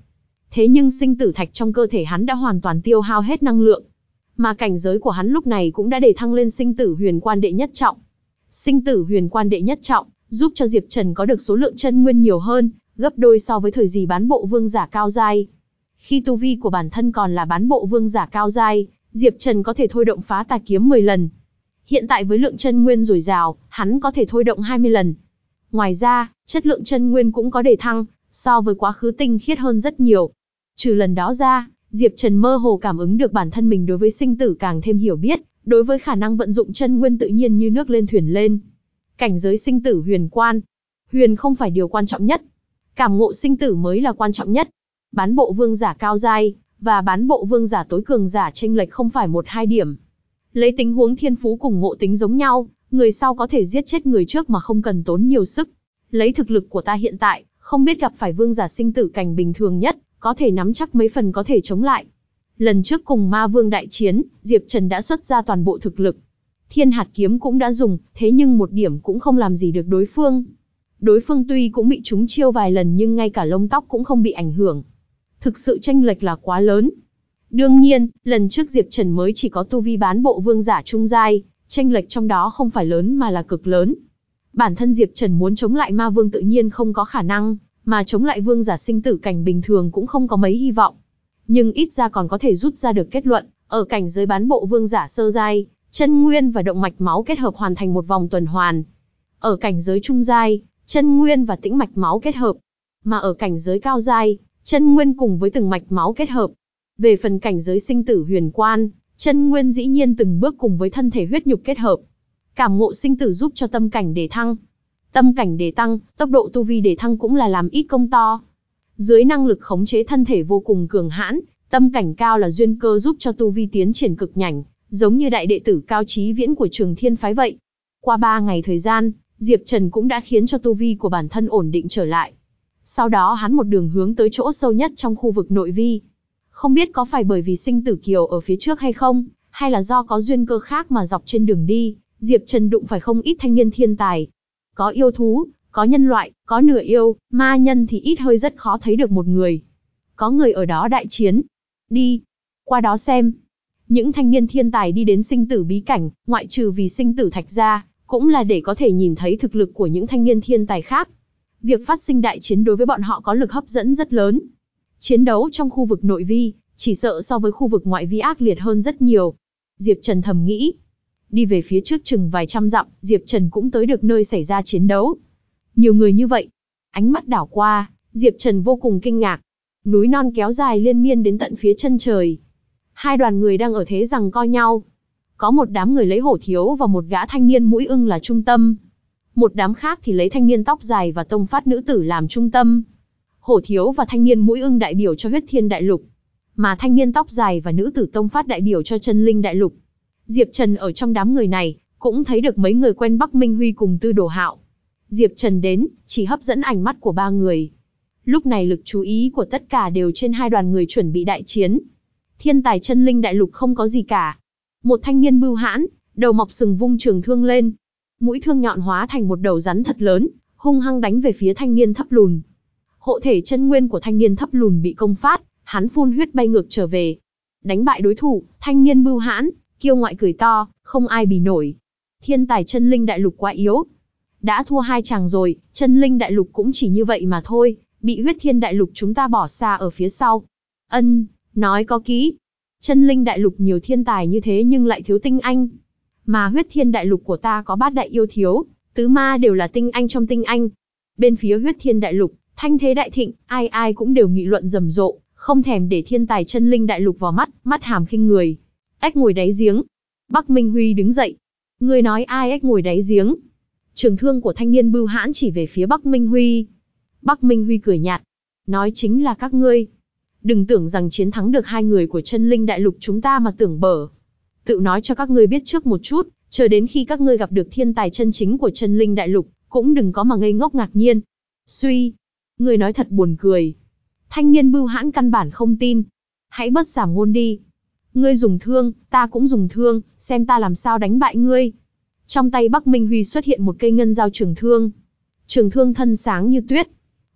thế nhưng sinh tử thạch trong cơ thể hắn đã hoàn toàn tiêu hao hết năng lượng. Mà cảnh giới của hắn lúc này cũng đã để thăng lên sinh tử huyền quan đệ nhất trọng. Sinh tử huyền quan đệ nhất trọng, giúp cho Diệp Trần có được số lượng chân nguyên nhiều hơn, gấp đôi so với thời gì bán bộ vương giả cao giai. Khi tu vi của bản thân còn là bán bộ vương giả cao giai, Diệp Trần có thể thôi động phá tà kiếm 10 lần. Hiện tại với lượng chân nguyên dồi dào, hắn có thể thôi động 20 lần. Ngoài ra, chất lượng chân nguyên cũng có đề thăng, so với quá khứ tinh khiết hơn rất nhiều. Trừ lần đó ra, Diệp Trần mơ hồ cảm ứng được bản thân mình đối với sinh tử càng thêm hiểu biết, đối với khả năng vận dụng chân nguyên tự nhiên như nước lên thuyền lên. Cảnh giới sinh tử huyền quan. Huyền không phải điều quan trọng nhất. Cảm ngộ sinh tử mới là quan trọng nhất. Bán bộ vương giả cao giai, và bán bộ vương giả tối cường giả tranh lệch không phải một hai điểm. Lấy tính huống thiên phú cùng ngộ tính giống nhau, người sau có thể giết chết người trước mà không cần tốn nhiều sức. Lấy thực lực của ta hiện tại, không biết gặp phải vương giả sinh tử cảnh bình thường nhất, có thể nắm chắc mấy phần có thể chống lại. Lần trước cùng ma vương đại chiến, Diệp Trần đã xuất ra toàn bộ thực lực. Thiên hạt kiếm cũng đã dùng, thế nhưng một điểm cũng không làm gì được đối phương. Đối phương tuy cũng bị trúng chiêu vài lần nhưng ngay cả lông tóc cũng không bị ảnh hưởng. Thực sự tranh lệch là quá lớn. Đương nhiên, lần trước Diệp Trần mới chỉ có tu vi bán bộ vương giả trung giai, tranh lệch trong đó không phải lớn mà là cực lớn. Bản thân Diệp Trần muốn chống lại ma vương tự nhiên không có khả năng, mà chống lại vương giả sinh tử cảnh bình thường cũng không có mấy hy vọng. Nhưng ít ra còn có thể rút ra được kết luận, ở cảnh giới bán bộ vương giả sơ giai, chân nguyên và động mạch máu kết hợp hoàn thành một vòng tuần hoàn. Ở cảnh giới trung giai, chân nguyên và tĩnh mạch máu kết hợp. Mà ở cảnh giới cao giai, chân nguyên cùng với từng mạch máu kết hợp. Về phần cảnh giới sinh tử huyền quan, chân nguyên dĩ nhiên từng bước cùng với thân thể huyết nhục kết hợp. Cảm ngộ sinh tử giúp cho tâm cảnh để thăng. Tâm cảnh để tăng, tốc độ tu vi để thăng cũng là làm ít công to. Dưới năng lực khống chế thân thể vô cùng cường hãn, tâm cảnh cao là duyên cơ giúp cho tu vi tiến triển cực nhanh, giống như đại đệ tử cao trí viễn của trường thiên phái vậy. Qua ba ngày thời gian, Diệp Trần cũng đã khiến cho tu vi của bản thân ổn định trở lại. Sau đó hắn một đường hướng tới chỗ sâu nhất trong khu vực nội vi. Không biết có phải bởi vì sinh tử kiều ở phía trước hay không, hay là do có duyên cơ khác mà dọc trên đường đi, Diệp Trần đụng phải không ít thanh niên thiên tài. Có yêu thú, có nhân loại, có nửa yêu, ma nhân thì ít hơi rất khó thấy được một người. Có người ở đó đại chiến. Đi, qua đó xem. Những thanh niên thiên tài đi đến sinh tử bí cảnh, ngoại trừ vì sinh tử thạch ra, cũng là để có thể nhìn thấy thực lực của những thanh niên thiên tài khác. Việc phát sinh đại chiến đối với bọn họ có lực hấp dẫn rất lớn. Chiến đấu trong khu vực nội vi, chỉ sợ so với khu vực ngoại vi ác liệt hơn rất nhiều. Diệp Trần thầm nghĩ. Đi về phía trước chừng vài trăm dặm, Diệp Trần cũng tới được nơi xảy ra chiến đấu. Nhiều người như vậy. Ánh mắt đảo qua, Diệp Trần vô cùng kinh ngạc. Núi non kéo dài liên miên đến tận phía chân trời. Hai đoàn người đang ở thế rằng co nhau. Có một đám người lấy hổ thiếu và một gã thanh niên mũi ưng là trung tâm. Một đám khác thì lấy thanh niên tóc dài và tông phát nữ tử làm trung tâm. Hổ thiếu và thanh niên mũi ưng đại biểu cho huyết thiên đại lục. Mà thanh niên tóc dài và nữ tử tông phát đại biểu cho chân linh đại lục. Diệp Trần ở trong đám người này, cũng thấy được mấy người quen Bắc Minh Huy cùng Tư Đồ Hạo. Diệp Trần đến, chỉ hấp dẫn ánh mắt của ba người. Lúc này lực chú ý của tất cả đều trên hai đoàn người chuẩn bị đại chiến. Thiên tài chân linh đại lục không có gì cả. Một thanh niên bưu hãn, đầu mọc sừng vung trường thương lên, mũi thương nhọn hóa thành một đầu rắn thật lớn, hung hăng đánh về phía thanh niên thấp lùn. Hộ thể chân nguyên của thanh niên thấp lùn bị công phát, hắn phun huyết bay ngược trở về. Đánh bại đối thủ, thanh niên bưu hãn, kiêu ngoại cười to, không ai bì nổi. Thiên tài chân linh đại lục quá yếu. Đã thua hai chàng rồi, chân linh đại lục cũng chỉ như vậy mà thôi, bị huyết thiên đại lục chúng ta bỏ xa ở phía sau. Ân, nói có kỹ. Chân linh đại lục nhiều thiên tài như thế nhưng lại thiếu tinh anh, mà huyết thiên đại lục của ta có bát đại yêu thiếu, tứ ma đều là tinh anh trong tinh anh. Bên phía huyết thiên đại lục, thanh thế đại thịnh, ai ai cũng đều nghị luận rầm rộ, không thèm để thiên tài chân linh đại lục vào mắt, mắt hàm khinh người. Ếch ngồi đáy giếng. Bắc Minh Huy đứng dậy. Người nói ai ếch ngồi đáy giếng. Trường thương của thanh niên bưu hãn chỉ về phía Bắc Minh Huy. Bắc Minh Huy cười nhạt. Nói chính là các ngươi. Đừng tưởng rằng chiến thắng được hai người của chân linh đại lục chúng ta mà tưởng bở. Tự nói cho các ngươi biết trước một chút, chờ đến khi các ngươi gặp được thiên tài chân chính của chân linh đại lục, cũng đừng có mà ngây ngốc ngạc nhiên. Suy, người nói thật buồn cười. Thanh niên bưu hãn căn bản không tin. Hãy bớt giảm ngôn đi. Ngươi dùng thương, ta cũng dùng thương, xem ta làm sao đánh bại ngươi. Trong tay Bắc Minh Huy xuất hiện một cây ngân dao trường thương. Trường thương thân sáng như tuyết.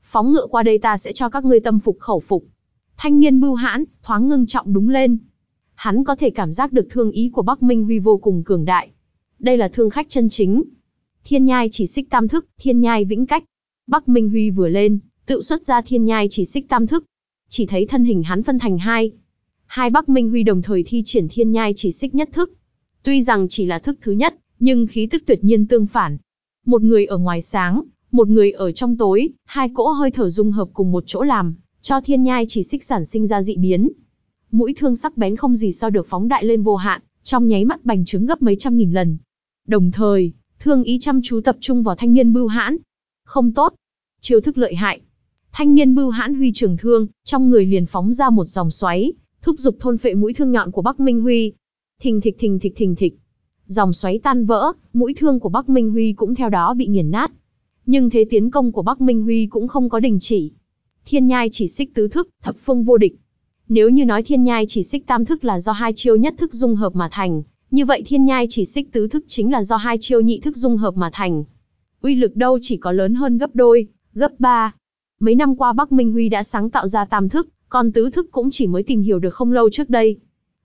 Phóng ngựa qua đây ta sẽ cho các ngươi tâm phục khẩu phục. Thanh niên bưu hãn, thoáng ngưng trọng đúng lên. Hắn có thể cảm giác được thương ý của Bắc Minh Huy vô cùng cường đại. Đây là thương khách chân chính. Thiên nhai chỉ xích tam thức, thiên nhai vĩnh cách. Bắc Minh Huy vừa lên, tự xuất ra thiên nhai chỉ xích tam thức. Chỉ thấy thân hình hắn phân thành hai. Hai Bắc Minh Huy đồng thời thi triển thiên nhai chỉ xích nhất thức. Tuy rằng chỉ là thức thứ nhất, nhưng khí tức tuyệt nhiên tương phản. Một người ở ngoài sáng, một người ở trong tối, hai cỗ hơi thở dung hợp cùng một chỗ làm, cho thiên nhai chỉ xích sản sinh ra dị biến. Mũi thương sắc bén không gì so được phóng đại lên vô hạn, trong nháy mắt bành trướng gấp mấy trăm nghìn lần. Đồng thời, thương ý chăm chú tập trung vào thanh niên bưu hãn. Không tốt. Chiêu thức lợi hại. Thanh niên bưu hãn huy trường thương, trong người liền phóng ra một dòng xoáy, thúc giục thôn phệ mũi thương nhọn của Bắc Minh Huy. Thình thịch thình thịch thình thịch. Dòng xoáy tan vỡ, mũi thương của Bắc Minh Huy cũng theo đó bị nghiền nát. Nhưng thế tiến công của Bắc Minh Huy cũng không có đình chỉ. Thiên nhai chỉ xích tứ thức, thập phương vô địch. Nếu như nói thiên nhai chỉ xích tam thức là do hai chiêu nhất thức dung hợp mà thành, như vậy thiên nhai chỉ xích tứ thức chính là do hai chiêu nhị thức dung hợp mà thành. Uy lực đâu chỉ có lớn hơn gấp đôi, gấp ba. Mấy năm qua Bắc Minh Huy đã sáng tạo ra tam thức, còn tứ thức cũng chỉ mới tìm hiểu được không lâu trước đây.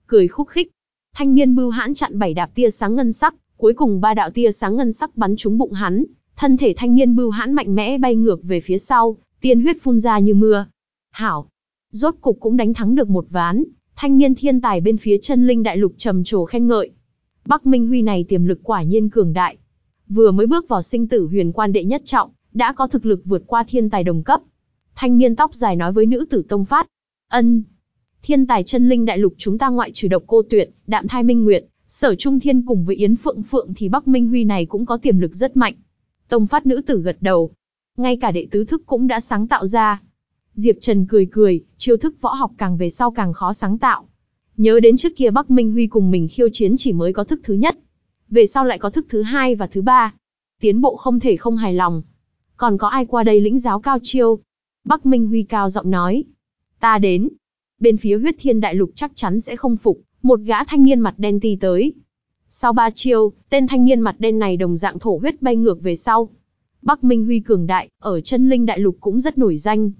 Cười khúc khích, thanh niên bưu hãn chặn bảy đạp tia sáng ngân sắc, cuối cùng ba đạo tia sáng ngân sắc bắn trúng bụng hắn, thân thể thanh niên bưu hãn mạnh mẽ bay ngược về phía sau, tiên huyết phun ra như mưa. Hảo, rốt cục cũng đánh thắng được một ván, thanh niên thiên tài bên phía chân linh đại lục trầm trồ khen ngợi. Bắc Minh Huy này tiềm lực quả nhiên cường đại. Vừa mới bước vào sinh tử huyền quan đệ nhất trọng, đã có thực lực vượt qua thiên tài đồng cấp. Thanh niên tóc dài nói với nữ tử tông phát. Ân. Thiên tài chân linh đại lục chúng ta ngoại trừ độc cô tuyệt, đạm thai minh nguyệt, sở trung thiên cùng với Yến Phượng Phượng thì Bắc Minh Huy này cũng có tiềm lực rất mạnh. Tông phát nữ tử gật đầu. Ngay cả đệ tứ thức cũng đã sáng tạo ra. Diệp Trần cười cười, chiêu thức võ học càng về sau càng khó sáng tạo. Nhớ đến trước kia Bắc Minh Huy cùng mình khiêu chiến chỉ mới có thức thứ nhất. Về sau lại có thức thứ hai và thứ ba. Tiến bộ không thể không hài lòng. Còn có ai qua đây lĩnh giáo cao chiêu? Bắc Minh Huy cao giọng nói. Ta đến. Bên phía huyết thiên đại lục chắc chắn sẽ không phục, một gã thanh niên mặt đen ti tới. Sau ba chiêu, tên thanh niên mặt đen này đồng dạng thổ huyết bay ngược về sau. Bắc Minh Huy cường đại, ở chân linh đại lục cũng rất nổi danh.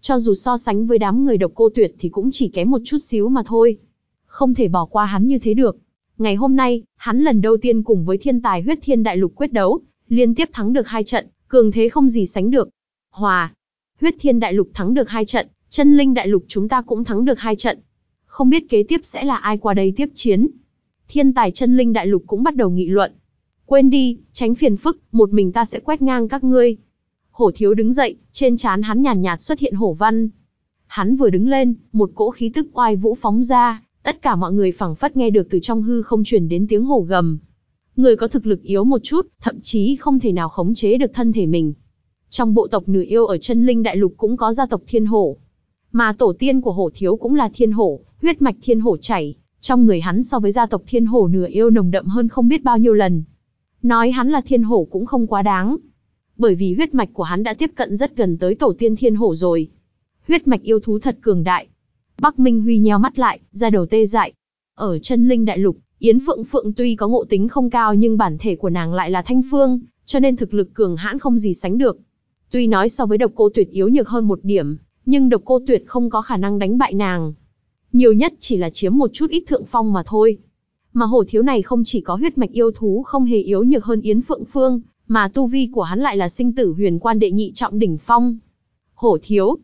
Cho dù so sánh với đám người độc cô tuyệt thì cũng chỉ kém một chút xíu mà thôi. Không thể bỏ qua hắn như thế được. Ngày hôm nay, hắn lần đầu tiên cùng với thiên tài huyết thiên đại lục quyết đấu, liên tiếp thắng được hai trận, cường thế không gì sánh được. Hòa, huyết thiên đại lục thắng được hai trận, chân linh đại lục chúng ta cũng thắng được hai trận. Không biết kế tiếp sẽ là ai qua đây tiếp chiến. Thiên tài chân linh đại lục cũng bắt đầu nghị luận. Quên đi, tránh phiền phức, một mình ta sẽ quét ngang các ngươi. Hổ thiếu đứng dậy, trên trán hắn nhàn nhạt, nhạt xuất hiện hổ văn. Hắn vừa đứng lên, một cỗ khí tức oai vũ phóng ra, tất cả mọi người phảng phất nghe được từ trong hư không truyền đến tiếng hổ gầm. Người có thực lực yếu một chút, thậm chí không thể nào khống chế được thân thể mình. Trong bộ tộc nửa yêu ở chân linh đại lục cũng có gia tộc thiên hổ. Mà tổ tiên của hổ thiếu cũng là thiên hổ, huyết mạch thiên hổ chảy, trong người hắn so với gia tộc thiên hổ nửa yêu nồng đậm hơn không biết bao nhiêu lần. Nói hắn là thiên hổ cũng không quá đáng. Bởi vì huyết mạch của hắn đã tiếp cận rất gần tới tổ tiên thiên hổ rồi. Huyết mạch yêu thú thật cường đại. Bắc Minh Huy nheo mắt lại, ra đầu tê dại. Ở chân linh đại lục, Yến Phượng Phượng tuy có ngộ tính không cao nhưng bản thể của nàng lại là thanh phương, cho nên thực lực cường hãn không gì sánh được. Tuy nói so với độc cô tuyệt yếu nhược hơn một điểm, nhưng độc cô tuyệt không có khả năng đánh bại nàng. Nhiều nhất chỉ là chiếm một chút ít thượng phong mà thôi. Mà hổ thiếu này không chỉ có huyết mạch yêu thú không hề yếu nhược hơn Yến Phượng Phương, mà tu vi của hắn lại là sinh tử huyền quan đệ nhị trọng đỉnh phong. Hổ thiếu,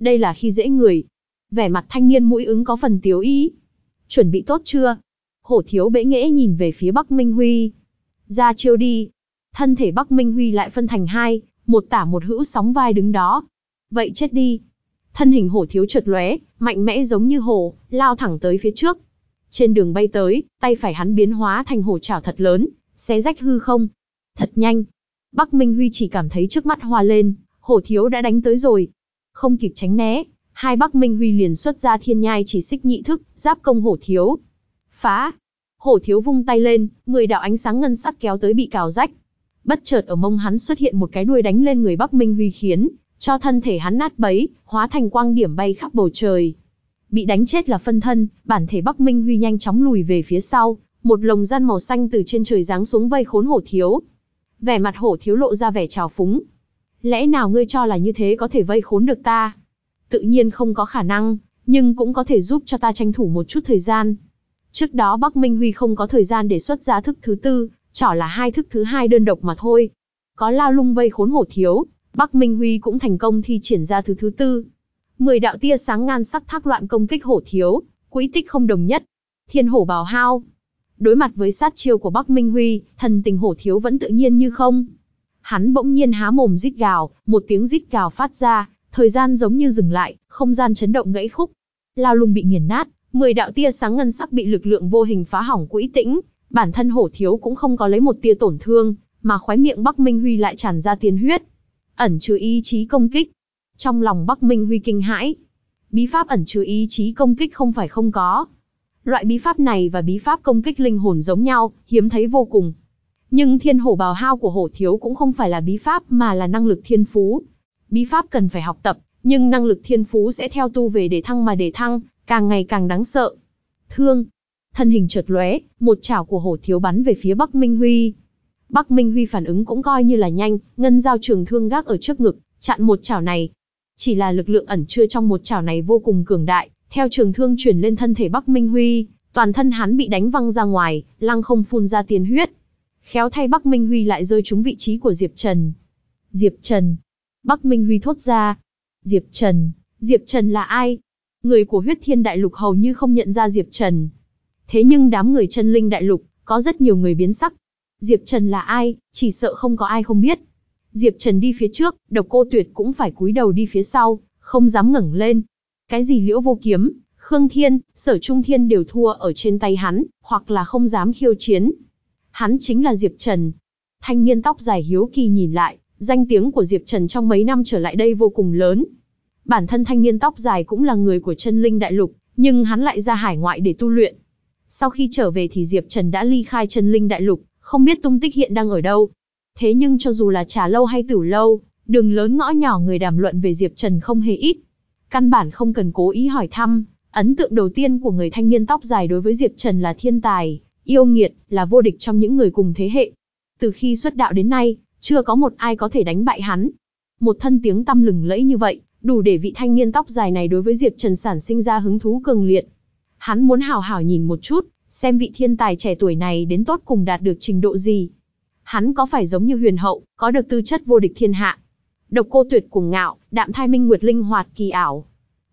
đây là khi dễ người. Vẻ mặt thanh niên mũi ứng có phần tiếu ý. Chuẩn bị tốt chưa? Hổ thiếu bẽ nghẽ nhìn về phía Bắc Minh Huy. Ra chiêu đi. Thân thể Bắc Minh Huy lại phân thành hai, một tả một hữu sóng vai đứng đó. Vậy chết đi. Thân hình hổ thiếu chợt lóe, mạnh mẽ giống như hổ, lao thẳng tới phía trước. Trên đường bay tới, tay phải hắn biến hóa thành hổ chảo thật lớn, xé rách hư không. Thật nhanh. Bắc Minh Huy chỉ cảm thấy trước mắt hoa lên, hổ thiếu đã đánh tới rồi. Không kịp tránh né, hai Bắc Minh Huy liền xuất ra thiên nhai chỉ xích nhị thức, giáp công hổ thiếu. Phá! Hổ thiếu vung tay lên, người đạo ánh sáng ngân sắc kéo tới bị cào rách. Bất chợt ở mông hắn xuất hiện một cái đuôi đánh lên người Bắc Minh Huy khiến, cho thân thể hắn nát bấy, hóa thành quang điểm bay khắp bầu trời. Bị đánh chết là phân thân, bản thể Bắc Minh Huy nhanh chóng lùi về phía sau, một lồng răn màu xanh từ trên trời giáng xuống vây khốn hổ thiếu. Vẻ mặt hổ thiếu lộ ra vẻ trào phúng. Lẽ nào ngươi cho là như thế có thể vây khốn được ta? Tự nhiên không có khả năng, nhưng cũng có thể giúp cho ta tranh thủ một chút thời gian. Trước đó Bắc Minh Huy không có thời gian để xuất ra thức thứ tư, chỏ là hai thức thứ hai đơn độc mà thôi. Có lao lung vây khốn hổ thiếu, Bắc Minh Huy cũng thành công thi triển ra thứ thứ tư. Mười đạo tia sáng ngan sắc thác loạn công kích hổ thiếu, quỹ tích không đồng nhất. Thiên hổ bào hao. Đối mặt với sát chiêu của Bắc Minh Huy, thần tình hổ thiếu vẫn tự nhiên như không. Hắn bỗng nhiên há mồm rít gào, một tiếng rít gào phát ra, thời gian giống như dừng lại, không gian chấn động gãy khúc. Lao lung bị nghiền nát, mười đạo tia sáng ngân sắc bị lực lượng vô hình phá hỏng quỹ tĩnh, bản thân hổ thiếu cũng không có lấy một tia tổn thương, mà khóe miệng Bắc Minh Huy lại tràn ra tiên huyết ẩn chứa ý chí công kích. Trong lòng Bắc Minh Huy kinh hãi. Bí pháp ẩn chứa ý chí công kích không phải không có. Loại bí pháp này và bí pháp công kích linh hồn giống nhau, hiếm thấy vô cùng. Nhưng thiên hổ bào hao của hổ thiếu cũng không phải là bí pháp mà là năng lực thiên phú. Bí pháp cần phải học tập, nhưng năng lực thiên phú sẽ theo tu về để thăng mà để thăng, càng ngày càng đáng sợ. Thương. Thân hình chợt lóe, một chảo của hổ thiếu bắn về phía Bắc Minh Huy. Bắc Minh Huy phản ứng cũng coi như là nhanh, ngân giao trường thương gác ở trước ngực, chặn một chảo này. Chỉ là lực lượng ẩn chứa trong một chảo này vô cùng cường đại, theo trường thương chuyển lên thân thể Bắc Minh Huy, toàn thân hắn bị đánh văng ra ngoài, lăng không phun ra tiền huyết. Khéo thay Bắc Minh Huy lại rơi trúng vị trí của Diệp Trần. Diệp Trần. Bắc Minh Huy thốt ra. Diệp Trần, Diệp Trần là ai? Người của huyết thiên đại lục hầu như không nhận ra Diệp Trần. Thế nhưng đám người chân linh đại lục, có rất nhiều người biến sắc, Diệp Trần là ai, chỉ sợ không có ai không biết. Diệp Trần đi phía trước, độc cô tuyệt cũng phải cúi đầu đi phía sau, không dám ngẩng lên. Cái gì liễu vô kiếm, Khương Thiên, Sở Trung Thiên đều thua ở trên tay hắn, hoặc là không dám khiêu chiến. Hắn chính là Diệp Trần. Thanh niên tóc dài hiếu kỳ nhìn lại, danh tiếng của Diệp Trần trong mấy năm trở lại đây vô cùng lớn. Bản thân thanh niên tóc dài cũng là người của chân linh đại lục, nhưng hắn lại ra hải ngoại để tu luyện. Sau khi trở về thì Diệp Trần đã ly khai chân linh đại lục, không biết tung tích hiện đang ở đâu. Thế nhưng cho dù là trà lâu hay tử lâu, đường lớn ngõ nhỏ người đàm luận về Diệp Trần không hề ít. Căn bản không cần cố ý hỏi thăm, ấn tượng đầu tiên của người thanh niên tóc dài đối với Diệp Trần là thiên tài, yêu nghiệt, là vô địch trong những người cùng thế hệ. Từ khi xuất đạo đến nay, chưa có một ai có thể đánh bại hắn. Một thân tiếng tăm lừng lẫy như vậy, đủ để vị thanh niên tóc dài này đối với Diệp Trần sản sinh ra hứng thú cường liệt. Hắn muốn hào hào nhìn một chút, xem vị thiên tài trẻ tuổi này đến tốt cùng đạt được trình độ gì. Hắn có phải giống như huyền hậu, có được tư chất vô địch thiên hạ. Độc cô tuyệt cùng ngạo, đạm thai minh nguyệt linh hoạt kỳ ảo.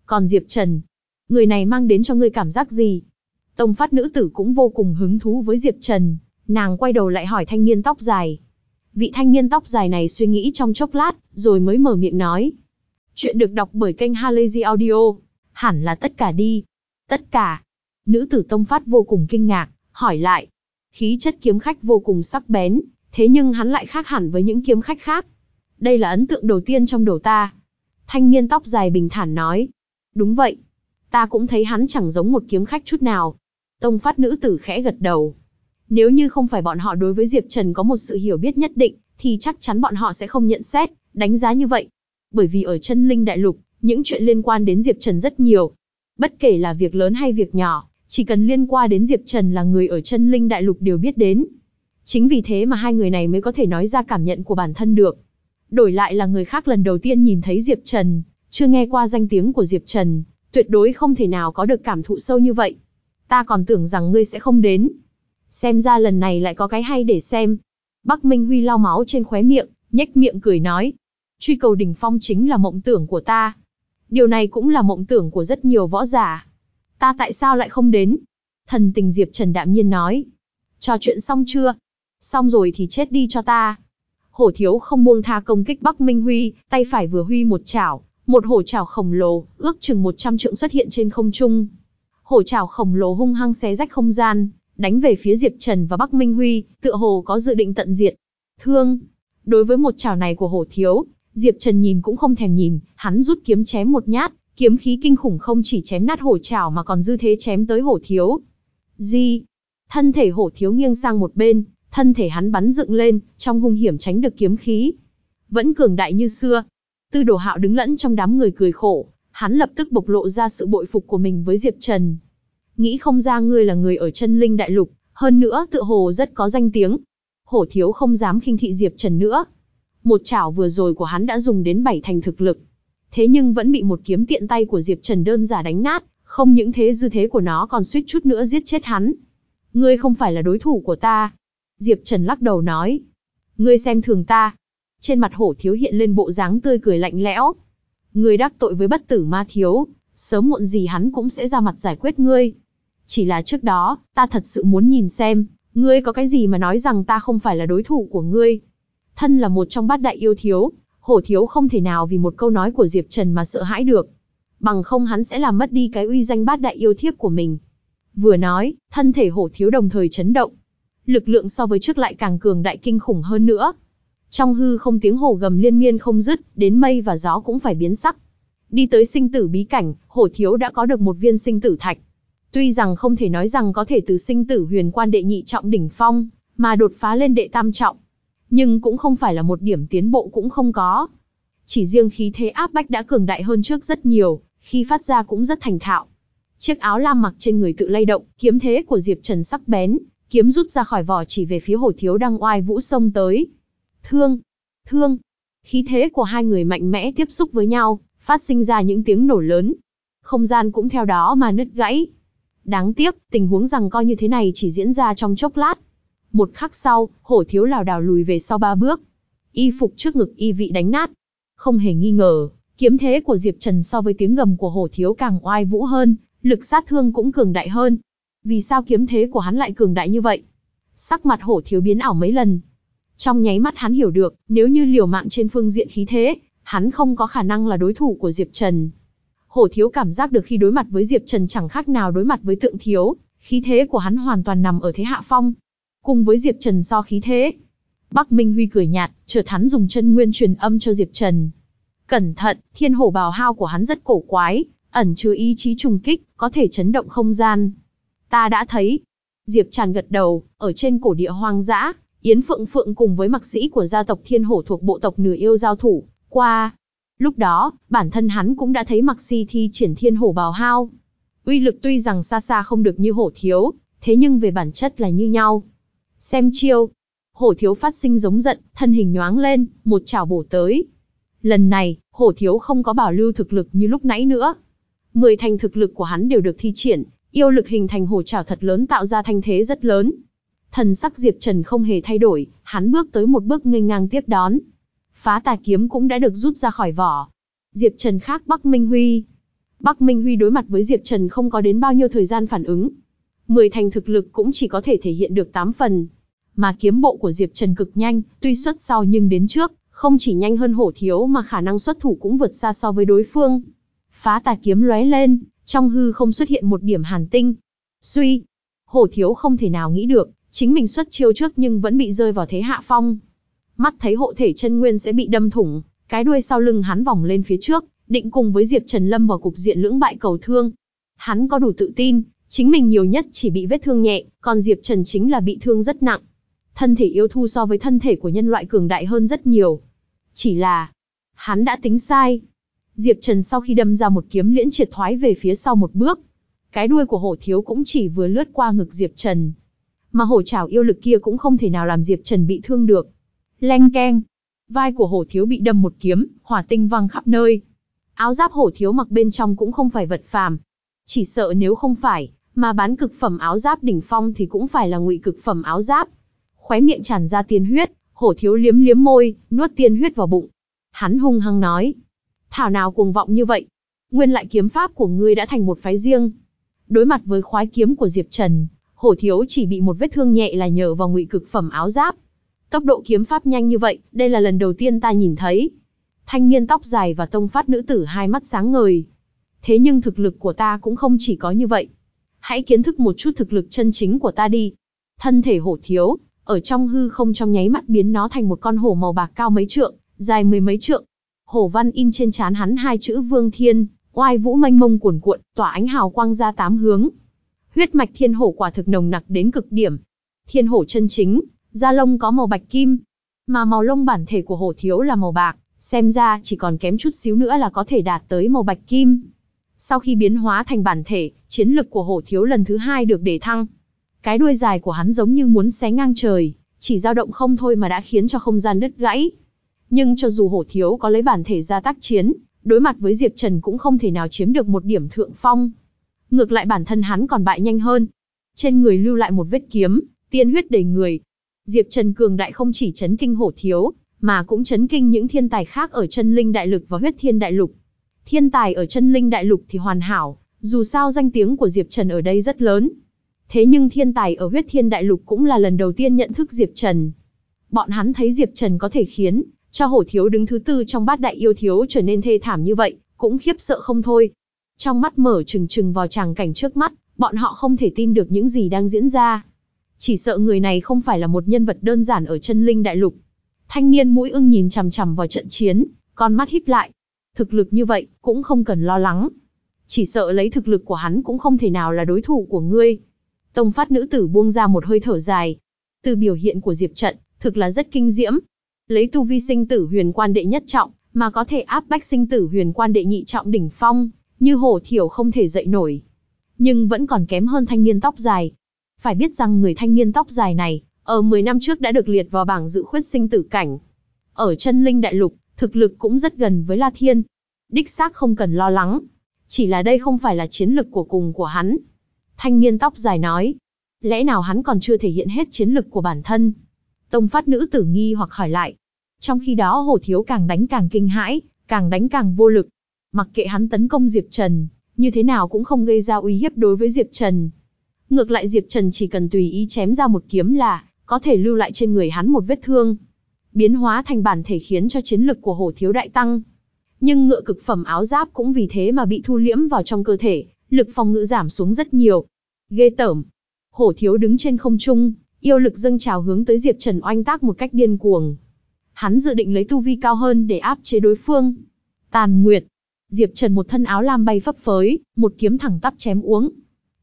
Còn Diệp Trần, người này mang đến cho ngươi cảm giác gì? Tông phát nữ tử cũng vô cùng hứng thú với Diệp Trần, nàng quay đầu lại hỏi thanh niên tóc dài. Vị thanh niên tóc dài này suy nghĩ trong chốc lát, rồi mới mở miệng nói. Chuyện được đọc bởi kênh Halazy Audio. Hẳn là tất cả đi. Tất cả. Nữ tử tông phát vô cùng kinh ngạc, hỏi lại. Khí chất kiếm khách vô cùng sắc bén, thế nhưng hắn lại khác hẳn với những kiếm khách khác. Đây là ấn tượng đầu tiên trong đầu ta. Thanh niên tóc dài bình thản nói. Đúng vậy. Ta cũng thấy hắn chẳng giống một kiếm khách chút nào. Tông phát nữ tử khẽ gật đầu. Nếu như không phải bọn họ đối với Diệp Trần có một sự hiểu biết nhất định, thì chắc chắn bọn họ sẽ không nhận xét, đánh giá như vậy. Bởi vì ở chân linh đại lục, những chuyện liên quan đến Diệp Trần rất nhiều. Bất kể là việc lớn hay việc nhỏ, chỉ cần liên quan đến Diệp Trần là người ở chân linh đại lục đều biết đến. Chính vì thế mà hai người này mới có thể nói ra cảm nhận của bản thân được. Đổi lại là người khác lần đầu tiên nhìn thấy Diệp Trần, chưa nghe qua danh tiếng của Diệp Trần, tuyệt đối không thể nào có được cảm thụ sâu như vậy. Ta còn tưởng rằng ngươi sẽ không đến. Xem ra lần này lại có cái hay để xem. Bắc Minh Huy lau máu trên khóe miệng, nhếch miệng cười nói. Truy cầu đỉnh phong chính là mộng tưởng của ta. Điều này cũng là mộng tưởng của rất nhiều võ giả. Ta tại sao lại không đến? Thần tình Diệp Trần đạm nhiên nói. Trò chuyện xong chưa? Xong rồi thì chết đi cho ta. Hổ thiếu không buông tha công kích Bắc Minh Huy, tay phải vừa huy một chảo, một hổ chảo khổng lồ, ước chừng 100 trượng xuất hiện trên không trung. Hổ chảo khổng lồ hung hăng xé rách không gian, đánh về phía Diệp Trần và Bắc Minh Huy, tựa hồ có dự định tận diệt. Thương. Đối với một chảo này của hổ thiếu, Diệp Trần nhìn cũng không thèm nhìn, hắn rút kiếm chém một nhát, kiếm khí kinh khủng không chỉ chém nát hổ chảo mà còn dư thế chém tới hổ thiếu. Di. Thân thể hổ thiếu nghiêng sang một bên, thân thể hắn bắn dựng lên, trong hung hiểm tránh được kiếm khí. Vẫn cường đại như xưa. Tư đồ hạo đứng lẫn trong đám người cười khổ, hắn lập tức bộc lộ ra sự bội phục của mình với Diệp Trần. Nghĩ không ra ngươi là người ở chân linh đại lục, hơn nữa tựa hồ rất có danh tiếng. Hổ thiếu không dám khinh thị Diệp Trần nữa. Một chảo vừa rồi của hắn đã dùng đến bảy thành thực lực. Thế nhưng vẫn bị một kiếm tiện tay của Diệp Trần đơn giả đánh nát, không những thế dư thế của nó còn suýt chút nữa giết chết hắn. Ngươi không phải là đối thủ của ta. Diệp Trần lắc đầu nói. Ngươi xem thường ta. Trên mặt hổ thiếu hiện lên bộ dáng tươi cười lạnh lẽo. Ngươi đắc tội với bất tử ma thiếu, sớm muộn gì hắn cũng sẽ ra mặt giải quyết ngươi. Chỉ là trước đó, ta thật sự muốn nhìn xem, ngươi có cái gì mà nói rằng ta không phải là đối thủ của ngươi. Thân là một trong bát đại yêu thiếu, hổ thiếu không thể nào vì một câu nói của Diệp Trần mà sợ hãi được. Bằng không hắn sẽ làm mất đi cái uy danh bát đại yêu thiếp của mình. Vừa nói, thân thể hổ thiếu đồng thời chấn động. Lực lượng so với trước lại càng cường đại kinh khủng hơn nữa. Trong hư không tiếng hổ gầm liên miên không dứt, đến mây và gió cũng phải biến sắc. Đi tới sinh tử bí cảnh, hổ thiếu đã có được một viên sinh tử thạch. Tuy rằng không thể nói rằng có thể từ sinh tử huyền quan đệ nhị trọng đỉnh phong, mà đột phá lên đệ tam trọng. Nhưng cũng không phải là một điểm tiến bộ cũng không có. Chỉ riêng khí thế áp bách đã cường đại hơn trước rất nhiều, khi phát ra cũng rất thành thạo. Chiếc áo lam mặc trên người tự lay động, kiếm thế của Diệp Trần sắc bén, kiếm rút ra khỏi vỏ chỉ về phía hổ thiếu đang oai vũ sông tới. Thương! Thương! Khí thế của hai người mạnh mẽ tiếp xúc với nhau, phát sinh ra những tiếng nổ lớn. Không gian cũng theo đó mà nứt gãy. Đáng tiếc, tình huống rằng coi như thế này chỉ diễn ra trong chốc lát. Một khắc sau, hổ thiếu lảo đảo lùi về sau ba bước. Y phục trước ngực y vị đánh nát. Không hề nghi ngờ, kiếm thế của Diệp Trần so với tiếng gầm của hổ thiếu càng oai vũ hơn, lực sát thương cũng cường đại hơn. Vì sao kiếm thế của hắn lại cường đại như vậy? Sắc mặt hổ thiếu biến ảo mấy lần. Trong nháy mắt hắn hiểu được, nếu như liều mạng trên phương diện khí thế, hắn không có khả năng là đối thủ của Diệp Trần. Hổ thiếu cảm giác được khi đối mặt với Diệp Trần chẳng khác nào đối mặt với tượng thiếu, khí thế của hắn hoàn toàn nằm ở thế hạ phong. Cùng với Diệp Trần so khí thế. Bắc Minh Huy cười nhạt, chợt hắn dùng chân nguyên truyền âm cho Diệp Trần. Cẩn thận, thiên hổ bào hao của hắn rất cổ quái, ẩn chứa ý chí trùng kích, có thể chấn động không gian. Ta đã thấy. Diệp Trần gật đầu, ở trên cổ địa hoang dã, Yến Phượng Phượng cùng với mặc sĩ của gia tộc Thiên Hổ thuộc bộ tộc nửa yêu giao thủ, qua. Lúc đó, bản thân hắn cũng đã thấy mặc si thi triển Thiên Hổ bào hao. Uy lực tuy rằng xa xa không được như hổ thiếu, thế nhưng về bản chất là như nhau. Xem chiêu. Hổ thiếu phát sinh giống giận, thân hình nhoáng lên, một chảo bổ tới. Lần này, hổ thiếu không có bảo lưu thực lực như lúc nãy nữa. Mười thành thực lực của hắn đều được thi triển, yêu lực hình thành hổ chảo thật lớn tạo ra thanh thế rất lớn. Thần sắc Diệp Trần không hề thay đổi, hắn bước tới một bước nghênh ngang tiếp đón. Phá tà kiếm cũng đã được rút ra khỏi vỏ. Diệp Trần khác Bắc Minh Huy. Bắc Minh Huy đối mặt với Diệp Trần không có đến bao nhiêu thời gian phản ứng. Mười thành thực lực cũng chỉ có thể thể hiện được 8 phần. Mà kiếm bộ của Diệp Trần cực nhanh, tuy xuất sau nhưng đến trước, không chỉ nhanh hơn hổ thiếu mà khả năng xuất thủ cũng vượt xa so với đối phương. Phá tà kiếm lóe lên, trong hư không xuất hiện một điểm hàn tinh. Suy, hổ thiếu không thể nào nghĩ được, chính mình xuất chiêu trước nhưng vẫn bị rơi vào thế hạ phong. Mắt thấy hộ thể chân nguyên sẽ bị đâm thủng, cái đuôi sau lưng hắn vòng lên phía trước, định cùng với Diệp Trần lâm vào cục diện lưỡng bại cầu thương. Hắn có đủ tự tin, chính mình nhiều nhất chỉ bị vết thương nhẹ, còn Diệp Trần chính là bị thương rất nặng. Thân thể yêu thu so với thân thể của nhân loại cường đại hơn rất nhiều. Chỉ là, hắn đã tính sai. Diệp Trần sau khi đâm ra một kiếm liễn triệt thoái về phía sau một bước. Cái đuôi của hổ thiếu cũng chỉ vừa lướt qua ngực Diệp Trần. Mà hổ trảo yêu lực kia cũng không thể nào làm Diệp Trần bị thương được. Leng keng. Vai của hổ thiếu bị đâm một kiếm, hỏa tinh văng khắp nơi. Áo giáp hổ thiếu mặc bên trong cũng không phải vật phàm. Chỉ sợ nếu không phải, mà bán cực phẩm áo giáp đỉnh phong thì cũng phải là ngụy cực phẩm áo giáp. Khóe miệng tràn ra tiên huyết, hổ thiếu liếm liếm môi, nuốt tiên huyết vào bụng. Hắn hung hăng nói. Thảo nào cuồng vọng như vậy? Nguyên lại kiếm pháp của ngươi đã thành một phái riêng. Đối mặt với khoái kiếm của Diệp Trần, hổ thiếu chỉ bị một vết thương nhẹ là nhờ vào ngụy cực phẩm áo giáp. Tốc độ kiếm pháp nhanh như vậy, đây là lần đầu tiên ta nhìn thấy. Thanh niên tóc dài và tông phát nữ tử hai mắt sáng ngời. Thế nhưng thực lực của ta cũng không chỉ có như vậy. Hãy kiến thức một chút thực lực chân chính của ta đi. Thân thể hổ thiếu, ở trong hư không trong nháy mắt biến nó thành một con hổ màu bạc cao mấy trượng, dài mười mấy trượng. Hổ văn in trên trán hắn hai chữ Vương Thiên, oai vũ mênh mông cuồn cuộn, tỏa ánh hào quang ra tám hướng. Huyết mạch thiên hổ quả thực nồng nặc đến cực điểm. Thiên hổ chân chính, da lông có màu bạch kim, mà màu lông bản thể của hổ thiếu là màu bạc, xem ra chỉ còn kém chút xíu nữa là có thể đạt tới màu bạch kim. Sau khi biến hóa thành bản thể, chiến lực của hổ thiếu lần thứ hai được đề thăng. Cái đuôi dài của hắn giống như muốn xé ngang trời, chỉ dao động không thôi mà đã khiến cho không gian đứt gãy. Nhưng cho dù hổ thiếu có lấy bản thể ra tác chiến, đối mặt với Diệp Trần cũng không thể nào chiếm được một điểm thượng phong. Ngược lại bản thân hắn còn bại nhanh hơn. Trên người lưu lại một vết kiếm, tiên huyết đầy người. Diệp Trần cường đại không chỉ chấn kinh hổ thiếu, mà cũng chấn kinh những thiên tài khác ở chân linh đại lực và huyết thiên đại lục. Thiên tài ở chân linh đại lục thì hoàn hảo, dù sao danh tiếng của Diệp Trần ở đây rất lớn. Thế nhưng thiên tài ở huyết thiên đại lục cũng là lần đầu tiên nhận thức Diệp Trần. Bọn hắn thấy Diệp Trần có thể khiến cho hổ thiếu đứng thứ tư trong bát đại yêu thiếu trở nên thê thảm như vậy, cũng khiếp sợ không thôi. Trong mắt mở trừng trừng vào tràng cảnh trước mắt, bọn họ không thể tin được những gì đang diễn ra. Chỉ sợ người này không phải là một nhân vật đơn giản ở chân linh đại lục. Thanh niên mũi ưng nhìn chằm chằm vào trận chiến, con mắt híp lại. Thực lực như vậy, cũng không cần lo lắng. Chỉ sợ lấy thực lực của hắn cũng không thể nào là đối thủ của ngươi. Tông phát nữ tử buông ra một hơi thở dài. Từ biểu hiện của Diệp Trận, thực là rất kinh diễm. Lấy tu vi sinh tử huyền quan đệ nhất trọng, mà có thể áp bách sinh tử huyền quan đệ nhị trọng đỉnh phong, như hổ thiểu không thể dậy nổi. Nhưng vẫn còn kém hơn thanh niên tóc dài. Phải biết rằng người thanh niên tóc dài này, ở 10 năm trước đã được liệt vào bảng dự khuyết sinh tử cảnh. Ở chân linh đại lục, thực lực cũng rất gần với La Thiên. Đích xác không cần lo lắng. Chỉ là đây không phải là chiến lực của cùng của hắn. Thanh niên tóc dài nói. Lẽ nào hắn còn chưa thể hiện hết chiến lực của bản thân? Tông phát nữ tử nghi hoặc hỏi lại. Trong khi đó Hồ Thiếu càng đánh càng kinh hãi, càng đánh càng vô lực. Mặc kệ hắn tấn công Diệp Trần, như thế nào cũng không gây ra uy hiếp đối với Diệp Trần. Ngược lại Diệp Trần chỉ cần tùy ý chém ra một kiếm là, có thể lưu lại trên người hắn một vết thương. Biến hóa thành bản thể khiến cho chiến lực của hổ thiếu đại tăng. Nhưng ngựa cực phẩm áo giáp cũng vì thế mà bị thu liễm vào trong cơ thể, lực phòng ngự giảm xuống rất nhiều. Ghê tởm. Hổ thiếu đứng trên không trung, yêu lực dâng trào hướng tới Diệp Trần oanh tác một cách điên cuồng. Hắn dự định lấy tu vi cao hơn để áp chế đối phương. Tàn Nguyệt. Diệp Trần một thân áo lam bay phấp phới, một kiếm thẳng tắp chém uống.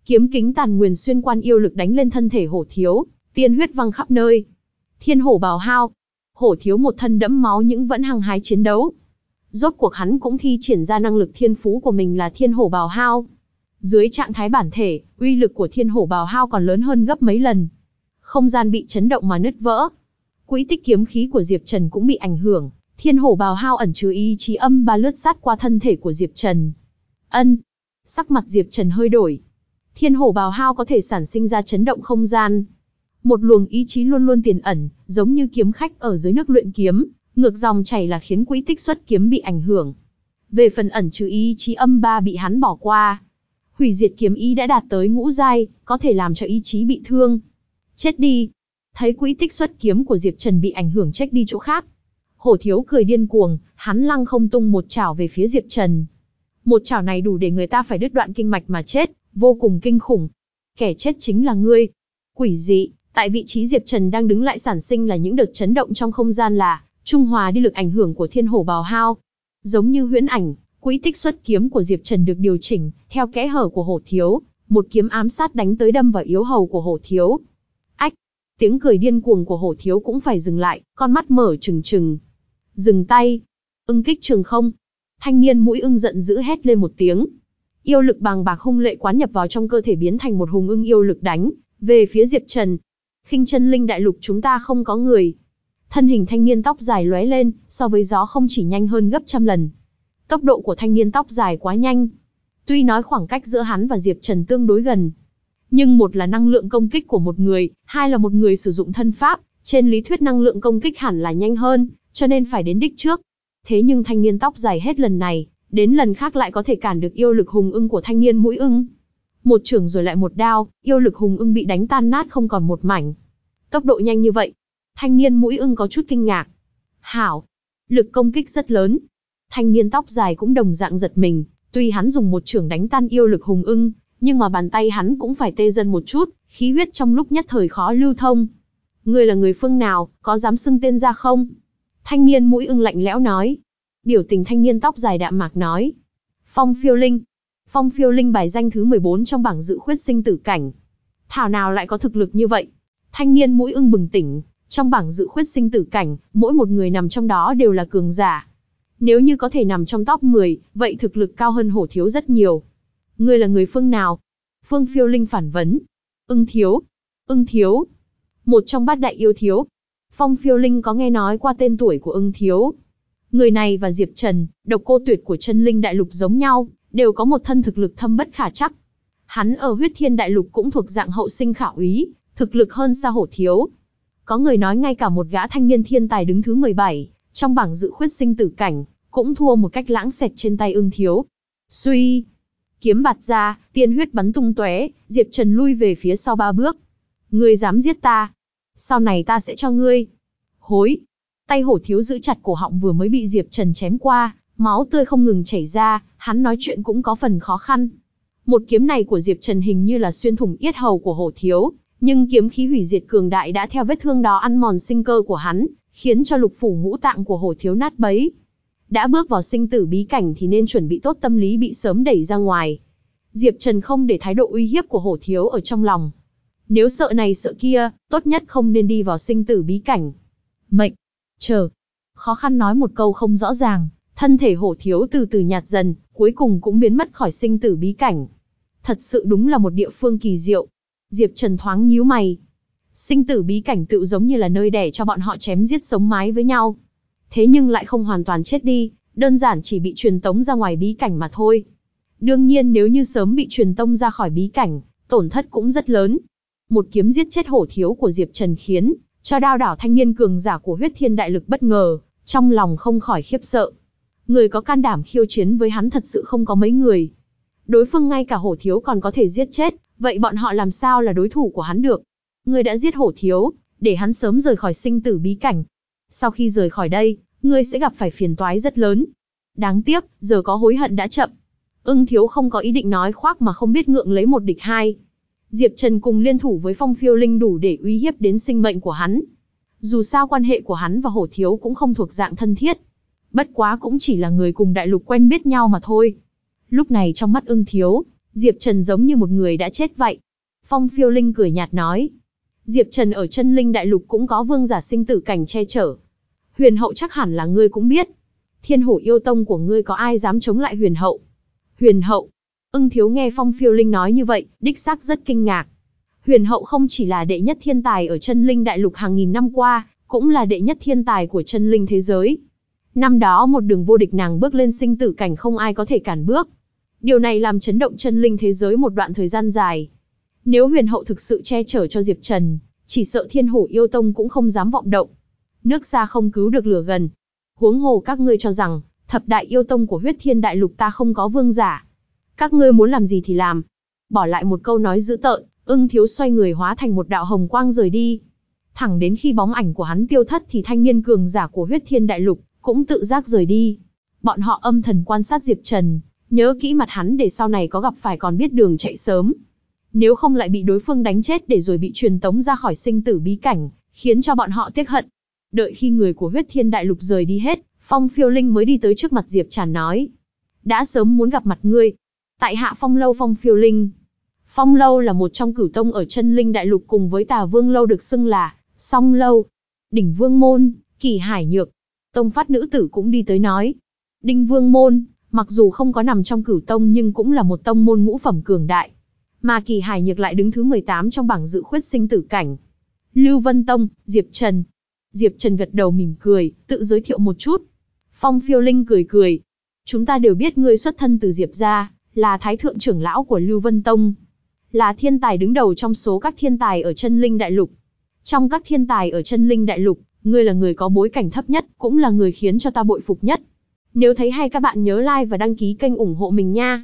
Kiếm kính tàn nguyền xuyên quan yêu lực đánh lên thân thể hổ thiếu, tiên huyết văng khắp nơi. Thiên hổ bào hao. Hổ thiếu một thân đẫm máu nhưng vẫn hăng hái chiến đấu. Rốt cuộc hắn cũng thi triển ra năng lực thiên phú của mình là thiên hổ bào hao. Dưới trạng thái bản thể, uy lực của thiên hổ bào hao còn lớn hơn gấp mấy lần. Không gian bị chấn động mà nứt vỡ. Quỹ tích kiếm khí của Diệp Trần cũng bị ảnh hưởng. Thiên hổ bào hao ẩn chứa ý chí âm ba lướt sát qua thân thể của Diệp Trần. Ân. Sắc mặt Diệp Trần hơi đổi. Thiên hổ bào hao có thể sản sinh ra chấn động không gian. Một luồng ý chí luôn luôn tiềm ẩn, giống như kiếm khách ở dưới nước luyện kiếm, ngược dòng chảy là khiến quỹ tích xuất kiếm bị ảnh hưởng. Về phần ẩn chứa ý chí âm ba bị hắn bỏ qua. Hủy diệt kiếm ý đã đạt tới ngũ giai, có thể làm cho ý chí bị thương. Chết đi. Thấy quỹ tích xuất kiếm của Diệp Trần bị ảnh hưởng trách đi chỗ khác. Hổ thiếu cười điên cuồng, hắn lăng không tung một chảo về phía Diệp Trần. Một chảo này đủ để người ta phải đứt đoạn kinh mạch mà chết, vô cùng kinh khủng. Kẻ chết chính là ngươi. Quỷ dị, tại vị trí Diệp Trần đang đứng lại sản sinh là những đợt chấn động trong không gian là trung hòa đi lực ảnh hưởng của thiên hổ bào hao. Giống như huyễn ảnh, quỹ tích xuất kiếm của Diệp Trần được điều chỉnh theo kẽ hở của hổ thiếu, một kiếm ám sát đánh tới đâm vào yếu hầu của hổ thiếu. Ách, tiếng cười điên cuồng của hổ thiếu cũng phải dừng lại, con mắt mở trừng trừng. Dừng tay, ưng kích trường không. Thanh niên mũi ưng giận dữ hét lên một tiếng, Yêu lực bàng bạc hung lệ quán nhập vào trong cơ thể biến thành một hùng ưng yêu lực đánh về phía Diệp Trần. Khinh chân linh đại lục chúng ta không có người. Thân hình thanh niên tóc dài lóe lên, so với gió không chỉ nhanh hơn gấp trăm lần. Tốc độ của thanh niên tóc dài quá nhanh. Tuy nói khoảng cách giữa hắn và Diệp Trần tương đối gần, nhưng một là năng lượng công kích của một người, hai là một người sử dụng thân pháp, trên lý thuyết năng lượng công kích hẳn là nhanh hơn, cho nên phải đến đích trước. Thế nhưng thanh niên tóc dài hết lần này, đến lần khác lại có thể cản được yêu lực hùng ưng của thanh niên mũi ưng. Một trường rồi lại một đao, yêu lực hùng ưng bị đánh tan nát không còn một mảnh. Tốc độ nhanh như vậy, thanh niên mũi ưng có chút kinh ngạc. Hảo, lực công kích rất lớn. Thanh niên tóc dài cũng đồng dạng giật mình, tuy hắn dùng một trường đánh tan yêu lực hùng ưng, nhưng mà bàn tay hắn cũng phải tê dần một chút, khí huyết trong lúc nhất thời khó lưu thông. Ngươi là người phương nào, có dám xưng tên ra không? Thanh niên mũi ưng lạnh lẽo nói. Biểu tình thanh niên tóc dài đạm mạc nói. Phong phiêu linh. Phong phiêu linh bài danh thứ 14 trong bảng dự khuyết sinh tử cảnh. Thảo nào lại có thực lực như vậy? Thanh niên mũi ưng bừng tỉnh, trong bảng dự khuyết sinh tử cảnh, mỗi một người nằm trong đó đều là cường giả. Nếu như có thể nằm trong top 10, vậy thực lực cao hơn hổ thiếu rất nhiều. Ngươi là người phương nào? Phương phiêu linh phản vấn. Ưng thiếu. Ưng thiếu. Một trong bát đại yêu thiếu. Phong phiêu linh có nghe nói qua tên tuổi của ưng thiếu. Người này và Diệp Trần, độc cô tuyệt của chân linh đại lục giống nhau, đều có một thân thực lực thâm bất khả chắc. Hắn ở huyết thiên đại lục cũng thuộc dạng hậu sinh khảo ý, thực lực hơn xa hổ thiếu. Có người nói ngay cả một gã thanh niên thiên tài đứng thứ 17, trong bảng dự khuyết sinh tử cảnh, cũng thua một cách lãng xẹt trên tay ưng thiếu. Suy, kiếm bạt ra, tiên huyết bắn tung tóe, Diệp Trần lui về phía sau ba bước. Ngươi dám giết ta? Sau này ta sẽ cho ngươi. Hối. Tay hổ thiếu giữ chặt cổ họng vừa mới bị Diệp Trần chém qua, máu tươi không ngừng chảy ra, hắn nói chuyện cũng có phần khó khăn. Một kiếm này của Diệp Trần hình như là xuyên thủng yết hầu của hổ thiếu, nhưng kiếm khí hủy diệt cường đại đã theo vết thương đó ăn mòn sinh cơ của hắn, khiến cho lục phủ ngũ tạng của hổ thiếu nát bấy. Đã bước vào sinh tử bí cảnh thì nên chuẩn bị tốt tâm lý bị sớm đẩy ra ngoài. Diệp Trần không để thái độ uy hiếp của hổ thiếu ở trong lòng. Nếu sợ này sợ kia, tốt nhất không nên đi vào sinh tử bí cảnh. Mệnh, chờ. Khó khăn nói một câu không rõ ràng, thân thể hổ thiếu từ từ nhạt dần, cuối cùng cũng biến mất khỏi sinh tử bí cảnh. Thật sự đúng là một địa phương kỳ diệu. Diệp Trần thoáng nhíu mày. Sinh tử bí cảnh tự giống như là nơi để cho bọn họ chém giết sống mái với nhau. Thế nhưng lại không hoàn toàn chết đi, đơn giản chỉ bị truyền tống ra ngoài bí cảnh mà thôi. Đương nhiên nếu như sớm bị truyền tông ra khỏi bí cảnh, tổn thất cũng rất lớn. Một kiếm giết chết hổ thiếu của Diệp Trần khiến cho đao đảo thanh niên cường giả của huyết thiên đại lực bất ngờ, trong lòng không khỏi khiếp sợ. Người có can đảm khiêu chiến với hắn thật sự không có mấy người. Đối phương ngay cả hổ thiếu còn có thể giết chết, vậy bọn họ làm sao là đối thủ của hắn được? Người đã giết hổ thiếu, để hắn sớm rời khỏi sinh tử bí cảnh. Sau khi rời khỏi đây, ngươi sẽ gặp phải phiền toái rất lớn. Đáng tiếc, giờ có hối hận đã chậm. Ưng thiếu không có ý định nói khoác mà không biết ngượng lấy một địch hai. Diệp Trần cùng liên thủ với phong phiêu linh đủ để uy hiếp đến sinh mệnh của hắn. Dù sao quan hệ của hắn và hổ thiếu cũng không thuộc dạng thân thiết. Bất quá cũng chỉ là người cùng đại lục quen biết nhau mà thôi. Lúc này trong mắt ưng thiếu, Diệp Trần giống như một người đã chết vậy. Phong phiêu linh cười nhạt nói. Diệp Trần ở chân linh đại lục cũng có vương giả sinh tử cảnh che chở. Huyền hậu chắc hẳn là ngươi cũng biết. Thiên hổ yêu tông của ngươi có ai dám chống lại huyền hậu? Huyền hậu. Ưng thiếu nghe Phong phiêu linh nói như vậy, đích xác rất kinh ngạc. Huyền hậu không chỉ là đệ nhất thiên tài ở chân linh đại lục hàng nghìn năm qua, cũng là đệ nhất thiên tài của chân linh thế giới. Năm đó một đường vô địch nàng bước lên sinh tử cảnh không ai có thể cản bước. Điều này làm chấn động chân linh thế giới một đoạn thời gian dài. Nếu huyền hậu thực sự che chở cho Diệp Trần, chỉ sợ thiên hổ yêu tông cũng không dám vọng động. Nước xa không cứu được lửa gần. Huống hồ các ngươi cho rằng, thập đại yêu tông của huyết thiên đại lục ta không có vương giả. Các ngươi muốn làm gì thì làm. Bỏ lại một câu nói dữ tợn, ưng thiếu xoay người hóa thành một đạo hồng quang rời đi. Thẳng đến khi bóng ảnh của hắn tiêu thất thì thanh niên cường giả của huyết thiên đại lục, cũng tự giác rời đi. Bọn họ âm thần quan sát Diệp Trần, nhớ kỹ mặt hắn để sau này có gặp phải còn biết đường chạy sớm. Nếu không lại bị đối phương đánh chết để rồi bị truyền tống ra khỏi sinh tử bí cảnh, khiến cho bọn họ tiếc hận. Đợi khi người của huyết thiên đại lục rời đi hết, Phong phiêu linh mới đi tới trước mặt Diệp Tràn nói. Đã sớm muốn gặp mặt ngươi. Tại hạ phong lâu phong phiêu linh. Phong lâu là một trong cửu tông ở chân linh đại lục cùng với tà vương lâu được xưng là, song lâu. Đỉnh vương môn, kỳ hải nhược. Tông phát nữ tử cũng đi tới nói. Đinh vương môn, mặc dù không có nằm trong cửu tông nhưng cũng là một tông môn ngũ phẩm cường đại. Mà kỳ hải nhược lại đứng thứ 18 trong bảng dự khuyết sinh tử cảnh. Lưu Vân Tông, Diệp Trần. Diệp Trần gật đầu mỉm cười, tự giới thiệu một chút. Phong phiêu linh cười cười. Chúng ta đều biết ngươi xuất thân từ Diệp gia, là thái thượng trưởng lão của Lưu Vân Tông. Là thiên tài đứng đầu trong số các thiên tài ở chân linh đại lục. Trong các thiên tài ở chân linh đại lục, ngươi là người có bối cảnh thấp nhất, cũng là người khiến cho ta bội phục nhất. Nếu thấy hay các bạn nhớ like và đăng ký kênh ủng hộ mình nha.